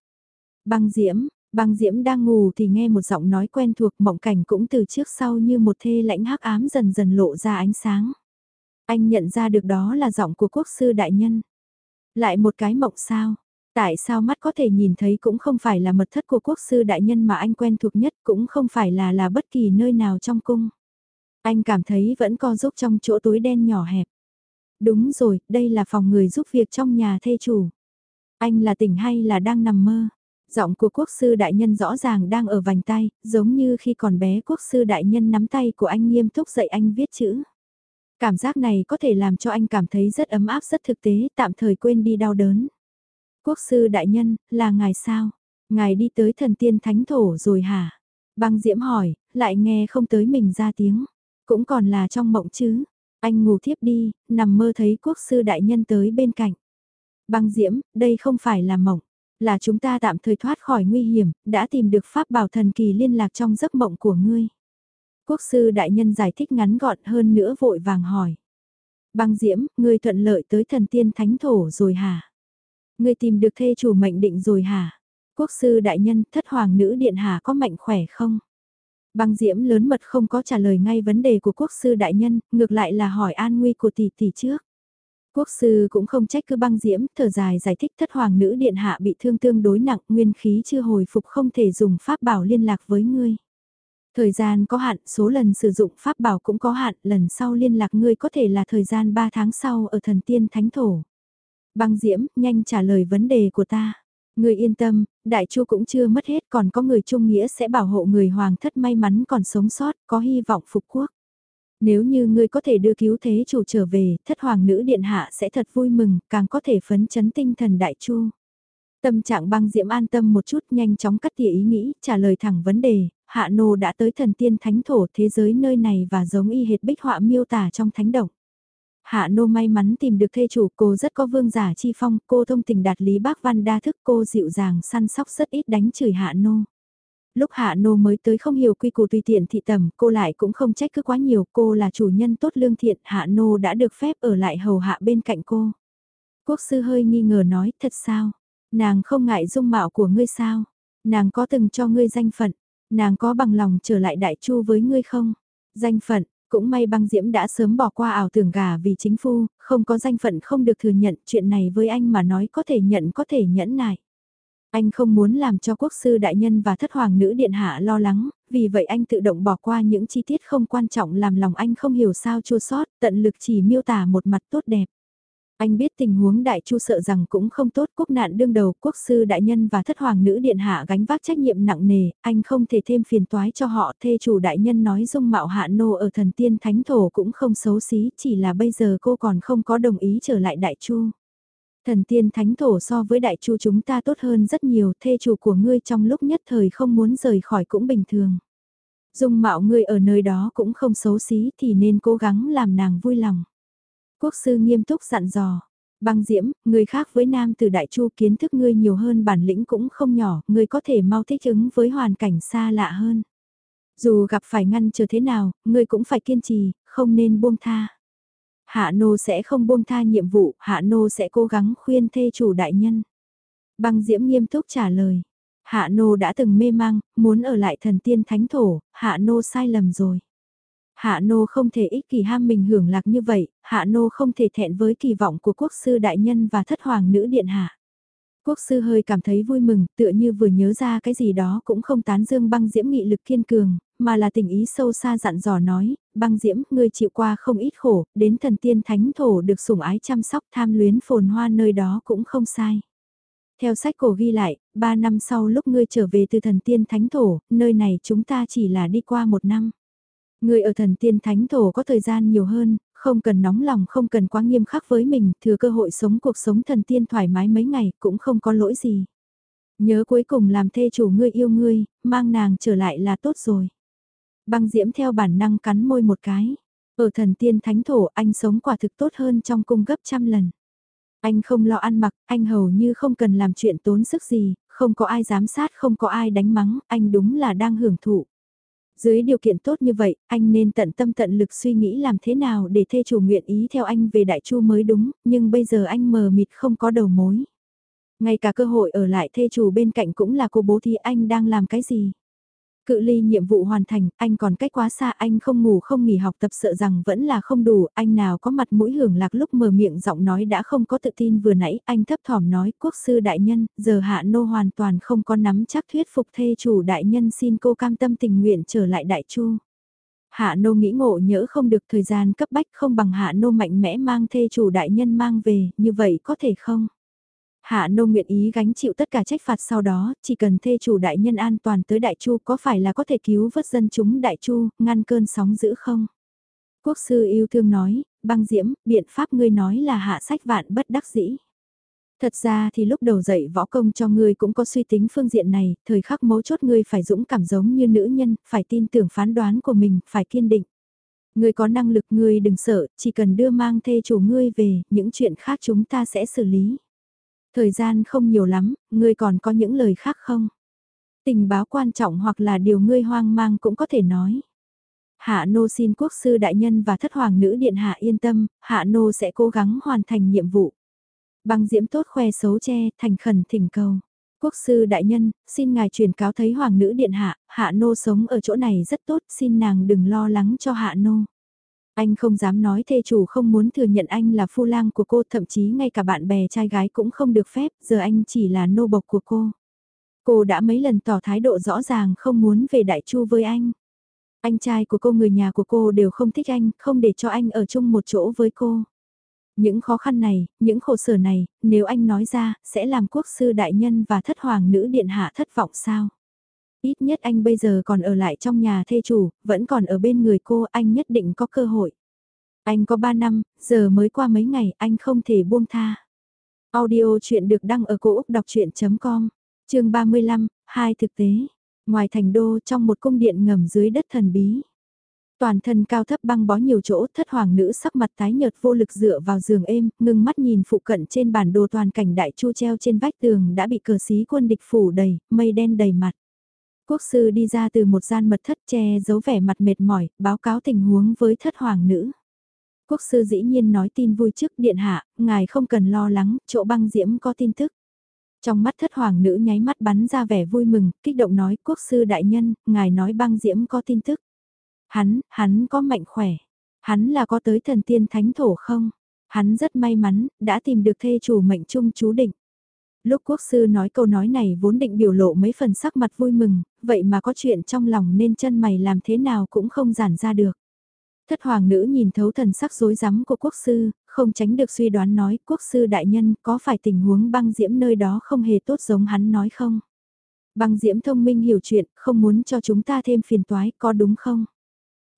Băng diễm, băng diễm đang ngủ thì nghe một giọng nói quen thuộc mộng cảnh cũng từ trước sau như một thê lãnh hắc ám dần dần lộ ra ánh sáng. Anh nhận ra được đó là giọng của quốc sư đại nhân. Lại một cái mộng sao? Tại sao mắt có thể nhìn thấy cũng không phải là mật thất của quốc sư đại nhân mà anh quen thuộc nhất cũng không phải là là bất kỳ nơi nào trong cung. Anh cảm thấy vẫn co giúp trong chỗ túi đen nhỏ hẹp. Đúng rồi, đây là phòng người giúp việc trong nhà thê chủ. Anh là tỉnh hay là đang nằm mơ? Giọng của quốc sư đại nhân rõ ràng đang ở vành tay, giống như khi còn bé quốc sư đại nhân nắm tay của anh nghiêm túc dạy anh viết chữ. Cảm giác này có thể làm cho anh cảm thấy rất ấm áp rất thực tế, tạm thời quên đi đau đớn. Quốc sư đại nhân, là ngài sao? Ngài đi tới thần tiên thánh thổ rồi hả? Băng diễm hỏi, lại nghe không tới mình ra tiếng. Cũng còn là trong mộng chứ. Anh ngủ thiếp đi, nằm mơ thấy quốc sư đại nhân tới bên cạnh. Băng diễm, đây không phải là mộng. Là chúng ta tạm thời thoát khỏi nguy hiểm, đã tìm được pháp bảo thần kỳ liên lạc trong giấc mộng của ngươi. Quốc sư đại nhân giải thích ngắn gọn hơn nữa vội vàng hỏi. Băng diễm, ngươi thuận lợi tới thần tiên thánh thổ rồi hả? Ngươi tìm được thê chủ mệnh định rồi hả? Quốc sư đại nhân, thất hoàng nữ điện hạ có mạnh khỏe không? Băng diễm lớn mật không có trả lời ngay vấn đề của quốc sư đại nhân, ngược lại là hỏi an nguy của tỷ tỷ trước. Quốc sư cũng không trách cứ băng diễm, thở dài giải thích thất hoàng nữ điện hạ bị thương tương đối nặng, nguyên khí chưa hồi phục không thể dùng pháp bảo liên lạc với ngươi. Thời gian có hạn, số lần sử dụng pháp bảo cũng có hạn, lần sau liên lạc ngươi có thể là thời gian 3 tháng sau ở thần tiên thánh thổ. Băng diễm, nhanh trả lời vấn đề của ta. Ngươi yên tâm, đại chu cũng chưa mất hết còn có người trung nghĩa sẽ bảo hộ người hoàng thất may mắn còn sống sót, có hy vọng phục quốc. Nếu như ngươi có thể đưa cứu thế chủ trở về, thất hoàng nữ điện hạ sẽ thật vui mừng, càng có thể phấn chấn tinh thần đại chu. Tâm trạng băng diễm an tâm một chút nhanh chóng cắt tỉa ý nghĩ, trả lời thẳng vấn đề, hạ nô đã tới thần tiên thánh thổ thế giới nơi này và giống y hệt bích họa miêu tả trong thánh động. Hạ nô may mắn tìm được thê chủ cô rất có vương giả chi phong, cô thông tình đạt lý bác văn đa thức cô dịu dàng săn sóc rất ít đánh chửi hạ nô. Lúc hạ nô mới tới không hiểu quy củ tùy tiện thị tầm, cô lại cũng không trách cứ quá nhiều, cô là chủ nhân tốt lương thiện, hạ nô đã được phép ở lại hầu hạ bên cạnh cô. Quốc sư hơi nghi ngờ nói, thật sao? Nàng không ngại dung mạo của ngươi sao? Nàng có từng cho ngươi danh phận? Nàng có bằng lòng trở lại đại chu với ngươi không? Danh phận, cũng may băng diễm đã sớm bỏ qua ảo tưởng gà vì chính phu, không có danh phận không được thừa nhận chuyện này với anh mà nói có thể nhận có thể nhẫn nại. Anh không muốn làm cho quốc sư đại nhân và thất hoàng nữ điện hạ lo lắng, vì vậy anh tự động bỏ qua những chi tiết không quan trọng làm lòng anh không hiểu sao chua sót, tận lực chỉ miêu tả một mặt tốt đẹp. Anh biết tình huống đại chu sợ rằng cũng không tốt quốc nạn đương đầu quốc sư đại nhân và thất hoàng nữ điện hạ gánh vác trách nhiệm nặng nề, anh không thể thêm phiền toái cho họ thê chủ đại nhân nói dung mạo hạ nô ở thần tiên thánh thổ cũng không xấu xí chỉ là bây giờ cô còn không có đồng ý trở lại đại chu. Thần tiên thánh thổ so với đại chu chúng ta tốt hơn rất nhiều thê chủ của ngươi trong lúc nhất thời không muốn rời khỏi cũng bình thường. Dung mạo ngươi ở nơi đó cũng không xấu xí thì nên cố gắng làm nàng vui lòng. Quốc sư nghiêm túc dặn dò. Băng diễm, người khác với nam từ đại chu kiến thức ngươi nhiều hơn bản lĩnh cũng không nhỏ, ngươi có thể mau thích ứng với hoàn cảnh xa lạ hơn. Dù gặp phải ngăn trở thế nào, ngươi cũng phải kiên trì, không nên buông tha. Hạ nô sẽ không buông tha nhiệm vụ, hạ nô sẽ cố gắng khuyên thê chủ đại nhân. Băng diễm nghiêm túc trả lời. Hạ nô đã từng mê mang, muốn ở lại thần tiên thánh thổ, hạ nô sai lầm rồi. Hạ nô không thể ích kỷ ham mình hưởng lạc như vậy, hạ nô không thể thẹn với kỳ vọng của quốc sư đại nhân và thất hoàng nữ điện hạ. Quốc sư hơi cảm thấy vui mừng, tựa như vừa nhớ ra cái gì đó cũng không tán dương băng diễm nghị lực kiên cường, mà là tình ý sâu xa dặn dò nói, băng diễm, ngươi chịu qua không ít khổ, đến thần tiên thánh thổ được sủng ái chăm sóc tham luyến phồn hoa nơi đó cũng không sai. Theo sách cổ ghi lại, ba năm sau lúc ngươi trở về từ thần tiên thánh thổ, nơi này chúng ta chỉ là đi qua một năm. Người ở thần tiên thánh thổ có thời gian nhiều hơn, không cần nóng lòng không cần quá nghiêm khắc với mình, thừa cơ hội sống cuộc sống thần tiên thoải mái mấy ngày cũng không có lỗi gì. Nhớ cuối cùng làm thê chủ ngươi yêu ngươi, mang nàng trở lại là tốt rồi. Băng diễm theo bản năng cắn môi một cái. Ở thần tiên thánh thổ anh sống quả thực tốt hơn trong cung gấp trăm lần. Anh không lo ăn mặc, anh hầu như không cần làm chuyện tốn sức gì, không có ai giám sát, không có ai đánh mắng, anh đúng là đang hưởng thụ. Dưới điều kiện tốt như vậy, anh nên tận tâm tận lực suy nghĩ làm thế nào để thê chủ nguyện ý theo anh về đại chu mới đúng, nhưng bây giờ anh mờ mịt không có đầu mối. Ngay cả cơ hội ở lại thê chủ bên cạnh cũng là cô bố thì anh đang làm cái gì? Cự ly nhiệm vụ hoàn thành, anh còn cách quá xa anh không ngủ không nghỉ học tập sợ rằng vẫn là không đủ, anh nào có mặt mũi hưởng lạc lúc mở miệng giọng nói đã không có tự tin vừa nãy, anh thấp thỏm nói, quốc sư đại nhân, giờ hạ nô hoàn toàn không có nắm chắc thuyết phục thê chủ đại nhân xin cô cam tâm tình nguyện trở lại đại chu. Hạ nô nghĩ ngộ nhỡ không được thời gian cấp bách không bằng hạ nô mạnh mẽ mang thê chủ đại nhân mang về, như vậy có thể không? Hạ nô nguyện ý gánh chịu tất cả trách phạt sau đó, chỉ cần thê chủ đại nhân an toàn tới đại chu có phải là có thể cứu vớt dân chúng đại chu, ngăn cơn sóng dữ không? Quốc sư yêu thương nói, băng diễm, biện pháp ngươi nói là hạ sách vạn bất đắc dĩ. Thật ra thì lúc đầu dạy võ công cho ngươi cũng có suy tính phương diện này, thời khắc mấu chốt ngươi phải dũng cảm giống như nữ nhân, phải tin tưởng phán đoán của mình, phải kiên định. Ngươi có năng lực ngươi đừng sợ, chỉ cần đưa mang thê chủ ngươi về, những chuyện khác chúng ta sẽ xử lý. Thời gian không nhiều lắm, ngươi còn có những lời khác không? Tình báo quan trọng hoặc là điều ngươi hoang mang cũng có thể nói. Hạ nô xin quốc sư đại nhân và thất hoàng nữ điện hạ yên tâm, hạ nô sẽ cố gắng hoàn thành nhiệm vụ. Băng diễm tốt khoe xấu che, thành khẩn thỉnh cầu. Quốc sư đại nhân, xin ngài truyền cáo thấy hoàng nữ điện hạ, hạ nô sống ở chỗ này rất tốt, xin nàng đừng lo lắng cho hạ nô. Anh không dám nói thê chủ không muốn thừa nhận anh là phu lang của cô, thậm chí ngay cả bạn bè trai gái cũng không được phép, giờ anh chỉ là nô bộc của cô. Cô đã mấy lần tỏ thái độ rõ ràng không muốn về đại chu với anh. Anh trai của cô người nhà của cô đều không thích anh, không để cho anh ở chung một chỗ với cô. Những khó khăn này, những khổ sở này, nếu anh nói ra, sẽ làm quốc sư đại nhân và thất hoàng nữ điện hạ thất vọng sao? Ít nhất anh bây giờ còn ở lại trong nhà thê chủ, vẫn còn ở bên người cô, anh nhất định có cơ hội. Anh có 3 năm, giờ mới qua mấy ngày, anh không thể buông tha. Audio chuyện được đăng ở cổ Úc đọc chuyện.com, trường 35, hai thực tế. Ngoài thành đô trong một cung điện ngầm dưới đất thần bí. Toàn thân cao thấp băng bó nhiều chỗ thất hoàng nữ sắc mặt tái nhợt vô lực dựa vào giường êm, ngưng mắt nhìn phụ cận trên bản đồ toàn cảnh đại chu treo trên vách tường đã bị cờ xí quân địch phủ đầy, mây đen đầy mặt. Quốc sư đi ra từ một gian mật thất che giấu vẻ mặt mệt mỏi, báo cáo tình huống với thất hoàng nữ. Quốc sư dĩ nhiên nói tin vui trước điện hạ, ngài không cần lo lắng, chỗ băng diễm có tin tức. Trong mắt thất hoàng nữ nháy mắt bắn ra vẻ vui mừng, kích động nói quốc sư đại nhân, ngài nói băng diễm có tin tức. Hắn, hắn có mạnh khỏe. Hắn là có tới thần tiên thánh thổ không? Hắn rất may mắn, đã tìm được thê chủ mệnh trung chú định. Lúc quốc sư nói câu nói này vốn định biểu lộ mấy phần sắc mặt vui mừng, vậy mà có chuyện trong lòng nên chân mày làm thế nào cũng không giản ra được. Thất hoàng nữ nhìn thấu thần sắc rối rắm của quốc sư, không tránh được suy đoán nói quốc sư đại nhân có phải tình huống băng diễm nơi đó không hề tốt giống hắn nói không? Băng diễm thông minh hiểu chuyện, không muốn cho chúng ta thêm phiền toái, có đúng không?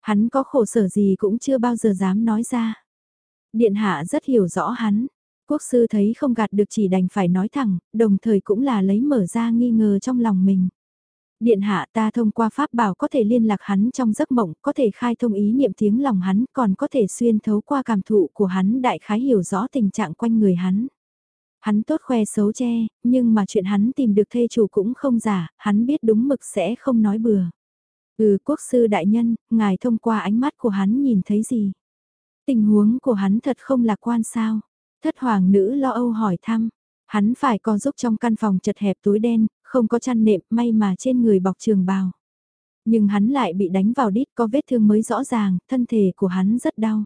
Hắn có khổ sở gì cũng chưa bao giờ dám nói ra. Điện hạ rất hiểu rõ hắn. Quốc sư thấy không gạt được chỉ đành phải nói thẳng, đồng thời cũng là lấy mở ra nghi ngờ trong lòng mình. Điện hạ ta thông qua pháp bảo có thể liên lạc hắn trong giấc mộng, có thể khai thông ý niệm tiếng lòng hắn, còn có thể xuyên thấu qua cảm thụ của hắn đại khái hiểu rõ tình trạng quanh người hắn. Hắn tốt khoe xấu che, nhưng mà chuyện hắn tìm được thê chủ cũng không giả, hắn biết đúng mực sẽ không nói bừa. Ừ quốc sư đại nhân, ngài thông qua ánh mắt của hắn nhìn thấy gì? Tình huống của hắn thật không lạc quan sao? Thất hoàng nữ lo âu hỏi thăm. Hắn phải co giúp trong căn phòng chật hẹp túi đen, không có chăn nệm, may mà trên người bọc trường bào. Nhưng hắn lại bị đánh vào đít có vết thương mới rõ ràng, thân thể của hắn rất đau.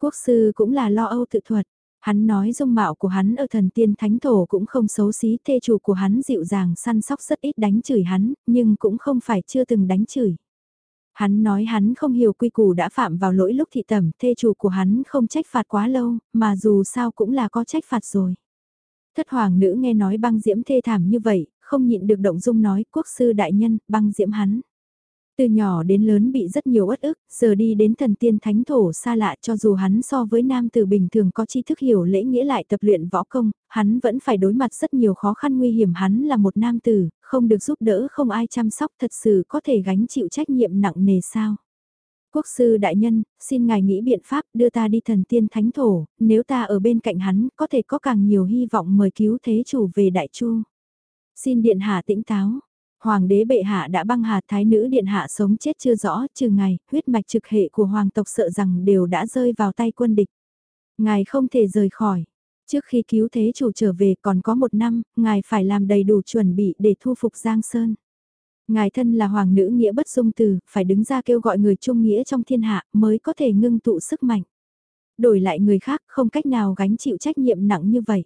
Quốc sư cũng là lo âu tự thuật, Hắn nói dung mạo của hắn ở thần tiên thánh thổ cũng không xấu xí, thê chủ của hắn dịu dàng săn sóc rất ít đánh chửi hắn, nhưng cũng không phải chưa từng đánh chửi. Hắn nói hắn không hiểu quy củ đã phạm vào lỗi lúc thị tẩm, thê chủ của hắn không trách phạt quá lâu, mà dù sao cũng là có trách phạt rồi. Thất hoàng nữ nghe nói băng diễm thê thảm như vậy, không nhịn được động dung nói quốc sư đại nhân, băng diễm hắn. Từ nhỏ đến lớn bị rất nhiều uất ức, giờ đi đến thần tiên thánh thổ xa lạ cho dù hắn so với nam tử bình thường có tri thức hiểu lễ nghĩa lại tập luyện võ công, hắn vẫn phải đối mặt rất nhiều khó khăn nguy hiểm hắn là một nam tử, không được giúp đỡ không ai chăm sóc thật sự có thể gánh chịu trách nhiệm nặng nề sao. Quốc sư đại nhân, xin ngài nghĩ biện pháp đưa ta đi thần tiên thánh thổ, nếu ta ở bên cạnh hắn có thể có càng nhiều hy vọng mời cứu thế chủ về đại chu. Xin điện hạ tĩnh táo, Hoàng đế bệ hạ đã băng hà thái nữ điện hạ sống chết chưa rõ, trừ ngày, huyết mạch trực hệ của hoàng tộc sợ rằng đều đã rơi vào tay quân địch. Ngài không thể rời khỏi. Trước khi cứu thế chủ trở về còn có một năm, ngài phải làm đầy đủ chuẩn bị để thu phục Giang Sơn. Ngài thân là hoàng nữ nghĩa bất dung từ, phải đứng ra kêu gọi người trung nghĩa trong thiên hạ mới có thể ngưng tụ sức mạnh. Đổi lại người khác không cách nào gánh chịu trách nhiệm nặng như vậy.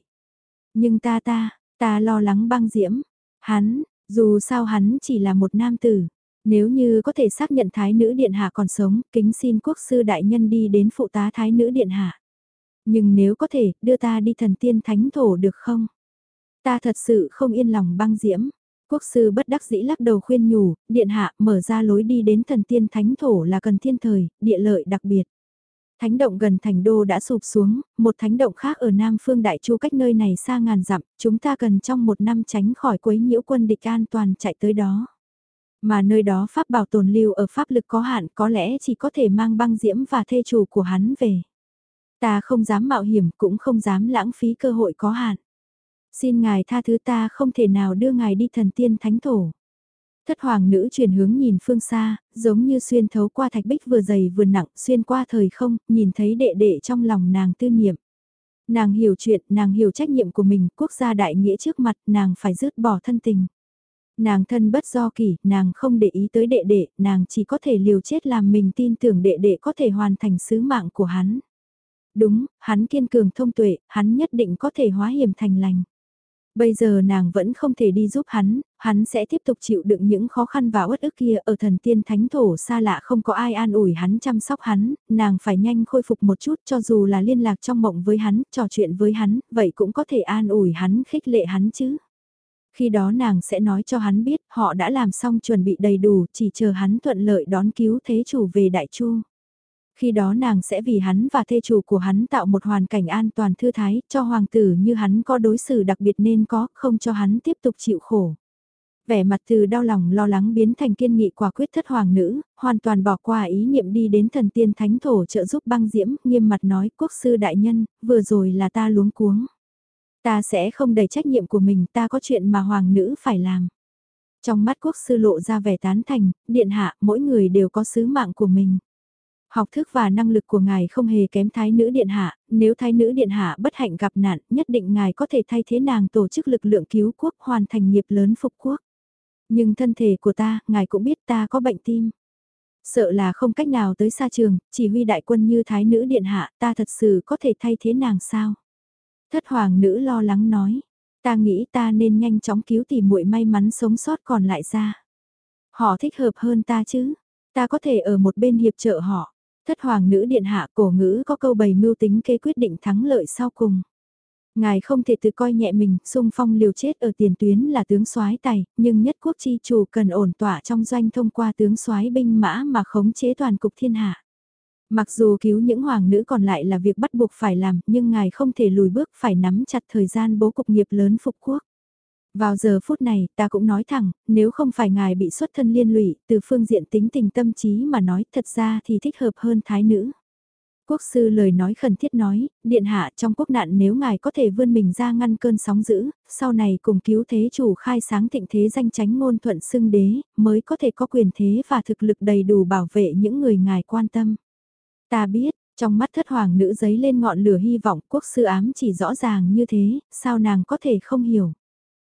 Nhưng ta ta, ta lo lắng băng diễm. Hắn, dù sao hắn chỉ là một nam tử, nếu như có thể xác nhận thái nữ điện hạ còn sống, kính xin quốc sư đại nhân đi đến phụ tá thái nữ điện hạ. Nhưng nếu có thể, đưa ta đi thần tiên thánh thổ được không? Ta thật sự không yên lòng băng diễm. Quốc sư bất đắc dĩ lắc đầu khuyên nhủ, điện hạ mở ra lối đi đến thần tiên thánh thổ là cần thiên thời, địa lợi đặc biệt. Thánh động gần thành đô đã sụp xuống, một thánh động khác ở Nam Phương Đại Chu cách nơi này xa ngàn dặm, chúng ta cần trong một năm tránh khỏi quấy nhiễu quân địch an toàn chạy tới đó. Mà nơi đó pháp bảo tồn lưu ở pháp lực có hạn có lẽ chỉ có thể mang băng diễm và thê chủ của hắn về. Ta không dám mạo hiểm cũng không dám lãng phí cơ hội có hạn. Xin ngài tha thứ ta không thể nào đưa ngài đi thần tiên thánh thổ. Thất hoàng nữ chuyển hướng nhìn phương xa, giống như xuyên thấu qua thạch bích vừa dày vừa nặng, xuyên qua thời không, nhìn thấy đệ đệ trong lòng nàng tư niệm. Nàng hiểu chuyện, nàng hiểu trách nhiệm của mình, quốc gia đại nghĩa trước mặt, nàng phải dứt bỏ thân tình. Nàng thân bất do kỷ, nàng không để ý tới đệ đệ, nàng chỉ có thể liều chết làm mình tin tưởng đệ đệ có thể hoàn thành sứ mạng của hắn. Đúng, hắn kiên cường thông tuệ, hắn nhất định có thể hóa hiểm thành lành. Bây giờ nàng vẫn không thể đi giúp hắn, hắn sẽ tiếp tục chịu đựng những khó khăn và uất ức kia ở thần tiên thánh thổ xa lạ không có ai an ủi hắn chăm sóc hắn, nàng phải nhanh khôi phục một chút cho dù là liên lạc trong mộng với hắn, trò chuyện với hắn, vậy cũng có thể an ủi hắn khích lệ hắn chứ. Khi đó nàng sẽ nói cho hắn biết họ đã làm xong chuẩn bị đầy đủ chỉ chờ hắn thuận lợi đón cứu thế chủ về đại chu. Khi đó nàng sẽ vì hắn và thê chủ của hắn tạo một hoàn cảnh an toàn thư thái, cho hoàng tử như hắn có đối xử đặc biệt nên có, không cho hắn tiếp tục chịu khổ. Vẻ mặt từ đau lòng lo lắng biến thành kiên nghị quả quyết thất hoàng nữ, hoàn toàn bỏ qua ý niệm đi đến thần tiên thánh thổ trợ giúp băng diễm, nghiêm mặt nói quốc sư đại nhân, vừa rồi là ta luống cuống. Ta sẽ không đầy trách nhiệm của mình, ta có chuyện mà hoàng nữ phải làm. Trong mắt quốc sư lộ ra vẻ tán thành, điện hạ, mỗi người đều có sứ mạng của mình. Học thức và năng lực của ngài không hề kém thái nữ điện hạ, nếu thái nữ điện hạ bất hạnh gặp nạn, nhất định ngài có thể thay thế nàng tổ chức lực lượng cứu quốc hoàn thành nghiệp lớn phục quốc. Nhưng thân thể của ta, ngài cũng biết ta có bệnh tim. Sợ là không cách nào tới xa trường, chỉ huy đại quân như thái nữ điện hạ, ta thật sự có thể thay thế nàng sao? Thất hoàng nữ lo lắng nói. Ta nghĩ ta nên nhanh chóng cứu tỷ muội may mắn sống sót còn lại ra. Họ thích hợp hơn ta chứ, ta có thể ở một bên hiệp trợ họ. Thất hoàng nữ điện hạ cổ ngữ có câu bày mưu tính kế quyết định thắng lợi sau cùng. Ngài không thể tự coi nhẹ mình, sung phong liều chết ở tiền tuyến là tướng soái tài, nhưng nhất quốc chi chủ cần ổn tỏa trong doanh thông qua tướng soái binh mã mà khống chế toàn cục thiên hạ. Mặc dù cứu những hoàng nữ còn lại là việc bắt buộc phải làm, nhưng ngài không thể lùi bước phải nắm chặt thời gian bố cục nghiệp lớn phục quốc. Vào giờ phút này, ta cũng nói thẳng, nếu không phải ngài bị xuất thân liên lụy, từ phương diện tính tình tâm trí mà nói thật ra thì thích hợp hơn thái nữ. Quốc sư lời nói khẩn thiết nói, điện hạ trong quốc nạn nếu ngài có thể vươn mình ra ngăn cơn sóng dữ, sau này cùng cứu thế chủ khai sáng thịnh thế danh tránh ngôn thuận xưng đế, mới có thể có quyền thế và thực lực đầy đủ bảo vệ những người ngài quan tâm. Ta biết, trong mắt thất hoàng nữ giấy lên ngọn lửa hy vọng quốc sư ám chỉ rõ ràng như thế, sao nàng có thể không hiểu.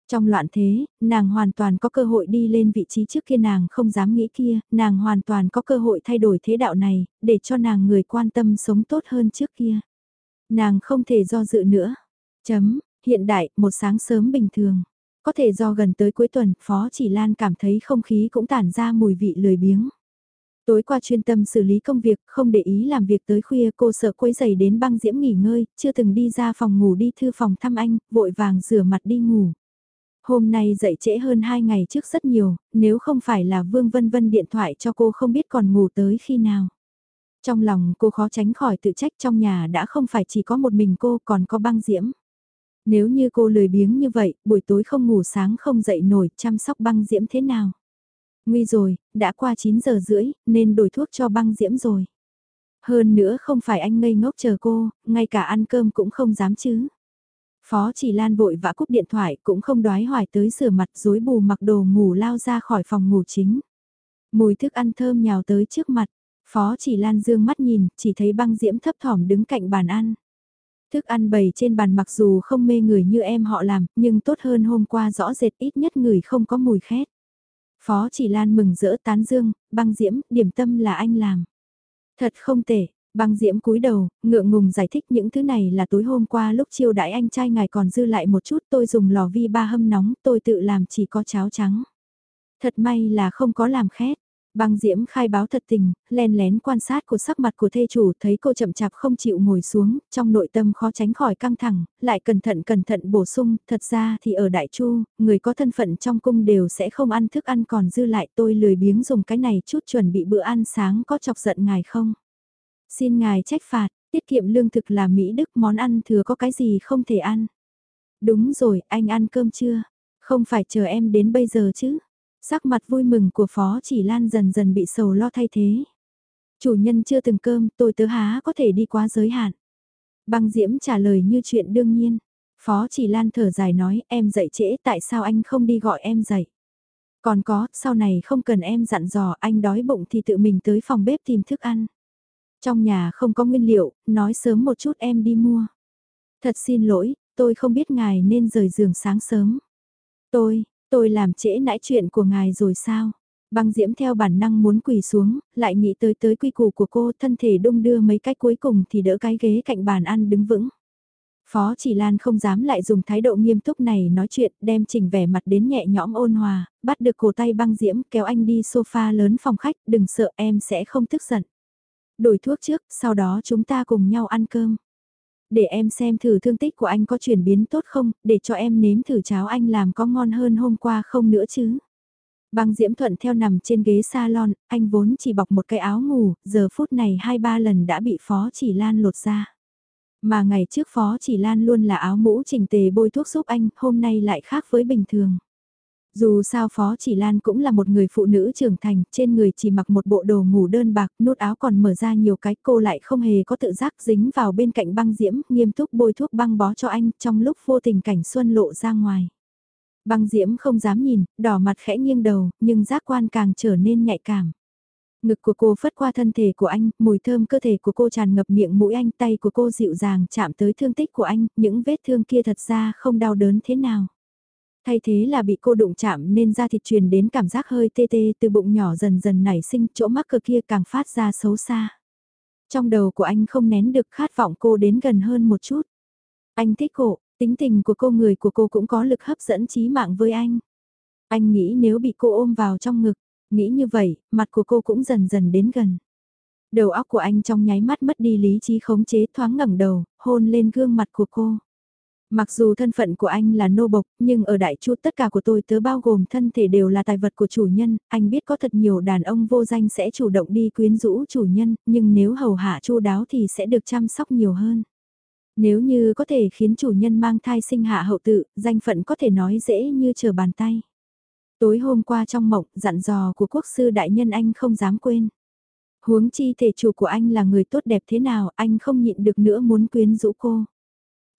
Trong loạn thế, nàng hoàn toàn có cơ hội đi lên vị trí trước kia nàng không dám nghĩ kia, nàng hoàn toàn có cơ hội thay đổi thế đạo này, để cho nàng người quan tâm sống tốt hơn trước kia. Nàng không thể do dự nữa. Chấm, hiện đại, một sáng sớm bình thường. Có thể do gần tới cuối tuần, Phó Chỉ Lan cảm thấy không khí cũng tản ra mùi vị lười biếng. Tối qua chuyên tâm xử lý công việc, không để ý làm việc tới khuya cô sợ quấy giày đến băng diễm nghỉ ngơi, chưa từng đi ra phòng ngủ đi thư phòng thăm anh, vội vàng rửa mặt đi ngủ. Hôm nay dậy trễ hơn 2 ngày trước rất nhiều, nếu không phải là Vương Vân Vân điện thoại cho cô không biết còn ngủ tới khi nào. Trong lòng cô khó tránh khỏi tự trách trong nhà đã không phải chỉ có một mình cô còn có băng diễm. Nếu như cô lười biếng như vậy, buổi tối không ngủ sáng không dậy nổi chăm sóc băng diễm thế nào? Nguy rồi, đã qua 9 giờ rưỡi, nên đổi thuốc cho băng diễm rồi. Hơn nữa không phải anh ngây ngốc chờ cô, ngay cả ăn cơm cũng không dám chứ. Phó chỉ lan vội vã cúp điện thoại cũng không đoái hoài tới rửa mặt rối bù mặc đồ ngủ lao ra khỏi phòng ngủ chính. Mùi thức ăn thơm nhào tới trước mặt, phó chỉ lan dương mắt nhìn, chỉ thấy băng diễm thấp thỏm đứng cạnh bàn ăn. Thức ăn bày trên bàn mặc dù không mê người như em họ làm, nhưng tốt hơn hôm qua rõ rệt ít nhất người không có mùi khét. Phó chỉ lan mừng rỡ tán dương, băng diễm, điểm tâm là anh làm. Thật không tệ, Băng diễm cúi đầu, ngượng ngùng giải thích những thứ này là tối hôm qua lúc chiêu đãi anh trai ngài còn dư lại một chút tôi dùng lò vi ba hâm nóng tôi tự làm chỉ có cháo trắng. Thật may là không có làm khét. Băng diễm khai báo thật tình, len lén quan sát của sắc mặt của thê chủ thấy cô chậm chạp không chịu ngồi xuống, trong nội tâm khó tránh khỏi căng thẳng, lại cẩn thận cẩn thận bổ sung, thật ra thì ở Đại Chu, người có thân phận trong cung đều sẽ không ăn thức ăn còn dư lại tôi lười biếng dùng cái này chút chuẩn bị bữa ăn sáng có chọc giận ngài không? Xin ngài trách phạt, tiết kiệm lương thực là Mỹ Đức món ăn thừa có cái gì không thể ăn. Đúng rồi, anh ăn cơm chưa? Không phải chờ em đến bây giờ chứ? Sắc mặt vui mừng của Phó chỉ Lan dần dần bị sầu lo thay thế. Chủ nhân chưa từng cơm, tôi tớ há có thể đi quá giới hạn. Băng Diễm trả lời như chuyện đương nhiên. Phó chỉ Lan thở dài nói em dậy trễ tại sao anh không đi gọi em dậy. Còn có, sau này không cần em dặn dò anh đói bụng thì tự mình tới phòng bếp tìm thức ăn. Trong nhà không có nguyên liệu, nói sớm một chút em đi mua. Thật xin lỗi, tôi không biết ngài nên rời giường sáng sớm. Tôi, tôi làm trễ nãi chuyện của ngài rồi sao? Băng diễm theo bản năng muốn quỳ xuống, lại nghĩ tới tới quy củ của cô thân thể đung đưa mấy cái cuối cùng thì đỡ cái ghế cạnh bàn ăn đứng vững. Phó chỉ Lan không dám lại dùng thái độ nghiêm túc này nói chuyện, đem chỉnh vẻ mặt đến nhẹ nhõm ôn hòa, bắt được cổ tay băng diễm kéo anh đi sofa lớn phòng khách, đừng sợ em sẽ không tức giận đổi thuốc trước, sau đó chúng ta cùng nhau ăn cơm. Để em xem thử thương tích của anh có chuyển biến tốt không, để cho em nếm thử cháo anh làm có ngon hơn hôm qua không nữa chứ. Băng Diễm Thuận theo nằm trên ghế salon, anh vốn chỉ bọc một cái áo ngủ, giờ phút này hai ba lần đã bị Phó Chỉ Lan lột ra. Mà ngày trước Phó Chỉ Lan luôn là áo mũ chỉnh tề bôi thuốc giúp anh, hôm nay lại khác với bình thường. Dù sao Phó Chỉ Lan cũng là một người phụ nữ trưởng thành, trên người chỉ mặc một bộ đồ ngủ đơn bạc, nút áo còn mở ra nhiều cái cô lại không hề có tự giác dính vào bên cạnh băng diễm, nghiêm túc bôi thuốc băng bó cho anh trong lúc vô tình cảnh xuân lộ ra ngoài. Băng diễm không dám nhìn, đỏ mặt khẽ nghiêng đầu, nhưng giác quan càng trở nên nhạy cảm. Ngực của cô phất qua thân thể của anh, mùi thơm cơ thể của cô tràn ngập miệng mũi anh, tay của cô dịu dàng chạm tới thương tích của anh, những vết thương kia thật ra không đau đớn thế nào. Thay thế là bị cô đụng chạm nên da thịt truyền đến cảm giác hơi tê tê từ bụng nhỏ dần dần nảy sinh chỗ mắc cờ kia càng phát ra xấu xa. Trong đầu của anh không nén được khát vọng cô đến gần hơn một chút. Anh thích cô, Tính tình của cô người của cô cũng có lực hấp dẫn trí mạng với anh. Anh nghĩ nếu bị cô ôm vào trong ngực, nghĩ như vậy, mặt của cô cũng dần dần đến gần. Đầu óc của anh trong nháy mắt mất đi lý trí khống chế thoáng ngẩng đầu, hôn lên gương mặt của cô. Mặc dù thân phận của anh là nô bộc, nhưng ở đại chu tất cả của tôi tớ bao gồm thân thể đều là tài vật của chủ nhân, anh biết có thật nhiều đàn ông vô danh sẽ chủ động đi quyến rũ chủ nhân, nhưng nếu hầu hạ chu đáo thì sẽ được chăm sóc nhiều hơn. Nếu như có thể khiến chủ nhân mang thai sinh hạ hậu tự, danh phận có thể nói dễ như chờ bàn tay. Tối hôm qua trong mộng, dặn dò của quốc sư đại nhân anh không dám quên. Huống chi thể chủ của anh là người tốt đẹp thế nào, anh không nhịn được nữa muốn quyến rũ cô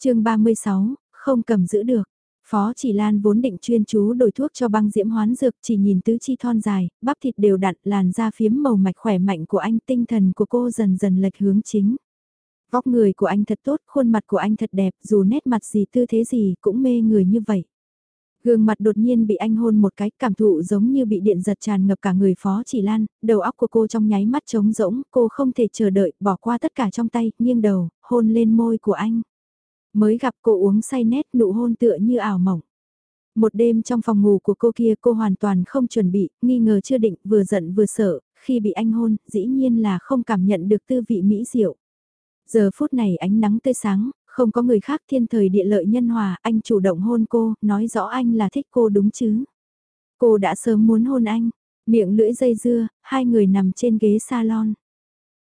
chương 36, không cầm giữ được. Phó chỉ Lan vốn định chuyên chú đổi thuốc cho băng diễm hoán dược chỉ nhìn tứ chi thon dài, bắp thịt đều đặn làn da phiếm màu mạch khỏe mạnh của anh tinh thần của cô dần dần lệch hướng chính. Vóc người của anh thật tốt, khuôn mặt của anh thật đẹp, dù nét mặt gì tư thế gì cũng mê người như vậy. Gương mặt đột nhiên bị anh hôn một cái, cảm thụ giống như bị điện giật tràn ngập cả người phó chỉ lan, đầu óc của cô trong nháy mắt trống rỗng, cô không thể chờ đợi, bỏ qua tất cả trong tay, nghiêng đầu, hôn lên môi của anh. Mới gặp cô uống say nét nụ hôn tựa như ảo mộng. Một đêm trong phòng ngủ của cô kia cô hoàn toàn không chuẩn bị, nghi ngờ chưa định, vừa giận vừa sợ, khi bị anh hôn, dĩ nhiên là không cảm nhận được tư vị mỹ diệu. Giờ phút này ánh nắng tươi sáng, không có người khác thiên thời địa lợi nhân hòa, anh chủ động hôn cô, nói rõ anh là thích cô đúng chứ. Cô đã sớm muốn hôn anh, miệng lưỡi dây dưa, hai người nằm trên ghế salon.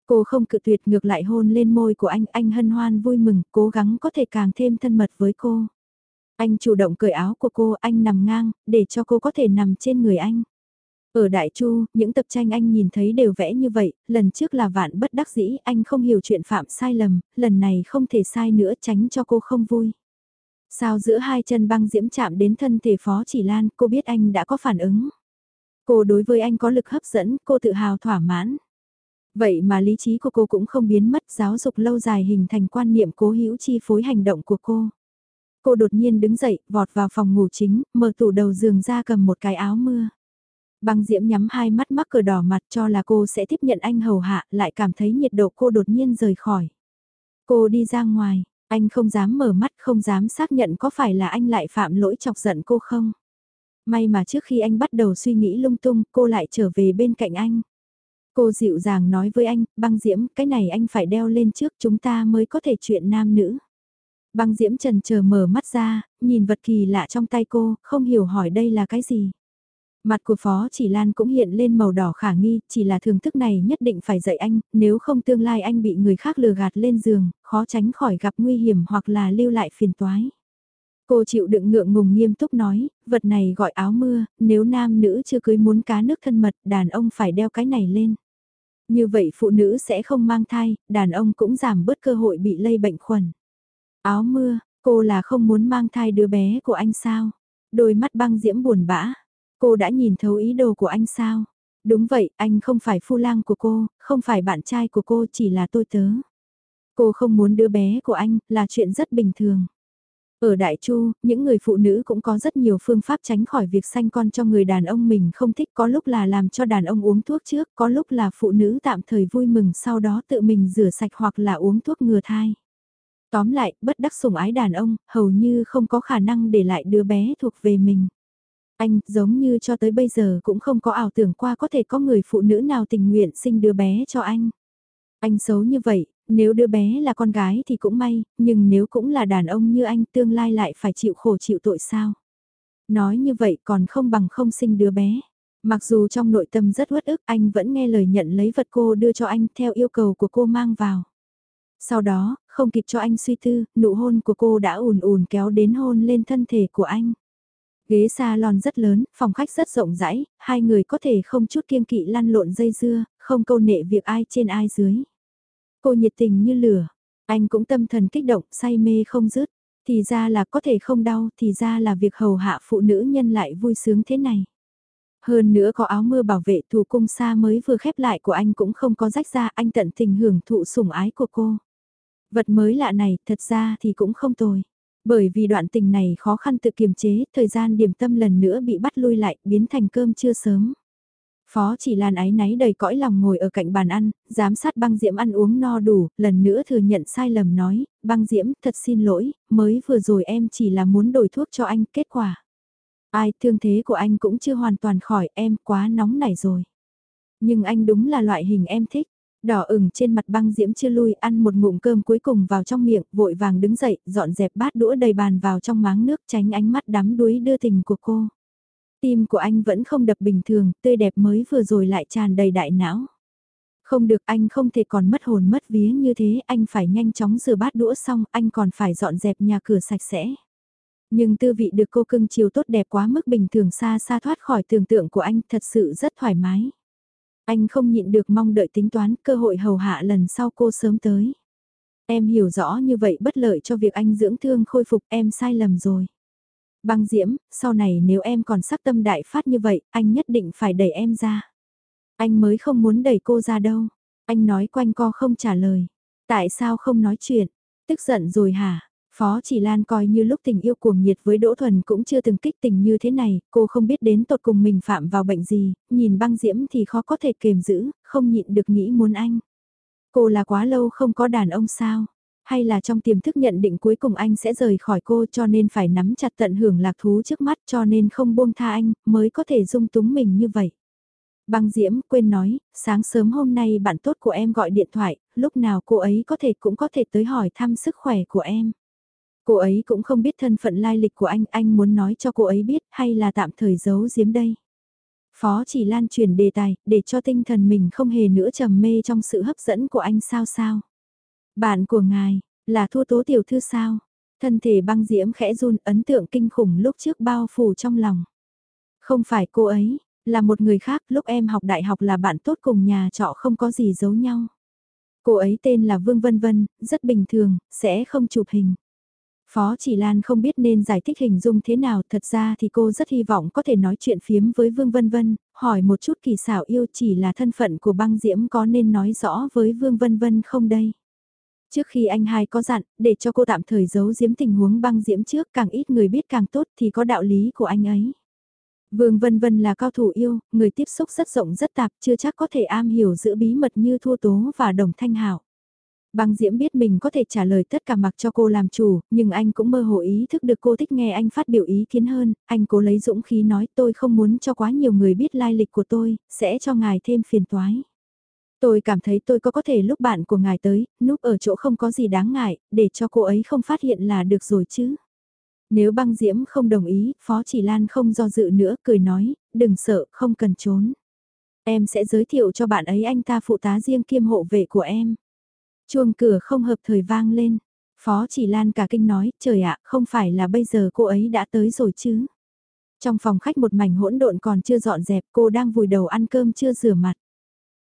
Cô không cự tuyệt ngược lại hôn lên môi của anh, anh hân hoan vui mừng, cố gắng có thể càng thêm thân mật với cô. Anh chủ động cởi áo của cô, anh nằm ngang, để cho cô có thể nằm trên người anh. Ở Đại Chu, những tập tranh anh nhìn thấy đều vẽ như vậy, lần trước là vạn bất đắc dĩ, anh không hiểu chuyện phạm sai lầm, lần này không thể sai nữa tránh cho cô không vui. Sao giữa hai chân băng diễm chạm đến thân thể Phó Chỉ Lan, cô biết anh đã có phản ứng. Cô đối với anh có lực hấp dẫn, cô tự hào thỏa mãn. Vậy mà lý trí của cô cũng không biến mất, giáo dục lâu dài hình thành quan niệm cố hữu chi phối hành động của cô. Cô đột nhiên đứng dậy, vọt vào phòng ngủ chính, mở tủ đầu giường ra cầm một cái áo mưa. Băng diễm nhắm hai mắt mắc cờ đỏ mặt cho là cô sẽ tiếp nhận anh hầu hạ, lại cảm thấy nhiệt độ cô đột nhiên rời khỏi. Cô đi ra ngoài, anh không dám mở mắt không dám xác nhận có phải là anh lại phạm lỗi chọc giận cô không. May mà trước khi anh bắt đầu suy nghĩ lung tung, cô lại trở về bên cạnh anh. Cô dịu dàng nói với anh, băng diễm, cái này anh phải đeo lên trước chúng ta mới có thể chuyện nam nữ. Băng diễm trần chờ mở mắt ra, nhìn vật kỳ lạ trong tay cô, không hiểu hỏi đây là cái gì. Mặt của Phó Chỉ Lan cũng hiện lên màu đỏ khả nghi, chỉ là thưởng thức này nhất định phải dạy anh, nếu không tương lai anh bị người khác lừa gạt lên giường, khó tránh khỏi gặp nguy hiểm hoặc là lưu lại phiền toái. Cô chịu đựng ngượng ngùng nghiêm túc nói, vật này gọi áo mưa, nếu nam nữ chưa cưới muốn cá nước thân mật, đàn ông phải đeo cái này lên. Như vậy phụ nữ sẽ không mang thai, đàn ông cũng giảm bớt cơ hội bị lây bệnh khuẩn. Áo mưa, cô là không muốn mang thai đứa bé của anh sao? Đôi mắt băng diễm buồn bã. Cô đã nhìn thấu ý đồ của anh sao? Đúng vậy, anh không phải phu lang của cô, không phải bạn trai của cô, chỉ là tôi tớ. Cô không muốn đứa bé của anh, là chuyện rất bình thường. Ở Đại Chu, những người phụ nữ cũng có rất nhiều phương pháp tránh khỏi việc sanh con cho người đàn ông mình không thích có lúc là làm cho đàn ông uống thuốc trước, có lúc là phụ nữ tạm thời vui mừng sau đó tự mình rửa sạch hoặc là uống thuốc ngừa thai. Tóm lại, bất đắc sủng ái đàn ông, hầu như không có khả năng để lại đứa bé thuộc về mình. Anh, giống như cho tới bây giờ cũng không có ảo tưởng qua có thể có người phụ nữ nào tình nguyện sinh đứa bé cho anh. Anh xấu như vậy, nếu đứa bé là con gái thì cũng may, nhưng nếu cũng là đàn ông như anh tương lai lại phải chịu khổ chịu tội sao. Nói như vậy còn không bằng không sinh đứa bé. Mặc dù trong nội tâm rất uất ức anh vẫn nghe lời nhận lấy vật cô đưa cho anh theo yêu cầu của cô mang vào. Sau đó, không kịp cho anh suy tư, nụ hôn của cô đã ùn ùn kéo đến hôn lên thân thể của anh. Ghế salon rất lớn, phòng khách rất rộng rãi, hai người có thể không chút kiêng kỵ lăn lộn dây dưa, không câu nệ việc ai trên ai dưới. Cô nhiệt tình như lửa, anh cũng tâm thần kích động, say mê không dứt. Thì ra là có thể không đau, thì ra là việc hầu hạ phụ nữ nhân lại vui sướng thế này. Hơn nữa có áo mưa bảo vệ thủ cung xa mới vừa khép lại của anh cũng không có rách ra, anh tận tình hưởng thụ sủng ái của cô. Vật mới lạ này, thật ra thì cũng không tồi. Bởi vì đoạn tình này khó khăn tự kiềm chế, thời gian điểm tâm lần nữa bị bắt lui lại, biến thành cơm chưa sớm. Phó chỉ lan ái náy đầy cõi lòng ngồi ở cạnh bàn ăn, giám sát băng diễm ăn uống no đủ, lần nữa thừa nhận sai lầm nói, băng diễm thật xin lỗi, mới vừa rồi em chỉ là muốn đổi thuốc cho anh, kết quả. Ai, thương thế của anh cũng chưa hoàn toàn khỏi, em quá nóng nảy rồi. Nhưng anh đúng là loại hình em thích. Đỏ ửng trên mặt băng diễm chưa lui ăn một ngụm cơm cuối cùng vào trong miệng, vội vàng đứng dậy, dọn dẹp bát đũa đầy bàn vào trong máng nước tránh ánh mắt đắm đuối đưa tình của cô. Tim của anh vẫn không đập bình thường, tươi đẹp mới vừa rồi lại tràn đầy đại não. Không được anh không thể còn mất hồn mất vía như thế, anh phải nhanh chóng rửa bát đũa xong, anh còn phải dọn dẹp nhà cửa sạch sẽ. Nhưng tư vị được cô cưng chiều tốt đẹp quá mức bình thường xa xa thoát khỏi tưởng tượng của anh thật sự rất thoải mái. Anh không nhịn được mong đợi tính toán cơ hội hầu hạ lần sau cô sớm tới. Em hiểu rõ như vậy bất lợi cho việc anh dưỡng thương khôi phục em sai lầm rồi. Băng diễm, sau này nếu em còn sắc tâm đại phát như vậy, anh nhất định phải đẩy em ra. Anh mới không muốn đẩy cô ra đâu. Anh nói quanh co không trả lời. Tại sao không nói chuyện? Tức giận rồi hả? Phó Chỉ Lan coi như lúc tình yêu cuồng nhiệt với Đỗ Thuần cũng chưa từng kích tình như thế này, cô không biết đến tột cùng mình phạm vào bệnh gì, nhìn băng diễm thì khó có thể kềm giữ, không nhịn được nghĩ muốn anh. Cô là quá lâu không có đàn ông sao? Hay là trong tiềm thức nhận định cuối cùng anh sẽ rời khỏi cô cho nên phải nắm chặt tận hưởng lạc thú trước mắt cho nên không buông tha anh, mới có thể dung túng mình như vậy. Băng Diễm quên nói, sáng sớm hôm nay bạn tốt của em gọi điện thoại, lúc nào cô ấy có thể cũng có thể tới hỏi thăm sức khỏe của em. Cô ấy cũng không biết thân phận lai lịch của anh, anh muốn nói cho cô ấy biết hay là tạm thời giấu giếm đây. Phó chỉ lan truyền đề tài, để cho tinh thần mình không hề nữa trầm mê trong sự hấp dẫn của anh sao sao. Bạn của ngài, là thua tố tiểu thư sao? Thân thể băng diễm khẽ run ấn tượng kinh khủng lúc trước bao phủ trong lòng. Không phải cô ấy, là một người khác lúc em học đại học là bạn tốt cùng nhà trọ không có gì giấu nhau. Cô ấy tên là Vương Vân Vân, rất bình thường, sẽ không chụp hình. Phó Chỉ Lan không biết nên giải thích hình dung thế nào, thật ra thì cô rất hy vọng có thể nói chuyện phiếm với Vương Vân Vân, hỏi một chút kỳ xảo yêu chỉ là thân phận của băng diễm có nên nói rõ với Vương Vân Vân không đây. Trước khi anh hai có dặn, để cho cô tạm thời giấu giếm tình huống băng diễm trước càng ít người biết càng tốt thì có đạo lý của anh ấy. Vương Vân Vân là cao thủ yêu, người tiếp xúc rất rộng rất tạp, chưa chắc có thể am hiểu giữ bí mật như Thua Tố và Đồng Thanh Hảo. Băng Diễm biết mình có thể trả lời tất cả mặc cho cô làm chủ, nhưng anh cũng mơ hồ ý thức được cô thích nghe anh phát biểu ý kiến hơn, anh cố lấy dũng khí nói tôi không muốn cho quá nhiều người biết lai lịch của tôi, sẽ cho ngài thêm phiền toái. Tôi cảm thấy tôi có có thể lúc bạn của ngài tới, núp ở chỗ không có gì đáng ngại, để cho cô ấy không phát hiện là được rồi chứ. Nếu băng diễm không đồng ý, Phó Chỉ Lan không do dự nữa, cười nói, đừng sợ, không cần trốn. Em sẽ giới thiệu cho bạn ấy anh ta phụ tá riêng kiêm hộ vệ của em. Chuông cửa không hợp thời vang lên. Phó Chỉ Lan cả kinh nói, trời ạ, không phải là bây giờ cô ấy đã tới rồi chứ. Trong phòng khách một mảnh hỗn độn còn chưa dọn dẹp, cô đang vùi đầu ăn cơm chưa rửa mặt.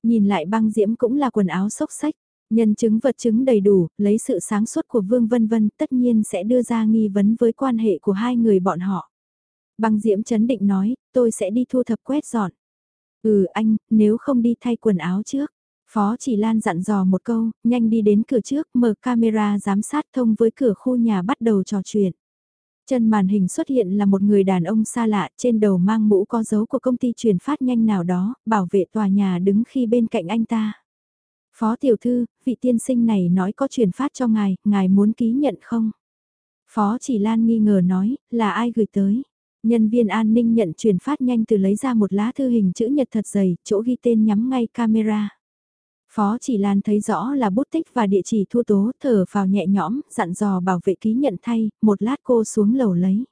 Nhìn lại băng diễm cũng là quần áo xốc xách, nhân chứng vật chứng đầy đủ, lấy sự sáng suốt của Vương Vân Vân tất nhiên sẽ đưa ra nghi vấn với quan hệ của hai người bọn họ. Băng diễm chấn định nói, tôi sẽ đi thu thập quét dọn. Ừ anh, nếu không đi thay quần áo trước. Phó chỉ Lan dặn dò một câu, nhanh đi đến cửa trước, mở camera giám sát thông với cửa khu nhà bắt đầu trò chuyện. Chân màn hình xuất hiện là một người đàn ông xa lạ, trên đầu mang mũ có dấu của công ty truyền phát nhanh nào đó, bảo vệ tòa nhà đứng khi bên cạnh anh ta. Phó tiểu thư, vị tiên sinh này nói có truyền phát cho ngài, ngài muốn ký nhận không? Phó chỉ Lan nghi ngờ nói, là ai gửi tới? Nhân viên an ninh nhận truyền phát nhanh từ lấy ra một lá thư hình chữ nhật thật dày, chỗ ghi tên nhắm ngay camera. Phó chỉ Lan thấy rõ là bút tích và địa chỉ thu tố thở vào nhẹ nhõm, dặn dò bảo vệ ký nhận thay, một lát cô xuống lầu lấy.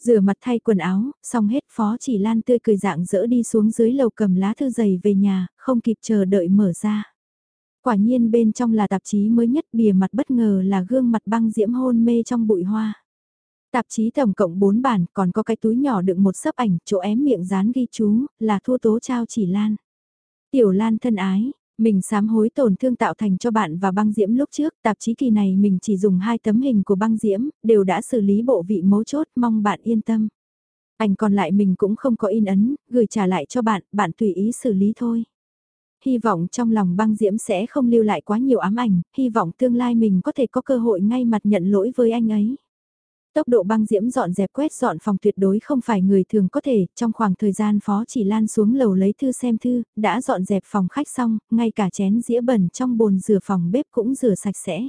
Rửa mặt thay quần áo, xong hết Phó chỉ Lan tươi cười dạng dỡ đi xuống dưới lầu cầm lá thư dày về nhà, không kịp chờ đợi mở ra. Quả nhiên bên trong là tạp chí mới nhất bìa mặt bất ngờ là gương mặt băng diễm hôn mê trong bụi hoa. Tạp chí tổng cộng 4 bản, còn có cái túi nhỏ đựng một sấp ảnh, chỗ ém miệng dán ghi chú, là thua tố trao chỉ Lan. Tiểu Lan thân ái, mình sám hối tổn thương tạo thành cho bạn và băng diễm lúc trước, tạp chí kỳ này mình chỉ dùng hai tấm hình của băng diễm, đều đã xử lý bộ vị mấu chốt, mong bạn yên tâm. Ảnh còn lại mình cũng không có in ấn, gửi trả lại cho bạn, bạn tùy ý xử lý thôi. Hy vọng trong lòng băng diễm sẽ không lưu lại quá nhiều ám ảnh, hy vọng tương lai mình có thể có cơ hội ngay mặt nhận lỗi với anh ấy. Tốc độ băng diễm dọn dẹp quét dọn phòng tuyệt đối không phải người thường có thể, trong khoảng thời gian phó chỉ lan xuống lầu lấy thư xem thư, đã dọn dẹp phòng khách xong, ngay cả chén dĩa bẩn trong bồn rửa phòng bếp cũng rửa sạch sẽ.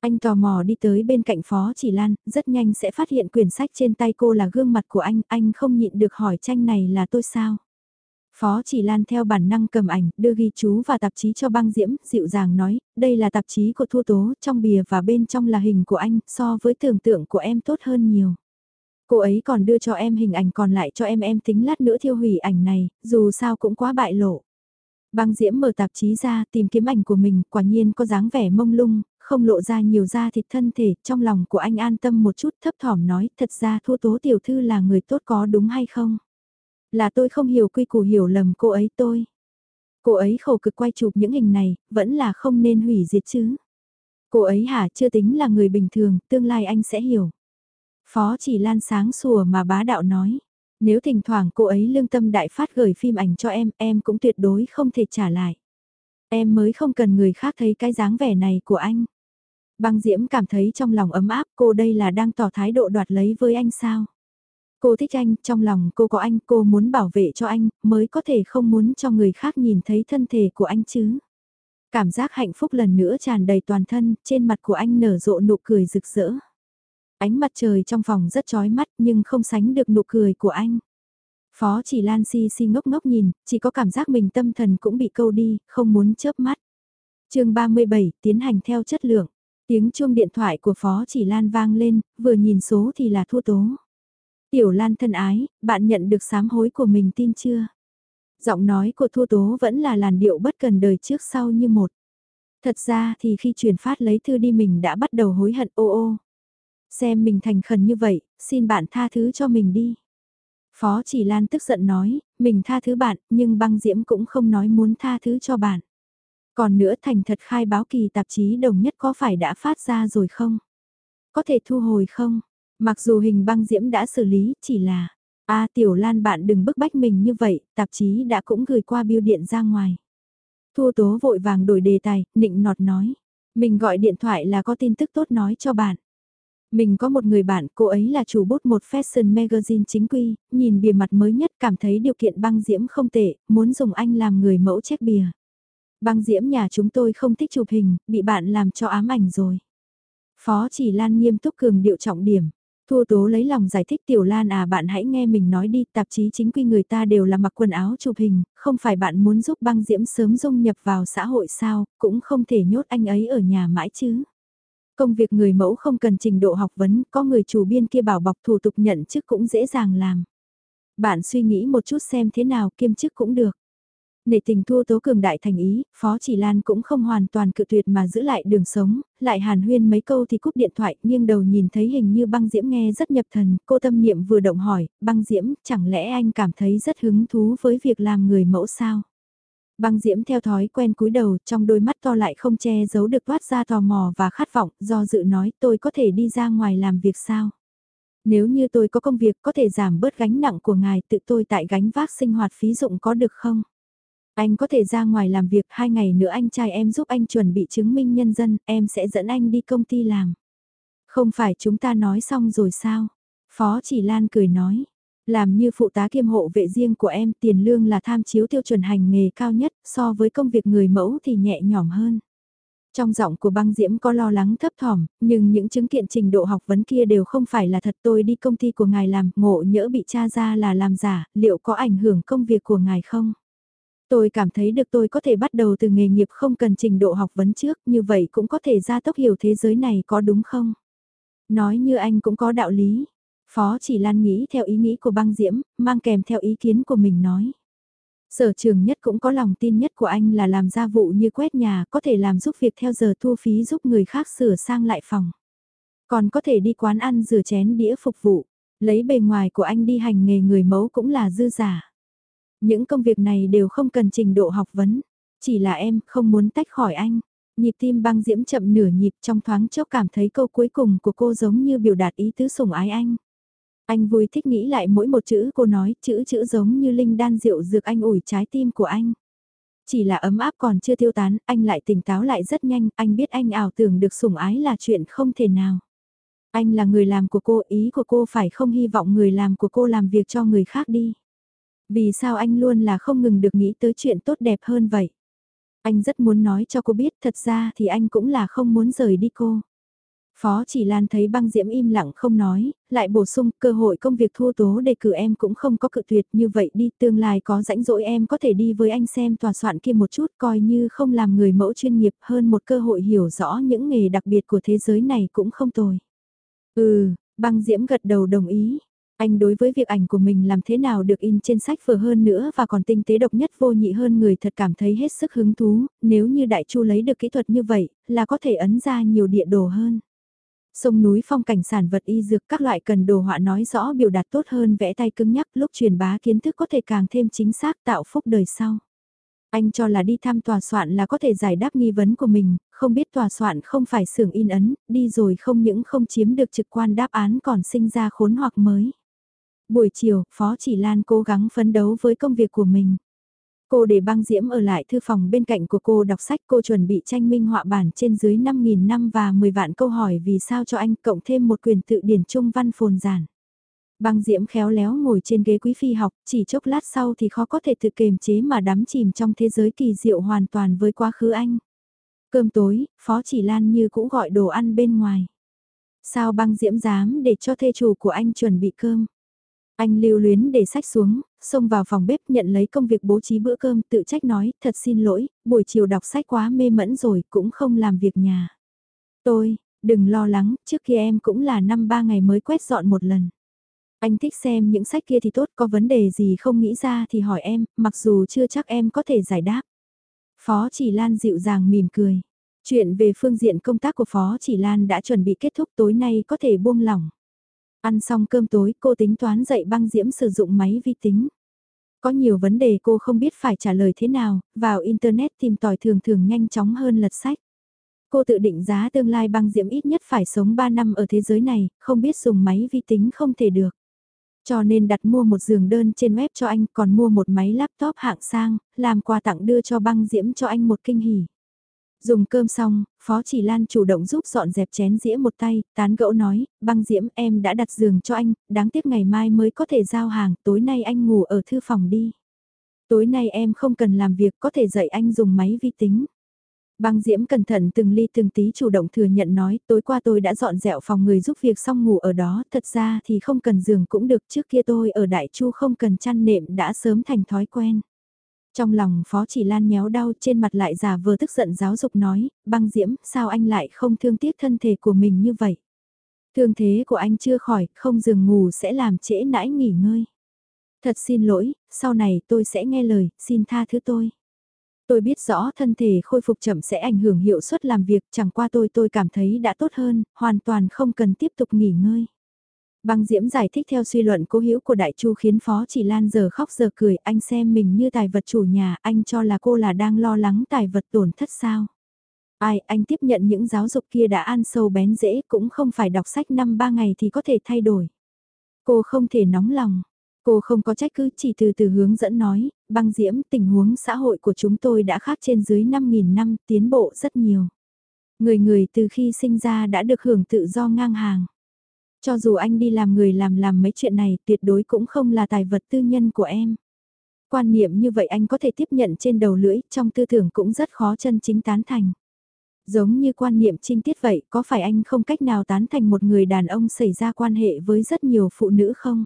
Anh tò mò đi tới bên cạnh Phó Chỉ Lan, rất nhanh sẽ phát hiện quyển sách trên tay cô là gương mặt của anh, anh không nhịn được hỏi tranh này là tôi sao? Phó Chỉ Lan theo bản năng cầm ảnh, đưa ghi chú và tạp chí cho băng diễm, dịu dàng nói, đây là tạp chí của Thu Tố, trong bìa và bên trong là hình của anh, so với tưởng tượng của em tốt hơn nhiều. Cô ấy còn đưa cho em hình ảnh còn lại cho em em tính lát nữa thiêu hủy ảnh này, dù sao cũng quá bại lộ. Băng diễm mở tạp chí ra tìm kiếm ảnh của mình, quả nhiên có dáng vẻ mông lung, không lộ ra nhiều da thịt thân thể, trong lòng của anh an tâm một chút thấp thỏm nói, thật ra Thu Tố tiểu thư là người tốt có đúng hay không? Là tôi không hiểu quy củ hiểu lầm cô ấy tôi. Cô ấy khổ cực quay chụp những hình này, vẫn là không nên hủy diệt chứ. Cô ấy hả chưa tính là người bình thường, tương lai anh sẽ hiểu. Phó chỉ lan sáng sủa mà bá đạo nói. Nếu thỉnh thoảng cô ấy lương tâm đại phát gửi phim ảnh cho em, em cũng tuyệt đối không thể trả lại. Em mới không cần người khác thấy cái dáng vẻ này của anh. Băng Diễm cảm thấy trong lòng ấm áp cô đây là đang tỏ thái độ đoạt lấy với anh sao. Cô thích anh, trong lòng cô có anh, cô muốn bảo vệ cho anh, mới có thể không muốn cho người khác nhìn thấy thân thể của anh chứ. Cảm giác hạnh phúc lần nữa tràn đầy toàn thân, trên mặt của anh nở rộ nụ cười rực rỡ. Ánh mặt trời trong phòng rất chói mắt nhưng không sánh được nụ cười của anh. Phó chỉ Lan si si ngốc ngốc nhìn, chỉ có cảm giác mình tâm thần cũng bị câu đi, không muốn chớp mắt. chương 37, tiến hành theo chất lượng. Tiếng chuông điện thoại của Phó chỉ Lan vang lên, vừa nhìn số thì là thua tố. Tiểu Lan thân ái, bạn nhận được sám hối của mình tin chưa? Giọng nói của Thu Tố vẫn là làn điệu bất cần đời trước sau như một. Thật ra thì khi truyền phát lấy thư đi mình đã bắt đầu hối hận ô ô. Xem mình thành khẩn như vậy, xin bạn tha thứ cho mình đi. Phó chỉ Lan tức giận nói, mình tha thứ bạn, nhưng băng diễm cũng không nói muốn tha thứ cho bạn. Còn nữa thành thật khai báo kỳ tạp chí đồng nhất có phải đã phát ra rồi không? Có thể thu hồi không? Mặc dù hình băng diễm đã xử lý, chỉ là, a Tiểu Lan bạn đừng bức bách mình như vậy, tạp chí đã cũng gửi qua biêu điện ra ngoài. Thu Tố vội vàng đổi đề tài, nịnh nọt nói. Mình gọi điện thoại là có tin tức tốt nói cho bạn. Mình có một người bạn, cô ấy là chủ bút một fashion magazine chính quy, nhìn bìa mặt mới nhất cảm thấy điều kiện băng diễm không tệ, muốn dùng anh làm người mẫu check bìa. Băng diễm nhà chúng tôi không thích chụp hình, bị bạn làm cho ám ảnh rồi. Phó chỉ Lan nghiêm túc cường điệu trọng điểm. Thu Tố lấy lòng giải thích Tiểu Lan à bạn hãy nghe mình nói đi, tạp chí chính quy người ta đều là mặc quần áo chụp hình, không phải bạn muốn giúp băng diễm sớm dung nhập vào xã hội sao, cũng không thể nhốt anh ấy ở nhà mãi chứ. Công việc người mẫu không cần trình độ học vấn, có người chủ biên kia bảo bọc thủ tục nhận chức cũng dễ dàng làm. Bạn suy nghĩ một chút xem thế nào kiêm chức cũng được. Nể tình thua tố cường đại thành ý, Phó Chỉ Lan cũng không hoàn toàn cự tuyệt mà giữ lại đường sống, lại hàn huyên mấy câu thì cúp điện thoại nhưng đầu nhìn thấy hình như băng diễm nghe rất nhập thần, cô tâm niệm vừa động hỏi, băng diễm, chẳng lẽ anh cảm thấy rất hứng thú với việc làm người mẫu sao? Băng diễm theo thói quen cúi đầu trong đôi mắt to lại không che giấu được toát ra tò mò và khát vọng, do dự nói tôi có thể đi ra ngoài làm việc sao? Nếu như tôi có công việc có thể giảm bớt gánh nặng của ngài tự tôi tại gánh vác sinh hoạt phí dụng có được không? Anh có thể ra ngoài làm việc hai ngày nữa anh trai em giúp anh chuẩn bị chứng minh nhân dân, em sẽ dẫn anh đi công ty làm. Không phải chúng ta nói xong rồi sao? Phó chỉ Lan cười nói. Làm như phụ tá kiêm hộ vệ riêng của em tiền lương là tham chiếu tiêu chuẩn hành nghề cao nhất so với công việc người mẫu thì nhẹ nhõm hơn. Trong giọng của băng diễm có lo lắng thấp thỏm, nhưng những chứng kiện trình độ học vấn kia đều không phải là thật tôi đi công ty của ngài làm, ngộ nhỡ bị tra ra là làm giả, liệu có ảnh hưởng công việc của ngài không? Tôi cảm thấy được tôi có thể bắt đầu từ nghề nghiệp không cần trình độ học vấn trước, như vậy cũng có thể gia tốc hiểu thế giới này có đúng không? Nói như anh cũng có đạo lý. Phó chỉ Lan nghĩ theo ý nghĩ của băng diễm, mang kèm theo ý kiến của mình nói. Sở trường nhất cũng có lòng tin nhất của anh là làm gia vụ như quét nhà, có thể làm giúp việc theo giờ thu phí giúp người khác sửa sang lại phòng. Còn có thể đi quán ăn rửa chén đĩa phục vụ, lấy bề ngoài của anh đi hành nghề người mẫu cũng là dư giả. Những công việc này đều không cần trình độ học vấn, chỉ là em không muốn tách khỏi anh. Nhịp tim băng diễm chậm nửa nhịp trong thoáng chốc cảm thấy câu cuối cùng của cô giống như biểu đạt ý tứ sủng ái anh. Anh vui thích nghĩ lại mỗi một chữ cô nói, chữ chữ giống như linh đan rượu dược anh ủi trái tim của anh. Chỉ là ấm áp còn chưa tiêu tán, anh lại tỉnh táo lại rất nhanh, anh biết anh ảo tưởng được sủng ái là chuyện không thể nào. Anh là người làm của cô, ý của cô phải không hy vọng người làm của cô làm việc cho người khác đi. Vì sao anh luôn là không ngừng được nghĩ tới chuyện tốt đẹp hơn vậy? Anh rất muốn nói cho cô biết thật ra thì anh cũng là không muốn rời đi cô. Phó chỉ Lan thấy băng diễm im lặng không nói, lại bổ sung cơ hội công việc thua tố đề cử em cũng không có cự tuyệt như vậy đi tương lai có rãnh rỗi em có thể đi với anh xem tòa soạn kia một chút coi như không làm người mẫu chuyên nghiệp hơn một cơ hội hiểu rõ những nghề đặc biệt của thế giới này cũng không tồi. Ừ, băng diễm gật đầu đồng ý. Anh đối với việc ảnh của mình làm thế nào được in trên sách vừa hơn nữa và còn tinh tế độc nhất vô nhị hơn người thật cảm thấy hết sức hứng thú, nếu như đại chu lấy được kỹ thuật như vậy, là có thể ấn ra nhiều địa đồ hơn. Sông núi phong cảnh sản vật y dược các loại cần đồ họa nói rõ biểu đạt tốt hơn vẽ tay cứng nhắc lúc truyền bá kiến thức có thể càng thêm chính xác tạo phúc đời sau. Anh cho là đi thăm tòa soạn là có thể giải đáp nghi vấn của mình, không biết tòa soạn không phải xưởng in ấn, đi rồi không những không chiếm được trực quan đáp án còn sinh ra khốn hoặc mới. Buổi chiều, Phó Chỉ Lan cố gắng phấn đấu với công việc của mình. Cô để băng diễm ở lại thư phòng bên cạnh của cô đọc sách cô chuẩn bị tranh minh họa bản trên dưới 5.000 năm và 10 vạn câu hỏi vì sao cho anh cộng thêm một quyền tự điển trung văn phồn giản. Băng diễm khéo léo ngồi trên ghế quý phi học, chỉ chốc lát sau thì khó có thể tự kềm chế mà đắm chìm trong thế giới kỳ diệu hoàn toàn với quá khứ anh. Cơm tối, Phó Chỉ Lan như cũng gọi đồ ăn bên ngoài. Sao băng diễm dám để cho thê chủ của anh chuẩn bị cơm? Anh lưu luyến để sách xuống, xông vào phòng bếp nhận lấy công việc bố trí bữa cơm tự trách nói, thật xin lỗi, buổi chiều đọc sách quá mê mẫn rồi, cũng không làm việc nhà. Tôi, đừng lo lắng, trước kia em cũng là năm ba ngày mới quét dọn một lần. Anh thích xem những sách kia thì tốt, có vấn đề gì không nghĩ ra thì hỏi em, mặc dù chưa chắc em có thể giải đáp. Phó Chỉ Lan dịu dàng mỉm cười. Chuyện về phương diện công tác của Phó Chỉ Lan đã chuẩn bị kết thúc tối nay có thể buông lỏng. Ăn xong cơm tối cô tính toán dạy băng diễm sử dụng máy vi tính. Có nhiều vấn đề cô không biết phải trả lời thế nào, vào Internet tìm tòi thường thường nhanh chóng hơn lật sách. Cô tự định giá tương lai băng diễm ít nhất phải sống 3 năm ở thế giới này, không biết dùng máy vi tính không thể được. Cho nên đặt mua một giường đơn trên web cho anh còn mua một máy laptop hạng sang, làm quà tặng đưa cho băng diễm cho anh một kinh hỉ. Dùng cơm xong, Phó Chỉ Lan chủ động giúp dọn dẹp chén dĩa một tay, tán gẫu nói, băng diễm em đã đặt giường cho anh, đáng tiếc ngày mai mới có thể giao hàng, tối nay anh ngủ ở thư phòng đi. Tối nay em không cần làm việc có thể dạy anh dùng máy vi tính. Băng Diễm cẩn thận từng ly từng tí chủ động thừa nhận nói, tối qua tôi đã dọn dẹo phòng người giúp việc xong ngủ ở đó, thật ra thì không cần giường cũng được, trước kia tôi ở Đại Chu không cần chăn nệm đã sớm thành thói quen. Trong lòng Phó Chỉ Lan nhéo đau trên mặt lại giả vờ tức giận giáo dục nói, băng diễm, sao anh lại không thương tiếc thân thể của mình như vậy? Thương thế của anh chưa khỏi, không giường ngủ sẽ làm trễ nãi nghỉ ngơi. Thật xin lỗi, sau này tôi sẽ nghe lời, xin tha thứ tôi. Tôi biết rõ thân thể khôi phục chậm sẽ ảnh hưởng hiệu suất làm việc, chẳng qua tôi tôi cảm thấy đã tốt hơn, hoàn toàn không cần tiếp tục nghỉ ngơi. Băng Diễm giải thích theo suy luận cố hữu của Đại Chu khiến Phó Chỉ Lan giờ khóc giờ cười, anh xem mình như tài vật chủ nhà, anh cho là cô là đang lo lắng tài vật tổn thất sao. Ai, anh tiếp nhận những giáo dục kia đã ăn sâu bén dễ cũng không phải đọc sách năm ba ngày thì có thể thay đổi. Cô không thể nóng lòng, cô không có trách cứ chỉ từ từ hướng dẫn nói, băng diễm tình huống xã hội của chúng tôi đã khác trên dưới 5.000 năm, tiến bộ rất nhiều. Người người từ khi sinh ra đã được hưởng tự do ngang hàng. Cho dù anh đi làm người làm làm mấy chuyện này tuyệt đối cũng không là tài vật tư nhân của em. Quan niệm như vậy anh có thể tiếp nhận trên đầu lưỡi, trong tư tưởng cũng rất khó chân chính tán thành. Giống như quan niệm trinh tiết vậy, có phải anh không cách nào tán thành một người đàn ông xảy ra quan hệ với rất nhiều phụ nữ không?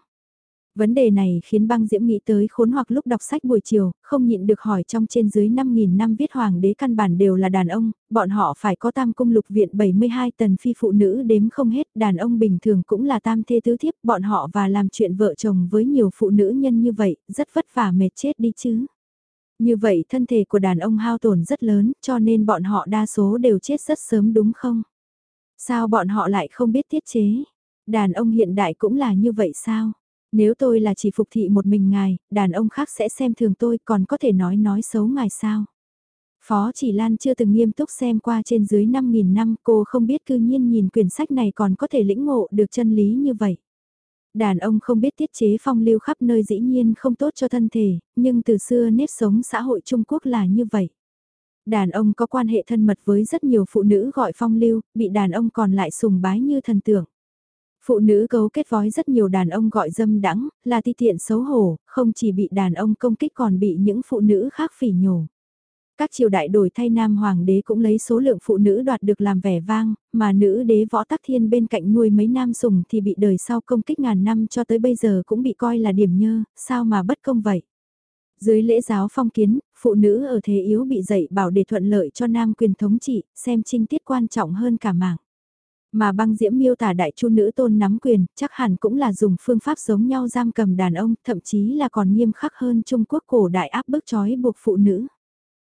Vấn đề này khiến băng diễm nghĩ tới khốn hoặc lúc đọc sách buổi chiều, không nhịn được hỏi trong trên dưới 5.000 năm viết hoàng đế căn bản đều là đàn ông, bọn họ phải có tam cung lục viện 72 tần phi phụ nữ đếm không hết, đàn ông bình thường cũng là tam thê tứ thiếp, bọn họ và làm chuyện vợ chồng với nhiều phụ nữ nhân như vậy, rất vất vả mệt chết đi chứ. Như vậy thân thể của đàn ông hao tổn rất lớn, cho nên bọn họ đa số đều chết rất sớm đúng không? Sao bọn họ lại không biết tiết chế? Đàn ông hiện đại cũng là như vậy sao? Nếu tôi là chỉ phục thị một mình ngài, đàn ông khác sẽ xem thường tôi còn có thể nói nói xấu ngài sao. Phó chỉ Lan chưa từng nghiêm túc xem qua trên dưới 5.000 năm cô không biết cư nhiên nhìn quyển sách này còn có thể lĩnh ngộ được chân lý như vậy. Đàn ông không biết tiết chế phong lưu khắp nơi dĩ nhiên không tốt cho thân thể, nhưng từ xưa nếp sống xã hội Trung Quốc là như vậy. Đàn ông có quan hệ thân mật với rất nhiều phụ nữ gọi phong lưu, bị đàn ông còn lại sùng bái như thần tượng. Phụ nữ cấu kết vói rất nhiều đàn ông gọi dâm đắng, là ti tiện xấu hổ, không chỉ bị đàn ông công kích còn bị những phụ nữ khác phỉ nhổ. Các triều đại đổi thay nam hoàng đế cũng lấy số lượng phụ nữ đoạt được làm vẻ vang, mà nữ đế võ tắc thiên bên cạnh nuôi mấy nam sùng thì bị đời sau công kích ngàn năm cho tới bây giờ cũng bị coi là điểm nhơ, sao mà bất công vậy. Dưới lễ giáo phong kiến, phụ nữ ở thế yếu bị dạy bảo để thuận lợi cho nam quyền thống trị, xem trinh tiết quan trọng hơn cả mạng. Mà băng diễm miêu tả đại chu nữ tôn nắm quyền, chắc hẳn cũng là dùng phương pháp giống nhau giam cầm đàn ông, thậm chí là còn nghiêm khắc hơn Trung Quốc cổ đại áp bức trói buộc phụ nữ.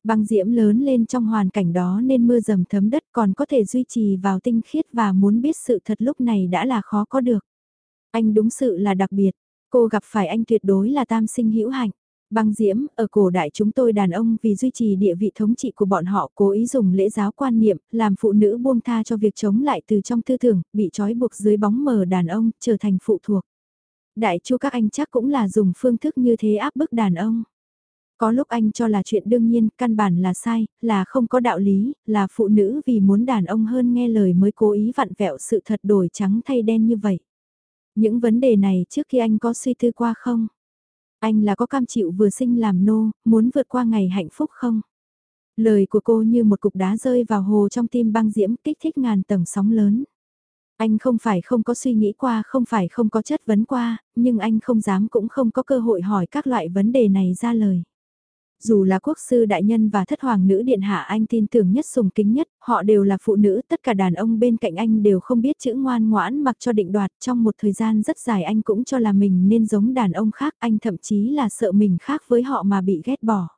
Băng diễm lớn lên trong hoàn cảnh đó nên mưa dầm thấm đất còn có thể duy trì vào tinh khiết và muốn biết sự thật lúc này đã là khó có được. Anh đúng sự là đặc biệt, cô gặp phải anh tuyệt đối là tam sinh hữu hạnh. Băng diễm, ở cổ đại chúng tôi đàn ông vì duy trì địa vị thống trị của bọn họ cố ý dùng lễ giáo quan niệm, làm phụ nữ buông tha cho việc chống lại từ trong tư tưởng, bị trói buộc dưới bóng mờ đàn ông, trở thành phụ thuộc. Đại chu các anh chắc cũng là dùng phương thức như thế áp bức đàn ông. Có lúc anh cho là chuyện đương nhiên, căn bản là sai, là không có đạo lý, là phụ nữ vì muốn đàn ông hơn nghe lời mới cố ý vặn vẹo sự thật đổi trắng thay đen như vậy. Những vấn đề này trước khi anh có suy tư qua không? Anh là có cam chịu vừa sinh làm nô, muốn vượt qua ngày hạnh phúc không? Lời của cô như một cục đá rơi vào hồ trong tim băng diễm kích thích ngàn tầng sóng lớn. Anh không phải không có suy nghĩ qua, không phải không có chất vấn qua, nhưng anh không dám cũng không có cơ hội hỏi các loại vấn đề này ra lời. Dù là quốc sư đại nhân và thất hoàng nữ điện hạ anh tin tưởng nhất sùng kính nhất, họ đều là phụ nữ, tất cả đàn ông bên cạnh anh đều không biết chữ ngoan ngoãn mặc cho định đoạt trong một thời gian rất dài anh cũng cho là mình nên giống đàn ông khác, anh thậm chí là sợ mình khác với họ mà bị ghét bỏ.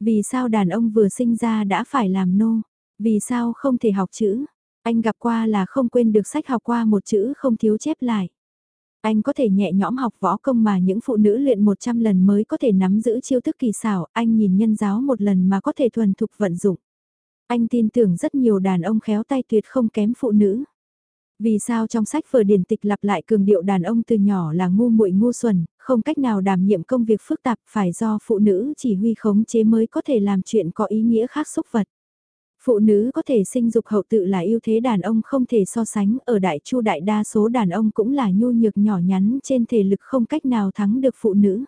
Vì sao đàn ông vừa sinh ra đã phải làm nô? Vì sao không thể học chữ? Anh gặp qua là không quên được sách học qua một chữ không thiếu chép lại. Anh có thể nhẹ nhõm học võ công mà những phụ nữ luyện 100 lần mới có thể nắm giữ chiêu thức kỳ xảo, anh nhìn nhân giáo một lần mà có thể thuần thục vận dụng. Anh tin tưởng rất nhiều đàn ông khéo tay tuyệt không kém phụ nữ. Vì sao trong sách vở điển tịch lặp lại cường điệu đàn ông từ nhỏ là ngu muội ngu xuẩn, không cách nào đảm nhiệm công việc phức tạp phải do phụ nữ chỉ huy khống chế mới có thể làm chuyện có ý nghĩa khác xúc vật. Phụ nữ có thể sinh dục hậu tự là ưu thế đàn ông không thể so sánh, ở đại chu đại đa số đàn ông cũng là nhu nhược nhỏ nhắn trên thể lực không cách nào thắng được phụ nữ.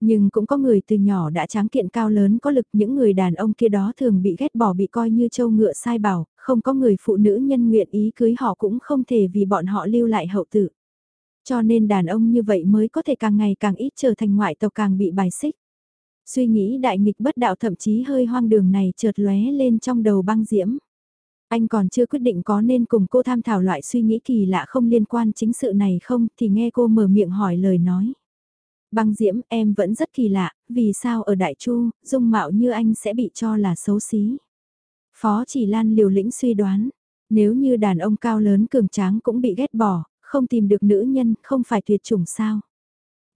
Nhưng cũng có người từ nhỏ đã tráng kiện cao lớn có lực những người đàn ông kia đó thường bị ghét bỏ bị coi như châu ngựa sai bảo, không có người phụ nữ nhân nguyện ý cưới họ cũng không thể vì bọn họ lưu lại hậu tự. Cho nên đàn ông như vậy mới có thể càng ngày càng ít trở thành ngoại tộc càng bị bài xích. Suy nghĩ đại nghịch bất đạo thậm chí hơi hoang đường này chợt lóe lên trong đầu băng diễm. Anh còn chưa quyết định có nên cùng cô tham thảo loại suy nghĩ kỳ lạ không liên quan chính sự này không thì nghe cô mở miệng hỏi lời nói. Băng diễm em vẫn rất kỳ lạ, vì sao ở Đại Chu, dung mạo như anh sẽ bị cho là xấu xí. Phó chỉ lan liều lĩnh suy đoán, nếu như đàn ông cao lớn cường tráng cũng bị ghét bỏ, không tìm được nữ nhân, không phải tuyệt chủng sao.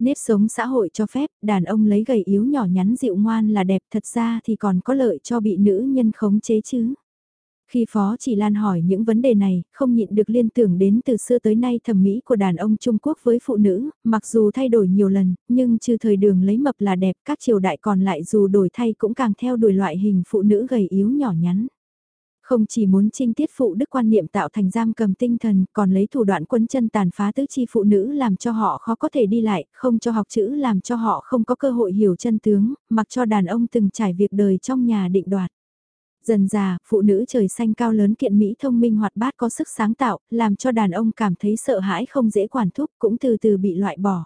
Nếp sống xã hội cho phép, đàn ông lấy gầy yếu nhỏ nhắn dịu ngoan là đẹp thật ra thì còn có lợi cho bị nữ nhân khống chế chứ. Khi Phó Chỉ Lan hỏi những vấn đề này, không nhịn được liên tưởng đến từ xưa tới nay thẩm mỹ của đàn ông Trung Quốc với phụ nữ, mặc dù thay đổi nhiều lần, nhưng trừ thời đường lấy mập là đẹp, các triều đại còn lại dù đổi thay cũng càng theo đuổi loại hình phụ nữ gầy yếu nhỏ nhắn. Không chỉ muốn trinh tiết phụ đức quan niệm tạo thành giam cầm tinh thần, còn lấy thủ đoạn quấn chân tàn phá tứ chi phụ nữ làm cho họ khó có thể đi lại, không cho học chữ làm cho họ không có cơ hội hiểu chân tướng, mặc cho đàn ông từng trải việc đời trong nhà định đoạt. Dần già, phụ nữ trời xanh cao lớn kiện Mỹ thông minh hoạt bát có sức sáng tạo, làm cho đàn ông cảm thấy sợ hãi không dễ quản thúc cũng từ từ bị loại bỏ.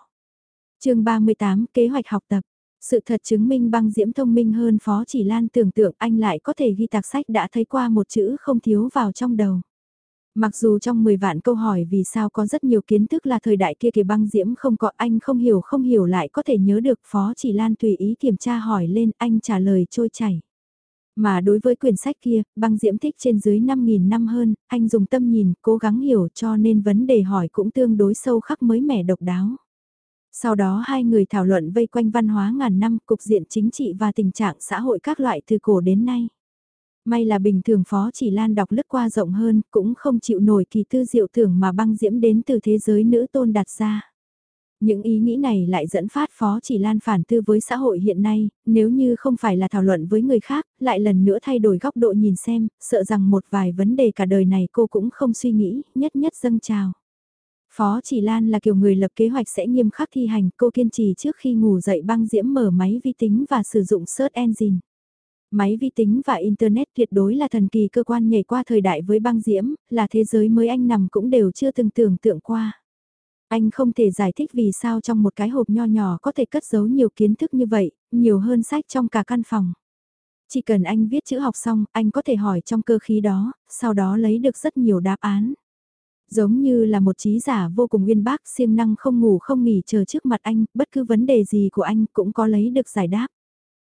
chương 38 Kế hoạch học tập sự thật chứng minh băng diễm thông minh hơn Phó Chỉ Lan tưởng tượng anh lại có thể ghi tạc sách đã thấy qua một chữ không thiếu vào trong đầu. Mặc dù trong 10 vạn câu hỏi vì sao có rất nhiều kiến thức là thời đại kia kìa băng diễm không có anh không hiểu không hiểu lại có thể nhớ được Phó Chỉ Lan tùy ý kiểm tra hỏi lên anh trả lời trôi chảy. Mà đối với quyển sách kia, băng diễm thích trên dưới 5.000 năm hơn, anh dùng tâm nhìn, cố gắng hiểu cho nên vấn đề hỏi cũng tương đối sâu khắc mới mẻ độc đáo. Sau đó hai người thảo luận vây quanh văn hóa ngàn năm, cục diện chính trị và tình trạng xã hội các loại từ cổ đến nay. May là bình thường Phó Chỉ Lan đọc lướt qua rộng hơn, cũng không chịu nổi kỳ tư diệu thưởng mà băng diễm đến từ thế giới nữ tôn đặt ra. Những ý nghĩ này lại dẫn phát Phó Chỉ Lan phản tư với xã hội hiện nay, nếu như không phải là thảo luận với người khác, lại lần nữa thay đổi góc độ nhìn xem, sợ rằng một vài vấn đề cả đời này cô cũng không suy nghĩ, nhất nhất dâng trào. Phó Chỉ Lan là kiểu người lập kế hoạch sẽ nghiêm khắc thi hành, cô kiên trì trước khi ngủ dậy băng diễm mở máy vi tính và sử dụng search engine. Máy vi tính và Internet tuyệt đối là thần kỳ cơ quan nhảy qua thời đại với băng diễm, là thế giới mới anh nằm cũng đều chưa từng tưởng tượng qua. Anh không thể giải thích vì sao trong một cái hộp nho nhỏ có thể cất giấu nhiều kiến thức như vậy, nhiều hơn sách trong cả căn phòng. Chỉ cần anh viết chữ học xong, anh có thể hỏi trong cơ khí đó, sau đó lấy được rất nhiều đáp án. Giống như là một trí giả vô cùng uyên bác siêng năng không ngủ không nghỉ chờ trước mặt anh, bất cứ vấn đề gì của anh cũng có lấy được giải đáp.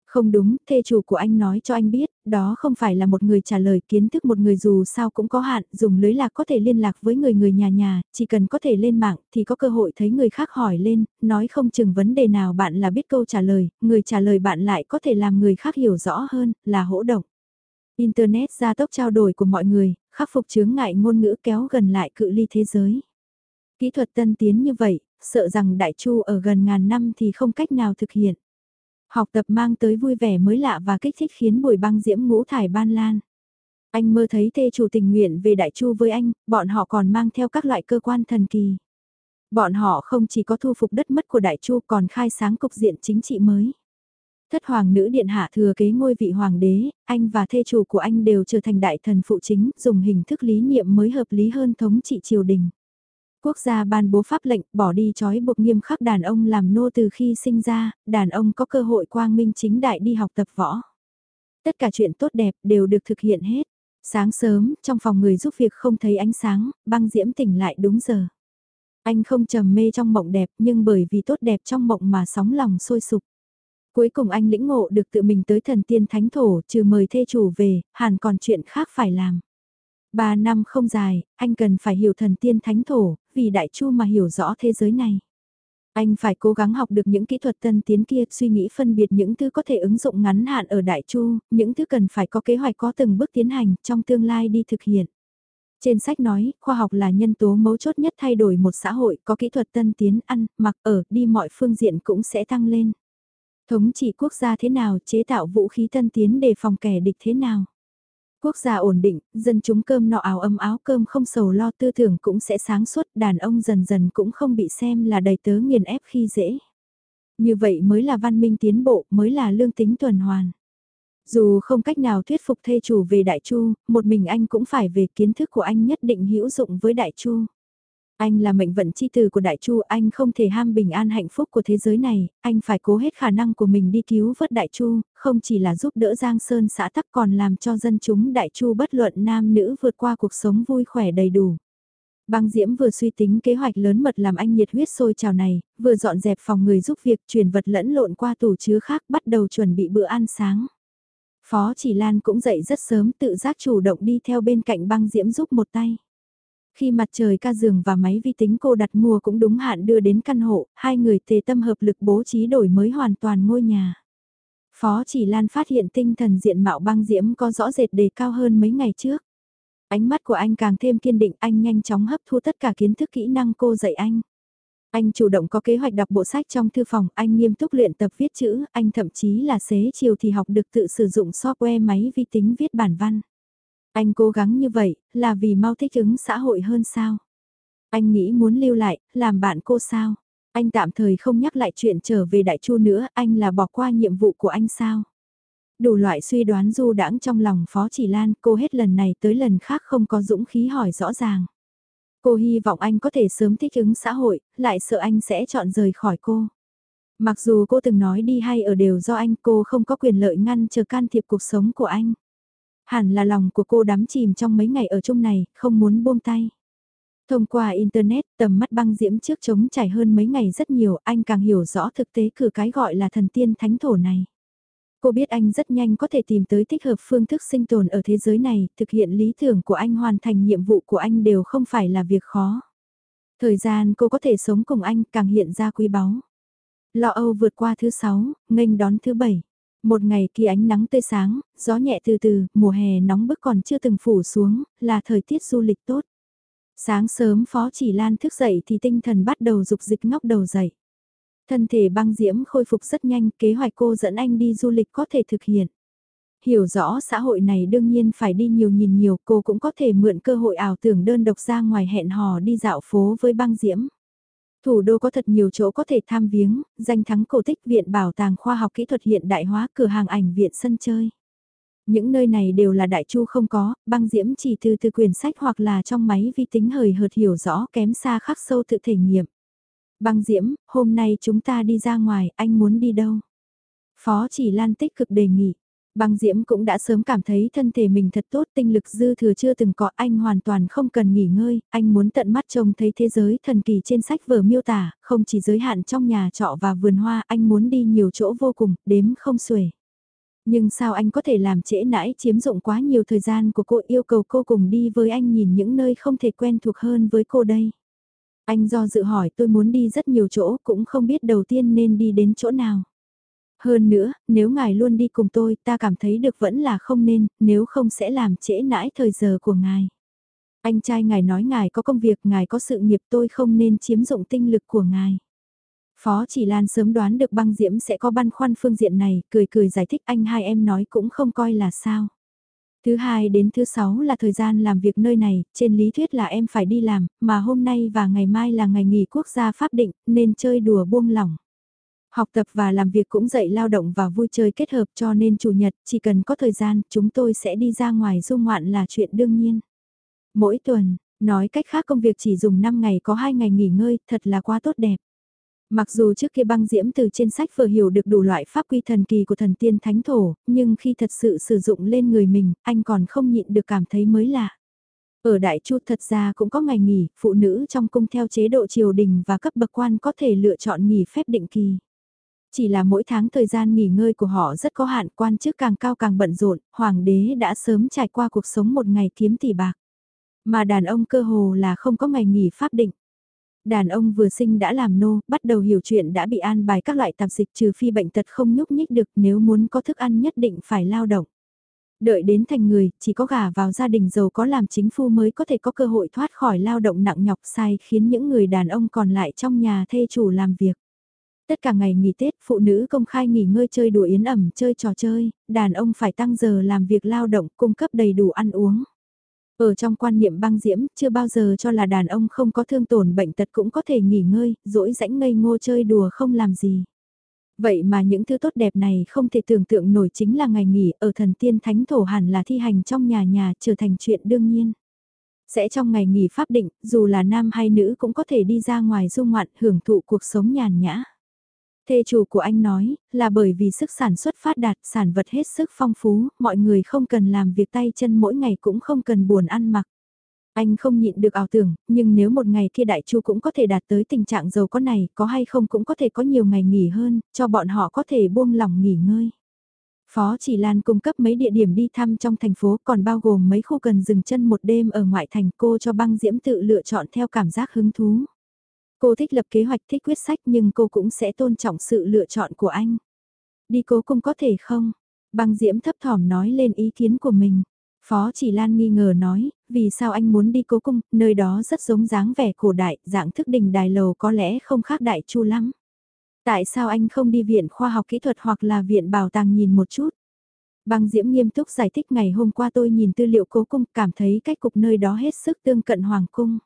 Không đúng, thê chủ của anh nói cho anh biết, đó không phải là một người trả lời kiến thức một người dù sao cũng có hạn, dùng lưới lạc có thể liên lạc với người người nhà nhà, chỉ cần có thể lên mạng thì có cơ hội thấy người khác hỏi lên, nói không chừng vấn đề nào bạn là biết câu trả lời, người trả lời bạn lại có thể làm người khác hiểu rõ hơn, là hỗ động. Internet gia tốc trao đổi của mọi người, khắc phục chướng ngại ngôn ngữ kéo gần lại cự ly thế giới. Kỹ thuật tân tiến như vậy, sợ rằng đại chu ở gần ngàn năm thì không cách nào thực hiện. Học tập mang tới vui vẻ mới lạ và kích thích khiến buổi băng diễm ngũ thải ban lan. Anh mơ thấy thê chủ tình nguyện về đại chu với anh, bọn họ còn mang theo các loại cơ quan thần kỳ. Bọn họ không chỉ có thu phục đất mất của đại chu còn khai sáng cục diện chính trị mới. Thất hoàng nữ điện hạ thừa kế ngôi vị hoàng đế, anh và thê chủ của anh đều trở thành đại thần phụ chính, dùng hình thức lý niệm mới hợp lý hơn thống trị triều đình. Quốc gia ban bố pháp lệnh bỏ đi trói buộc nghiêm khắc đàn ông làm nô từ khi sinh ra, đàn ông có cơ hội quang minh chính đại đi học tập võ. Tất cả chuyện tốt đẹp đều được thực hiện hết. Sáng sớm, trong phòng người giúp việc không thấy ánh sáng, băng diễm tỉnh lại đúng giờ. Anh không trầm mê trong mộng đẹp nhưng bởi vì tốt đẹp trong mộng mà sóng lòng sôi sục. Cuối cùng anh lĩnh ngộ được tự mình tới thần tiên thánh thổ trừ mời thê chủ về, hẳn còn chuyện khác phải làm. Ba năm không dài, anh cần phải hiểu thần tiên thánh thổ, vì đại chu mà hiểu rõ thế giới này. Anh phải cố gắng học được những kỹ thuật tân tiến kia, suy nghĩ phân biệt những thứ có thể ứng dụng ngắn hạn ở đại chu, những thứ cần phải có kế hoạch có từng bước tiến hành trong tương lai đi thực hiện. Trên sách nói, khoa học là nhân tố mấu chốt nhất thay đổi một xã hội, có kỹ thuật tân tiến, ăn, mặc, ở, đi mọi phương diện cũng sẽ tăng lên. Thống trị quốc gia thế nào, chế tạo vũ khí tân tiến để phòng kẻ địch thế nào. Quốc gia ổn định, dân chúng cơm nọ áo ấm áo cơm không sầu lo tư tưởng cũng sẽ sáng suốt, đàn ông dần dần cũng không bị xem là đầy tớ nghiền ép khi dễ. Như vậy mới là văn minh tiến bộ, mới là lương tính tuần hoàn. Dù không cách nào thuyết phục thê chủ về Đại Chu, một mình anh cũng phải về kiến thức của anh nhất định hữu dụng với Đại Chu. Anh là mệnh vận chi từ của Đại Chu, anh không thể ham bình an hạnh phúc của thế giới này, anh phải cố hết khả năng của mình đi cứu vớt Đại Chu, không chỉ là giúp đỡ Giang Sơn xã tắc còn làm cho dân chúng Đại Chu bất luận nam nữ vượt qua cuộc sống vui khỏe đầy đủ. Băng Diễm vừa suy tính kế hoạch lớn mật làm anh nhiệt huyết sôi trào này, vừa dọn dẹp phòng người giúp việc chuyển vật lẫn lộn qua tủ chứa khác bắt đầu chuẩn bị bữa ăn sáng. Phó Chỉ Lan cũng dậy rất sớm tự giác chủ động đi theo bên cạnh băng Diễm giúp một tay. Khi mặt trời ca giường và máy vi tính cô đặt mua cũng đúng hạn đưa đến căn hộ, hai người tề tâm hợp lực bố trí đổi mới hoàn toàn ngôi nhà. Phó chỉ Lan phát hiện tinh thần diện mạo băng diễm có rõ rệt đề cao hơn mấy ngày trước. Ánh mắt của anh càng thêm kiên định anh nhanh chóng hấp thu tất cả kiến thức kỹ năng cô dạy anh. Anh chủ động có kế hoạch đọc bộ sách trong thư phòng, anh nghiêm túc luyện tập viết chữ, anh thậm chí là xế chiều thì học được tự sử dụng software máy vi tính viết bản văn. Anh cố gắng như vậy, là vì mau thích ứng xã hội hơn sao? Anh nghĩ muốn lưu lại, làm bạn cô sao? Anh tạm thời không nhắc lại chuyện trở về Đại Chu nữa, anh là bỏ qua nhiệm vụ của anh sao? Đủ loại suy đoán du đãng trong lòng Phó Chỉ Lan, cô hết lần này tới lần khác không có dũng khí hỏi rõ ràng. Cô hy vọng anh có thể sớm thích ứng xã hội, lại sợ anh sẽ chọn rời khỏi cô. Mặc dù cô từng nói đi hay ở đều do anh cô không có quyền lợi ngăn chờ can thiệp cuộc sống của anh. Hẳn là lòng của cô đắm chìm trong mấy ngày ở chung này, không muốn buông tay. Thông qua Internet, tầm mắt băng diễm trước trống trải hơn mấy ngày rất nhiều, anh càng hiểu rõ thực tế cử cái gọi là thần tiên thánh thổ này. Cô biết anh rất nhanh có thể tìm tới thích hợp phương thức sinh tồn ở thế giới này, thực hiện lý tưởng của anh hoàn thành nhiệm vụ của anh đều không phải là việc khó. Thời gian cô có thể sống cùng anh càng hiện ra quý báu. Lọ âu vượt qua thứ sáu, nghênh đón thứ bảy. Một ngày kia ánh nắng tươi sáng, gió nhẹ từ từ, mùa hè nóng bức còn chưa từng phủ xuống, là thời tiết du lịch tốt. Sáng sớm Phó Chỉ Lan thức dậy thì tinh thần bắt đầu dục dịch ngóc đầu dậy. Thân thể băng diễm khôi phục rất nhanh, kế hoạch cô dẫn anh đi du lịch có thể thực hiện. Hiểu rõ xã hội này đương nhiên phải đi nhiều nhìn nhiều, cô cũng có thể mượn cơ hội ảo tưởng đơn độc ra ngoài hẹn hò đi dạo phố với băng diễm. Thủ đô có thật nhiều chỗ có thể tham viếng, danh thắng cổ tích viện bảo tàng khoa học kỹ thuật hiện đại hóa cửa hàng ảnh viện sân chơi. Những nơi này đều là đại chu không có, băng diễm chỉ từ từ quyển sách hoặc là trong máy vi tính hời hợt hiểu rõ kém xa khắc sâu tự thể nghiệm. Băng diễm, hôm nay chúng ta đi ra ngoài, anh muốn đi đâu? Phó chỉ lan tích cực đề nghị. Băng Diễm cũng đã sớm cảm thấy thân thể mình thật tốt, tinh lực dư thừa chưa từng có, anh hoàn toàn không cần nghỉ ngơi, anh muốn tận mắt trông thấy thế giới thần kỳ trên sách vở miêu tả, không chỉ giới hạn trong nhà trọ và vườn hoa, anh muốn đi nhiều chỗ vô cùng, đếm không xuể. Nhưng sao anh có thể làm trễ nãi chiếm dụng quá nhiều thời gian của cô yêu cầu cô cùng đi với anh nhìn những nơi không thể quen thuộc hơn với cô đây. Anh do dự hỏi tôi muốn đi rất nhiều chỗ cũng không biết đầu tiên nên đi đến chỗ nào. Hơn nữa, nếu ngài luôn đi cùng tôi ta cảm thấy được vẫn là không nên, nếu không sẽ làm trễ nãi thời giờ của ngài. Anh trai ngài nói ngài có công việc, ngài có sự nghiệp tôi không nên chiếm dụng tinh lực của ngài. Phó chỉ Lan sớm đoán được băng diễm sẽ có băn khoăn phương diện này, cười cười giải thích anh hai em nói cũng không coi là sao. Thứ hai đến thứ sáu là thời gian làm việc nơi này, trên lý thuyết là em phải đi làm, mà hôm nay và ngày mai là ngày nghỉ quốc gia pháp định, nên chơi đùa buông lỏng. Học tập và làm việc cũng dạy lao động và vui chơi kết hợp cho nên chủ nhật chỉ cần có thời gian chúng tôi sẽ đi ra ngoài du ngoạn là chuyện đương nhiên. Mỗi tuần, nói cách khác công việc chỉ dùng 5 ngày có 2 ngày nghỉ ngơi thật là quá tốt đẹp. Mặc dù trước kia băng diễm từ trên sách vừa hiểu được đủ loại pháp quy thần kỳ của thần tiên thánh thổ, nhưng khi thật sự sử dụng lên người mình, anh còn không nhịn được cảm thấy mới lạ. Ở Đại Chu thật ra cũng có ngày nghỉ, phụ nữ trong cung theo chế độ triều đình và cấp bậc quan có thể lựa chọn nghỉ phép định kỳ. Chỉ là mỗi tháng thời gian nghỉ ngơi của họ rất có hạn quan chức càng cao càng bận rộn, hoàng đế đã sớm trải qua cuộc sống một ngày kiếm tỷ bạc. Mà đàn ông cơ hồ là không có ngày nghỉ pháp định. Đàn ông vừa sinh đã làm nô, bắt đầu hiểu chuyện đã bị an bài các loại tạp dịch trừ phi bệnh tật không nhúc nhích được nếu muốn có thức ăn nhất định phải lao động. Đợi đến thành người, chỉ có gả vào gia đình giàu có làm chính phu mới có thể có cơ hội thoát khỏi lao động nặng nhọc sai khiến những người đàn ông còn lại trong nhà thê chủ làm việc. Tất cả ngày nghỉ Tết, phụ nữ công khai nghỉ ngơi chơi đùa yến ẩm chơi trò chơi, đàn ông phải tăng giờ làm việc lao động cung cấp đầy đủ ăn uống. Ở trong quan niệm băng diễm, chưa bao giờ cho là đàn ông không có thương tổn bệnh tật cũng có thể nghỉ ngơi, dỗi rãnh ngây ngô chơi đùa không làm gì. Vậy mà những thứ tốt đẹp này không thể tưởng tượng nổi chính là ngày nghỉ ở thần tiên thánh thổ hẳn là thi hành trong nhà nhà trở thành chuyện đương nhiên. Sẽ trong ngày nghỉ pháp định, dù là nam hay nữ cũng có thể đi ra ngoài du ngoạn hưởng thụ cuộc sống nhàn nhã. Thê chủ của anh nói, là bởi vì sức sản xuất phát đạt, sản vật hết sức phong phú, mọi người không cần làm việc tay chân mỗi ngày cũng không cần buồn ăn mặc. Anh không nhịn được ảo tưởng, nhưng nếu một ngày kia đại chu cũng có thể đạt tới tình trạng giàu có này, có hay không cũng có thể có nhiều ngày nghỉ hơn, cho bọn họ có thể buông lỏng nghỉ ngơi. Phó Chỉ Lan cung cấp mấy địa điểm đi thăm trong thành phố còn bao gồm mấy khu cần dừng chân một đêm ở ngoại thành cô cho băng diễm tự lựa chọn theo cảm giác hứng thú. Cô thích lập kế hoạch thích quyết sách nhưng cô cũng sẽ tôn trọng sự lựa chọn của anh. Đi cố cung có thể không? Băng Diễm thấp thỏm nói lên ý kiến của mình. Phó Chỉ Lan nghi ngờ nói, vì sao anh muốn đi cố cung, nơi đó rất giống dáng vẻ cổ đại, dạng thức đình đài lầu có lẽ không khác đại chu lắm. Tại sao anh không đi viện khoa học kỹ thuật hoặc là viện bảo tàng nhìn một chút? Băng Diễm nghiêm túc giải thích ngày hôm qua tôi nhìn tư liệu cố cung cảm thấy cách cục nơi đó hết sức tương cận hoàng cung.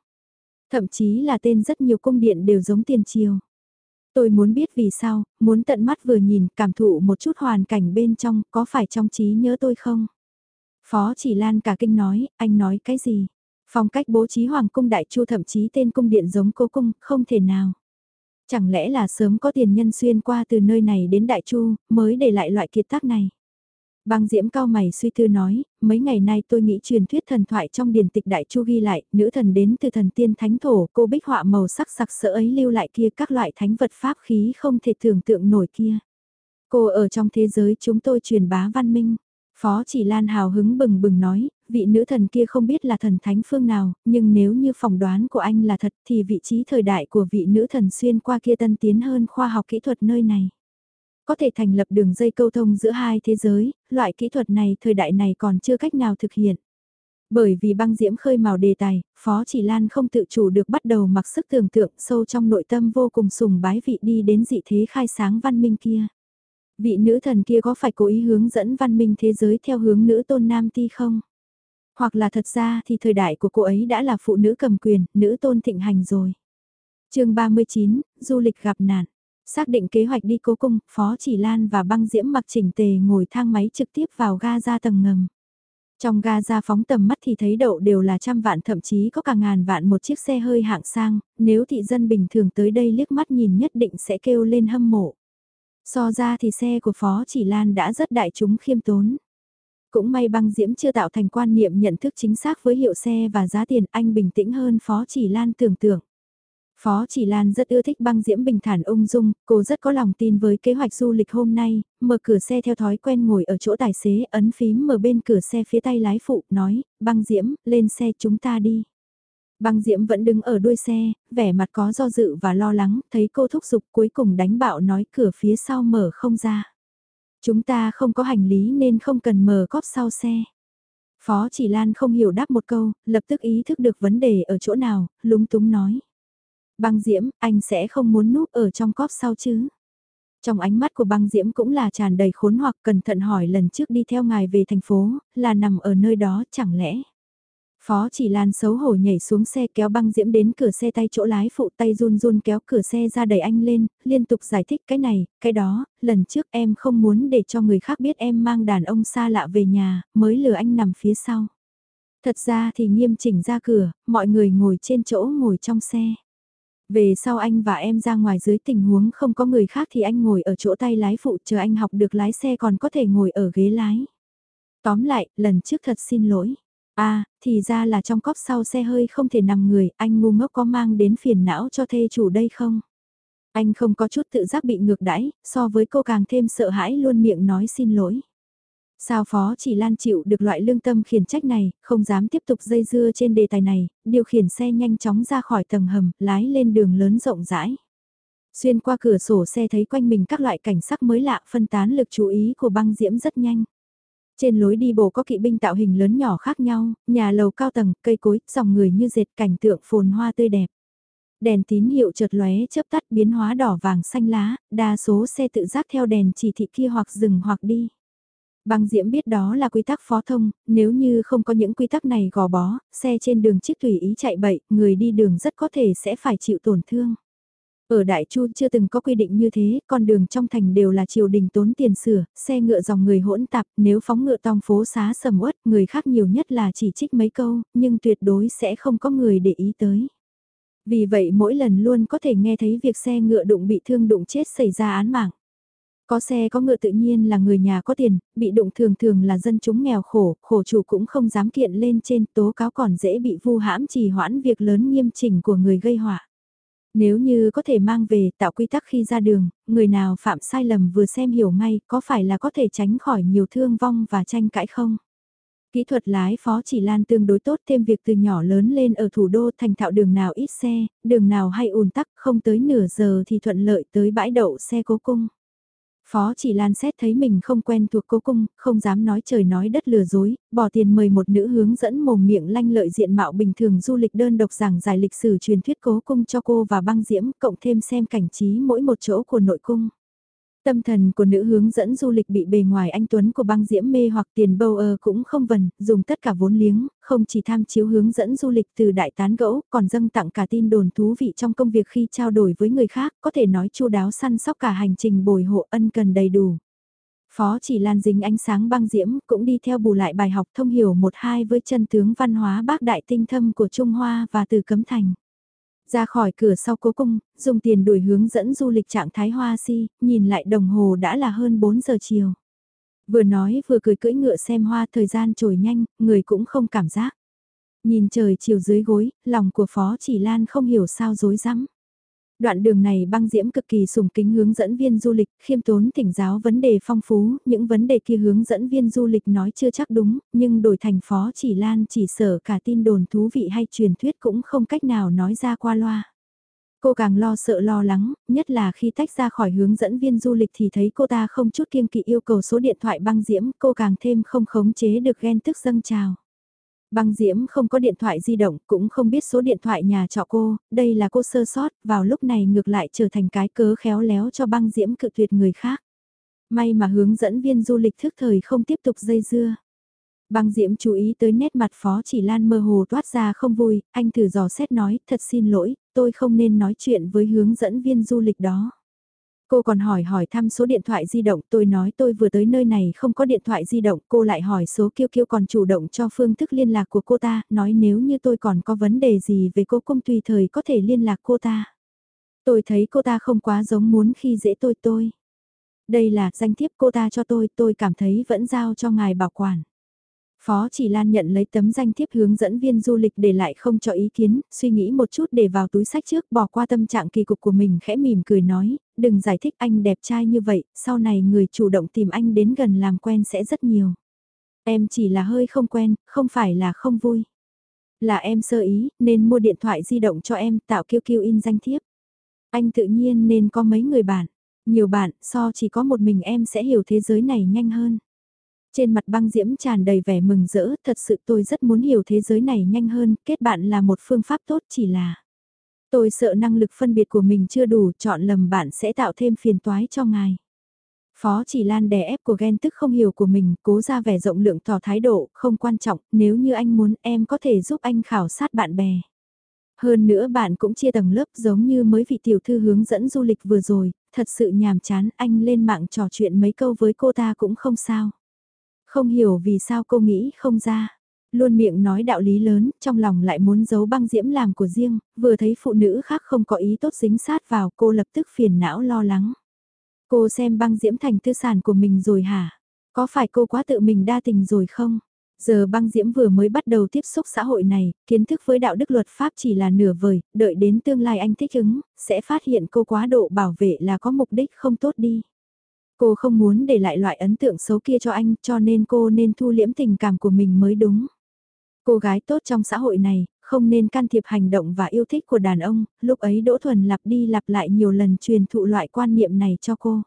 Thậm chí là tên rất nhiều cung điện đều giống tiền triều. Tôi muốn biết vì sao, muốn tận mắt vừa nhìn, cảm thụ một chút hoàn cảnh bên trong, có phải trong trí nhớ tôi không? Phó chỉ lan cả kinh nói, anh nói cái gì? Phong cách bố trí hoàng cung đại chu thậm chí tên cung điện giống cố cung, không thể nào. Chẳng lẽ là sớm có tiền nhân xuyên qua từ nơi này đến đại chu, mới để lại loại kiệt tác này? Băng diễm cao mày suy tư nói, mấy ngày nay tôi nghĩ truyền thuyết thần thoại trong điển tịch đại chu ghi lại, nữ thần đến từ thần tiên thánh thổ, cô bích họa màu sắc sặc sỡ ấy lưu lại kia các loại thánh vật pháp khí không thể tưởng tượng nổi kia. Cô ở trong thế giới chúng tôi truyền bá văn minh. Phó chỉ Lan hào hứng bừng bừng nói, vị nữ thần kia không biết là thần thánh phương nào, nhưng nếu như phỏng đoán của anh là thật thì vị trí thời đại của vị nữ thần xuyên qua kia tân tiến hơn khoa học kỹ thuật nơi này. Có thể thành lập đường dây câu thông giữa hai thế giới, loại kỹ thuật này thời đại này còn chưa cách nào thực hiện. Bởi vì băng diễm khơi màu đề tài, Phó Chỉ Lan không tự chủ được bắt đầu mặc sức tưởng tượng sâu trong nội tâm vô cùng sùng bái vị đi đến dị thế khai sáng văn minh kia. Vị nữ thần kia có phải cố ý hướng dẫn văn minh thế giới theo hướng nữ tôn nam ti không? Hoặc là thật ra thì thời đại của cô ấy đã là phụ nữ cầm quyền, nữ tôn thịnh hành rồi. chương 39, du lịch gặp nạn. Xác định kế hoạch đi cố cung, Phó Chỉ Lan và băng diễm mặc chỉnh tề ngồi thang máy trực tiếp vào ga ra tầng ngầm. Trong ga ra phóng tầm mắt thì thấy đậu đều là trăm vạn thậm chí có cả ngàn vạn một chiếc xe hơi hạng sang, nếu thị dân bình thường tới đây liếc mắt nhìn nhất định sẽ kêu lên hâm mộ. So ra thì xe của Phó Chỉ Lan đã rất đại chúng khiêm tốn. Cũng may băng diễm chưa tạo thành quan niệm nhận thức chính xác với hiệu xe và giá tiền anh bình tĩnh hơn Phó Chỉ Lan tưởng tượng. Phó Chỉ Lan rất ưa thích băng diễm bình thản ung dung, cô rất có lòng tin với kế hoạch du lịch hôm nay, mở cửa xe theo thói quen ngồi ở chỗ tài xế ấn phím mở bên cửa xe phía tay lái phụ, nói, băng diễm, lên xe chúng ta đi. Băng diễm vẫn đứng ở đuôi xe, vẻ mặt có do dự và lo lắng, thấy cô thúc giục cuối cùng đánh bạo nói cửa phía sau mở không ra. Chúng ta không có hành lý nên không cần mở cóp sau xe. Phó chỉ Lan không hiểu đáp một câu, lập tức ý thức được vấn đề ở chỗ nào, lúng túng nói. Băng diễm, anh sẽ không muốn núp ở trong cóp sau chứ? Trong ánh mắt của băng diễm cũng là tràn đầy khốn hoặc cẩn thận hỏi lần trước đi theo ngài về thành phố, là nằm ở nơi đó chẳng lẽ? Phó chỉ lan xấu hổ nhảy xuống xe kéo băng diễm đến cửa xe tay chỗ lái phụ tay run run kéo cửa xe ra đẩy anh lên, liên tục giải thích cái này, cái đó, lần trước em không muốn để cho người khác biết em mang đàn ông xa lạ về nhà, mới lừa anh nằm phía sau. Thật ra thì nghiêm chỉnh ra cửa, mọi người ngồi trên chỗ ngồi trong xe. Về sau anh và em ra ngoài dưới tình huống không có người khác thì anh ngồi ở chỗ tay lái phụ chờ anh học được lái xe còn có thể ngồi ở ghế lái. Tóm lại, lần trước thật xin lỗi. À, thì ra là trong cốp sau xe hơi không thể nằm người, anh ngu ngốc có mang đến phiền não cho thê chủ đây không? Anh không có chút tự giác bị ngược đãi, so với cô càng thêm sợ hãi luôn miệng nói xin lỗi. Sao phó chỉ lan chịu được loại lương tâm khiển trách này, không dám tiếp tục dây dưa trên đề tài này, điều khiển xe nhanh chóng ra khỏi tầng hầm, lái lên đường lớn rộng rãi. Xuyên qua cửa sổ xe thấy quanh mình các loại cảnh sắc mới lạ phân tán lực chú ý của băng diễm rất nhanh. Trên lối đi bộ có kỵ binh tạo hình lớn nhỏ khác nhau, nhà lầu cao tầng, cây cối, dòng người như dệt cảnh tượng phồn hoa tươi đẹp. Đèn tín hiệu chợt lóe chớp tắt biến hóa đỏ vàng xanh lá, đa số xe tự giác theo đèn chỉ thị kia hoặc dừng hoặc đi. Băng Diễm biết đó là quy tắc phó thông, nếu như không có những quy tắc này gò bó, xe trên đường chiếc tùy ý chạy bậy, người đi đường rất có thể sẽ phải chịu tổn thương. Ở Đại Chu chưa từng có quy định như thế, con đường trong thành đều là triều đình tốn tiền sửa, xe ngựa dòng người hỗn tạp, nếu phóng ngựa tòng phố xá sầm uất, người khác nhiều nhất là chỉ trích mấy câu, nhưng tuyệt đối sẽ không có người để ý tới. Vì vậy mỗi lần luôn có thể nghe thấy việc xe ngựa đụng bị thương đụng chết xảy ra án mạng. Có xe có ngựa tự nhiên là người nhà có tiền, bị đụng thường thường là dân chúng nghèo khổ, khổ chủ cũng không dám kiện lên trên tố cáo còn dễ bị vu hãm trì hoãn việc lớn nghiêm chỉnh của người gây họa. Nếu như có thể mang về tạo quy tắc khi ra đường, người nào phạm sai lầm vừa xem hiểu ngay có phải là có thể tránh khỏi nhiều thương vong và tranh cãi không? Kỹ thuật lái phó chỉ lan tương đối tốt thêm việc từ nhỏ lớn lên ở thủ đô thành thạo đường nào ít xe, đường nào hay ùn tắc không tới nửa giờ thì thuận lợi tới bãi đậu xe cố cung. Phó chỉ lan xét thấy mình không quen thuộc cố cung, không dám nói trời nói đất lừa dối, bỏ tiền mời một nữ hướng dẫn mồm miệng lanh lợi diện mạo bình thường du lịch đơn độc giảng giải lịch sử truyền thuyết cố cung cho cô và băng diễm, cộng thêm xem cảnh trí mỗi một chỗ của nội cung. Tâm thần của nữ hướng dẫn du lịch bị bề ngoài anh Tuấn của băng diễm mê hoặc tiền bầu ơ cũng không vần, dùng tất cả vốn liếng, không chỉ tham chiếu hướng dẫn du lịch từ đại tán gẫu, còn dâng tặng cả tin đồn thú vị trong công việc khi trao đổi với người khác, có thể nói chu đáo săn sóc cả hành trình bồi hộ ân cần đầy đủ. Phó chỉ lan dính ánh sáng băng diễm cũng đi theo bù lại bài học thông hiểu một hai với chân tướng văn hóa bác đại tinh thâm của Trung Hoa và từ Cấm Thành. Ra khỏi cửa sau cố cung, dùng tiền đuổi hướng dẫn du lịch trạng thái hoa si, nhìn lại đồng hồ đã là hơn 4 giờ chiều. Vừa nói vừa cười cưỡi ngựa xem hoa thời gian trôi nhanh, người cũng không cảm giác. Nhìn trời chiều dưới gối, lòng của Phó Chỉ Lan không hiểu sao dối rắm Đoạn đường này băng diễm cực kỳ sùng kính hướng dẫn viên du lịch, khiêm tốn thỉnh giáo vấn đề phong phú, những vấn đề kia hướng dẫn viên du lịch nói chưa chắc đúng, nhưng đổi thành phó chỉ lan chỉ sở cả tin đồn thú vị hay truyền thuyết cũng không cách nào nói ra qua loa. Cô càng lo sợ lo lắng, nhất là khi tách ra khỏi hướng dẫn viên du lịch thì thấy cô ta không chút kiêng kỵ yêu cầu số điện thoại băng diễm, cô càng thêm không khống chế được ghen tức dâng trào. Băng Diễm không có điện thoại di động, cũng không biết số điện thoại nhà trọ cô, đây là cô sơ sót, vào lúc này ngược lại trở thành cái cớ khéo léo cho băng Diễm cự tuyệt người khác. May mà hướng dẫn viên du lịch thức thời không tiếp tục dây dưa. Băng Diễm chú ý tới nét mặt Phó Chỉ Lan mơ hồ toát ra không vui, anh thử dò xét nói, thật xin lỗi, tôi không nên nói chuyện với hướng dẫn viên du lịch đó. Cô còn hỏi hỏi thăm số điện thoại di động, tôi nói tôi vừa tới nơi này không có điện thoại di động, cô lại hỏi số kiêu kiêu còn chủ động cho phương thức liên lạc của cô ta, nói nếu như tôi còn có vấn đề gì về cô cung tùy thời có thể liên lạc cô ta. Tôi thấy cô ta không quá giống muốn khi dễ tôi tôi. Đây là danh thiếp cô ta cho tôi, tôi cảm thấy vẫn giao cho ngài bảo quản. Phó Chỉ Lan nhận lấy tấm danh thiếp hướng dẫn viên du lịch để lại không cho ý kiến, suy nghĩ một chút để vào túi sách trước bỏ qua tâm trạng kỳ cục của mình khẽ mỉm cười nói, đừng giải thích anh đẹp trai như vậy, sau này người chủ động tìm anh đến gần làm quen sẽ rất nhiều. Em chỉ là hơi không quen, không phải là không vui. Là em sơ ý, nên mua điện thoại di động cho em tạo kiêu kiêu in danh thiếp. Anh tự nhiên nên có mấy người bạn, nhiều bạn so chỉ có một mình em sẽ hiểu thế giới này nhanh hơn. Trên mặt băng diễm tràn đầy vẻ mừng rỡ, thật sự tôi rất muốn hiểu thế giới này nhanh hơn, kết bạn là một phương pháp tốt chỉ là. Tôi sợ năng lực phân biệt của mình chưa đủ, chọn lầm bạn sẽ tạo thêm phiền toái cho ngài. Phó chỉ lan đè ép của ghen tức không hiểu của mình, cố ra vẻ rộng lượng tỏ thái độ, không quan trọng, nếu như anh muốn em có thể giúp anh khảo sát bạn bè. Hơn nữa bạn cũng chia tầng lớp giống như mới vị tiểu thư hướng dẫn du lịch vừa rồi, thật sự nhàm chán anh lên mạng trò chuyện mấy câu với cô ta cũng không sao. Không hiểu vì sao cô nghĩ không ra. Luôn miệng nói đạo lý lớn, trong lòng lại muốn giấu băng diễm làm của riêng, vừa thấy phụ nữ khác không có ý tốt dính sát vào cô lập tức phiền não lo lắng. Cô xem băng diễm thành tư sản của mình rồi hả? Có phải cô quá tự mình đa tình rồi không? Giờ băng diễm vừa mới bắt đầu tiếp xúc xã hội này, kiến thức với đạo đức luật pháp chỉ là nửa vời, đợi đến tương lai anh thích ứng, sẽ phát hiện cô quá độ bảo vệ là có mục đích không tốt đi. Cô không muốn để lại loại ấn tượng xấu kia cho anh cho nên cô nên thu liễm tình cảm của mình mới đúng. Cô gái tốt trong xã hội này, không nên can thiệp hành động và yêu thích của đàn ông, lúc ấy Đỗ Thuần lặp đi lặp lại nhiều lần truyền thụ loại quan niệm này cho cô.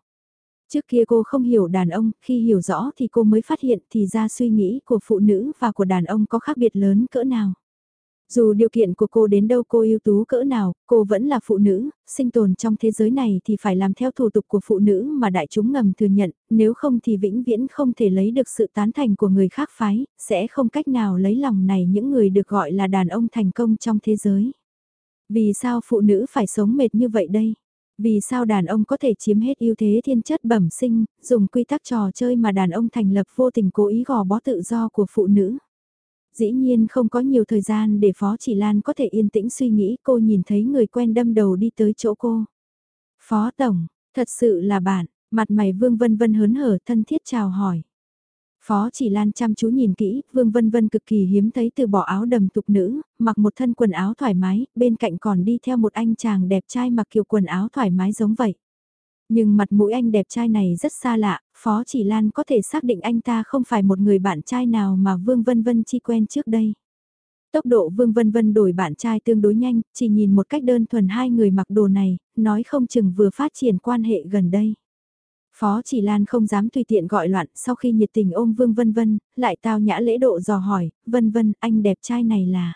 Trước kia cô không hiểu đàn ông, khi hiểu rõ thì cô mới phát hiện thì ra suy nghĩ của phụ nữ và của đàn ông có khác biệt lớn cỡ nào. Dù điều kiện của cô đến đâu cô ưu tú cỡ nào, cô vẫn là phụ nữ, sinh tồn trong thế giới này thì phải làm theo thủ tục của phụ nữ mà đại chúng ngầm thừa nhận, nếu không thì vĩnh viễn không thể lấy được sự tán thành của người khác phái, sẽ không cách nào lấy lòng này những người được gọi là đàn ông thành công trong thế giới. Vì sao phụ nữ phải sống mệt như vậy đây? Vì sao đàn ông có thể chiếm hết ưu thế thiên chất bẩm sinh, dùng quy tắc trò chơi mà đàn ông thành lập vô tình cố ý gò bó tự do của phụ nữ? Dĩ nhiên không có nhiều thời gian để Phó Chỉ Lan có thể yên tĩnh suy nghĩ cô nhìn thấy người quen đâm đầu đi tới chỗ cô. Phó Tổng, thật sự là bạn, mặt mày Vương Vân Vân hớn hở thân thiết chào hỏi. Phó chỉ lan chăm chú nhìn kỹ, Vương Vân Vân cực kỳ hiếm thấy từ bỏ áo đầm tục nữ, mặc một thân quần áo thoải mái, bên cạnh còn đi theo một anh chàng đẹp trai mặc kiểu quần áo thoải mái giống vậy. Nhưng mặt mũi anh đẹp trai này rất xa lạ, Phó Chỉ Lan có thể xác định anh ta không phải một người bạn trai nào mà Vương Vân Vân chi quen trước đây. Tốc độ Vương Vân Vân đổi bạn trai tương đối nhanh, chỉ nhìn một cách đơn thuần hai người mặc đồ này, nói không chừng vừa phát triển quan hệ gần đây. Phó Chỉ Lan không dám tùy tiện gọi loạn sau khi nhiệt tình ôm Vương Vân Vân, lại tao nhã lễ độ dò hỏi, Vân Vân, anh đẹp trai này là...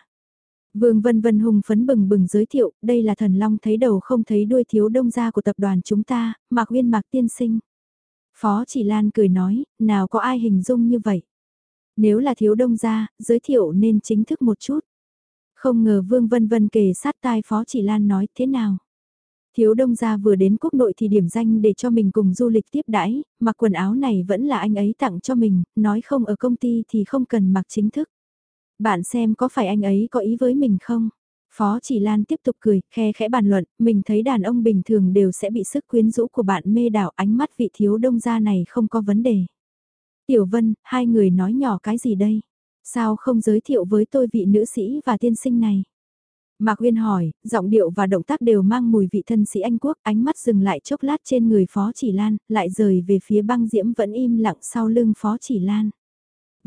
Vương Vân Vân hùng phấn bừng bừng giới thiệu, đây là thần long thấy đầu không thấy đuôi thiếu đông gia của tập đoàn chúng ta, Mạc Uyên Mạc Tiên Sinh. Phó Chỉ Lan cười nói, nào có ai hình dung như vậy. Nếu là thiếu đông gia, giới thiệu nên chính thức một chút. Không ngờ Vương Vân Vân kề sát tai Phó Chỉ Lan nói thế nào. Thiếu đông gia vừa đến quốc nội thì điểm danh để cho mình cùng du lịch tiếp đãi, mặc quần áo này vẫn là anh ấy tặng cho mình, nói không ở công ty thì không cần mặc chính thức. Bạn xem có phải anh ấy có ý với mình không? Phó Chỉ Lan tiếp tục cười, khe khẽ bàn luận, mình thấy đàn ông bình thường đều sẽ bị sức quyến rũ của bạn mê đảo ánh mắt vị thiếu đông gia này không có vấn đề. Tiểu Vân, hai người nói nhỏ cái gì đây? Sao không giới thiệu với tôi vị nữ sĩ và tiên sinh này? Mạc Uyên hỏi, giọng điệu và động tác đều mang mùi vị thân sĩ Anh Quốc, ánh mắt dừng lại chốc lát trên người Phó Chỉ Lan, lại rời về phía băng diễm vẫn im lặng sau lưng Phó Chỉ Lan.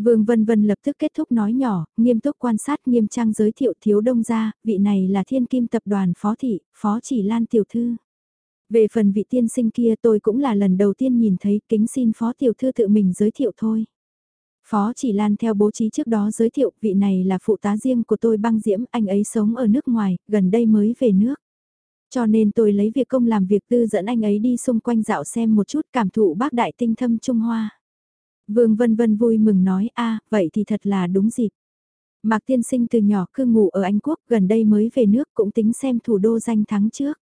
Vương Vân Vân lập tức kết thúc nói nhỏ, nghiêm túc quan sát nghiêm trang giới thiệu thiếu đông gia, vị này là thiên kim tập đoàn Phó Thị, Phó Chỉ Lan Tiểu Thư. Về phần vị tiên sinh kia tôi cũng là lần đầu tiên nhìn thấy kính xin Phó Tiểu Thư tự mình giới thiệu thôi. Phó chỉ lan theo bố trí trước đó giới thiệu vị này là phụ tá riêng của tôi băng diễm, anh ấy sống ở nước ngoài, gần đây mới về nước. Cho nên tôi lấy việc công làm việc tư dẫn anh ấy đi xung quanh dạo xem một chút cảm thụ bác đại tinh thâm Trung Hoa. Vương Vân Vân vui mừng nói a vậy thì thật là đúng dịp. Mạc Tiên Sinh từ nhỏ cư ngụ ở Anh Quốc gần đây mới về nước cũng tính xem thủ đô danh thắng trước.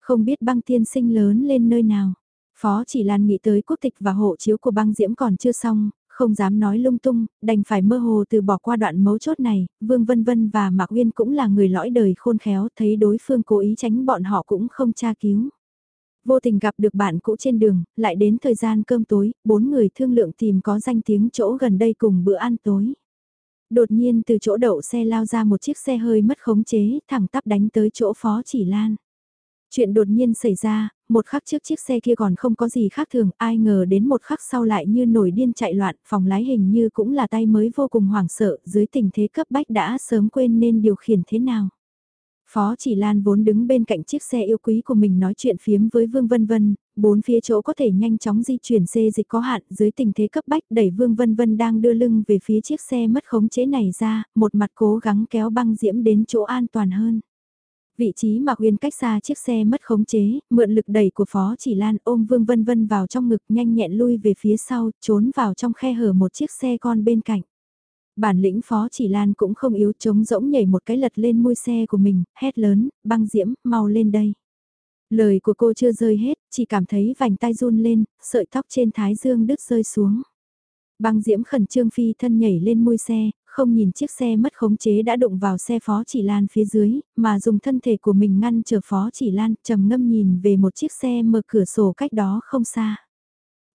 Không biết băng tiên sinh lớn lên nơi nào. Phó chỉ Lan nghĩ tới quốc tịch và hộ chiếu của băng diễm còn chưa xong, không dám nói lung tung, đành phải mơ hồ từ bỏ qua đoạn mấu chốt này, Vương Vân Vân và Mạc Uyên cũng là người lõi đời khôn khéo, thấy đối phương cố ý tránh bọn họ cũng không tra cứu. Vô tình gặp được bạn cũ trên đường, lại đến thời gian cơm tối, bốn người thương lượng tìm có danh tiếng chỗ gần đây cùng bữa ăn tối. Đột nhiên từ chỗ đậu xe lao ra một chiếc xe hơi mất khống chế, thẳng tắp đánh tới chỗ Phó Chỉ Lan. Chuyện đột nhiên xảy ra, một khắc trước chiếc xe kia còn không có gì khác thường, ai ngờ đến một khắc sau lại như nổi điên chạy loạn, phòng lái hình như cũng là tay mới vô cùng hoảng sợ, dưới tình thế cấp bách đã sớm quên nên điều khiển thế nào. Phó chỉ Lan vốn đứng bên cạnh chiếc xe yêu quý của mình nói chuyện phiếm với Vương Vân Vân, bốn phía chỗ có thể nhanh chóng di chuyển xê dịch có hạn dưới tình thế cấp bách đẩy Vương Vân Vân đang đưa lưng về phía chiếc xe mất khống chế này ra, một mặt cố gắng kéo băng diễm đến chỗ an toàn hơn. Vị trí Mạc Uyên cách xa chiếc xe mất khống chế, mượn lực đẩy của Phó Chỉ Lan ôm Vương Vân Vân vào trong ngực nhanh nhẹn lui về phía sau, trốn vào trong khe hở một chiếc xe con bên cạnh. Bản lĩnh Phó Chỉ Lan cũng không yếu trống rỗng nhảy một cái lật lên môi xe của mình, hét lớn, băng diễm, mau lên đây. Lời của cô chưa rơi hết, chỉ cảm thấy vành tay run lên, sợi tóc trên thái dương đứt rơi xuống. Băng diễm khẩn trương phi thân nhảy lên môi xe, không nhìn chiếc xe mất khống chế đã đụng vào xe Phó Chỉ Lan phía dưới, mà dùng thân thể của mình ngăn chờ Phó Chỉ Lan, trầm ngâm nhìn về một chiếc xe mở cửa sổ cách đó không xa.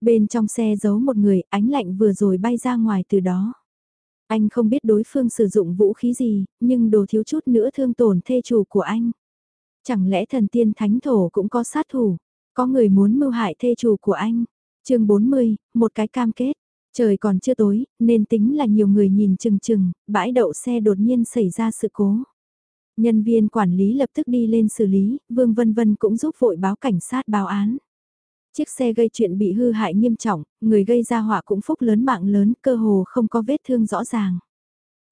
Bên trong xe giấu một người, ánh lạnh vừa rồi bay ra ngoài từ đó. Anh không biết đối phương sử dụng vũ khí gì, nhưng đồ thiếu chút nữa thương tổn thê chủ của anh. Chẳng lẽ thần tiên thánh thổ cũng có sát thủ, có người muốn mưu hại thê chủ của anh. chương 40, một cái cam kết. Trời còn chưa tối, nên tính là nhiều người nhìn chừng chừng, bãi đậu xe đột nhiên xảy ra sự cố. Nhân viên quản lý lập tức đi lên xử lý, Vương Vân Vân cũng giúp vội báo cảnh sát báo án. Chiếc xe gây chuyện bị hư hại nghiêm trọng, người gây ra họa cũng phúc lớn mạng lớn, cơ hồ không có vết thương rõ ràng.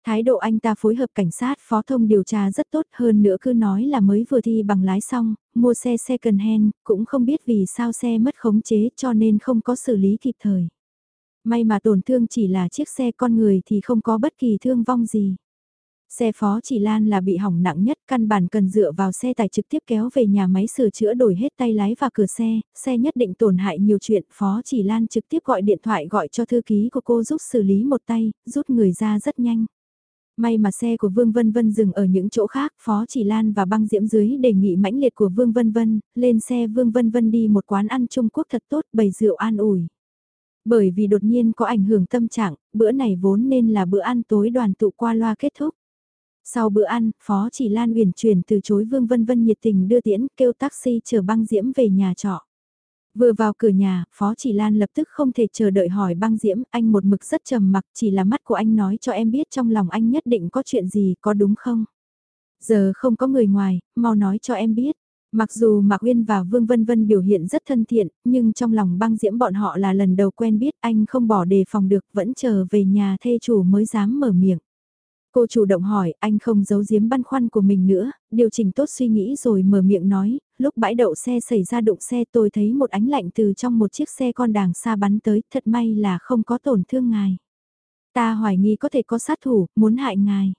Thái độ anh ta phối hợp cảnh sát phó thông điều tra rất tốt hơn nữa cứ nói là mới vừa thi bằng lái xong, mua xe second hand, cũng không biết vì sao xe mất khống chế cho nên không có xử lý kịp thời. May mà tổn thương chỉ là chiếc xe con người thì không có bất kỳ thương vong gì. Xe phó chỉ Lan là bị hỏng nặng nhất, căn bản cần dựa vào xe tải trực tiếp kéo về nhà máy sửa chữa đổi hết tay lái và cửa xe, xe nhất định tổn hại nhiều chuyện, phó chỉ Lan trực tiếp gọi điện thoại gọi cho thư ký của cô giúp xử lý một tay, rút người ra rất nhanh. May mà xe của Vương Vân Vân dừng ở những chỗ khác, Phó Chỉ Lan và băng diễm dưới đề nghị mãnh liệt của Vương Vân Vân, lên xe Vương Vân Vân đi một quán ăn Trung Quốc thật tốt bày rượu an ủi. Bởi vì đột nhiên có ảnh hưởng tâm trạng, bữa này vốn nên là bữa ăn tối đoàn tụ qua loa kết thúc. Sau bữa ăn, Phó Chỉ Lan uyển chuyển từ chối Vương Vân Vân nhiệt tình đưa tiễn kêu taxi chờ băng diễm về nhà trọ. Vừa vào cửa nhà, Phó Chỉ Lan lập tức không thể chờ đợi hỏi băng diễm, anh một mực rất trầm mặc chỉ là mắt của anh nói cho em biết trong lòng anh nhất định có chuyện gì, có đúng không? Giờ không có người ngoài, mau nói cho em biết. Mặc dù Mạc Uyên và Vương Vân Vân biểu hiện rất thân thiện, nhưng trong lòng băng diễm bọn họ là lần đầu quen biết anh không bỏ đề phòng được vẫn chờ về nhà thê chủ mới dám mở miệng. Cô chủ động hỏi, anh không giấu giếm băn khoăn của mình nữa, điều chỉnh tốt suy nghĩ rồi mở miệng nói, lúc bãi đậu xe xảy ra đụng xe tôi thấy một ánh lạnh từ trong một chiếc xe con đàng xa bắn tới, thật may là không có tổn thương ngài. Ta hoài nghi có thể có sát thủ, muốn hại ngài.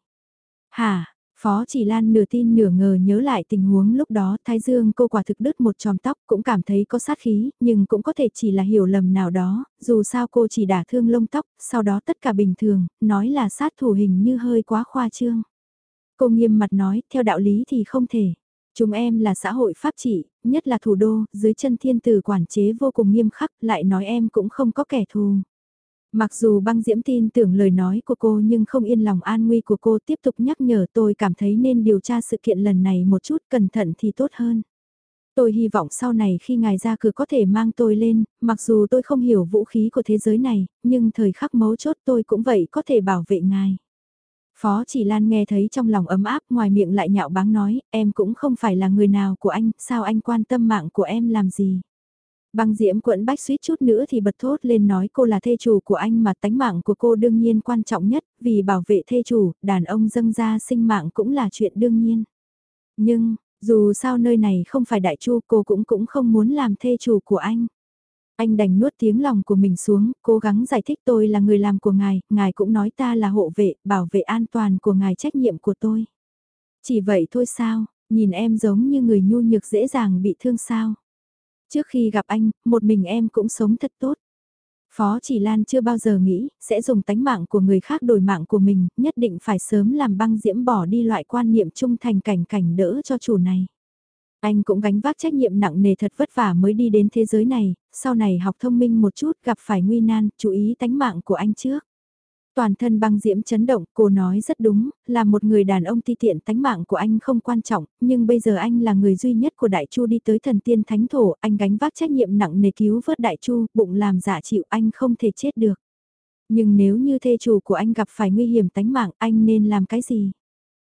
Hả, Phó chỉ Lan nửa tin nửa ngờ nhớ lại tình huống lúc đó Thái Dương cô quả thực đứt một tròm tóc cũng cảm thấy có sát khí, nhưng cũng có thể chỉ là hiểu lầm nào đó, dù sao cô chỉ đả thương lông tóc, sau đó tất cả bình thường, nói là sát thủ hình như hơi quá khoa trương. Cô nghiêm mặt nói, theo đạo lý thì không thể. Chúng em là xã hội pháp trị, nhất là thủ đô, dưới chân thiên tử quản chế vô cùng nghiêm khắc, lại nói em cũng không có kẻ thù. Mặc dù băng diễm tin tưởng lời nói của cô nhưng không yên lòng an nguy của cô tiếp tục nhắc nhở tôi cảm thấy nên điều tra sự kiện lần này một chút cẩn thận thì tốt hơn. Tôi hy vọng sau này khi ngài ra cửa có thể mang tôi lên, mặc dù tôi không hiểu vũ khí của thế giới này, nhưng thời khắc mấu chốt tôi cũng vậy có thể bảo vệ ngài. Phó chỉ Lan nghe thấy trong lòng ấm áp ngoài miệng lại nhạo báng nói, em cũng không phải là người nào của anh, sao anh quan tâm mạng của em làm gì. Băng diễm quẫn bách suýt chút nữa thì bật thốt lên nói cô là thê chủ của anh mà tánh mạng của cô đương nhiên quan trọng nhất, vì bảo vệ thê chủ, đàn ông dâng ra sinh mạng cũng là chuyện đương nhiên. Nhưng, Dù sao nơi này không phải đại chu cô cũng cũng không muốn làm thê chủ của anh. Anh đành nuốt tiếng lòng của mình xuống, cố gắng giải thích tôi là người làm của ngài, ngài cũng nói ta là hộ vệ, bảo vệ an toàn của ngài trách nhiệm của tôi. Chỉ vậy thôi sao, nhìn em giống như người nhu nhược dễ dàng bị thương sao. Trước khi gặp anh, một mình em cũng sống thật tốt. Phó Chỉ Lan chưa bao giờ nghĩ sẽ dùng tánh mạng của người khác đổi mạng của mình, nhất định phải sớm làm băng diễm bỏ đi loại quan niệm trung thành cảnh cảnh đỡ cho chủ này. Anh cũng gánh vác trách nhiệm nặng nề thật vất vả mới đi đến thế giới này, sau này học thông minh một chút gặp phải nguy nan, chú ý tánh mạng của anh trước. Toàn thân băng diễm chấn động, cô nói rất đúng, là một người đàn ông ti tiện tánh mạng của anh không quan trọng, nhưng bây giờ anh là người duy nhất của Đại Chu đi tới thần tiên thánh thổ, anh gánh vác trách nhiệm nặng nề cứu vớt Đại Chu, bụng làm giả chịu anh không thể chết được. Nhưng nếu như thê chủ của anh gặp phải nguy hiểm tánh mạng, anh nên làm cái gì?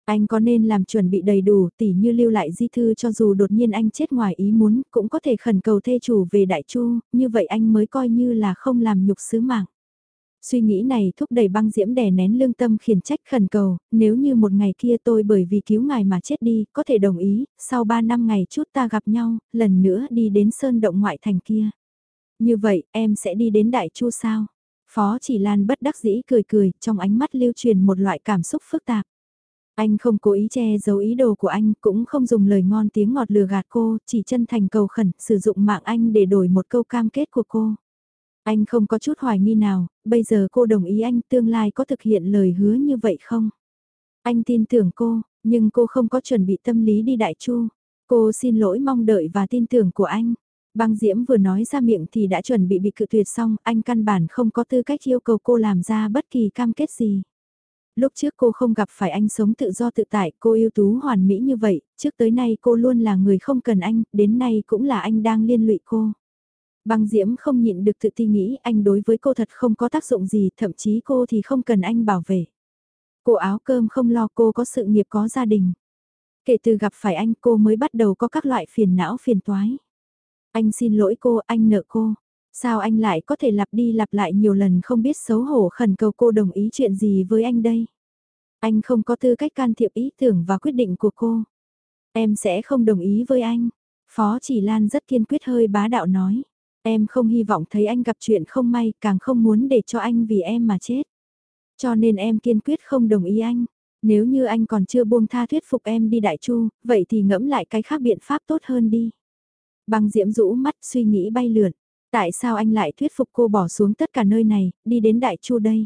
Anh có nên làm chuẩn bị đầy đủ tỉ như lưu lại di thư cho dù đột nhiên anh chết ngoài ý muốn, cũng có thể khẩn cầu thê chủ về Đại Chu, như vậy anh mới coi như là không làm nhục sứ mạng. Suy nghĩ này thúc đẩy băng diễm đè nén lương tâm khiển trách khẩn cầu, nếu như một ngày kia tôi bởi vì cứu ngài mà chết đi, có thể đồng ý, sau ba năm ngày chút ta gặp nhau, lần nữa đi đến sơn động ngoại thành kia. Như vậy, em sẽ đi đến Đại Chu sao? Phó chỉ Lan bất đắc dĩ cười cười, trong ánh mắt lưu truyền một loại cảm xúc phức tạp. Anh không cố ý che giấu ý đồ của anh, cũng không dùng lời ngon tiếng ngọt lừa gạt cô, chỉ chân thành cầu khẩn, sử dụng mạng anh để đổi một câu cam kết của cô. Anh không có chút hoài nghi nào, bây giờ cô đồng ý anh tương lai có thực hiện lời hứa như vậy không? Anh tin tưởng cô, nhưng cô không có chuẩn bị tâm lý đi đại chu. Cô xin lỗi mong đợi và tin tưởng của anh. Băng Diễm vừa nói ra miệng thì đã chuẩn bị bị cự tuyệt xong, anh căn bản không có tư cách yêu cầu cô làm ra bất kỳ cam kết gì. Lúc trước cô không gặp phải anh sống tự do tự tại, cô yêu tú hoàn mỹ như vậy, trước tới nay cô luôn là người không cần anh, đến nay cũng là anh đang liên lụy cô. Băng Diễm không nhịn được tự ti nghĩ anh đối với cô thật không có tác dụng gì, thậm chí cô thì không cần anh bảo vệ. Cô áo cơm không lo cô có sự nghiệp có gia đình. Kể từ gặp phải anh cô mới bắt đầu có các loại phiền não phiền toái. Anh xin lỗi cô, anh nợ cô. Sao anh lại có thể lặp đi lặp lại nhiều lần không biết xấu hổ khẩn cầu cô đồng ý chuyện gì với anh đây? Anh không có tư cách can thiệp ý tưởng và quyết định của cô. Em sẽ không đồng ý với anh. Phó chỉ Lan rất kiên quyết hơi bá đạo nói. Em không hy vọng thấy anh gặp chuyện không may, càng không muốn để cho anh vì em mà chết. Cho nên em kiên quyết không đồng ý anh. Nếu như anh còn chưa buông tha thuyết phục em đi đại chu, vậy thì ngẫm lại cái khác biện pháp tốt hơn đi. Băng diễm rũ mắt suy nghĩ bay lượn. Tại sao anh lại thuyết phục cô bỏ xuống tất cả nơi này, đi đến đại chu đây?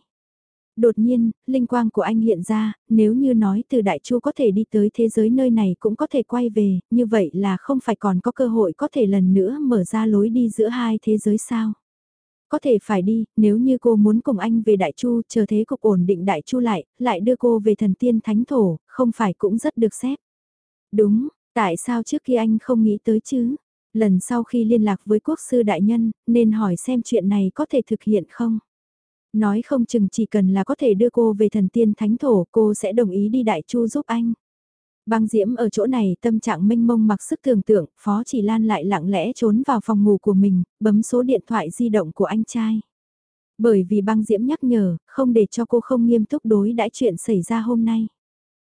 Đột nhiên, linh quang của anh hiện ra, nếu như nói từ Đại Chu có thể đi tới thế giới nơi này cũng có thể quay về, như vậy là không phải còn có cơ hội có thể lần nữa mở ra lối đi giữa hai thế giới sao? Có thể phải đi, nếu như cô muốn cùng anh về Đại Chu, chờ thế cục ổn định Đại Chu lại, lại đưa cô về thần tiên thánh thổ, không phải cũng rất được xếp. Đúng, tại sao trước khi anh không nghĩ tới chứ? Lần sau khi liên lạc với quốc sư đại nhân, nên hỏi xem chuyện này có thể thực hiện không? Nói không chừng chỉ cần là có thể đưa cô về thần tiên thánh thổ cô sẽ đồng ý đi đại chu giúp anh. Băng Diễm ở chỗ này tâm trạng mênh mông mặc sức tưởng tượng, Phó Chỉ Lan lại lặng lẽ trốn vào phòng ngủ của mình, bấm số điện thoại di động của anh trai. Bởi vì băng Diễm nhắc nhở, không để cho cô không nghiêm túc đối đãi chuyện xảy ra hôm nay.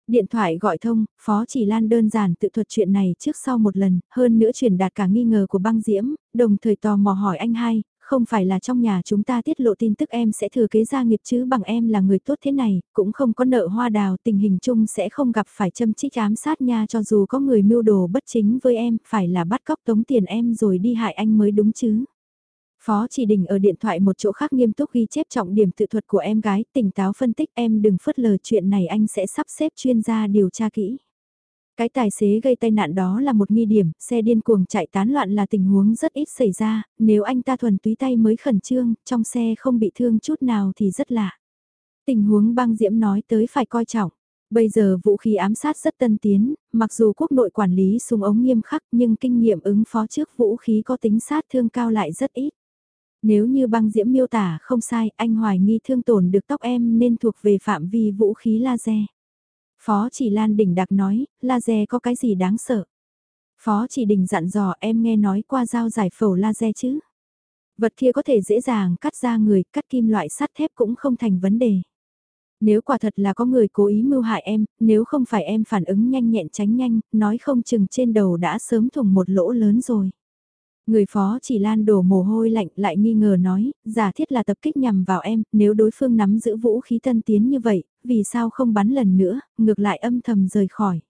Điện thoại gọi thông, Phó Chỉ Lan đơn giản tự thuật chuyện này trước sau một lần, hơn nữa truyền đạt cả nghi ngờ của băng Diễm, đồng thời tò mò hỏi anh hai, không phải là trong nhà chúng ta tiết lộ tin tức em sẽ thừa kế gia nghiệp chứ bằng em là người tốt thế này, cũng không có nợ hoa đào, tình hình chung sẽ không gặp phải châm chích ám sát nha cho dù có người mưu đồ bất chính với em, phải là bắt cóc tống tiền em rồi đi hại anh mới đúng chứ. Phó chỉ đình ở điện thoại một chỗ khác nghiêm túc ghi chép trọng điểm tự thuật của em gái, tỉnh táo phân tích em đừng phớt lờ chuyện này anh sẽ sắp xếp chuyên gia điều tra kỹ. Cái tài xế gây tai nạn đó là một nghi điểm, xe điên cuồng chạy tán loạn là tình huống rất ít xảy ra, nếu anh ta thuần túy tay mới khẩn trương, trong xe không bị thương chút nào thì rất lạ. Tình huống băng diễm nói tới phải coi trọng. Bây giờ vũ khí ám sát rất tân tiến, mặc dù quốc nội quản lý súng ống nghiêm khắc nhưng kinh nghiệm ứng phó trước vũ khí có tính sát thương cao lại rất ít. Nếu như băng diễm miêu tả không sai, anh hoài nghi thương tổn được tóc em nên thuộc về phạm vi vũ khí laser. Phó chỉ Lan đỉnh đặc nói, laser có cái gì đáng sợ. Phó chỉ đình dặn dò em nghe nói qua dao giải phẫu laser chứ. Vật kia có thể dễ dàng cắt ra người, cắt kim loại sắt thép cũng không thành vấn đề. Nếu quả thật là có người cố ý mưu hại em, nếu không phải em phản ứng nhanh nhẹn tránh nhanh, nói không chừng trên đầu đã sớm thủng một lỗ lớn rồi. Người phó chỉ lan đổ mồ hôi lạnh lại nghi ngờ nói, giả thiết là tập kích nhằm vào em, nếu đối phương nắm giữ vũ khí tân tiến như vậy, vì sao không bắn lần nữa, ngược lại âm thầm rời khỏi.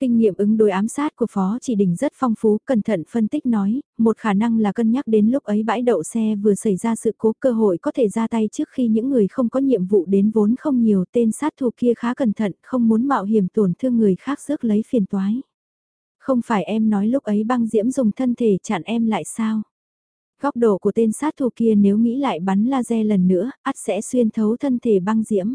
Kinh nghiệm ứng đối ám sát của Phó Chỉ Đình rất phong phú, cẩn thận phân tích nói, một khả năng là cân nhắc đến lúc ấy bãi đậu xe vừa xảy ra sự cố cơ hội có thể ra tay trước khi những người không có nhiệm vụ đến vốn không nhiều tên sát thủ kia khá cẩn thận, không muốn mạo hiểm tổn thương người khác rước lấy phiền toái. Không phải em nói lúc ấy băng diễm dùng thân thể chặn em lại sao? Góc độ của tên sát thủ kia nếu nghĩ lại bắn laser lần nữa, ắt sẽ xuyên thấu thân thể băng diễm.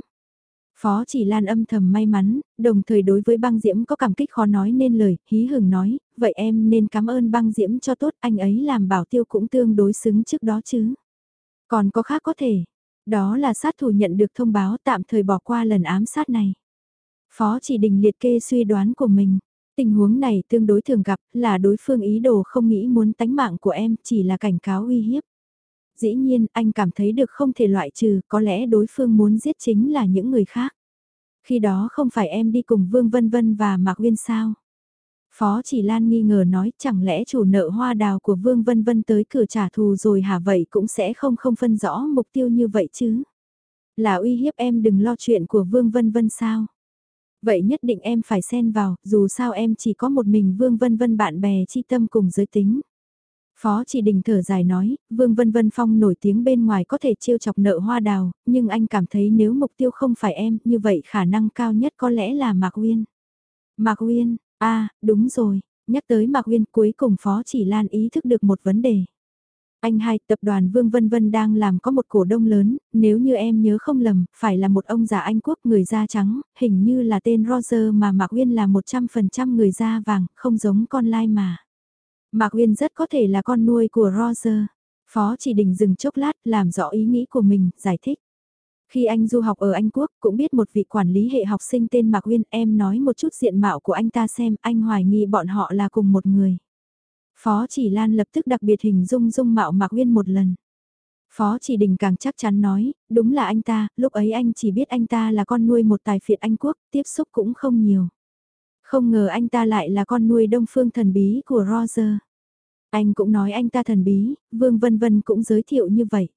Phó chỉ lan âm thầm may mắn, đồng thời đối với băng diễm có cảm kích khó nói nên lời, hí hừng nói, vậy em nên cảm ơn băng diễm cho tốt, anh ấy làm bảo tiêu cũng tương đối xứng trước đó chứ. Còn có khác có thể, đó là sát thủ nhận được thông báo tạm thời bỏ qua lần ám sát này. Phó chỉ đình liệt kê suy đoán của mình. Tình huống này tương đối thường gặp là đối phương ý đồ không nghĩ muốn tánh mạng của em, chỉ là cảnh cáo uy hiếp. Dĩ nhiên, anh cảm thấy được không thể loại trừ, có lẽ đối phương muốn giết chính là những người khác. Khi đó không phải em đi cùng Vương Vân Vân và Mạc Uyên sao? Phó chỉ Lan nghi ngờ nói, chẳng lẽ chủ nợ hoa đào của Vương Vân Vân tới cửa trả thù rồi hả vậy cũng sẽ không không phân rõ mục tiêu như vậy chứ? Là uy hiếp em đừng lo chuyện của Vương Vân Vân sao? Vậy nhất định em phải xen vào, dù sao em chỉ có một mình Vương Vân Vân bạn bè chi tâm cùng giới tính. Phó chỉ đình thở dài nói, Vương Vân Vân Phong nổi tiếng bên ngoài có thể trêu chọc nợ hoa đào, nhưng anh cảm thấy nếu mục tiêu không phải em, như vậy khả năng cao nhất có lẽ là Mạc Uyên. Mạc Uyên, à, đúng rồi, nhắc tới Mạc Uyên cuối cùng Phó chỉ lan ý thức được một vấn đề. Anh hai, tập đoàn Vương Vân Vân đang làm có một cổ đông lớn, nếu như em nhớ không lầm, phải là một ông già Anh Quốc người da trắng, hình như là tên Roger mà Mạc Uyên là 100% người da vàng, không giống con lai mà. Mạc Uyên rất có thể là con nuôi của Roger. Phó chỉ đình dừng chốc lát làm rõ ý nghĩ của mình, giải thích. Khi anh du học ở Anh Quốc cũng biết một vị quản lý hệ học sinh tên Mạc Uyên em nói một chút diện mạo của anh ta xem anh hoài nghi bọn họ là cùng một người. Phó chỉ Lan lập tức đặc biệt hình dung dung mạo Mạc Uyên một lần. Phó chỉ đình càng chắc chắn nói, đúng là anh ta, lúc ấy anh chỉ biết anh ta là con nuôi một tài phiệt Anh Quốc, tiếp xúc cũng không nhiều. Không ngờ anh ta lại là con nuôi đông phương thần bí của Roger. Anh cũng nói anh ta thần bí, Vương Vân Vân cũng giới thiệu như vậy.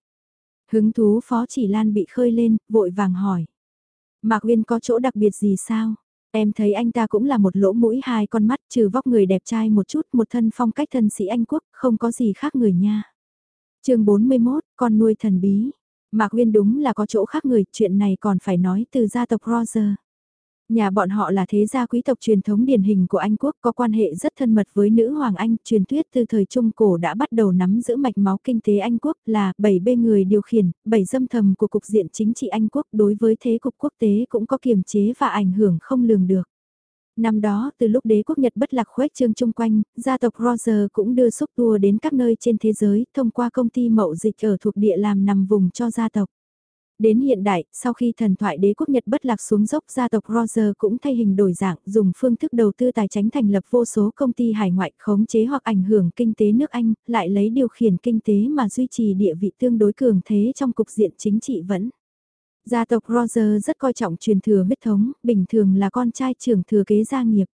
Hứng thú Phó Chỉ Lan bị khơi lên, vội vàng hỏi. Mạc Uyên có chỗ đặc biệt gì sao? Em thấy anh ta cũng là một lỗ mũi hai con mắt trừ vóc người đẹp trai một chút một thân phong cách thân sĩ Anh Quốc, không có gì khác người nha. chương 41, con nuôi thần bí. Mạc Uyên đúng là có chỗ khác người, chuyện này còn phải nói từ gia tộc Roger. Nhà bọn họ là thế gia quý tộc truyền thống điển hình của Anh quốc có quan hệ rất thân mật với nữ hoàng Anh, truyền thuyết từ thời Trung Cổ đã bắt đầu nắm giữ mạch máu kinh tế Anh quốc là bảy bê người điều khiển, bảy dâm thầm của cục diện chính trị Anh quốc đối với thế cục quốc tế cũng có kiềm chế và ảnh hưởng không lường được. Năm đó, từ lúc đế quốc Nhật bất lạc khuếch trương chung quanh, gia tộc Roger cũng đưa xúc tour đến các nơi trên thế giới, thông qua công ty mậu dịch ở thuộc địa làm nằm vùng cho gia tộc. Đến hiện đại, sau khi thần thoại đế quốc Nhật bất lạc xuống dốc gia tộc Roger cũng thay hình đổi dạng, dùng phương thức đầu tư tài chính thành lập vô số công ty hải ngoại khống chế hoặc ảnh hưởng kinh tế nước Anh, lại lấy điều khiển kinh tế mà duy trì địa vị tương đối cường thế trong cục diện chính trị vẫn. Gia tộc Roger rất coi trọng truyền thừa huyết thống, bình thường là con trai trưởng thừa kế gia nghiệp.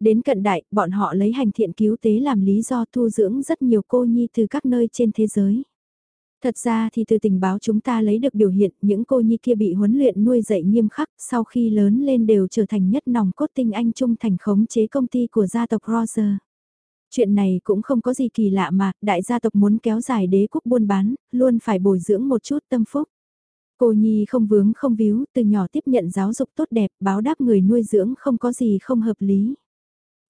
Đến cận đại, bọn họ lấy hành thiện cứu tế làm lý do thu dưỡng rất nhiều cô nhi từ các nơi trên thế giới. Thật ra thì từ tình báo chúng ta lấy được biểu hiện những cô nhi kia bị huấn luyện nuôi dạy nghiêm khắc sau khi lớn lên đều trở thành nhất nòng cốt tinh anh trung thành khống chế công ty của gia tộc Roger. Chuyện này cũng không có gì kỳ lạ mà, đại gia tộc muốn kéo dài đế quốc buôn bán, luôn phải bồi dưỡng một chút tâm phúc. Cô Nhi không vướng không víu, từ nhỏ tiếp nhận giáo dục tốt đẹp, báo đáp người nuôi dưỡng không có gì không hợp lý.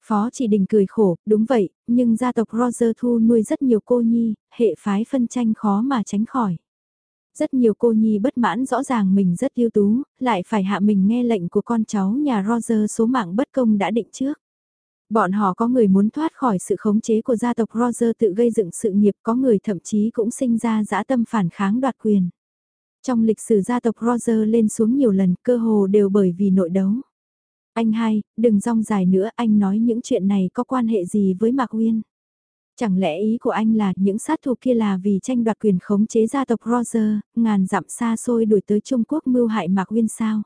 Phó chỉ đình cười khổ, đúng vậy, nhưng gia tộc Roger thu nuôi rất nhiều cô nhi, hệ phái phân tranh khó mà tránh khỏi. Rất nhiều cô nhi bất mãn rõ ràng mình rất ưu tú, lại phải hạ mình nghe lệnh của con cháu nhà Roger số mạng bất công đã định trước. Bọn họ có người muốn thoát khỏi sự khống chế của gia tộc Roger tự gây dựng sự nghiệp, có người thậm chí cũng sinh ra dã tâm phản kháng đoạt quyền. Trong lịch sử gia tộc Roger lên xuống nhiều lần cơ hồ đều bởi vì nội đấu. Anh hai, đừng rong dài nữa anh nói những chuyện này có quan hệ gì với Mạc Uyên. Chẳng lẽ ý của anh là những sát thủ kia là vì tranh đoạt quyền khống chế gia tộc Roger, ngàn dặm xa xôi đuổi tới Trung Quốc mưu hại Mạc Uyên sao?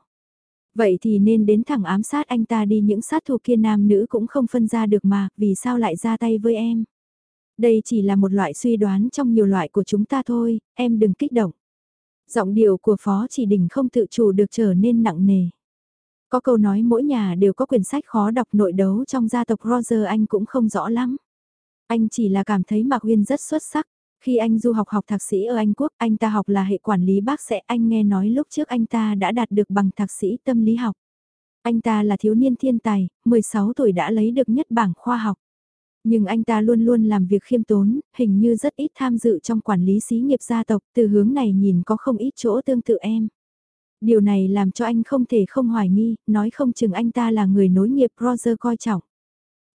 Vậy thì nên đến thẳng ám sát anh ta đi những sát thủ kia nam nữ cũng không phân ra được mà, vì sao lại ra tay với em? Đây chỉ là một loại suy đoán trong nhiều loại của chúng ta thôi, em đừng kích động. Giọng điệu của Phó Chỉ Đình không tự chủ được trở nên nặng nề. Có câu nói mỗi nhà đều có quyển sách khó đọc nội đấu trong gia tộc Roger anh cũng không rõ lắm. Anh chỉ là cảm thấy Mạc Huyên rất xuất sắc. Khi anh du học học thạc sĩ ở Anh Quốc, anh ta học là hệ quản lý bác sẽ anh nghe nói lúc trước anh ta đã đạt được bằng thạc sĩ tâm lý học. Anh ta là thiếu niên thiên tài, 16 tuổi đã lấy được nhất bảng khoa học. Nhưng anh ta luôn luôn làm việc khiêm tốn, hình như rất ít tham dự trong quản lý xí nghiệp gia tộc, từ hướng này nhìn có không ít chỗ tương tự em. Điều này làm cho anh không thể không hoài nghi, nói không chừng anh ta là người nối nghiệp Roger coi trọng.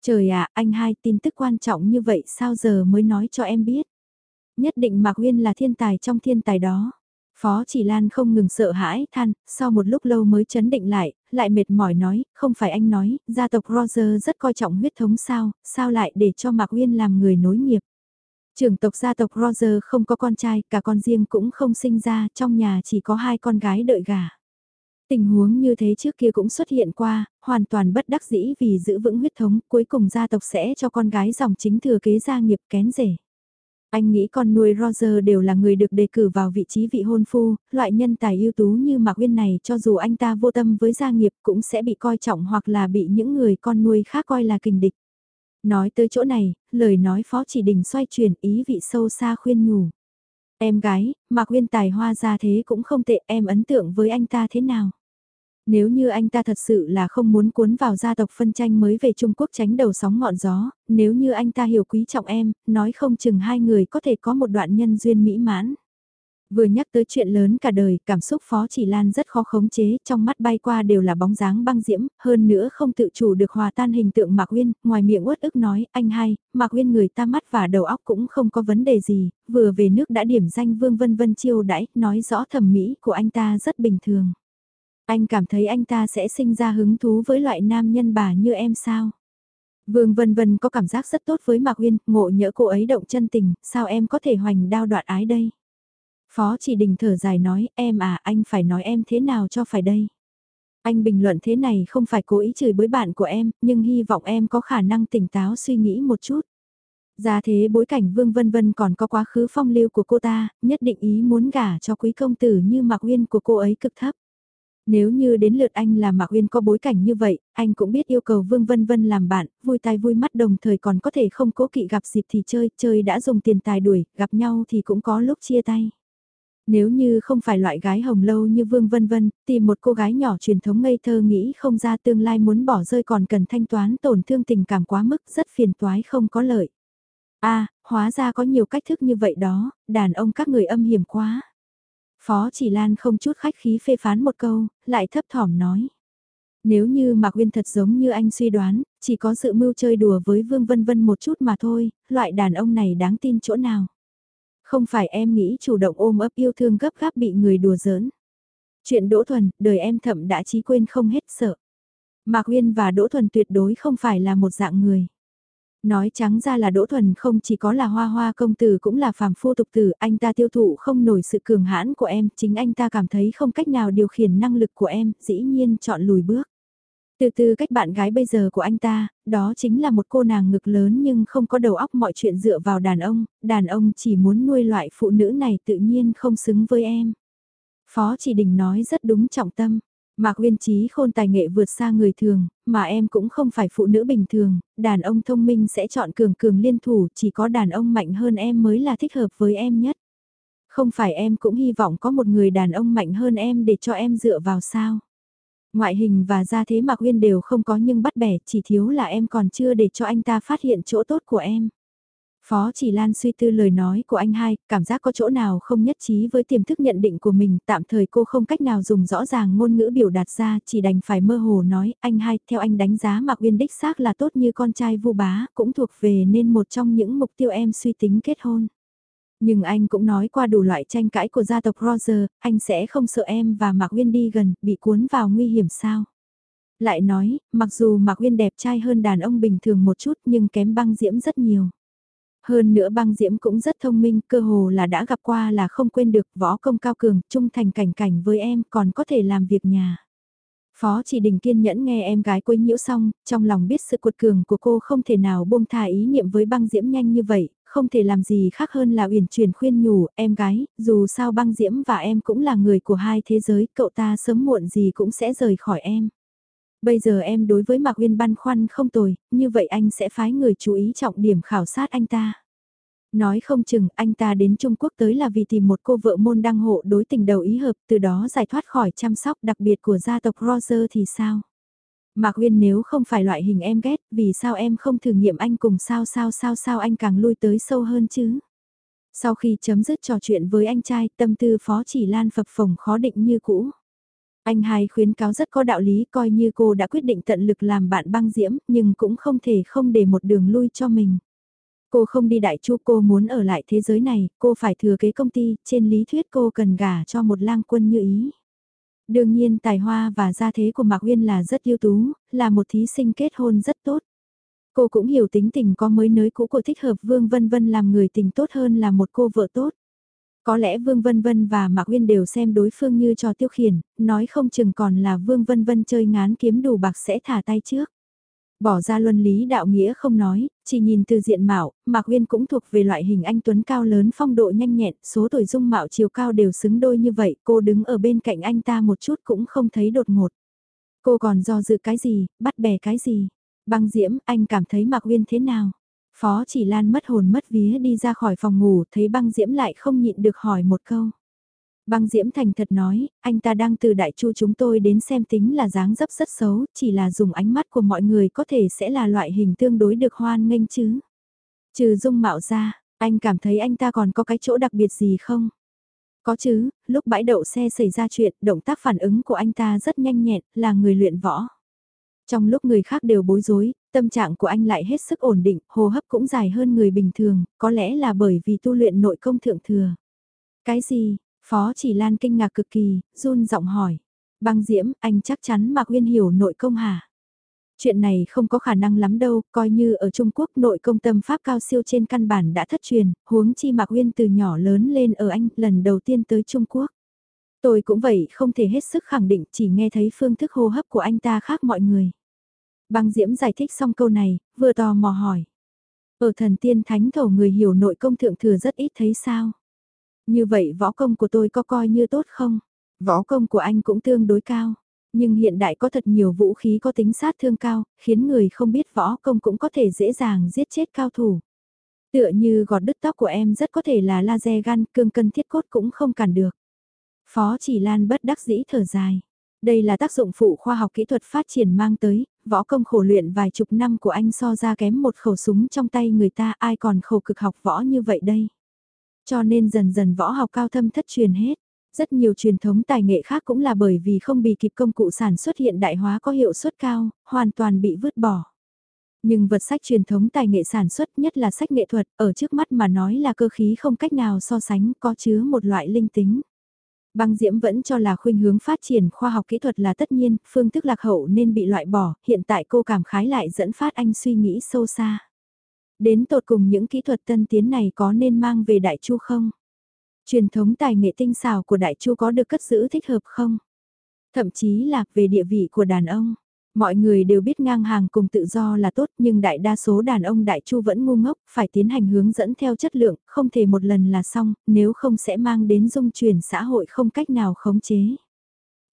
Trời ạ, anh hai tin tức quan trọng như vậy sao giờ mới nói cho em biết. Nhất định Mạc Uyên là thiên tài trong thiên tài đó. Phó Chỉ Lan không ngừng sợ hãi, than, sau một lúc lâu mới chấn định lại, lại mệt mỏi nói, không phải anh nói, gia tộc Roger rất coi trọng huyết thống sao, sao lại để cho Mạc Uyên làm người nối nghiệp. Trưởng tộc gia tộc Roger không có con trai, cả con riêng cũng không sinh ra, trong nhà chỉ có hai con gái đợi gà. Tình huống như thế trước kia cũng xuất hiện qua, hoàn toàn bất đắc dĩ vì giữ vững huyết thống, cuối cùng gia tộc sẽ cho con gái dòng chính thừa kế gia nghiệp kén rể. Anh nghĩ con nuôi Roger đều là người được đề cử vào vị trí vị hôn phu, loại nhân tài ưu tú như Mạc Uyên này cho dù anh ta vô tâm với gia nghiệp cũng sẽ bị coi trọng hoặc là bị những người con nuôi khác coi là kình địch. Nói tới chỗ này, lời nói Phó Chỉ Đình xoay chuyển ý vị sâu xa khuyên nhủ. Em gái, Mạc Nguyên tài hoa ra thế cũng không tệ em ấn tượng với anh ta thế nào? Nếu như anh ta thật sự là không muốn cuốn vào gia tộc phân tranh mới về Trung Quốc tránh đầu sóng ngọn gió, nếu như anh ta hiểu quý trọng em, nói không chừng hai người có thể có một đoạn nhân duyên mỹ mãn. Vừa nhắc tới chuyện lớn cả đời, cảm xúc Phó Chỉ Lan rất khó khống chế, trong mắt bay qua đều là bóng dáng băng diễm, hơn nữa không tự chủ được hòa tan hình tượng Mạc Uyên, ngoài miệng uất ức nói, anh hai, Mạc Uyên người ta mắt và đầu óc cũng không có vấn đề gì, vừa về nước đã điểm danh Vương Vân Vân chiêu đãi, nói rõ thẩm mỹ của anh ta rất bình thường. Anh cảm thấy anh ta sẽ sinh ra hứng thú với loại nam nhân bà như em sao? Vương Vân Vân có cảm giác rất tốt với Mạc Uyên, ngộ nhỡ cô ấy động chân tình, sao em có thể hoành đao đoạn ái đây? Phó chỉ đình thở dài nói, em à, anh phải nói em thế nào cho phải đây? Anh bình luận thế này không phải cố ý chửi bới bạn của em, nhưng hy vọng em có khả năng tỉnh táo suy nghĩ một chút. Ra thế bối cảnh Vương Vân Vân còn có quá khứ phong lưu của cô ta, nhất định ý muốn gả cho quý công tử như Mạc Uyên của cô ấy cực thấp. Nếu như đến lượt anh là Mạc Uyên có bối cảnh như vậy, anh cũng biết yêu cầu Vương Vân Vân làm bạn, vui tai vui mắt đồng thời còn có thể không cố kỵ gặp dịp thì chơi, chơi đã dùng tiền tài đuổi, gặp nhau thì cũng có lúc chia tay. Nếu như không phải loại gái hồng lâu như Vương Vân Vân, tìm một cô gái nhỏ truyền thống ngây thơ nghĩ không ra tương lai muốn bỏ rơi còn cần thanh toán tổn thương tình cảm quá mức rất phiền toái không có lợi. a à, hóa ra có nhiều cách thức như vậy đó, đàn ông các người âm hiểm quá. Phó chỉ Lan không chút khách khí phê phán một câu, lại thấp thỏm nói. Nếu như Mạc Uyên thật giống như anh suy đoán, chỉ có sự mưu chơi đùa với Vương Vân Vân một chút mà thôi, loại đàn ông này đáng tin chỗ nào. Không phải em nghĩ chủ động ôm ấp yêu thương gấp gáp bị người đùa giỡn. Chuyện Đỗ Thuần, đời em thậm đã trí quên không hết sợ. Mạc Uyên và Đỗ Thuần tuyệt đối không phải là một dạng người. Nói trắng ra là Đỗ Thuần không chỉ có là hoa hoa công tử cũng là phàm phu tục tử, anh ta tiêu thụ không nổi sự cường hãn của em, chính anh ta cảm thấy không cách nào điều khiển năng lực của em, dĩ nhiên chọn lùi bước. Từ từ cách bạn gái bây giờ của anh ta, đó chính là một cô nàng ngực lớn nhưng không có đầu óc mọi chuyện dựa vào đàn ông, đàn ông chỉ muốn nuôi loại phụ nữ này tự nhiên không xứng với em. Phó chỉ đình nói rất đúng trọng tâm. Mạc Uyên Trí khôn tài nghệ vượt xa người thường, mà em cũng không phải phụ nữ bình thường, đàn ông thông minh sẽ chọn cường cường liên thủ, chỉ có đàn ông mạnh hơn em mới là thích hợp với em nhất. Không phải em cũng hy vọng có một người đàn ông mạnh hơn em để cho em dựa vào sao. Ngoại hình và gia thế Mạc Uyên đều không có nhưng bắt bẻ, chỉ thiếu là em còn chưa để cho anh ta phát hiện chỗ tốt của em. Phó chỉ Lan suy tư lời nói của anh hai, cảm giác có chỗ nào không nhất trí với tiềm thức nhận định của mình, tạm thời cô không cách nào dùng rõ ràng ngôn ngữ biểu đạt ra, chỉ đành phải mơ hồ nói, anh hai, theo anh đánh giá Mạc Uyên đích xác là tốt như con trai vu bá, cũng thuộc về nên một trong những mục tiêu em suy tính kết hôn. Nhưng anh cũng nói qua đủ loại tranh cãi của gia tộc Roger, anh sẽ không sợ em và Mạc Uyên đi gần, bị cuốn vào nguy hiểm sao. Lại nói, mặc dù Mạc Uyên đẹp trai hơn đàn ông bình thường một chút nhưng kém băng diễm rất nhiều. Hơn nữa băng diễm cũng rất thông minh, cơ hồ là đã gặp qua là không quên được võ công cao cường, trung thành cảnh cảnh với em còn có thể làm việc nhà. Phó chỉ đình kiên nhẫn nghe em gái quấy nhiễu xong, trong lòng biết sự cuột cường của cô không thể nào buông thả ý niệm với băng diễm nhanh như vậy, không thể làm gì khác hơn là uyển chuyển khuyên nhủ, em gái, dù sao băng diễm và em cũng là người của hai thế giới, cậu ta sớm muộn gì cũng sẽ rời khỏi em. Bây giờ em đối với Mạc Uyên băn khoăn không tồi, như vậy anh sẽ phái người chú ý trọng điểm khảo sát anh ta. Nói không chừng anh ta đến Trung Quốc tới là vì tìm một cô vợ môn đăng hộ đối tình đầu ý hợp từ đó giải thoát khỏi chăm sóc đặc biệt của gia tộc Roger thì sao? Mạc Uyên nếu không phải loại hình em ghét, vì sao em không thử nghiệm anh cùng sao sao sao sao anh càng lui tới sâu hơn chứ? Sau khi chấm dứt trò chuyện với anh trai, tâm tư phó chỉ lan phập phồng khó định như cũ. Anh hai khuyến cáo rất có đạo lý coi như cô đã quyết định tận lực làm bạn băng diễm, nhưng cũng không thể không để một đường lui cho mình. Cô không đi đại chu cô muốn ở lại thế giới này, cô phải thừa kế công ty, trên lý thuyết cô cần gả cho một lang quân như ý. Đương nhiên tài hoa và gia thế của Mạc Uyên là rất ưu tú, là một thí sinh kết hôn rất tốt. Cô cũng hiểu tính tình có mới nới cũ của thích hợp Vương Vân Vân làm người tình tốt hơn là một cô vợ tốt. Có lẽ Vương Vân Vân và Mạc Uyên đều xem đối phương như trò tiêu khiển, nói không chừng còn là Vương Vân Vân chơi ngán kiếm đủ bạc sẽ thả tay trước. Bỏ ra luân lý đạo nghĩa không nói, chỉ nhìn từ diện mạo, Mạc Uyên cũng thuộc về loại hình anh Tuấn cao lớn phong độ nhanh nhẹn, số tuổi dung mạo chiều cao đều xứng đôi như vậy, cô đứng ở bên cạnh anh ta một chút cũng không thấy đột ngột. Cô còn do dự cái gì, bắt bè cái gì. Băng diễm, anh cảm thấy Mạc Uyên thế nào? Phó chỉ lan mất hồn mất vía đi ra khỏi phòng ngủ, thấy băng diễm lại không nhịn được hỏi một câu. Băng Diễm Thành thật nói, anh ta đang từ đại chu chúng tôi đến xem tính là dáng dấp rất xấu, chỉ là dùng ánh mắt của mọi người có thể sẽ là loại hình tương đối được hoan nghênh chứ. Trừ dung mạo ra, anh cảm thấy anh ta còn có cái chỗ đặc biệt gì không? Có chứ, lúc bãi đậu xe xảy ra chuyện, động tác phản ứng của anh ta rất nhanh nhẹn, là người luyện võ. Trong lúc người khác đều bối rối, tâm trạng của anh lại hết sức ổn định, hô hấp cũng dài hơn người bình thường, có lẽ là bởi vì tu luyện nội công thượng thừa. Cái gì, Phó chỉ lan kinh ngạc cực kỳ, run giọng hỏi. Băng diễm, anh chắc chắn Mạc Uyên hiểu nội công hả? Chuyện này không có khả năng lắm đâu, coi như ở Trung Quốc nội công tâm pháp cao siêu trên căn bản đã thất truyền, huống chi Mạc Uyên từ nhỏ lớn lên ở Anh lần đầu tiên tới Trung Quốc. Tôi cũng vậy không thể hết sức khẳng định chỉ nghe thấy phương thức hô hấp của anh ta khác mọi người. Băng Diễm giải thích xong câu này, vừa tò mò hỏi. Ở thần tiên thánh thổ người hiểu nội công thượng thừa rất ít thấy sao? Như vậy võ công của tôi có coi như tốt không? Võ công của anh cũng tương đối cao. Nhưng hiện đại có thật nhiều vũ khí có tính sát thương cao, khiến người không biết võ công cũng có thể dễ dàng giết chết cao thủ. Tựa như gọt đứt tóc của em rất có thể là laser gan, cương cân thiết cốt cũng không cản được. Phó chỉ lan bất đắc dĩ thở dài. Đây là tác dụng phụ khoa học kỹ thuật phát triển mang tới, võ công khổ luyện vài chục năm của anh so ra kém một khẩu súng trong tay người ta ai còn khổ cực học võ như vậy đây. Cho nên dần dần võ học cao thâm thất truyền hết. Rất nhiều truyền thống tài nghệ khác cũng là bởi vì không bị kịp công cụ sản xuất hiện đại hóa có hiệu suất cao, hoàn toàn bị vứt bỏ. Nhưng vật sách truyền thống tài nghệ sản xuất nhất là sách nghệ thuật, ở trước mắt mà nói là cơ khí không cách nào so sánh, có chứa một loại linh tính. Băng Diễm vẫn cho là khuynh hướng phát triển khoa học kỹ thuật là tất nhiên, phương thức lạc hậu nên bị loại bỏ, hiện tại cô cảm khái lại dẫn phát anh suy nghĩ sâu xa. Đến tột cùng những kỹ thuật tân tiến này có nên mang về Đại Chu không? Truyền thống tài nghệ tinh xảo của Đại Chu có được cất giữ thích hợp không? Thậm chí là về địa vị của đàn ông. Mọi người đều biết ngang hàng cùng tự do là tốt nhưng đại đa số đàn ông đại chu vẫn ngu ngốc, phải tiến hành hướng dẫn theo chất lượng, không thể một lần là xong, nếu không sẽ mang đến dung chuyển xã hội không cách nào khống chế.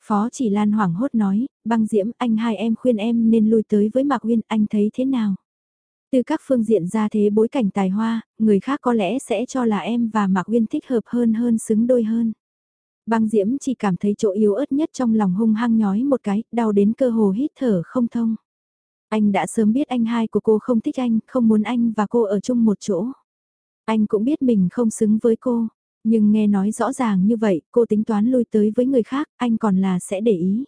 Phó chỉ Lan hoảng hốt nói, băng diễm anh hai em khuyên em nên lui tới với Mạc Uyên, anh thấy thế nào? Từ các phương diện ra thế bối cảnh tài hoa, người khác có lẽ sẽ cho là em và Mạc Uyên thích hợp hơn hơn xứng đôi hơn. Băng Diễm chỉ cảm thấy chỗ yếu ớt nhất trong lòng hung hăng nhói một cái, đau đến cơ hồ hít thở không thông. Anh đã sớm biết anh hai của cô không thích anh, không muốn anh và cô ở chung một chỗ. Anh cũng biết mình không xứng với cô, nhưng nghe nói rõ ràng như vậy, cô tính toán lui tới với người khác, anh còn là sẽ để ý.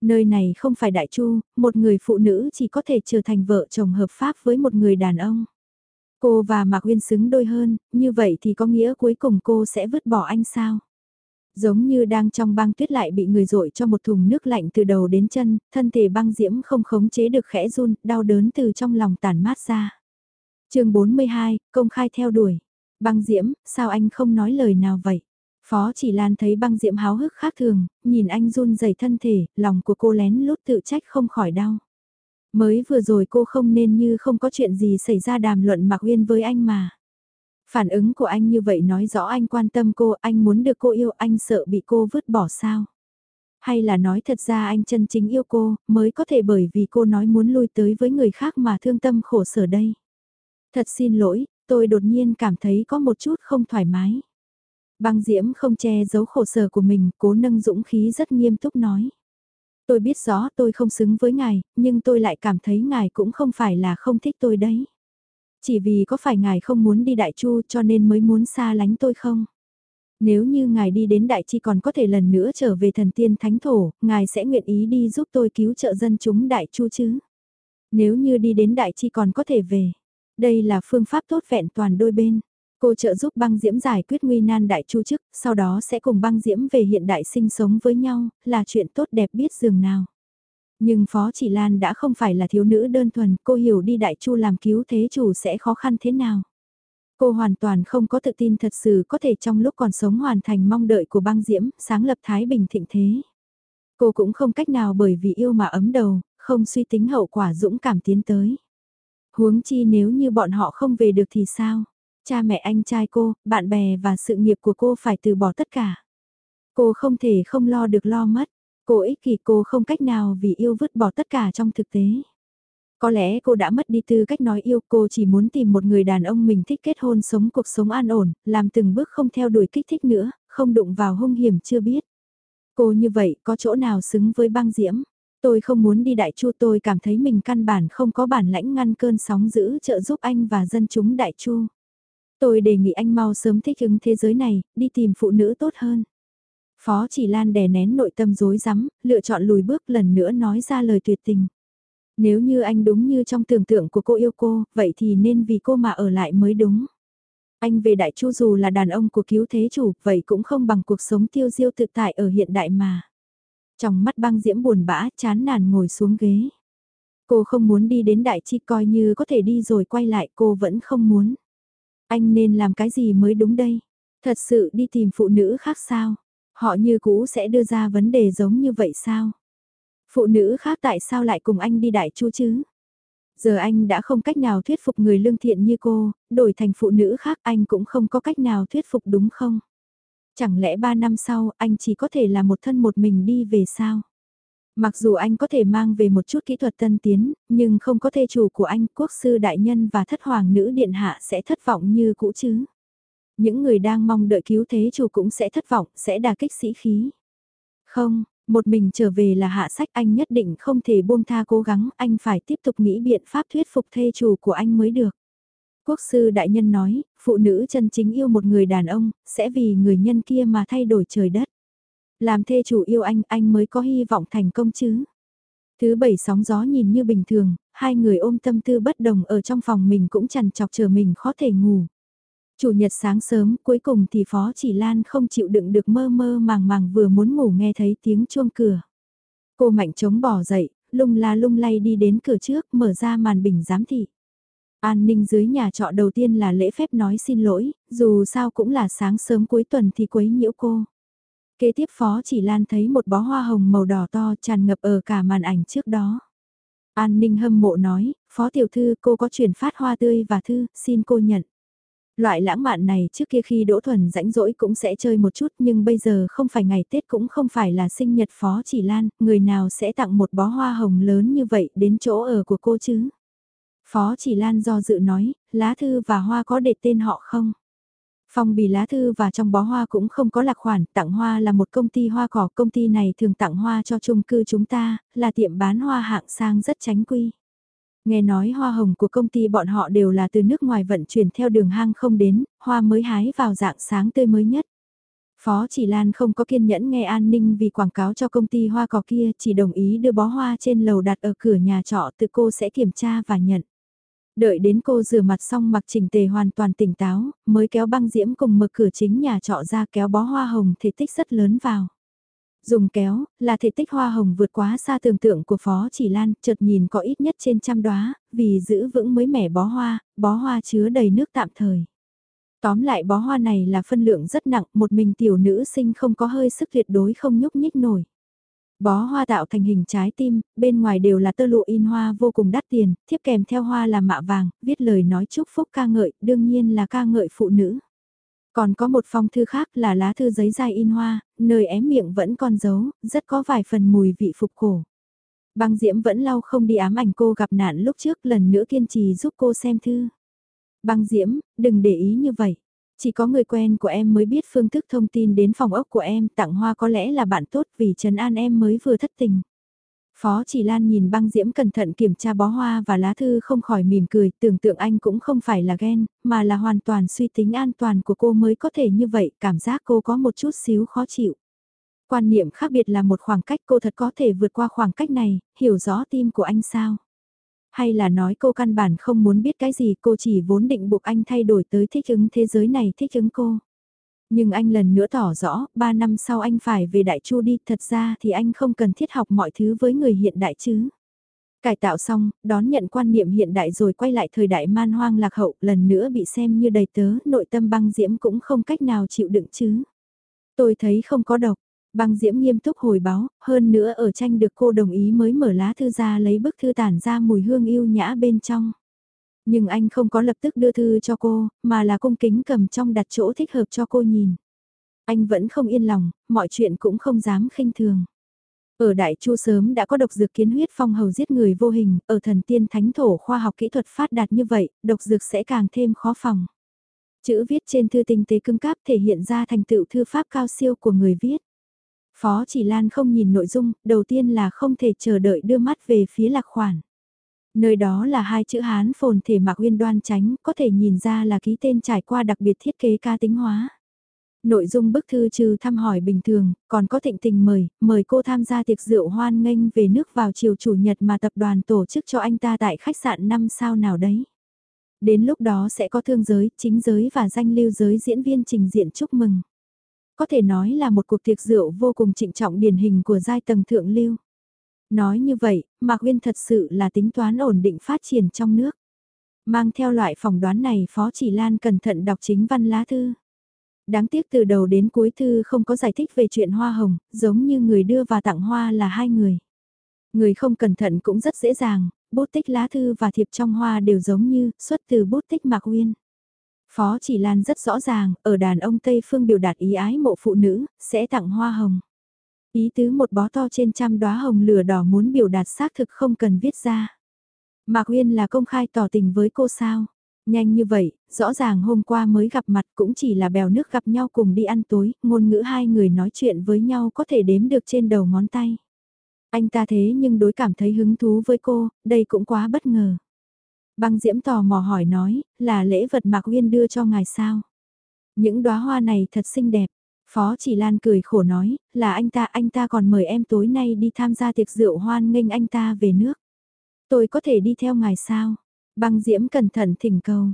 Nơi này không phải đại chu, một người phụ nữ chỉ có thể trở thành vợ chồng hợp pháp với một người đàn ông. Cô và Mạc Uyên xứng đôi hơn, như vậy thì có nghĩa cuối cùng cô sẽ vứt bỏ anh sao? Giống như đang trong băng tuyết lại bị người dội cho một thùng nước lạnh từ đầu đến chân, thân thể băng diễm không khống chế được khẽ run, đau đớn từ trong lòng tàn mát ra. chương 42, công khai theo đuổi. Băng Diễm, sao anh không nói lời nào vậy? Phó chỉ Lan thấy băng diệm háo hức khác thường, nhìn anh run rẩy thân thể, lòng của cô lén lút tự trách không khỏi đau. Mới vừa rồi cô không nên như không có chuyện gì xảy ra đàm luận Mạc Uyên với anh mà. Phản ứng của anh như vậy nói rõ anh quan tâm cô, anh muốn được cô yêu, anh sợ bị cô vứt bỏ sao? Hay là nói thật ra anh chân chính yêu cô, mới có thể bởi vì cô nói muốn lui tới với người khác mà thương tâm khổ sở đây? Thật xin lỗi, tôi đột nhiên cảm thấy có một chút không thoải mái. Băng Diễm không che giấu khổ sở của mình, cố nâng dũng khí rất nghiêm túc nói. Tôi biết rõ tôi không xứng với ngài, nhưng tôi lại cảm thấy ngài cũng không phải là không thích tôi đấy. Chỉ vì có phải ngài không muốn đi đại chu cho nên mới muốn xa lánh tôi không? Nếu như ngài đi đến đại chi còn có thể lần nữa trở về thần tiên thánh thổ, ngài sẽ nguyện ý đi giúp tôi cứu trợ dân chúng đại chu chứ? Nếu như đi đến đại chi còn có thể về. Đây là phương pháp tốt vẹn toàn đôi bên. Cô trợ giúp băng diễm giải quyết nguy nan đại chu chức, sau đó sẽ cùng băng diễm về hiện đại sinh sống với nhau, là chuyện tốt đẹp biết dường nào. Nhưng Phó Chỉ Lan đã không phải là thiếu nữ đơn thuần, cô hiểu đi đại chu làm cứu thế chủ sẽ khó khăn thế nào. Cô hoàn toàn không có tự tin thật sự có thể trong lúc còn sống hoàn thành mong đợi của băng diễm, sáng lập Thái Bình thịnh thế. Cô cũng không cách nào bởi vì yêu mà ấm đầu, không suy tính hậu quả dũng cảm tiến tới. Huống chi nếu như bọn họ không về được thì sao? Cha mẹ anh trai cô, bạn bè và sự nghiệp của cô phải từ bỏ tất cả. Cô không thể không lo được lo mất. Cô ích kỷ cô không cách nào vì yêu vứt bỏ tất cả trong thực tế. Có lẽ cô đã mất đi tư cách nói yêu cô chỉ muốn tìm một người đàn ông mình thích kết hôn sống cuộc sống an ổn, làm từng bước không theo đuổi kích thích nữa, không đụng vào hung hiểm chưa biết. Cô như vậy có chỗ nào xứng với băng diễm? Tôi không muốn đi đại chu tôi cảm thấy mình căn bản không có bản lãnh ngăn cơn sóng giữ trợ giúp anh và dân chúng đại chu. Tôi đề nghị anh mau sớm thích ứng thế giới này, đi tìm phụ nữ tốt hơn. Phó chỉ lan đè nén nội tâm dối rắm lựa chọn lùi bước lần nữa nói ra lời tuyệt tình. Nếu như anh đúng như trong tưởng tượng của cô yêu cô, vậy thì nên vì cô mà ở lại mới đúng. Anh về đại chu dù là đàn ông của cứu thế chủ, vậy cũng không bằng cuộc sống tiêu diêu tự tại ở hiện đại mà. Trong mắt băng diễm buồn bã, chán nản ngồi xuống ghế. Cô không muốn đi đến đại chi coi như có thể đi rồi quay lại cô vẫn không muốn. Anh nên làm cái gì mới đúng đây? Thật sự đi tìm phụ nữ khác sao? Họ như cũ sẽ đưa ra vấn đề giống như vậy sao? Phụ nữ khác tại sao lại cùng anh đi đại chu chứ? Giờ anh đã không cách nào thuyết phục người lương thiện như cô, đổi thành phụ nữ khác anh cũng không có cách nào thuyết phục đúng không? Chẳng lẽ ba năm sau anh chỉ có thể là một thân một mình đi về sao? Mặc dù anh có thể mang về một chút kỹ thuật tân tiến, nhưng không có thê chủ của anh, quốc sư đại nhân và thất hoàng nữ điện hạ sẽ thất vọng như cũ chứ. Những người đang mong đợi cứu thế chủ cũng sẽ thất vọng, sẽ đà kích sĩ khí. Không, một mình trở về là hạ sách anh nhất định không thể buông tha cố gắng, anh phải tiếp tục nghĩ biện pháp thuyết phục thê chủ của anh mới được. Quốc sư đại nhân nói, phụ nữ chân chính yêu một người đàn ông, sẽ vì người nhân kia mà thay đổi trời đất. Làm thê chủ yêu anh, anh mới có hy vọng thành công chứ. Thứ bảy sóng gió nhìn như bình thường, hai người ôm tâm tư bất đồng ở trong phòng mình cũng chằn chọc chờ mình khó thể ngủ. Chủ nhật sáng sớm, cuối cùng thì Phó Chỉ Lan không chịu đựng được mơ mơ màng màng vừa muốn ngủ nghe thấy tiếng chuông cửa. Cô mạnh chống bỏ dậy, lung la lung lay đi đến cửa trước, mở ra màn bình giám thị. An ninh dưới nhà trọ đầu tiên là lễ phép nói xin lỗi, dù sao cũng là sáng sớm cuối tuần thì quấy nhiễu cô. Kế tiếp Phó Chỉ Lan thấy một bó hoa hồng màu đỏ to tràn ngập ở cả màn ảnh trước đó. An ninh hâm mộ nói, Phó Tiểu Thư cô có chuyển phát hoa tươi và thư, xin cô nhận. Loại lãng mạn này trước kia khi Đỗ Thuần rãnh rỗi cũng sẽ chơi một chút nhưng bây giờ không phải ngày Tết cũng không phải là sinh nhật Phó Chỉ Lan, người nào sẽ tặng một bó hoa hồng lớn như vậy đến chỗ ở của cô chứ? Phó Chỉ Lan do dự nói, lá thư và hoa có để tên họ không? Phong bì lá thư và trong bó hoa cũng không có lạc khoản, tặng hoa là một công ty hoa cỏ, công ty này thường tặng hoa cho chung cư chúng ta, là tiệm bán hoa hạng sang rất tránh quy. Nghe nói hoa hồng của công ty bọn họ đều là từ nước ngoài vận chuyển theo đường hang không đến, hoa mới hái vào dạng sáng tươi mới nhất. Phó Chỉ Lan không có kiên nhẫn nghe an ninh vì quảng cáo cho công ty hoa cỏ kia chỉ đồng ý đưa bó hoa trên lầu đặt ở cửa nhà trọ tự cô sẽ kiểm tra và nhận. Đợi đến cô rửa mặt xong mặc chỉnh tề hoàn toàn tỉnh táo, mới kéo băng diễm cùng mở cửa chính nhà trọ ra kéo bó hoa hồng thể tích rất lớn vào. Dùng kéo, là thể tích hoa hồng vượt quá xa tưởng tượng của Phó Chỉ Lan, chợt nhìn có ít nhất trên trăm đóa, vì giữ vững mới mẻ bó hoa, bó hoa chứa đầy nước tạm thời. Tóm lại bó hoa này là phân lượng rất nặng, một mình tiểu nữ sinh không có hơi sức tuyệt đối không nhúc nhích nổi. Bó hoa tạo thành hình trái tim, bên ngoài đều là tơ lụa in hoa vô cùng đắt tiền, thiếp kèm theo hoa là mạ vàng, viết lời nói chúc phúc ca ngợi, đương nhiên là ca ngợi phụ nữ. Còn có một phong thư khác là lá thư giấy dài in hoa, nơi ém miệng vẫn còn giấu, rất có vài phần mùi vị phục cổ. Băng Diễm vẫn lau không đi ám ảnh cô gặp nạn lúc trước lần nữa kiên trì giúp cô xem thư. Băng Diễm, đừng để ý như vậy. Chỉ có người quen của em mới biết phương thức thông tin đến phòng ốc của em tặng hoa có lẽ là bạn tốt vì Trần An em mới vừa thất tình. Phó Chỉ Lan nhìn băng diễm cẩn thận kiểm tra bó hoa và lá thư không khỏi mỉm cười, tưởng tượng anh cũng không phải là ghen, mà là hoàn toàn suy tính an toàn của cô mới có thể như vậy, cảm giác cô có một chút xíu khó chịu. Quan niệm khác biệt là một khoảng cách cô thật có thể vượt qua khoảng cách này, hiểu rõ tim của anh sao? Hay là nói cô căn bản không muốn biết cái gì cô chỉ vốn định buộc anh thay đổi tới thích ứng thế giới này thích ứng cô. Nhưng anh lần nữa tỏ rõ, 3 năm sau anh phải về Đại Chu đi, thật ra thì anh không cần thiết học mọi thứ với người hiện đại chứ. Cải tạo xong, đón nhận quan niệm hiện đại rồi quay lại thời đại man hoang lạc hậu, lần nữa bị xem như đầy tớ, nội tâm băng diễm cũng không cách nào chịu đựng chứ. Tôi thấy không có độc, băng diễm nghiêm túc hồi báo, hơn nữa ở tranh được cô đồng ý mới mở lá thư ra lấy bức thư tản ra mùi hương yêu nhã bên trong. Nhưng anh không có lập tức đưa thư cho cô, mà là cung kính cầm trong đặt chỗ thích hợp cho cô nhìn. Anh vẫn không yên lòng, mọi chuyện cũng không dám khinh thường. Ở Đại Chu sớm đã có độc dược kiến huyết phong hầu giết người vô hình, ở thần tiên thánh thổ khoa học kỹ thuật phát đạt như vậy, độc dược sẽ càng thêm khó phòng. Chữ viết trên thư tinh tế cưng cáp thể hiện ra thành tựu thư pháp cao siêu của người viết. Phó Chỉ Lan không nhìn nội dung, đầu tiên là không thể chờ đợi đưa mắt về phía lạc khoản. Nơi đó là hai chữ Hán phồn thể mạc uyên đoan tránh, có thể nhìn ra là ký tên trải qua đặc biệt thiết kế ca tính hóa. Nội dung bức thư trừ thăm hỏi bình thường, còn có thịnh tình mời, mời cô tham gia tiệc rượu hoan nghênh về nước vào chiều chủ nhật mà tập đoàn tổ chức cho anh ta tại khách sạn 5 sao nào đấy. Đến lúc đó sẽ có thương giới, chính giới và danh lưu giới diễn viên trình diện chúc mừng. Có thể nói là một cuộc tiệc rượu vô cùng trịnh trọng điển hình của giai tầng thượng lưu. Nói như vậy, Mạc Uyên thật sự là tính toán ổn định phát triển trong nước. Mang theo loại phỏng đoán này Phó Chỉ Lan cẩn thận đọc chính văn lá thư. Đáng tiếc từ đầu đến cuối thư không có giải thích về chuyện hoa hồng, giống như người đưa và tặng hoa là hai người. Người không cẩn thận cũng rất dễ dàng, bút tích lá thư và thiệp trong hoa đều giống như xuất từ bút tích Mạc Uyên. Phó Chỉ Lan rất rõ ràng, ở đàn ông Tây Phương biểu đạt ý ái mộ phụ nữ, sẽ tặng hoa hồng. Ý tứ một bó to trên trăm đóa hồng lửa đỏ muốn biểu đạt xác thực không cần viết ra. Mạc Uyên là công khai tỏ tình với cô sao? Nhanh như vậy, rõ ràng hôm qua mới gặp mặt cũng chỉ là bèo nước gặp nhau cùng đi ăn tối, ngôn ngữ hai người nói chuyện với nhau có thể đếm được trên đầu ngón tay. Anh ta thế nhưng đối cảm thấy hứng thú với cô, đây cũng quá bất ngờ. Băng Diễm tò mò hỏi nói, là lễ vật Mạc Uyên đưa cho ngài sao? Những đóa hoa này thật xinh đẹp. Phó Chỉ Lan cười khổ nói, là anh ta, anh ta còn mời em tối nay đi tham gia tiệc rượu hoan nghênh anh ta về nước. Tôi có thể đi theo ngài sao? Băng Diễm cẩn thận thỉnh cầu.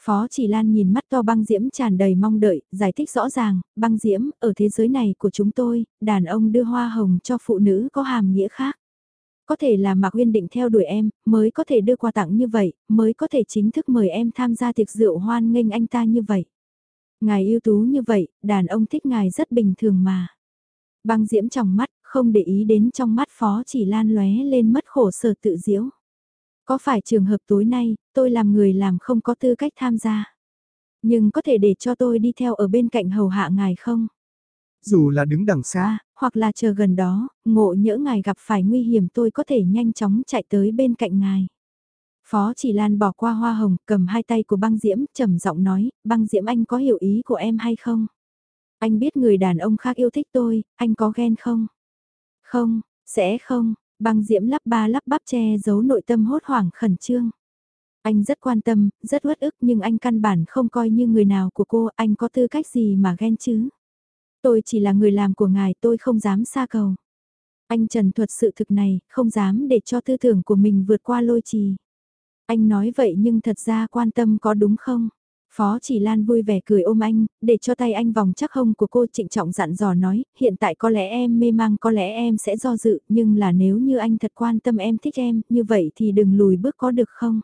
Phó Chỉ Lan nhìn mắt to băng Diễm tràn đầy mong đợi, giải thích rõ ràng, băng Diễm, ở thế giới này của chúng tôi, đàn ông đưa hoa hồng cho phụ nữ có hàm nghĩa khác. Có thể là Mạc Uyên định theo đuổi em, mới có thể đưa quà tặng như vậy, mới có thể chính thức mời em tham gia tiệc rượu hoan nghênh anh ta như vậy. Ngài ưu tú như vậy, đàn ông thích ngài rất bình thường mà. Băng diễm trong mắt, không để ý đến trong mắt phó chỉ lan lóe lên mất khổ sở tự diễu. Có phải trường hợp tối nay, tôi làm người làm không có tư cách tham gia. Nhưng có thể để cho tôi đi theo ở bên cạnh hầu hạ ngài không? Dù là đứng đằng xa, hoặc là chờ gần đó, ngộ nhỡ ngài gặp phải nguy hiểm tôi có thể nhanh chóng chạy tới bên cạnh ngài. Phó chỉ lan bỏ qua hoa hồng, cầm hai tay của băng diễm, trầm giọng nói, băng diễm anh có hiểu ý của em hay không? Anh biết người đàn ông khác yêu thích tôi, anh có ghen không? Không, sẽ không, băng diễm lắp ba lắp bắp che giấu nội tâm hốt hoảng khẩn trương. Anh rất quan tâm, rất uất ức nhưng anh căn bản không coi như người nào của cô, anh có tư cách gì mà ghen chứ? Tôi chỉ là người làm của ngài tôi không dám xa cầu. Anh trần thuật sự thực này, không dám để cho tư tưởng của mình vượt qua lôi trì. Anh nói vậy nhưng thật ra quan tâm có đúng không? Phó chỉ Lan vui vẻ cười ôm anh, để cho tay anh vòng chắc hông của cô trịnh trọng dặn dò nói, hiện tại có lẽ em mê mang có lẽ em sẽ do dự, nhưng là nếu như anh thật quan tâm em thích em, như vậy thì đừng lùi bước có được không?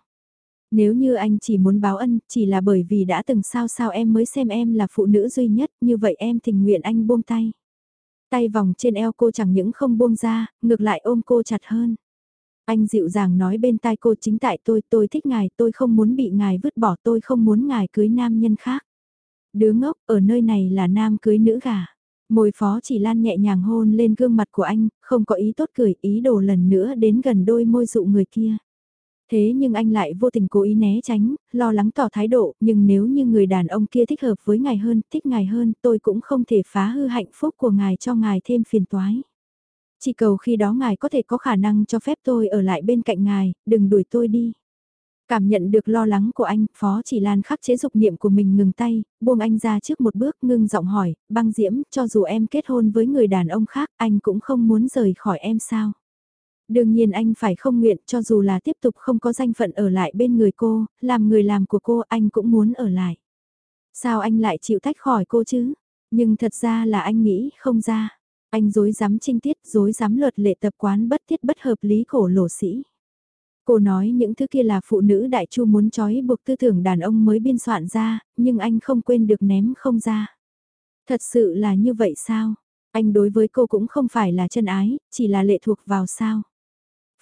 Nếu như anh chỉ muốn báo ân, chỉ là bởi vì đã từng sao sao em mới xem em là phụ nữ duy nhất, như vậy em tình nguyện anh buông tay. Tay vòng trên eo cô chẳng những không buông ra, ngược lại ôm cô chặt hơn. Anh dịu dàng nói bên tai cô chính tại tôi, tôi thích ngài, tôi không muốn bị ngài vứt bỏ, tôi không muốn ngài cưới nam nhân khác. Đứa ngốc, ở nơi này là nam cưới nữ gà. Môi phó chỉ lan nhẹ nhàng hôn lên gương mặt của anh, không có ý tốt cười, ý đồ lần nữa đến gần đôi môi dụ người kia. Thế nhưng anh lại vô tình cố ý né tránh, lo lắng tỏ thái độ, nhưng nếu như người đàn ông kia thích hợp với ngài hơn, thích ngài hơn, tôi cũng không thể phá hư hạnh phúc của ngài cho ngài thêm phiền toái. Chỉ cầu khi đó ngài có thể có khả năng cho phép tôi ở lại bên cạnh ngài, đừng đuổi tôi đi. Cảm nhận được lo lắng của anh, Phó Chỉ Lan khắc chế dục niệm của mình ngừng tay, buông anh ra trước một bước ngưng giọng hỏi, băng diễm, cho dù em kết hôn với người đàn ông khác, anh cũng không muốn rời khỏi em sao? Đương nhiên anh phải không nguyện cho dù là tiếp tục không có danh phận ở lại bên người cô, làm người làm của cô anh cũng muốn ở lại. Sao anh lại chịu tách khỏi cô chứ? Nhưng thật ra là anh nghĩ không ra. Anh dối dám trinh tiết, dối dám luật lệ tập quán bất thiết bất hợp lý khổ lỗ sĩ. Cô nói những thứ kia là phụ nữ đại chu muốn trói buộc tư tưởng đàn ông mới biên soạn ra, nhưng anh không quên được ném không ra. Thật sự là như vậy sao? Anh đối với cô cũng không phải là chân ái, chỉ là lệ thuộc vào sao?